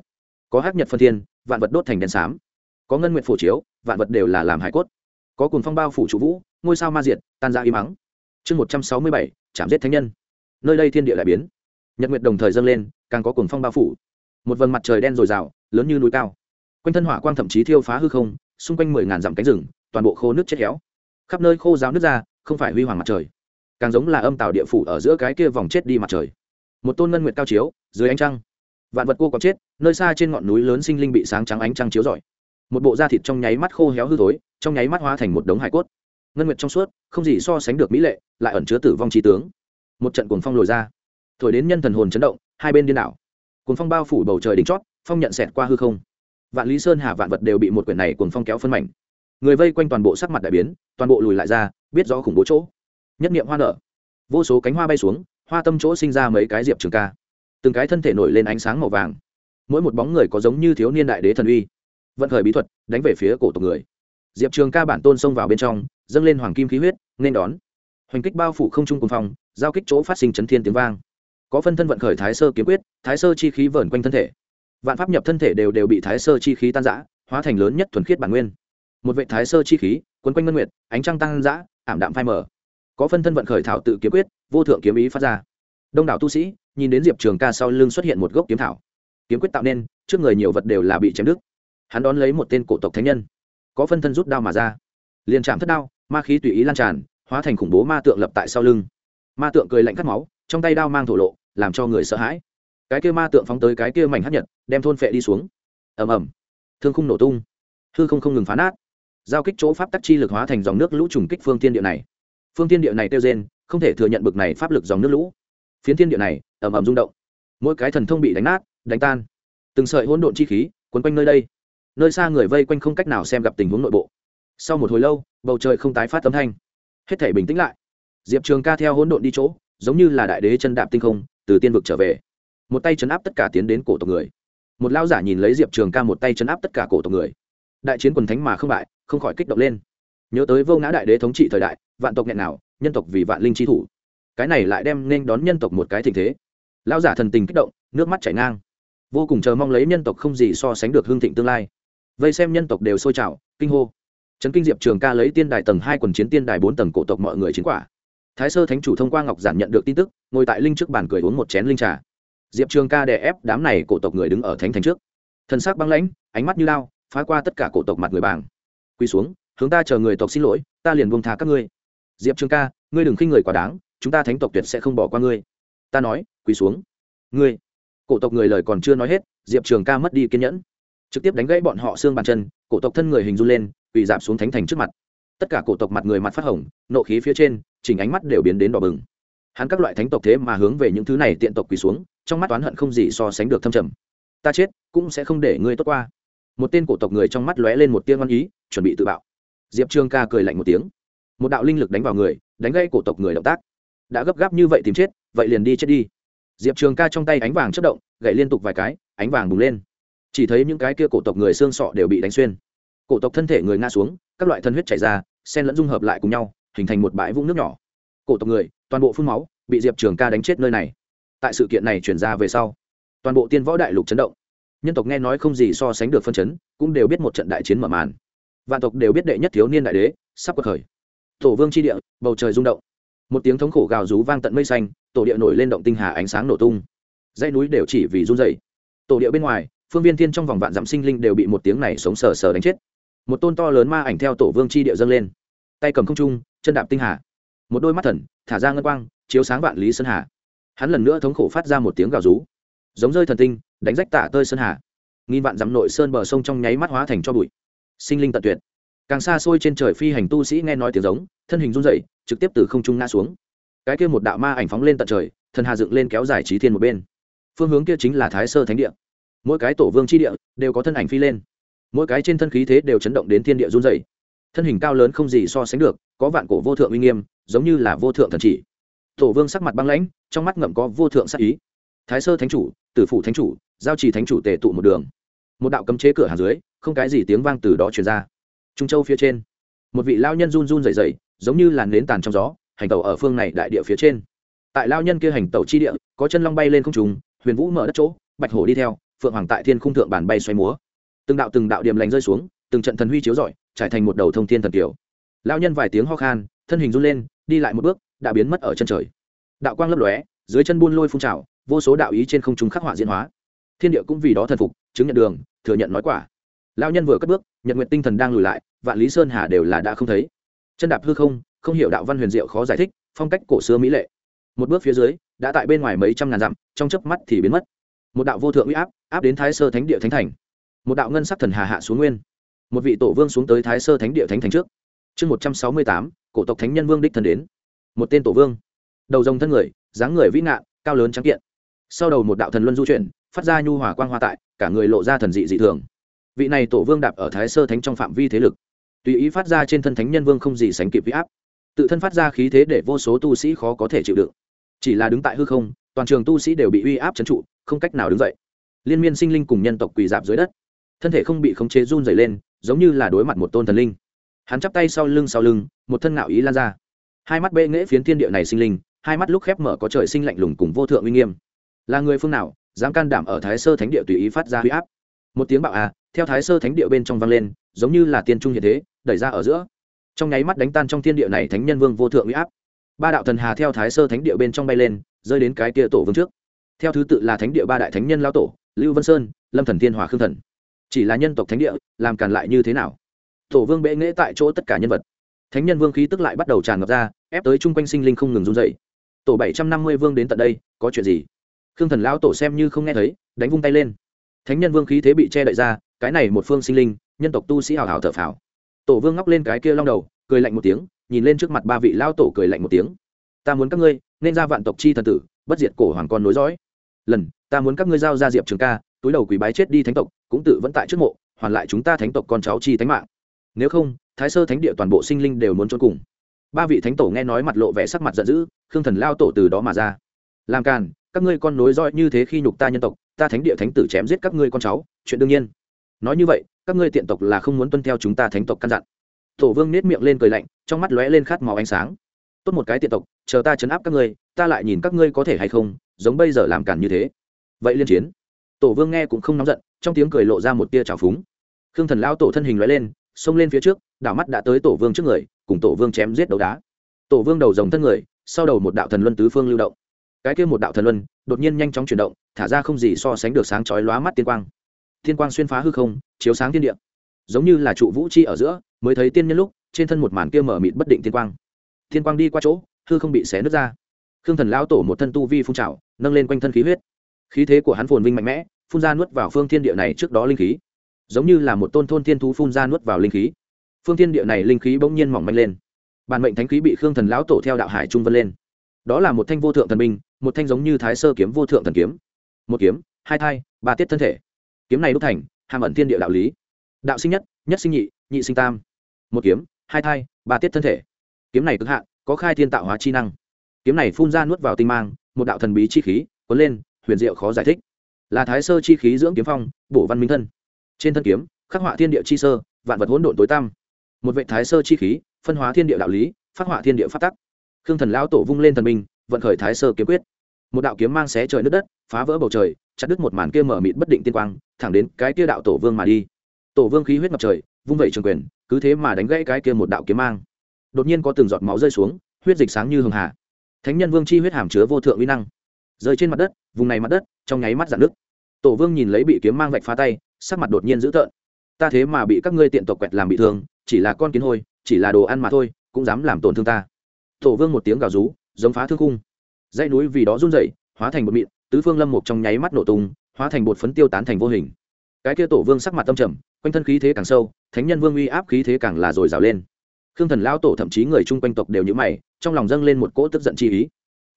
Có hắc nhật phân thiên, vạn vật đốt thành đèn xám. Có ngân nguyện phổ chiếu, vạn vật đều là làm hải cốt có cùng phong bao phủ trụ vũ, ngôi sao ma diệt, tan ra im mắng. Chương một trăm sáu mươi bảy, chạm giết thánh nhân. Nơi đây thiên địa lại biến. Nhật nguyệt đồng thời dâng lên, càng có cùng phong bao phủ. Một vầng mặt trời đen dồi dào, lớn như núi cao. Quanh thân hỏa quang thậm chí thiêu phá hư không, xung quanh mười ngàn dặm cánh rừng, toàn bộ khô nước chết héo. Khắp nơi khô ráo nước ra, không phải huy hoàng mặt trời. Càng giống là âm tạo địa phủ ở giữa cái kia vòng chết đi mặt trời. Một tôn ngân nguyệt cao chiếu, dưới ánh trăng. Vạn vật cô có chết, nơi xa trên ngọn núi lớn sinh linh bị sáng trắng ánh trăng chiếu rọi một bộ da thịt trong nháy mắt khô héo hư thối, trong nháy mắt hóa thành một đống hải cốt. Ngân nguyệt trong suốt, không gì so sánh được mỹ lệ, lại ẩn chứa tử vong trí tướng. Một trận cuồng phong lồi ra. Thổi đến nhân thần hồn chấn động, hai bên điên đảo. Cuồng phong bao phủ bầu trời đỉnh chót, phong nhận xẹt qua hư không. Vạn lý sơn, hà vạn vật đều bị một quyển này cuồng phong kéo phân mảnh. Người vây quanh toàn bộ sắc mặt đại biến, toàn bộ lùi lại ra, biết rõ khủng bố chỗ. Nhất niệm hoa nở. Vô số cánh hoa bay xuống, hoa tâm chỗ sinh ra mấy cái diệp trường ca. Từng cái thân thể nổi lên ánh sáng màu vàng. Mỗi một bóng người có giống như thiếu niên đại đế thần uy vận khởi bí thuật, đánh về phía cổ tộc người. Diệp trường ca bản tôn xông vào bên trong, dâng lên hoàng kim khí huyết, nên đón. Hoành kích bao phủ không trung cùng phòng giao kích chỗ phát sinh chấn thiên tiếng vang. Có phân thân vận khởi thái sơ kiếm quyết, thái sơ chi khí vờn quanh thân thể. Vạn pháp nhập thân thể đều đều bị thái sơ chi khí tan giã hóa thành lớn nhất thuần khiết bản nguyên. Một vệ thái sơ chi khí, quấn quanh ngân nguyệt, ánh trăng tăng giã ảm đạm phai mờ. Có phân thân vận khởi thảo tự kiếm quyết, vô thượng kiếm ý phát ra. Đông đảo tu sĩ, nhìn đến diệp trường ca sau lưng xuất hiện một gốc kiếm thảo. Kiếm quyết tạo nên, trước người nhiều vật đều là bị chém đứt hắn đón lấy một tên cổ tộc thánh nhân, có phân thân rút đao mà ra, liền chạm thất đao, ma khí tùy ý lan tràn, hóa thành khủng bố ma tượng lập tại sau lưng. Ma tượng cười lạnh cắt máu, trong tay đao mang thổ lộ, làm cho người sợ hãi. Cái kia ma tượng phóng tới cái kia mảnh hát nhật, đem thôn phệ đi xuống. Ầm ầm. Thương khung nổ tung. Hư không không ngừng phá nát. Giao kích chỗ pháp tắc chi lực hóa thành dòng nước lũ trùng kích phương tiên địa này. Phương tiên địa này kêu rên, không thể thừa nhận bực này pháp lực dòng nước lũ. Phiến tiên địa này, ầm ầm rung động. Mỗi cái thần thông bị đánh nát, đánh tan. Từng sợi hỗn độn chi khí, quấn quanh nơi đây nơi xa người vây quanh không cách nào xem gặp tình huống nội bộ. Sau một hồi lâu, bầu trời không tái phát âm thanh. Hết thể bình tĩnh lại. Diệp trường ca theo hỗn độn đi chỗ, giống như là đại đế chân đạp tinh không, từ tiên vực trở về. Một tay chấn áp tất cả tiến đến cổ tộc người. Một lao giả nhìn lấy diệp trường ca một tay chấn áp tất cả cổ tộc người. Đại chiến quần thánh mà không bại, không khỏi kích động lên. Nhớ tới vô ngã đại đế thống trị thời đại, vạn tộc nghẹn nào, nhân tộc vì vạn linh chi thủ. Cái này lại đem nên đón nhân tộc một cái tình thế. Lão giả thần tình kích động, nước mắt chảy ngang. Vô cùng chờ mong lấy nhân tộc không gì so sánh được hương thịnh tương lai vây xem nhân tộc đều sôi trào, kinh hô. Trấn kinh diệp trường ca lấy tiên đài tầng hai quần chiến tiên đài bốn tầng cổ tộc mọi người chiến quả. Thái sơ thánh chủ thông qua ngọc giản nhận được tin tức, ngồi tại linh trước bàn cười uống một chén linh trà. Diệp trường ca đè ép đám này cổ tộc người đứng ở thánh thành trước. Thân xác băng lãnh, ánh mắt như lao, phá qua tất cả cổ tộc mặt người bàng. Quỳ xuống, hướng ta chờ người tộc xin lỗi, ta liền buông thả các ngươi. Diệp trường ca, ngươi đừng khinh người quá đáng, chúng ta thánh tộc tuyệt sẽ không bỏ qua ngươi. Ta nói, quỳ xuống. Ngươi. Cổ tộc người lời còn chưa nói hết, diệp trường ca mất đi kiên nhẫn trực tiếp đánh gãy bọn họ xương bàn chân, cổ tộc thân người hình run lên, quỳ dạp xuống thánh thành trước mặt. Tất cả cổ tộc mặt người mặt phát hồng, nộ khí phía trên, chỉnh ánh mắt đều biến đến đỏ bừng. Hắn các loại thánh tộc thế mà hướng về những thứ này tiện tộc quỳ xuống, trong mắt oán hận không gì so sánh được thâm trầm. Ta chết, cũng sẽ không để ngươi tốt qua. Một tên cổ tộc người trong mắt lóe lên một tiên ngon ý, chuẩn bị tự bạo. Diệp trương ca cười lạnh một tiếng. Một đạo linh lực đánh vào người, đánh gây cổ tộc người động tác. Đã gấp gáp như vậy tìm chết, vậy liền đi chết đi. Diệp trường ca trong tay ánh vàng chất động gậy liên tục vài cái, ánh vàng bùng lên chỉ thấy những cái kia cổ tộc người xương sọ đều bị đánh xuyên. Cổ tộc thân thể người nga xuống, các loại thân huyết chảy ra, sen lẫn dung hợp lại cùng nhau, hình thành một bãi vũng nước nhỏ. Cổ tộc người, toàn bộ phun máu, bị diệp trường ca đánh chết nơi này. Tại sự kiện này chuyển ra về sau, toàn bộ tiên võ đại lục chấn động. Nhân tộc nghe nói không gì so sánh được phân chấn, cũng đều biết một trận đại chiến mở màn. Vạn tộc đều biết đệ nhất thiếu niên đại đế, sắp cuộc khởi. Tổ vương tri địa, bầu trời rung động. Một tiếng thống khổ gào rú vang tận mây xanh, tổ địa nổi lên động tinh hà ánh sáng nổ tung. Dãy núi đều chỉ vì run dày tổ địa bên ngoài phương viên thiên trong vòng vạn dặm sinh linh đều bị một tiếng này sống sờ sờ đánh chết. Một tôn to lớn ma ảnh theo tổ vương chi địa dâng lên. Tay cầm không trung, chân đạp tinh hà. Một đôi mắt thần, thả ra ngân quang, chiếu sáng vạn lý sơn hà. Hắn lần nữa thống khổ phát ra một tiếng gào rú. Giống rơi thần tinh, đánh rách tả tơi sơn hà. Nghìn vạn dặm nội sơn bờ sông trong nháy mắt hóa thành cho bụi. Sinh linh tận tuyệt. Càng xa xôi trên trời phi hành tu sĩ nghe nói tiếng giống, thân hình run dậy trực tiếp từ không trung ngã xuống. Cái kia một đạo ma ảnh phóng lên tận trời, thần hà dựng lên kéo dài trí thiên một bên. Phương hướng kia chính là thái sơ thánh địa mỗi cái tổ vương chi địa đều có thân ảnh phi lên. Mỗi cái trên thân khí thế đều chấn động đến thiên địa run dày thân hình cao lớn không gì so sánh được, có vạn cổ vô thượng uy nghiêm, giống như là vô thượng thần chỉ. Tổ vương sắc mặt băng lãnh, trong mắt ngậm có vô thượng sắc ý. Thái sơ thánh chủ, tử phủ thánh chủ, giao trì thánh chủ tề tụ một đường. Một đạo cấm chế cửa hàng dưới, không cái gì tiếng vang từ đó truyền ra. Trung châu phía trên, một vị lao nhân run run dày dày giống như làn nến tàn trong gió, hành tàu ở phương này đại địa phía trên. Tại lao nhân kia hành tàu chi địa, có chân long bay lên không trùng huyền vũ mở đất chỗ, bạch hổ đi theo phượng hoàng tại thiên khung thượng bàn bay xoay múa. Từng đạo từng đạo điểm lành rơi xuống, từng trận thần huy chiếu rọi, trải thành một đầu thông thiên thần kiều. Lao nhân vài tiếng ho khan, thân hình run lên, đi lại một bước, đã biến mất ở chân trời. Đạo quang lấp lóe, dưới chân buôn lôi phun trào, vô số đạo ý trên không trung khắc họa diễn hóa. Thiên địa cũng vì đó thần phục, chứng nhận đường, thừa nhận nói quả. Lao nhân vừa cất bước nhận nguyện tinh thần đang lùi lại, vạn lý sơn hà đều là đã không thấy. Chân đạp hư không không hiểu đạo văn huyền diệu khó giải thích, phong cách cổ xưa mỹ lệ. Một bước phía dưới, đã tại bên ngoài mấy trăm ngàn dặm, trong chớp mắt thì biến mất một đạo vô thượng uy áp áp đến thái sơ thánh địa thánh thành. Một đạo ngân sắc thần hà hạ xuống nguyên. Một vị tổ vương xuống tới thái sơ thánh địa thánh thành trước. Chương một trăm sáu mươi tám, cổ tộc thánh nhân vương đích thần đến. Một tên tổ vương. Đầu rồng thân người, dáng người vĩ ngạn, cao lớn trắng kiện. Sau đầu một đạo thần luân du chuyển, phát ra nhu hòa quang hoa tại, cả người lộ ra thần dị dị thường. Vị này tổ vương đạp ở thái sơ thánh trong phạm vi thế lực. Tùy ý phát ra trên thân thánh nhân vương không gì sánh kịp huy áp. Tự thân phát ra khí thế để vô số tu sĩ khó có thể chịu đựng. Chỉ là đứng tại hư không toàn trường tu sĩ đều bị uy áp trấn trụ, không cách nào đứng dậy. Liên miên sinh linh cùng nhân tộc quỳ dạp dưới đất. Thân thể không bị khống chế run dày lên, giống như là đối mặt một tôn thần linh. Hắn chắp tay sau lưng sau lưng, một thân ngạo ý lan ra. Hai mắt bệ nghễ phiến thiên địa này sinh linh, hai mắt lúc khép mở có trời sinh lạnh lùng cùng vô thượng uy nghiêm. Là người phương nào, dám can đảm ở thái sơ thánh địa tùy ý phát ra huy áp? Một tiếng bạo à theo thái sơ thánh địa bên trong vang lên, giống như là tiên trung hiện thế, đẩy ra ở giữa. Trong nháy mắt đánh tan trong thiên địa này thánh nhân vương vô thượng huy áp. Ba đạo thần hà theo thái sơ thánh địa bên trong bay lên rơi đến cái kia tổ vương trước. Theo thứ tự là thánh địa ba đại thánh nhân lao tổ, lưu vân sơn, lâm thần thiên hòa khương thần. Chỉ là nhân tộc thánh địa, làm càn lại như thế nào? Tổ vương bệ nghễ tại chỗ tất cả nhân vật. Thánh nhân vương khí tức lại bắt đầu tràn ngập ra, ép tới chung quanh sinh linh không ngừng run dậy tổ bảy trăm năm mươi vương đến tận đây, có chuyện gì? Khương thần lão tổ xem như không nghe thấy, đánh vung tay lên. Thánh nhân vương khí thế bị che đậy ra, cái này một phương sinh linh, nhân tộc tu sĩ hào hào thở phào. Tổ vương ngóc lên cái kia long đầu, cười lạnh một tiếng, nhìn lên trước mặt ba vị lao tổ cười lạnh một tiếng ta muốn các ngươi nên ra vạn tộc chi thần tử, bất diệt cổ hoàng con nối dõi. Lần, ta muốn các ngươi giao ra diệp trường ca, túi đầu quỳ bái chết đi thánh tộc, cũng tự vẫn tại trước mộ, hoàn lại chúng ta thánh tộc con cháu chi thánh mạng. Nếu không, thái sơ thánh địa toàn bộ sinh linh đều muốn trốn cùng. Ba vị thánh tổ nghe nói mặt lộ vẻ sắc mặt giận dữ, khương thần lao tổ từ đó mà ra. Làm càn, các ngươi con nối dõi như thế khi nhục ta nhân tộc, ta thánh địa thánh tử chém giết các ngươi con cháu, chuyện đương nhiên. Nói như vậy, các ngươi tiện tộc là không muốn tuân theo chúng ta thánh tộc căn dặn. Tổ vương nết miệng lên cười lạnh, trong mắt lóe lên khát màu ánh sáng tốt một cái tiện tộc, chờ ta chấn áp các ngươi, ta lại nhìn các ngươi có thể hay không, giống bây giờ làm cản như thế. Vậy liên chiến. Tổ vương nghe cũng không nóng giận, trong tiếng cười lộ ra một tia trào phúng. Khương thần lao tổ thân hình loại lên, xông lên phía trước, đảo mắt đã tới tổ vương trước người, cùng tổ vương chém giết đấu đá. Tổ vương đầu dòng thân người, sau đầu một đạo thần luân tứ phương lưu động. Cái kia một đạo thần luân, đột nhiên nhanh chóng chuyển động, thả ra không gì so sánh được sáng chói lóa mắt tiên quang. Tiên quang xuyên phá hư không, chiếu sáng thiên địa. Giống như là trụ vũ chi ở giữa, mới thấy tiên nhân lúc, trên thân một màn kia mở mịt bất định tiên quang. Thiên quang đi qua chỗ, hư không bị xé nứt ra. Khương thần lão tổ một thân tu vi phun trào, nâng lên quanh thân khí huyết. Khí thế của hắn phồn vinh mạnh mẽ, phun ra nuốt vào phương thiên địa này trước đó linh khí. Giống như là một tôn thôn thiên thú phun ra nuốt vào linh khí. Phương thiên địa này linh khí bỗng nhiên mỏng manh lên. Bản mệnh thánh khí bị khương thần lão tổ theo đạo hải trung vân lên. Đó là một thanh vô thượng thần binh, một thanh giống như thái sơ kiếm vô thượng thần kiếm. Một kiếm, hai thai, ba tiết thân thể. Kiếm này đúc thành, hàm ẩn thiên địa đạo lý. Đạo sinh nhất nhất sinh nhị nhị sinh tam. Một kiếm, hai thai, ba tiết thân thể kiếm này cực hạn, có khai thiên tạo hóa chi năng. Kiếm này phun ra nuốt vào tinh mang, một đạo thần bí chi khí, cuốn lên, huyền diệu khó giải thích. Là thái sơ chi khí dưỡng kiếm phong, bổ văn minh thân. Trên thân kiếm, khắc họa thiên địa chi sơ, vạn vật hỗn độn tối tăm. Một vệ thái sơ chi khí, phân hóa thiên địa đạo lý, phát họa thiên địa phát tắc. Khương thần lão tổ vung lên thần minh, vận khởi thái sơ kiếm quyết. Một đạo kiếm mang xé trời nước đất, phá vỡ bầu trời, chặt đứt một màn kia mở mịt bất định tiên quang, thẳng đến cái kia đạo tổ vương mà đi. Tổ vương khí huyết ngập trời, vung vẩy trường quyền, cứ thế mà đánh gãy cái kia một đạo kiếm mang đột nhiên có từng giọt máu rơi xuống, huyết dịch sáng như hường hà. Thánh nhân vương chi huyết hàm chứa vô thượng uy năng. Rơi trên mặt đất, vùng này mặt đất, trong nháy mắt dạn nước tổ vương nhìn lấy bị kiếm mang vạch phá tay, sắc mặt đột nhiên dữ tợn. Ta thế mà bị các ngươi tiện tộc quẹt làm bị thương, chỉ là con kiến hôi, chỉ là đồ ăn mà thôi, cũng dám làm tổn thương ta. Tổ vương một tiếng gào rú, giống phá thương khung. Dãy núi vì đó run rẩy, hóa thành bột mịn, tứ phương lâm một trong nháy mắt nổ tung, hóa thành bột phấn tiêu tán thành vô hình. Cái kia tổ vương sắc mặt tâm trầm, quanh thân khí thế càng sâu, thánh nhân vương uy áp khí thế càng là dồi dào lên khương thần lao tổ thậm chí người chung quanh tộc đều nhữ mày, trong lòng dâng lên một cỗ tức giận chi ý.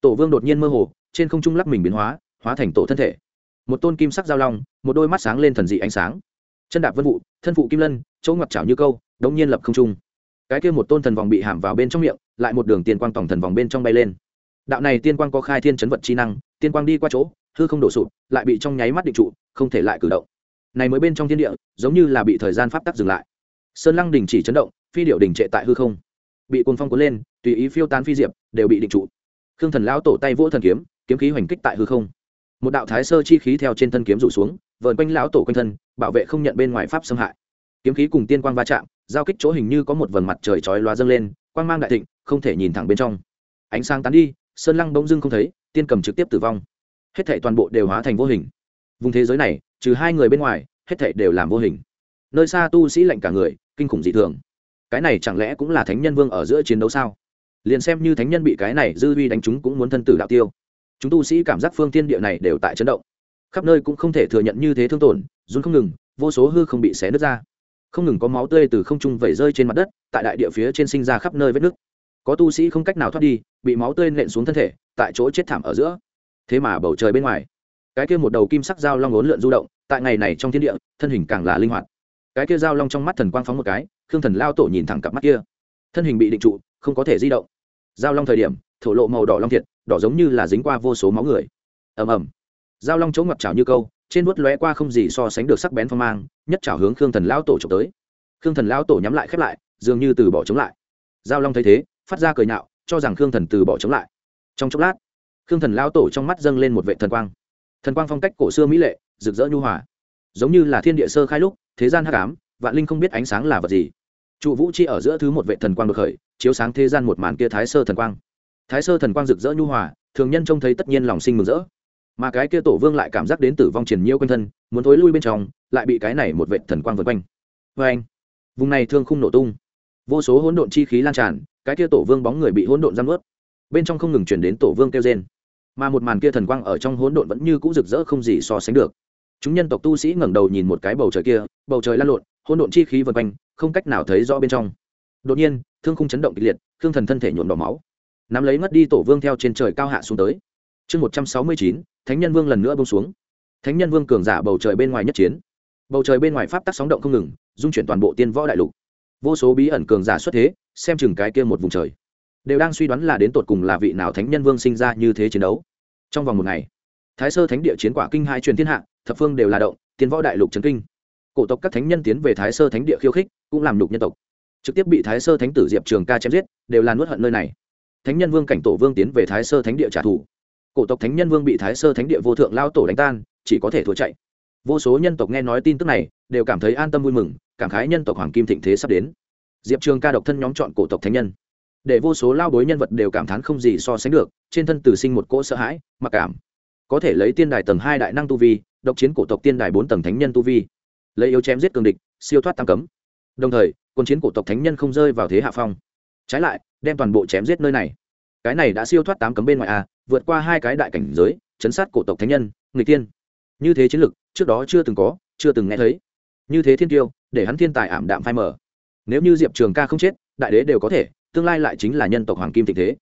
Tổ vương đột nhiên mơ hồ, trên không trung lắc mình biến hóa hóa thành tổ thân thể. Một tôn kim sắc giao long, một đôi mắt sáng lên thần dị ánh sáng. Chân đạp vân vụ, thân phụ kim lân, chỗ ngoặt chảo như câu, đống nhiên lập không trung. Cái kia một tôn thần vòng bị hàm vào bên trong miệng, lại một đường tiên quang tổng thần vòng bên trong bay lên. Đạo này tiên quang có khai thiên chấn vật chi năng, tiên quang đi qua chỗ, hư không đổ sụp, lại bị trong nháy mắt định trụ, không thể lại cử động. Này mới bên trong thiên địa, giống như là bị thời gian pháp tắc dừng lại sơn lăng đình chỉ chấn động, phi điệu đình trệ tại hư không. Bị cồn phong cuốn lên, tùy ý phiêu tán phi diệp, đều bị định trụ. Khương thần lão tổ tay vỗ thần kiếm kiếm khí hoành kích tại hư không. Một đạo thái sơ chi khí theo trên thân kiếm rủ xuống, vờn quanh lão tổ quanh thân, bảo vệ không nhận bên ngoài pháp xâm hại. Kiếm khí cùng tiên quang va chạm, giao kích chỗ hình như có một vầng mặt trời chói loa dâng lên, quang mang đại thịnh, không thể nhìn thẳng bên trong. Ánh sáng tán đi, sơn lăng bỗng dưng không thấy, tiên cầm trực tiếp tử vong. Hết thảy toàn bộ đều hóa thành vô hình. Vùng thế giới này, trừ hai người bên ngoài, hết thảy đều làm vô hình. Nơi xa tu sĩ lạnh cả người kinh khủng dị thường. Cái này chẳng lẽ cũng là thánh nhân vương ở giữa chiến đấu sao? Liền xem như thánh nhân bị cái này dư vi đánh chúng cũng muốn thân tử đạo tiêu. Chúng tu sĩ cảm giác phương tiên địa này đều tại chấn động. Khắp nơi cũng không thể thừa nhận như thế thương tổn, run không ngừng, vô số hư không bị xé nứt ra. Không ngừng có máu tươi từ không trung vẩy rơi trên mặt đất, tại đại địa phía trên sinh ra khắp nơi vết nứt. Có tu sĩ không cách nào thoát đi, bị máu tươi nện xuống thân thể, tại chỗ chết thảm ở giữa. Thế mà bầu trời bên ngoài, cái kia một đầu kim sắc dao long ốn lượn du động, tại ngày này trong thiên địa, thân hình càng là linh hoạt cái kia dao long trong mắt thần quang phóng một cái, khương thần lao tổ nhìn thẳng cặp mắt kia. Thân hình bị định trụ, không có thể di động. Dao long thời điểm, thổ lộ màu đỏ long thiệt, đỏ giống như là dính qua vô số máu người. Ầm ầm. Dao long chỗ ngập trào như câu, trên vuốt lóe qua không gì so sánh được sắc bén phong mang, nhất trào hướng khương thần lao tổ trộm tới. Khương thần lao tổ nhắm lại khép lại, dường như từ bỏ chống lại. Giao long thấy thế, phát ra cười nhạo, cho rằng khương thần từ bỏ chống lại. Trong chốc lát, khương thần lao tổ trong mắt dâng lên một vệ thần quang. Thần quang phong cách cổ xưa mỹ lệ, rực rỡ nhu hòa. Giống như là thiên địa sơ khai lúc thế gian hắc ám, vạn linh không biết ánh sáng là vật gì. Trụ vũ chi ở giữa thứ một vệ thần quang đột khởi, chiếu sáng thế gian một màn kia thái sơ thần quang. Thái sơ thần quang rực rỡ nhu hòa, thường nhân trông thấy tất nhiên lòng sinh mừng rỡ. Mà cái kia tổ vương lại cảm giác đến tử vong triển nhiễu quanh thân, muốn thối lui bên trong, lại bị cái này một vệ thần quang vượt quanh. Vê anh vùng này thương khung nổ tung. Vô số hỗn độn chi khí lan tràn, cái kia tổ vương bóng người bị hỗn độn giam ướt bên trong không ngừng chuyển đến tổ vương kêu trên mà một màn kia thần quang ở trong hỗn độn vẫn như cũ rực rỡ không gì so sánh được chúng nhân tộc tu sĩ ngẩng đầu nhìn một cái bầu trời kia, bầu trời lan lộn, hỗn độn chi khí vần quanh, không cách nào thấy rõ bên trong. Đột nhiên, thương khung chấn động kịch liệt thương thần thân thể nhuộm đỏ máu. Nắm lấy ngất đi tổ vương theo trên trời cao hạ xuống tới. Chương một trăm sáu mươi chín, thánh nhân vương lần nữa bông xuống. Thánh nhân vương cường giả bầu trời bên ngoài nhất chiến. Bầu trời bên ngoài pháp tắc sóng động không ngừng, dung chuyển toàn bộ tiên võ đại lục. Vô số bí ẩn cường giả xuất thế, xem chừng cái kia một vùng trời. Đều đang suy đoán là đến tột cùng là vị nào thánh nhân vương sinh ra như thế chiến đấu. Trong vòng một ngày thái sơ thánh địa chiến quả kinh hai truyền thiên hạ, thập phương đều là động tiến võ đại lục trấn kinh. Cổ tộc các thánh nhân tiến về thái sơ thánh địa khiêu khích, cũng làm lục nhân tộc. Trực tiếp bị thái sơ thánh tử diệp trường ca chém giết, đều là nuốt hận nơi này. Thánh nhân vương cảnh tổ vương tiến về thái sơ thánh địa trả thù. Cổ tộc thánh nhân vương bị thái sơ thánh địa vô thượng lao tổ đánh tan, chỉ có thể thua chạy. Vô số nhân tộc nghe nói tin tức này, đều cảm thấy an tâm vui mừng, cảm khái nhân tộc hoàng kim thịnh thế sắp đến. Diệp trường ca độc thân nhóm chọn cổ tộc thánh nhân. Để vô số lao bối nhân vật đều cảm thán không gì so sánh được, trên thân tử sinh một cỗ sợ hãi, mặc cảm có thể lấy tiên đài tầng hai đại năng tu vi, độc chiến cổ tộc tiên đài bốn tầng thánh nhân tu vi. Lấy yếu chém giết cường địch, siêu thoát tam cấm. Đồng thời, quân chiến cổ tộc thánh nhân không rơi vào thế hạ phong. Trái lại, đem toàn bộ chém giết nơi này. Cái này đã siêu thoát tám cấm bên ngoài a vượt qua hai cái đại cảnh giới, chấn sát cổ tộc thánh nhân người tiên như thế chiến lực, trước đó chưa từng có, chưa từng nghe thấy. Như thế thiên tiêu, để hắn thiên tài ảm đạm phai mở nếu như diệp trường ca không chết, đại đế đều có thể, tương lai lại chính là nhân tộc hoàng kim tình thế.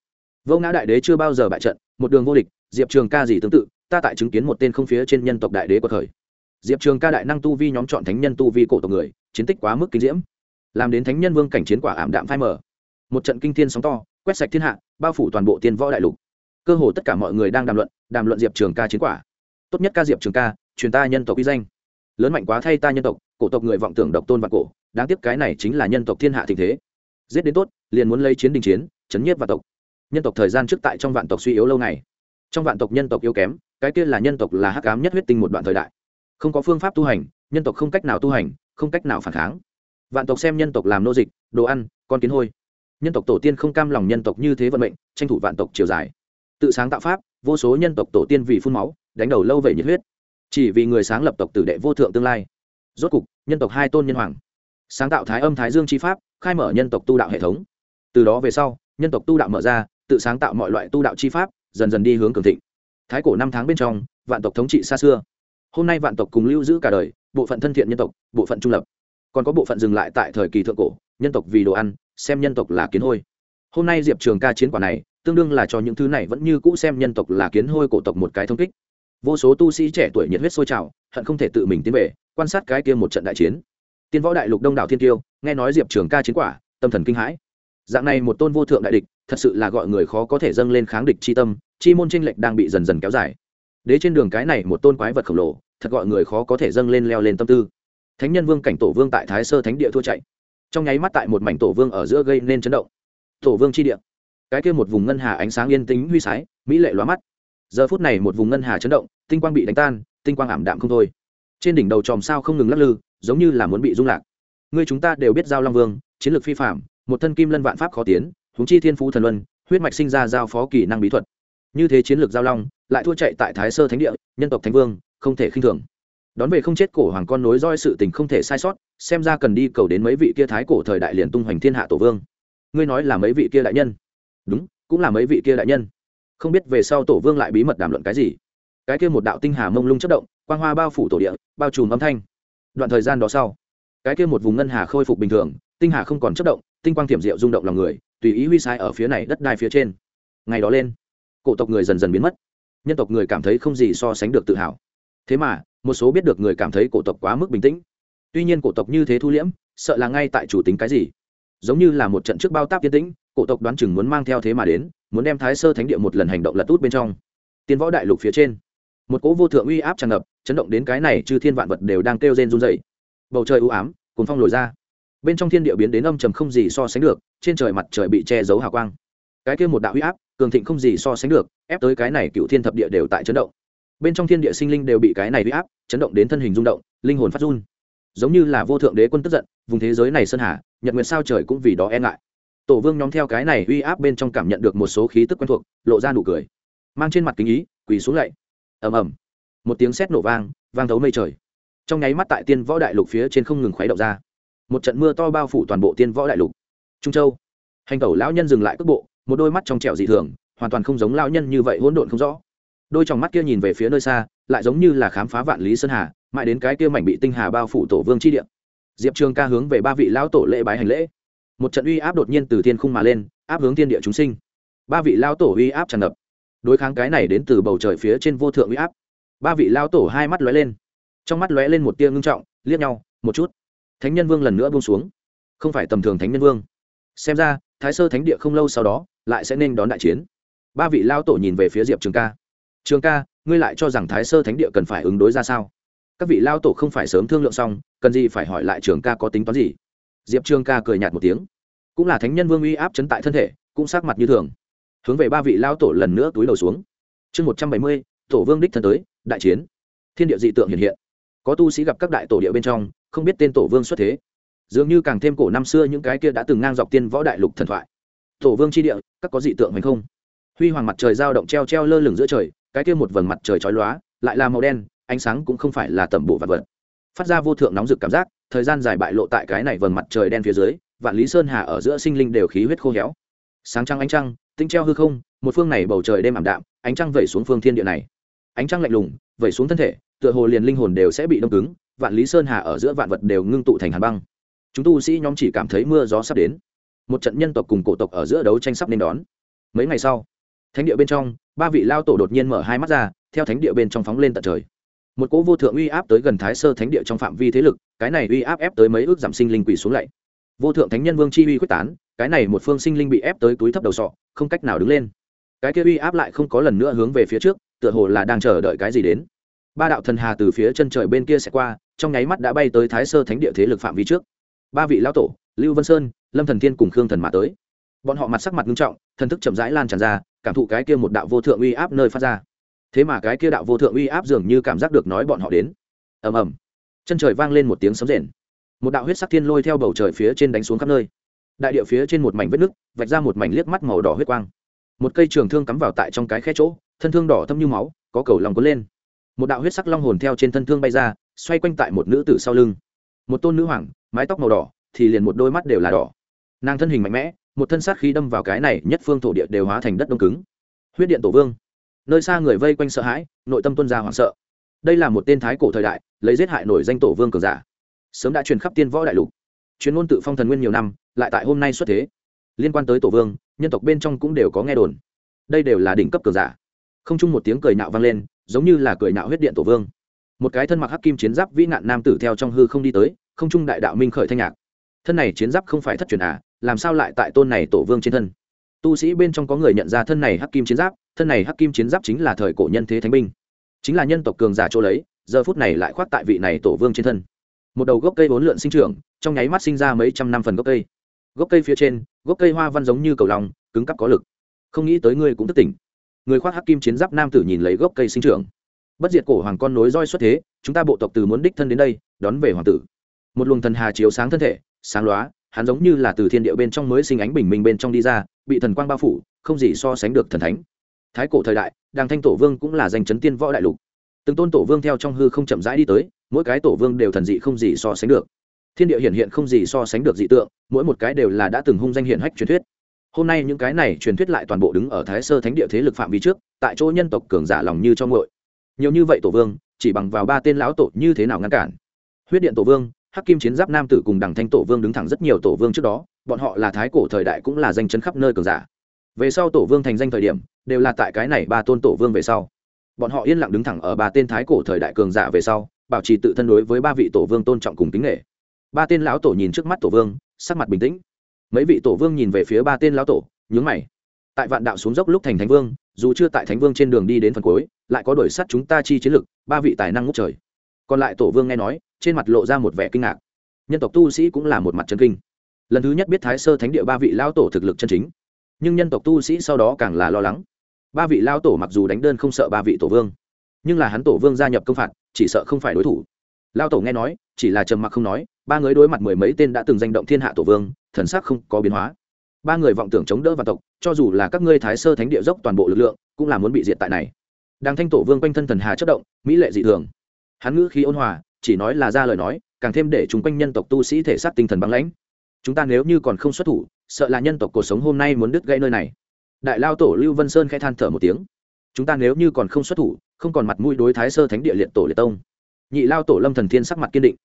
Vô ngã đại đế chưa bao giờ bại trận, một đường vô địch, diệp trường ca gì tương tự ta tại chứng kiến một tên không phía trên nhân tộc đại đế của thời. Diệp trường ca đại năng tu vi nhóm chọn thánh nhân tu vi cổ tộc người, chiến tích quá mức kinh diễm. Làm đến thánh nhân vương cảnh chiến quả ảm đạm phai mờ. Một trận kinh thiên sóng to, quét sạch thiên hạ, bao phủ toàn bộ tiên võ đại lục. Cơ hồ tất cả mọi người đang đàm luận đàm luận diệp trường ca chiến quả. Tốt nhất ca diệp trường ca, truyền ta nhân tộc uy danh. Lớn mạnh quá thay ta nhân tộc, cổ tộc người vọng tưởng độc tôn và cổ, đáng tiếc cái này chính là nhân tộc thiên hạ tình thế. Giết đến tốt, liền muốn lấy chiến đình chiến, chấn nhiếp vạn tộc. Nhân tộc thời gian trước tại trong vạn tộc suy yếu lâu ngày. Trong vạn tộc nhân tộc yếu kém cái kia là nhân tộc là hắc ám nhất huyết tinh một đoạn thời đại. Không có phương pháp tu hành, nhân tộc không cách nào tu hành, không cách nào phản kháng. Vạn tộc xem nhân tộc làm nô dịch, đồ ăn, con kiến hôi. Nhân tộc tổ tiên không cam lòng nhân tộc như thế vận mệnh, tranh thủ vạn tộc chiều dài. Tự sáng tạo pháp, vô số nhân tộc tổ tiên vì phun máu, đánh đầu lâu vậy nhiệt huyết. Chỉ vì người sáng lập tộc tử đệ vô thượng tương lai. Rốt cục, nhân tộc hai tôn nhân hoàng. Sáng tạo thái âm thái dương chi pháp, khai mở nhân tộc tu đạo hệ thống. Từ đó về sau, nhân tộc tu đạo mở ra, tự sáng tạo mọi loại tu đạo chi pháp, dần dần đi hướng cường thịnh thái cổ năm tháng bên trong, vạn tộc thống trị xa xưa. Hôm nay vạn tộc cùng lưu giữ cả đời, bộ phận thân thiện nhân tộc, bộ phận trung lập. Còn có bộ phận dừng lại tại thời kỳ thượng cổ, nhân tộc vì đồ ăn, xem nhân tộc là kiến hôi. Hôm nay diệp trường ca chiến quả này, tương đương là cho những thứ này vẫn như cũ xem nhân tộc là kiến hôi cổ tộc một cái thông kích. Vô số tu sĩ trẻ tuổi nhiệt huyết sôi trào, hận không thể tự mình tiến về, quan sát cái kia một trận đại chiến. Tiên võ đại lục đông đảo thiên tiêu, nghe nói diệp trường ca chiến quả, tâm thần kinh hãi. Dạng này một tôn vô thượng đại địch thật sự là gọi người khó có thể dâng lên kháng địch chi tâm, chi môn tranh lệch đang bị dần dần kéo dài. Đế trên đường cái này một tôn quái vật khổng lồ, thật gọi người khó có thể dâng lên leo lên tâm tư. Thánh nhân vương cảnh tổ vương tại thái sơ thánh địa thua chạy. Trong nháy mắt tại một mảnh tổ vương ở giữa gây nên chấn động. Tổ vương chi địa. Cái kia một vùng ngân hà ánh sáng yên tĩnh, huy sái, mỹ lệ lóa mắt. Giờ phút này một vùng ngân hà chấn động, tinh quang bị đánh tan, tinh quang ảm đạm không thôi. Trên đỉnh đầu tròm sao không ngừng lắc lư, giống như là muốn bị rung lạc. Người chúng ta đều biết giao long vương, chiến lược phi phạm một thân kim lân vạn pháp khó tiến huống chi thiên phú thần luân, huyết mạch sinh ra giao phó kỳ năng bí thuật. Như thế chiến lược giao long, lại thua chạy tại thái sơ thánh địa, nhân tộc thánh vương, không thể khinh thường. Đón về không chết cổ hoàng con nối roi sự tình không thể sai sót, xem ra cần đi cầu đến mấy vị kia thái cổ thời đại liền tung hoành thiên hạ tổ vương. Ngươi nói là mấy vị kia đại nhân? Đúng, cũng là mấy vị kia đại nhân. Không biết về sau tổ vương lại bí mật đàm luận cái gì. Cái kia một đạo tinh hà mông lung chất động, quang hoa bao phủ tổ địa, bao trùm âm thanh. Đoạn thời gian đó sau, cái kia một vùng ngân hà khôi phục bình thường, tinh hà không còn chất động, tinh quang tiềm diệu rung động lòng người tùy ý huy sai ở phía này đất đai phía trên. Ngày đó lên, cổ tộc người dần dần biến mất. Nhân tộc người cảm thấy không gì so sánh được tự hào. Thế mà, một số biết được người cảm thấy cổ tộc quá mức bình tĩnh. Tuy nhiên cổ tộc như thế thu liễm, sợ là ngay tại chủ tính cái gì. Giống như là một trận trước bao táp yên tĩnh, cổ tộc đoán chừng muốn mang theo thế mà đến, muốn đem thái sơ thánh địa một lần hành động lật út bên trong. Tiên võ đại lục phía trên, một cỗ vô thượng uy áp tràn ngập, chấn động đến cái này chư thiên vạn vật đều đang kêu rên run dậy bầu trời ưu ám cuốn phong lồi ra bên trong thiên địa biến đến âm trầm không gì so sánh được, trên trời mặt trời bị che giấu hào quang. Cái kia một đạo uy áp, cường thịnh không gì so sánh được, ép tới cái này cựu thiên thập địa đều tại chấn động. Bên trong thiên địa sinh linh đều bị cái này uy áp, chấn động đến thân hình rung động, linh hồn phát run. Giống như là vô thượng đế quân tức giận, vùng thế giới này sơn hà, nhật nguyện sao trời cũng vì đó e ngại. Tổ vương nhóm theo cái này uy áp bên trong cảm nhận được một số khí tức quen thuộc, lộ ra nụ cười. Mang trên mặt kính ý, quỳ xuống lạy. Ầm ầm. Một tiếng sét nổ vang vang thấu mây trời. Trong nháy mắt tại tiên võ đại lục phía trên không ngừng khuấy động ra một trận mưa to bao phủ toàn bộ tiên võ đại lục. Trung châu, hành tẩu lão nhân dừng lại cước bộ, một đôi mắt trong trẻo dị thường, hoàn toàn không giống lão nhân như vậy hỗn độn không rõ. Đôi trong mắt kia nhìn về phía nơi xa, lại giống như là khám phá vạn lý sơn hà, mãi đến cái kia mảnh bị tinh hà bao phủ tổ vương chi địa. Diệp trường ca hướng về ba vị lão tổ lễ bái hành lễ. Một trận uy áp đột nhiên từ thiên khung mà lên, áp hướng thiên địa chúng sinh. Ba vị lão tổ uy áp tràn ngập. Đối kháng cái này đến từ bầu trời phía trên vô thượng uy áp. Ba vị lão tổ hai mắt lóe lên. Trong mắt lóe lên một tia ngưng trọng, liếc nhau, một chút thánh nhân vương lần nữa buông xuống. Không phải tầm thường thánh nhân vương. Xem ra, thái sơ thánh địa không lâu sau đó, lại sẽ nên đón đại chiến. Ba vị lao tổ nhìn về phía diệp trường ca. Trường ca, ngươi lại cho rằng thái sơ thánh địa cần phải ứng đối ra sao? Các vị lao tổ không phải sớm thương lượng xong, cần gì phải hỏi lại trường ca có tính toán gì? Diệp trường ca cười nhạt một tiếng. Cũng là thánh nhân vương uy áp chấn tại thân thể, cũng sát mặt như thường. Hướng về ba vị lao tổ lần nữa túi đầu xuống. Chương một trăm bảy mươi, tổ vương đích thân tới, đại chiến. Thiên địa dị tượng hiện hiện có tu sĩ gặp các đại tổ địa bên trong, không biết tên tổ vương xuất thế. Dường như càng thêm cổ năm xưa những cái kia đã từng ngang dọc tiên võ đại lục thần thoại. Tổ vương tri địa, các có dị tượng hay không? Huy hoàng mặt trời giao động treo treo lơ lửng giữa trời, cái kia một vầng mặt trời chói lóa, lại là màu đen, ánh sáng cũng không phải là tẩm bộ vật vật. Phát ra vô thượng nóng rực cảm giác, thời gian dài bại lộ tại cái này vầng mặt trời đen phía dưới, vạn lý sơn hà ở giữa sinh linh đều khí huyết khô héo. Sáng trăng ánh trăng, tinh treo hư không, một phương này bầu trời đêm ảm đạm, ánh trăng vẩy xuống phương thiên địa này. Ánh trăng lạnh lùng, vẩy xuống thân thể tựa hồ liền linh hồn đều sẽ bị đông cứng, vạn lý sơn hà ở giữa vạn vật đều ngưng tụ thành hàn băng. Chúng tu sĩ nhóm chỉ cảm thấy mưa gió sắp đến. Một trận nhân tộc cùng cổ tộc ở giữa đấu tranh sắp nên đón. Mấy ngày sau, thánh địa bên trong, ba vị lao tổ đột nhiên mở hai mắt ra, theo thánh địa bên trong phóng lên tận trời. Một cỗ vô thượng uy áp tới gần thái sơ thánh địa trong phạm vi thế lực, cái này uy áp ép tới mấy ước giảm sinh linh quỷ xuống lạy vô thượng thánh nhân vương chi uy quyết tán, cái này một phương sinh linh bị ép tới túi thấp đầu sọ, không cách nào đứng lên. Cái kia uy áp lại không có lần nữa hướng về phía trước, tựa hồ là đang chờ đợi cái gì đến ba đạo thần hà từ phía chân trời bên kia sẽ qua, trong nháy mắt đã bay tới thái sơ thánh địa thế lực phạm vi trước. Ba vị lão tổ, lưu vân sơn, lâm thần thiên cùng khương thần mà tới. Bọn họ mặt sắc mặt nghiêm trọng, thần thức chậm rãi lan tràn ra, cảm thụ cái kia một đạo vô thượng uy áp nơi phát ra. Thế mà cái kia đạo vô thượng uy áp dường như cảm giác được nói bọn họ đến. Ầm ầm. Chân trời vang lên một tiếng sấm rền. Một đạo huyết sắc thiên lôi theo bầu trời phía trên đánh xuống khắp nơi. Đại địa phía trên một mảnh vết nứt, vạch ra một mảnh liếc mắt màu đỏ huyết quang. Một cây trường thương cắm vào tại trong cái khe chỗ, thân thương đỏ thâm như máu, có cầu lòng cuốn lên một đạo huyết sắc long hồn theo trên thân thương bay ra, xoay quanh tại một nữ tử sau lưng. Một tôn nữ hoàng, mái tóc màu đỏ, thì liền một đôi mắt đều là đỏ. Nàng thân hình mạnh mẽ, một thân sát khí đâm vào cái này nhất phương thổ địa đều hóa thành đất đông cứng. Huyết điện tổ vương. Nơi xa người vây quanh sợ hãi, nội tâm tuân gia hoảng sợ. Đây là một tên thái cổ thời đại, lấy giết hại nổi danh tổ vương cường giả. Sớm đã truyền khắp tiên võ đại lục. Chuyên môn tự phong thần nguyên nhiều năm, lại tại hôm nay xuất thế. Liên quan tới tổ vương, nhân tộc bên trong cũng đều có nghe đồn. Đây đều là đỉnh cấp cường giả. Không chung một tiếng cười nạo vang lên giống như là cười nạo huyết điện tổ vương. Một cái thân mặc hắc kim chiến giáp vĩ nạn nam tử theo trong hư không đi tới, không trung đại đạo minh khởi thanh nhạc. Thân này chiến giáp không phải thất truyền à làm sao lại tại tôn này tổ vương trên thân? Tu sĩ bên trong có người nhận ra thân này hắc kim chiến giáp, thân này hắc kim chiến giáp chính là thời cổ nhân thế thánh binh. Chính là nhân tộc cường giả chỗ lấy, giờ phút này lại khoác tại vị này tổ vương trên thân. Một đầu gốc cây vốn lượn sinh trưởng, trong nháy mắt sinh ra mấy trăm năm phần gốc cây. Gốc cây phía trên, gốc cây hoa văn giống như cầu lòng cứng cắp có lực. Không nghĩ tới ngươi cũng thức tỉnh người khoác hắc kim chiến giáp nam tử nhìn lấy gốc cây sinh trưởng. Bất diệt cổ hoàng con nối roi xuất thế, chúng ta bộ tộc từ muốn đích thân đến đây, đón về hoàng tử. Một luồng thần hà chiếu sáng thân thể, sáng lóa, hắn giống như là từ thiên địa bên trong mới sinh ánh bình minh bên trong đi ra, bị thần quang bao phủ, không gì so sánh được thần thánh. Thái cổ thời đại, đàng thanh tổ vương cũng là danh chấn tiên võ đại lục. Từng tôn tổ vương theo trong hư không chậm rãi đi tới, mỗi cái tổ vương đều thần dị không gì so sánh được. Thiên địa hiện hiện không gì so sánh được dị tượng, mỗi một cái đều là đã từng hung danh hiện hách truyền thuyết hôm nay những cái này truyền thuyết lại toàn bộ đứng ở thái sơ thánh địa thế lực phạm vi trước, tại chỗ nhân tộc cường giả lòng như cho ngội nhiều như vậy tổ vương, chỉ bằng vào ba tên lão tổ như thế nào ngăn cản? Huyết điện tổ vương, hắc kim chiến giáp nam tử cùng đằng thanh tổ vương đứng thẳng rất nhiều tổ vương trước đó, bọn họ là thái cổ thời đại cũng là danh chấn khắp nơi cường giả. Về sau tổ vương thành danh thời điểm, đều là tại cái này ba tôn tổ vương về sau. Bọn họ yên lặng đứng thẳng ở ba tên thái cổ thời đại cường giả về sau, bảo trì tự thân đối với ba vị tổ vương tôn trọng cùng kính nghệ ba tên lão tổ nhìn trước mắt tổ vương, sắc mặt bình tĩnh mấy vị tổ vương nhìn về phía ba tên lão tổ, nhướng mày. Tại vạn đạo xuống dốc lúc thành thánh vương, dù chưa tại thánh vương trên đường đi đến phần cuối, lại có đổi sắt chúng ta chi chiến lực, ba vị tài năng ngút trời. Còn lại tổ vương nghe nói, trên mặt lộ ra một vẻ kinh ngạc. Nhân tộc tu sĩ cũng là một mặt chân kinh. Lần thứ nhất biết thái sơ thánh địa ba vị lao tổ thực lực chân chính. Nhưng nhân tộc tu sĩ sau đó càng là lo lắng. Ba vị lao tổ mặc dù đánh đơn không sợ ba vị tổ vương, nhưng là hắn tổ vương gia nhập công phạt, chỉ sợ không phải đối thủ lao tổ nghe nói, chỉ là trầm mặc không nói, ba người đối mặt mười mấy tên đã từng danh động thiên hạ tổ vương, thần sắc không có biến hóa. Ba người vọng tưởng chống đỡ vạn tộc, cho dù là các ngươi thái sơ thánh địa dốc toàn bộ lực lượng, cũng là muốn bị diệt tại này. Đang thanh tổ vương quanh thân thần hà chất động, mỹ lệ dị thường. Hắn ngữ khí ôn hòa, chỉ nói là ra lời nói, càng thêm để chúng quanh nhân tộc tu sĩ thể xác tinh thần băng lãnh. Chúng ta nếu như còn không xuất thủ, sợ là nhân tộc cuộc sống hôm nay muốn đứt gãy nơi này. Đại lao tổ lưu vân sơn khẽ than thở một tiếng. Chúng ta nếu như còn không xuất thủ, không còn mặt mũi đối thái sơ thánh địa liệt tổ liệt tông nhị lao tổ lâm thần thiên sắc mặt kiên định.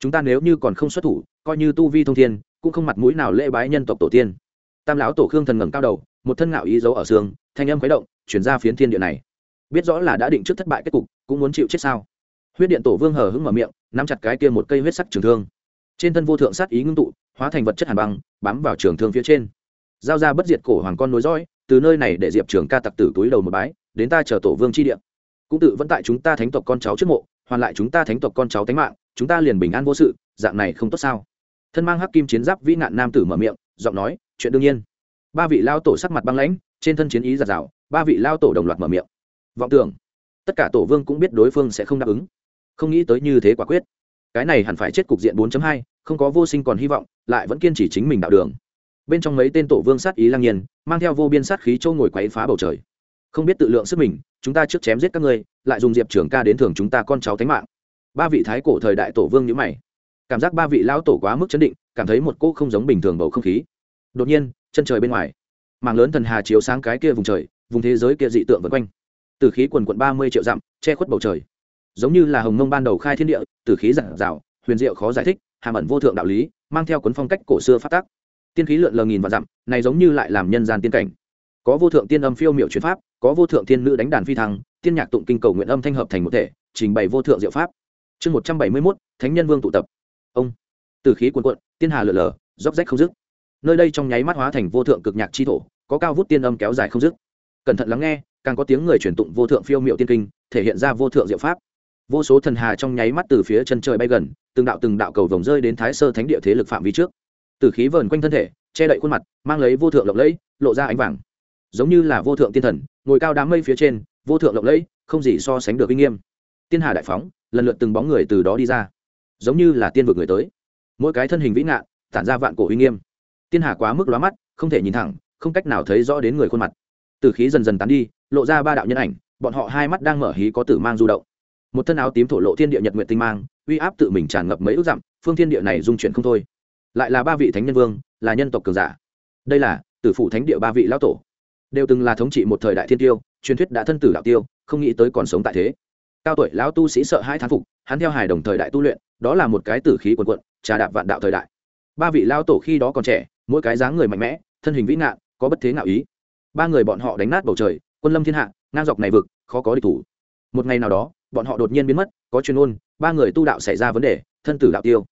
Chúng ta nếu như còn không xuất thủ, coi như tu vi thông thiên, cũng không mặt mũi nào lễ bái nhân tộc tổ tiên. Tam lão tổ khương thần ngẩng cao đầu, một thân ngạo ý giấu ở xương, thanh âm khuấy động, chuyển ra phiến thiên địa này. Biết rõ là đã định trước thất bại kết cục, cũng muốn chịu chết sao? Huyết điện tổ vương hờ hững mở miệng, nắm chặt cái kia một cây huyết sắc trường thương. Trên thân vô thượng sát ý ngưng tụ, hóa thành vật chất hàn băng, bám vào trường thương phía trên. Giao ra bất diệt cổ hoàng con nối dõi, từ nơi này để diệp trường ca tặc tử túi đầu một bái, đến ta chờ tổ vương chi điện cũng tự vẫn tại chúng ta thánh tộc con cháu trước mộ hoàn lại chúng ta thánh tộc con cháu tánh mạng chúng ta liền bình an vô sự dạng này không tốt sao? Thân mang hắc kim chiến giáp vĩ nạn nam tử mở miệng giọng nói chuyện đương nhiên. Ba vị lao tổ sắc mặt băng lãnh trên thân chiến ý giạt rào ba vị lao tổ đồng loạt mở miệng. Vọng tưởng tất cả tổ vương cũng biết đối phương sẽ không đáp ứng. Không nghĩ tới như thế quả quyết. Cái này hẳn phải chết cục diện 4.2, không có vô sinh còn hy vọng lại vẫn kiên trì chính mình đạo đường. Bên trong mấy tên tổ vương sát ý lang nhiên mang theo vô biên sát khí châu ngồi quấy phá bầu trời. Không biết tự lượng sức mình chúng ta trước chém giết các ngươi, lại dùng diệp trưởng ca đến thưởng chúng ta con cháu thánh mạng. Ba vị thái cổ thời đại tổ vương nhữ mày. Cảm giác ba vị lão tổ quá mức chấn định, cảm thấy một cỗ không giống bình thường bầu không khí. Đột nhiên, chân trời bên ngoài, mảng lớn thần hà chiếu sáng cái kia vùng trời, vùng thế giới kia dị tượng vân quanh. Từ khí quần quận ba mươi triệu dặm, che khuất bầu trời. Giống như là hồng nông ban đầu khai thiên địa từ khí giản rào huyền diệu khó giải thích, hàm ẩn vô thượng đạo lý, mang theo cuốn phong cách cổ xưa phát tác. Tiên khí lượn lờ nghìn và dặm, này giống như lại làm nhân gian tiên cảnh. Có vô thượng tiên âm phiêu miệu chuyển pháp có vô thượng thiên nữ đánh đàn phi thăng, tiên nhạc tụng kinh cầu nguyện âm thanh hợp thành một thể, trình bày vô thượng diệu pháp. Chương một trăm bảy mươi mốt, thánh nhân vương tụ tập. Ông. Từ khí quần quận tiên hà lượn lờ róc rách không dứt. Nơi đây trong nháy mắt hóa thành vô thượng cực nhạc chi thổ, có cao vút tiên âm kéo dài không dứt. Cẩn thận lắng nghe, càng có tiếng người truyền tụng vô thượng phiêu miệu tiên kinh, thể hiện ra vô thượng diệu pháp. Vô số thần hà trong nháy mắt từ phía chân trời bay gần, từng đạo từng đạo cầu vồng rơi đến thái sơ thánh địa thế lực phạm vi trước. Từ khí vờn quanh thân thể, che đậy khuôn mặt, mang lấy vô thượng lộng lẫy, lộ ra ánh vàng giống như là vô thượng tiên thần, ngồi cao đám mây phía trên, vô thượng lộng lẫy, không gì so sánh được uy nghiêm. Tiên hà đại phóng, lần lượt từng bóng người từ đó đi ra. Giống như là tiên vực người tới. Mỗi cái thân hình vĩ ngạn, tản ra vạn cổ uy nghiêm. Tiên hà quá mức lóa mắt, không thể nhìn thẳng, không cách nào thấy rõ đến người khuôn mặt. Từ khí dần dần tán đi, lộ ra ba đạo nhân ảnh, bọn họ hai mắt đang mở hí có tử mang du động. Một thân áo tím thổ lộ thiên địa nhật nguyện tinh mang, uy áp tự mình tràn ngập mấy ước dặm, phương thiên địa này dung chuyển không thôi. Lại là ba vị thánh nhân vương, là nhân tộc cường giả. Đây là tử phủ thánh địa ba vị lão tổ đều từng là thống trị một thời đại thiên tiêu, truyền thuyết đã thân tử đạo tiêu, không nghĩ tới còn sống tại thế. Cao tuổi lão tu sĩ sợ hai thán phục, hắn theo hài đồng thời đại tu luyện, đó là một cái tử khí quần quận, trà đạp vạn đạo thời đại. Ba vị lao tổ khi đó còn trẻ, mỗi cái dáng người mạnh mẽ, thân hình vĩ ngạn, có bất thế ngạo ý. Ba người bọn họ đánh nát bầu trời, quân lâm thiên hạ, ngang dọc này vực, khó có địch thủ. Một ngày nào đó, bọn họ đột nhiên biến mất, có chuyên ôn ba người tu đạo xảy ra vấn đề, thân tử đạo tiêu.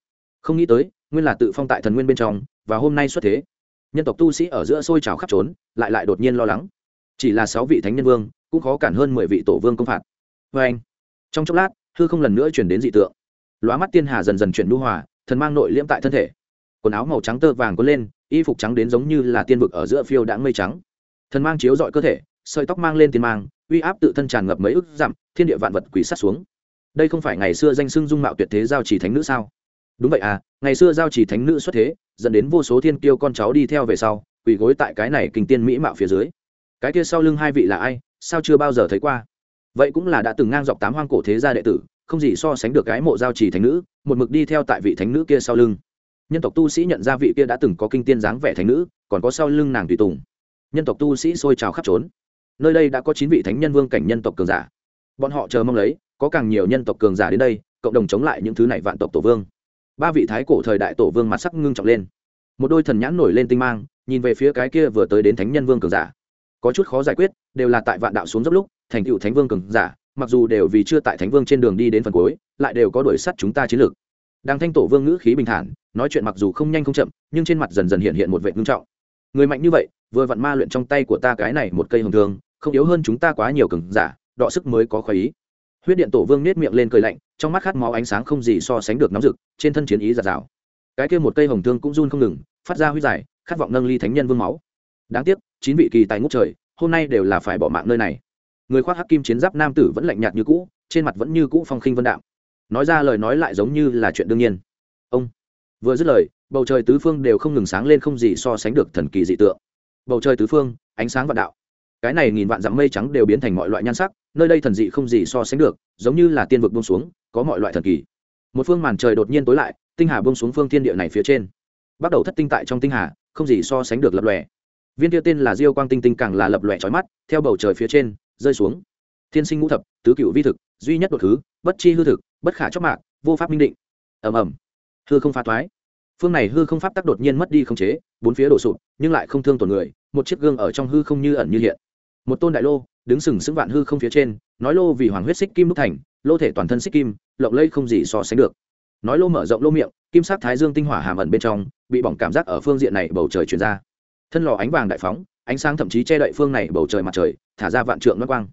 Không nghĩ tới, nguyên là tự phong tại thần nguyên bên trong, và hôm nay xuất thế nhân tộc tu sĩ ở giữa xôi trào khắp trốn, lại lại đột nhiên lo lắng. Chỉ là sáu vị thánh nhân vương, cũng khó cản hơn mười vị tổ vương công phạt. Vê anh, trong chốc lát, hư không lần nữa chuyển đến dị tượng. Lóa mắt tiên hà dần dần chuyển nu hòa, thần mang nội liễm tại thân thể. Quần áo màu trắng tơ vàng có lên, y phục trắng đến giống như là tiên vực ở giữa phiêu đãng mây trắng. Thần mang chiếu dọi cơ thể, sợi tóc mang lên tiền mang, uy áp tự thân tràn ngập mấy ức dặm, thiên địa vạn vật quỷ sát xuống. Đây không phải ngày xưa danh xưng dung mạo tuyệt thế giao chỉ thánh nữ sao? Đúng vậy à ngày xưa giao chỉ thánh nữ xuất thế dẫn đến vô số thiên kiêu con cháu đi theo về sau, quỳ gối tại cái này kinh tiên mỹ mạo phía dưới. Cái kia sau lưng hai vị là ai, sao chưa bao giờ thấy qua? Vậy cũng là đã từng ngang dọc tám hoang cổ thế gia đệ tử, không gì so sánh được cái mộ giao trì thánh nữ, một mực đi theo tại vị thánh nữ kia sau lưng. Nhân tộc tu sĩ nhận ra vị kia đã từng có kinh tiên dáng vẻ thánh nữ, còn có sau lưng nàng tùy tùng. Nhân tộc tu sĩ sôi trào khắp trốn. Nơi đây đã có chín vị thánh nhân vương cảnh nhân tộc cường giả. Bọn họ chờ mong lấy, có càng nhiều nhân tộc cường giả đến đây, cộng đồng chống lại những thứ này vạn tộc tổ vương ba vị thái cổ thời đại tổ vương mặt sắc ngưng trọng lên. Một đôi thần nhãn nổi lên tinh mang, nhìn về phía cái kia vừa tới đến thánh nhân vương cường giả. Có chút khó giải quyết, đều là tại vạn đạo xuống dốc lúc, thành cựu thánh vương cường giả, mặc dù đều vì chưa tại thánh vương trên đường đi đến phần cuối, lại đều có đuổi sắt chúng ta chiến lược. Đang thanh tổ vương ngữ khí bình thản, nói chuyện mặc dù không nhanh không chậm, nhưng trên mặt dần dần hiện hiện một vệ ngưng trọng. Người mạnh như vậy, vừa vặn ma luyện trong tay của ta cái này một cây hồng thương, không yếu hơn chúng ta quá nhiều cường giả, đọ sức mới có khoái ý huyết điện tổ vương nết miệng lên cười lạnh, trong mắt khát máu ánh sáng không gì so sánh được nóng rực, trên thân chiến ý giạt rào. Cái kia một cây hồng thương cũng run không ngừng, phát ra huyết giải, khát vọng nâng ly thánh nhân vương máu. Đáng tiếc, chín vị kỳ tài ngút trời, hôm nay đều là phải bỏ mạng nơi này. Người khoác hắc kim chiến giáp nam tử vẫn lạnh nhạt như cũ, trên mặt vẫn như cũ phong khinh vân đạo nói ra lời nói lại giống như là chuyện đương nhiên. Ông, vừa dứt lời, bầu trời tứ phương đều không ngừng sáng lên không gì so sánh được thần kỳ dị tượng. Bầu trời tứ phương, ánh sáng vạn đạo cái này nghìn vạn dặm mây trắng đều biến thành mọi loại nhan sắc, nơi đây thần dị không gì so sánh được, giống như là tiên vực bông xuống, có mọi loại thần kỳ. Một phương màn trời đột nhiên tối lại, tinh hà bông xuống phương thiên địa này phía trên. Bắt đầu thất tinh tại trong tinh hà, không gì so sánh được lập lòe. Viên tiêu tên là diêu quang tinh tinh càng là lập lòe trói mắt, theo bầu trời phía trên, rơi xuống. Thiên sinh ngũ thập, tứ cựu vi thực, duy nhất đột thứ, bất chi hư thực, bất khả chóc mạc, vô pháp minh định. Ẩm ẩm hư không phá thoái. Phương này hư không pháp tắc đột nhiên mất đi không chế, bốn phía đổ sụp, nhưng lại không thương tổn người, một chiếc gương ở trong hư không như ẩn như hiện một tôn đại lô, đứng sừng sững vạn hư không phía trên, nói lô vì hoàng huyết xích kim đúc thành, lô thể toàn thân xích kim, lộng lây không gì so sánh được. Nói lô mở rộng lô miệng, kim sắc thái dương tinh hỏa hàm ẩn bên trong, bị bỏng cảm giác ở phương diện này bầu trời chuyển ra. Thân lò ánh vàng đại phóng, ánh sáng thậm chí che đậy phương này bầu trời mặt trời, thả ra vạn trượng mất quang.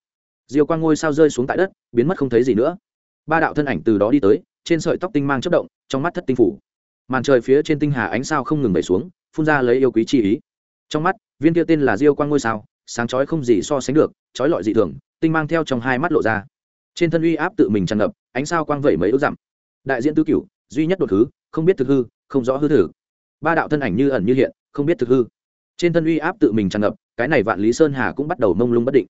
Diều quang ngôi sao rơi xuống tại đất, biến mất không thấy gì nữa. Ba đạo thân ảnh từ đó đi tới, trên sợi tóc tinh mang chất động, trong mắt thất tinh phủ. Màn trời phía trên tinh hà ánh sao không ngừng bày xuống, phun ra lấy yêu quý chi ý. Trong mắt, viên kia tên là diêu quang ngôi sao sáng chói không gì so sánh được, chói lọi dị thường, tinh mang theo trong hai mắt lộ ra. Trên thân uy áp tự mình tràn ngập, ánh sao quang vẩy mấy ước dặm. Đại diện tứ cửu, duy nhất đột thứ, không biết thực hư, không rõ hư thử. Ba đạo thân ảnh như ẩn như hiện, không biết thực hư. Trên thân uy áp tự mình tràn ngập, cái này vạn lý sơn hà cũng bắt đầu mông lung bất định.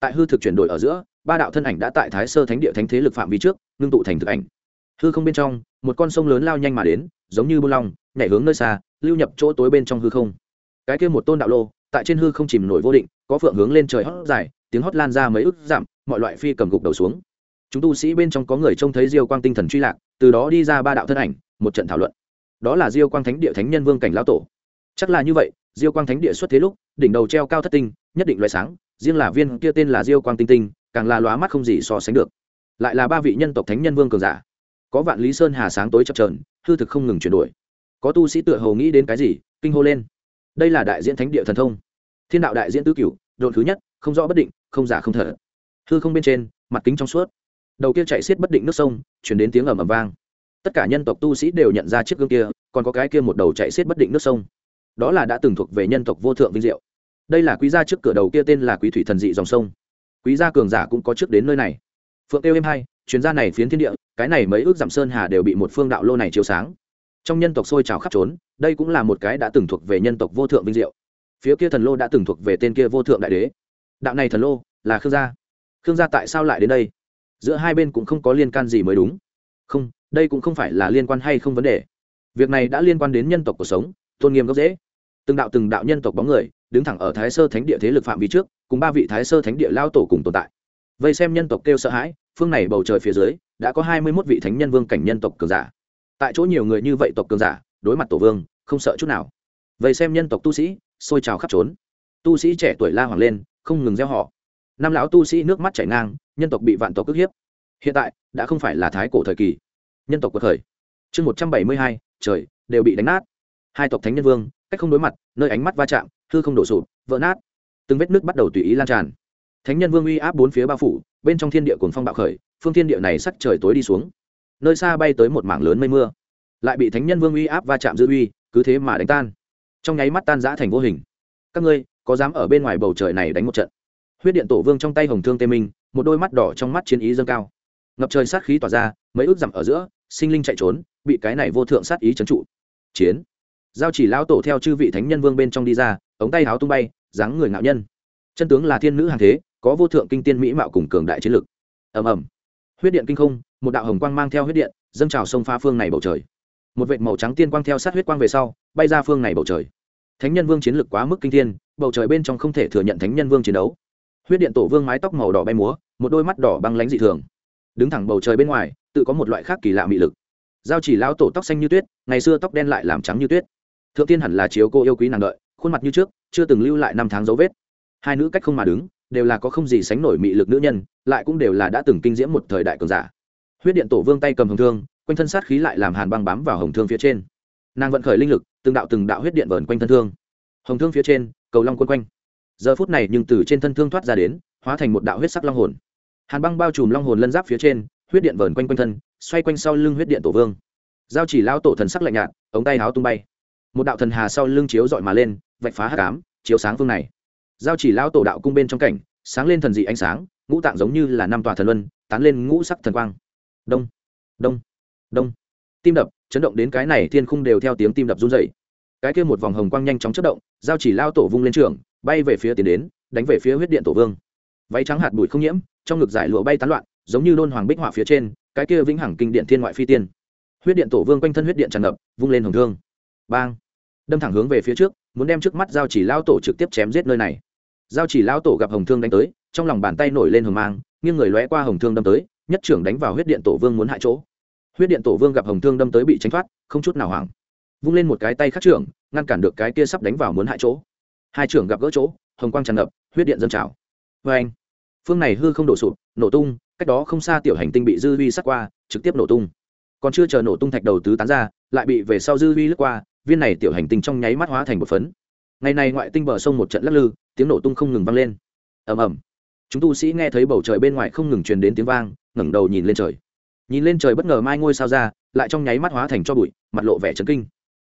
Tại hư thực chuyển đổi ở giữa, ba đạo thân ảnh đã tại thái sơ thánh địa thánh thế lực phạm vi trước, ngưng tụ thành thực ảnh. Hư không bên trong, một con sông lớn lao nhanh mà đến, giống như buôn long, nhảy hướng nơi xa, lưu nhập chỗ tối bên trong hư không. Cái kia một tôn đạo lô, tại trên hư không chìm nổi vô định có phượng hướng lên trời hót dài, tiếng hót lan ra mấy ức giảm mọi loại phi cầm gục đầu xuống. Chúng tu sĩ bên trong có người trông thấy diêu quang tinh thần truy lạc, từ đó đi ra ba đạo thân ảnh, một trận thảo luận. Đó là diêu quang thánh địa thánh nhân vương cảnh lão tổ. Chắc là như vậy, diêu quang thánh địa xuất thế lúc, đỉnh đầu treo cao thất tinh, nhất định loại sáng, riêng là viên kia tên là diêu quang tinh tinh, càng là lóa mắt không gì so sánh được. Lại là ba vị nhân tộc thánh nhân vương cường giả. Có vạn lý sơn hà sáng tối chập trờn hư thực không ngừng chuyển đổi. Có tu sĩ tựa hầu nghĩ đến cái gì, kinh hô lên. Đây là đại diễn thánh địa thần thông thiên đạo đại diễn tứ cửu đồn thứ nhất, không rõ bất định, không giả không thở. Hư không bên trên, mặt kính trong suốt. Đầu kia chạy xiết bất định nước sông, chuyển đến tiếng ầm ầm vang. Tất cả nhân tộc tu sĩ đều nhận ra chiếc gương kia, còn có cái kia một đầu chạy xiết bất định nước sông. Đó là đã từng thuộc về nhân tộc vô thượng vinh diệu. Đây là quý gia trước cửa đầu kia tên là quý thủy thần dị dòng sông. Quý gia cường giả cũng có trước đến nơi này. Phượng kêu êm hai chuyến gia này phiến thiên địa, cái này mấy ước giảm sơn hà đều bị một phương đạo lô này chiếu sáng. Trong nhân tộc sôi trào khắp trốn, đây cũng là một cái đã từng thuộc về nhân tộc vô thượng vinh diệu phía kia thần lô đã từng thuộc về tên kia vô thượng đại đế. Đạo này thần lô là khương gia. Khương gia tại sao lại đến đây? Giữa hai bên cũng không có liên can gì mới đúng. Không, đây cũng không phải là liên quan hay không vấn đề. Việc này đã liên quan đến nhân tộc cuộc sống, tôn nghiêm gốc dễ từng đạo từng đạo nhân tộc bóng người đứng thẳng ở thái sơ thánh địa thế lực phạm vi trước, cùng ba vị thái sơ thánh địa lao tổ cùng tồn tại. Vậy xem nhân tộc kêu sợ hãi, phương này bầu trời phía dưới đã có hai mươi mốt vị thánh nhân vương cảnh nhân tộc cường giả. Tại chỗ nhiều người như vậy tộc cường giả, đối mặt tổ vương, không sợ chút nào. Vậy xem nhân tộc tu sĩ sôi trào khắp trốn. Tu sĩ trẻ tuổi la hoàng lên, không ngừng gieo họ. Năm lão tu sĩ nước mắt chảy ngang, nhân tộc bị vạn tộc ức hiếp. Hiện tại, đã không phải là thái cổ thời kỳ. Nhân tộc cuộc thời chương một trăm bảy mươi hai, trời, đều bị đánh nát. Hai tộc thánh nhân vương, cách không đối mặt, nơi ánh mắt va chạm, hư không đổ sụp, vỡ nát. Từng vết nước bắt đầu tùy ý lan tràn. Thánh nhân vương uy áp bốn phía bao phủ, bên trong thiên địa cồn phong bạo khởi, phương thiên địa này sắc trời tối đi xuống. Nơi xa bay tới một mảng lớn mây mưa. Lại bị thánh nhân vương uy áp va chạm dư uy, cứ thế mà đánh tan trong nháy mắt tan rã thành vô hình. Các ngươi, có dám ở bên ngoài bầu trời này đánh một trận? Huyết điện tổ vương trong tay hồng thương tê minh, một đôi mắt đỏ trong mắt chiến ý dâng cao. Ngập trời sát khí tỏa ra, mấy ước dặm ở giữa, sinh linh chạy trốn, bị cái này vô thượng sát ý trấn trụ. Chiến. Giao chỉ lao tổ theo chư vị thánh nhân vương bên trong đi ra, ống tay háo tung bay, dáng người ngạo nhân. Chân tướng là thiên nữ hàng thế, có vô thượng kinh tiên mỹ mạo cùng cường đại chiến lực. Ầm ầm. Huyết điện kinh không, một đạo hồng quang mang theo huyết điện, dâng trào sông pha phương này bầu trời một vệt màu trắng tiên quang theo sát huyết quang về sau, bay ra phương này bầu trời. Thánh nhân vương chiến lực quá mức kinh thiên, bầu trời bên trong không thể thừa nhận thánh nhân vương chiến đấu. Huyết điện tổ vương mái tóc màu đỏ bay múa, một đôi mắt đỏ băng lánh dị thường. Đứng thẳng bầu trời bên ngoài, tự có một loại khác kỳ lạ mị lực. Giao chỉ lao tổ tóc xanh như tuyết, ngày xưa tóc đen lại làm trắng như tuyết. Thượng tiên hẳn là chiếu cô yêu quý nàng đợi, khuôn mặt như trước, chưa từng lưu lại năm tháng dấu vết. Hai nữ cách không mà đứng, đều là có không gì sánh nổi mị lực nữ nhân, lại cũng đều là đã từng kinh diễm một thời đại cường giả. Huyết điện tổ vương tay cầm hồng thương quanh thân sát khí lại làm hàn băng bám vào hồng thương phía trên. Nàng vận khởi linh lực, từng đạo từng đạo huyết điện vờn quanh thân thương. Hồng thương phía trên, cầu long quân quanh. Giờ phút này nhưng từ trên thân thương thoát ra đến, hóa thành một đạo huyết sắc long hồn. Hàn băng bao trùm long hồn lân giáp phía trên, huyết điện vờn quanh quanh thân, xoay quanh sau lưng huyết điện tổ vương. Giao chỉ lao tổ thần sắc lạnh nhạt, ống tay áo tung bay. Một đạo thần hà sau lưng chiếu dọi mà lên, vạch phá hát cám chiếu sáng phương này. Giao chỉ lao tổ đạo cung bên trong cảnh, sáng lên thần dị ánh sáng, ngũ tạng giống như là năm tòa thần luân, tán lên ngũ sắc thần quang. Đông đông đông. Tim đập, chấn động đến cái này thiên khung đều theo tiếng tim đập run dày cái kia một vòng hồng quang nhanh chóng chất động, giao chỉ lao tổ vung lên trường, bay về phía tiến đến, đánh về phía huyết điện tổ vương. Váy trắng hạt bụi không nhiễm, trong ngực giải lụa bay tán loạn, giống như đôn hoàng bích họa phía trên, cái kia vĩnh hằng kinh điện thiên ngoại phi tiên. Huyết điện tổ vương quanh thân huyết điện tràn ngập, vung lên hồng thương. Bang! Đâm thẳng hướng về phía trước, muốn đem trước mắt giao chỉ lao tổ trực tiếp chém giết nơi này. Giao chỉ lao tổ gặp hồng thương đánh tới, trong lòng bàn tay nổi lên hồng mang, nghiêng người lóe qua hồng thương đâm tới, nhất trưởng đánh vào huyết điện tổ vương muốn hại chỗ huyết điện tổ vương gặp hồng thương đâm tới bị tránh thoát, không chút nào hoảng. Vung lên một cái tay khắc trưởng, ngăn cản được cái kia sắp đánh vào muốn hại chỗ. Hai trưởng gặp gỡ chỗ, hồng quang tràn ngập, huyết điện dâng trào. Vê anh, phương này hư không đổ sụp, nổ tung, cách đó không xa tiểu hành tinh bị dư vi sắc qua, trực tiếp nổ tung. Còn chưa chờ nổ tung thạch đầu tứ tán ra, lại bị về sau dư vi lướt qua, viên này tiểu hành tinh trong nháy mắt hóa thành một phấn. Ngày này ngoại tinh bờ sông một trận lắc lư, tiếng nổ tung không ngừng vang lên. Ầm ầm. Chúng tu sĩ nghe thấy bầu trời bên ngoài không ngừng truyền đến tiếng vang, ngẩng đầu nhìn lên trời nhìn lên trời bất ngờ mai ngôi sao ra, lại trong nháy mắt hóa thành cho bụi, mặt lộ vẻ trấn kinh.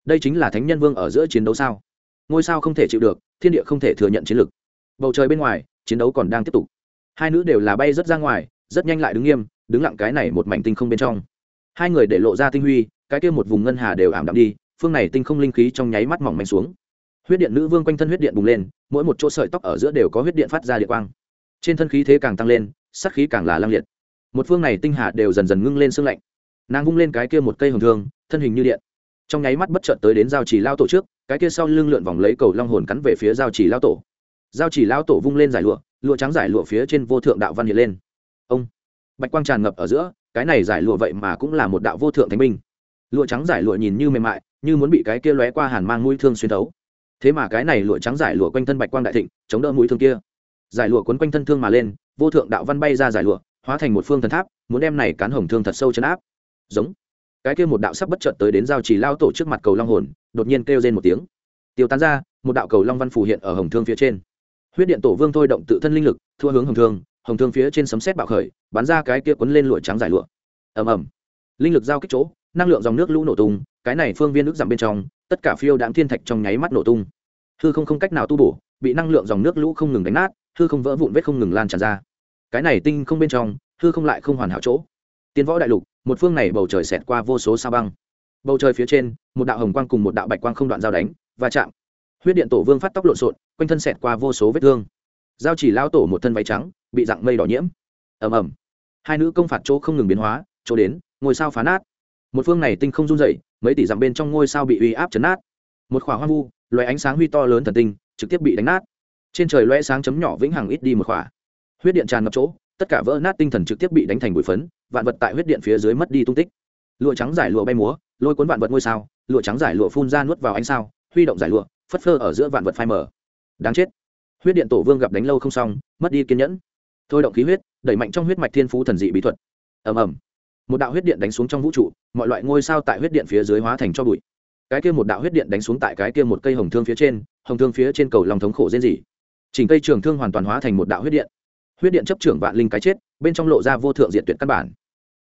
Đây chính là thánh nhân vương ở giữa chiến đấu sao? Ngôi sao không thể chịu được, thiên địa không thể thừa nhận chiến lực. Bầu trời bên ngoài, chiến đấu còn đang tiếp tục. Hai nữ đều là bay rất ra ngoài, rất nhanh lại đứng nghiêm, đứng lặng cái này một mảnh tinh không bên trong. Hai người để lộ ra tinh huy, cái kia một vùng ngân hà đều ảm đạm đi, phương này tinh không linh khí trong nháy mắt mỏng manh xuống. Huyết điện nữ vương quanh thân huyết điện bùng lên, mỗi một chỗ sợi tóc ở giữa đều có huyết điện phát ra địa quang. Trên thân khí thế càng tăng lên sắc khí càng là lăng liệt một phương này tinh hà đều dần dần ngưng lên sương lạnh. Nàng vung lên cái kia một cây hồng thương, thân hình như điện. Trong nháy mắt bất chợt tới đến giao chỉ lao tổ trước, cái kia sau lưng lượn vòng lấy cầu long hồn cắn về phía giao chỉ lao tổ. Giao chỉ lao tổ vung lên giải lụa lụa trắng giải lụa phía trên vô thượng đạo văn hiện lên. Ông, bạch quang tràn ngập ở giữa, cái này giải lụa vậy mà cũng là một đạo vô thượng thánh binh. Lụa trắng giải lụa nhìn như mềm mại, như muốn bị cái kia lóe qua hàn mang mũi thương xuyên thấu. Thế mà cái này lụa trắng giải lụa quanh thân bạch quang đại thịnh, chống đỡ mũi thương kia. Giải lụa quấn quanh thân thương mà lên, vô thượng đạo văn bay ra giải lụa hóa thành một phương thần tháp, muốn đem này cán hồng thương thật sâu chấn áp. Giống. Cái kia một đạo sắp bất chợt tới đến giao trì lao tổ trước mặt cầu long hồn, đột nhiên kêu lên một tiếng. Tiêu tán ra, một đạo cầu long văn phù hiện ở hồng thương phía trên. Huyết điện tổ vương thôi động tự thân linh lực, thua hướng hồng thương hồng thương phía trên sấm sét bạo khởi, bắn ra cái kia quấn lên lụa trắng dài lụa. Ầm ầm. Linh lực giao kích chỗ, năng lượng dòng nước lũ nổ tung, cái này phương viên nước giảm bên trong, tất cả phiêu đạm thiên thạch trong nháy mắt nổ tung. Hư không không cách nào tu bổ, bị năng lượng dòng nước lũ không ngừng đánh nát, hư không vỡ vụn vết không ngừng lan tràn ra cái này tinh không bên trong, hư không lại không hoàn hảo chỗ. Tiến võ đại lục, một phương này bầu trời xẹt qua vô số sao băng. Bầu trời phía trên, một đạo hồng quang cùng một đạo bạch quang không đoạn giao đánh và chạm. Huyết điện tổ vương phát tóc lộn xộn, quanh thân xẹt qua vô số vết thương. Giao chỉ lao tổ một thân váy trắng, bị dạng mây đỏ nhiễm. Ầm ầm. Hai nữ công phạt chỗ không ngừng biến hóa, chỗ đến, ngôi sao phá nát. Một phương này tinh không run dậy mấy tỷ dặm bên trong ngôi sao bị uy áp chấn nát. Một khỏa hoang vu loại ánh sáng huy to lớn thần tinh, trực tiếp bị đánh nát. Trên trời loe sáng chấm nhỏ vĩnh hằng ít đi một khỏa huyết điện tràn ngập chỗ, tất cả vỡ nát tinh thần trực tiếp bị đánh thành bụi phấn, vạn vật tại huyết điện phía dưới mất đi tung tích. Lụa trắng giải lụa bay múa, lôi cuốn vạn vật ngôi sao, lụa trắng giải lụa phun ra nuốt vào ánh sao, huy động giải lụa, phất phơ ở giữa vạn vật phai mở đáng chết. Huyết điện tổ vương gặp đánh lâu không xong, mất đi kiên nhẫn. Thôi động khí huyết, đẩy mạnh trong huyết mạch thiên phú thần dị bí thuật. Ầm ầm. Một đạo huyết điện đánh xuống trong vũ trụ, mọi loại ngôi sao tại huyết điện phía dưới hóa thành cho bụi. Cái kia một đạo huyết điện đánh xuống tại cái kia một cây hồng thương phía trên, hồng thương phía trên cầu lòng thống khổ rên rỉ. Chỉnh cây trường thương hoàn toàn hóa thành một đạo huyết điện huyết điện chấp trưởng vạn linh cái chết, bên trong lộ ra vô thượng diện tuyệt căn bản.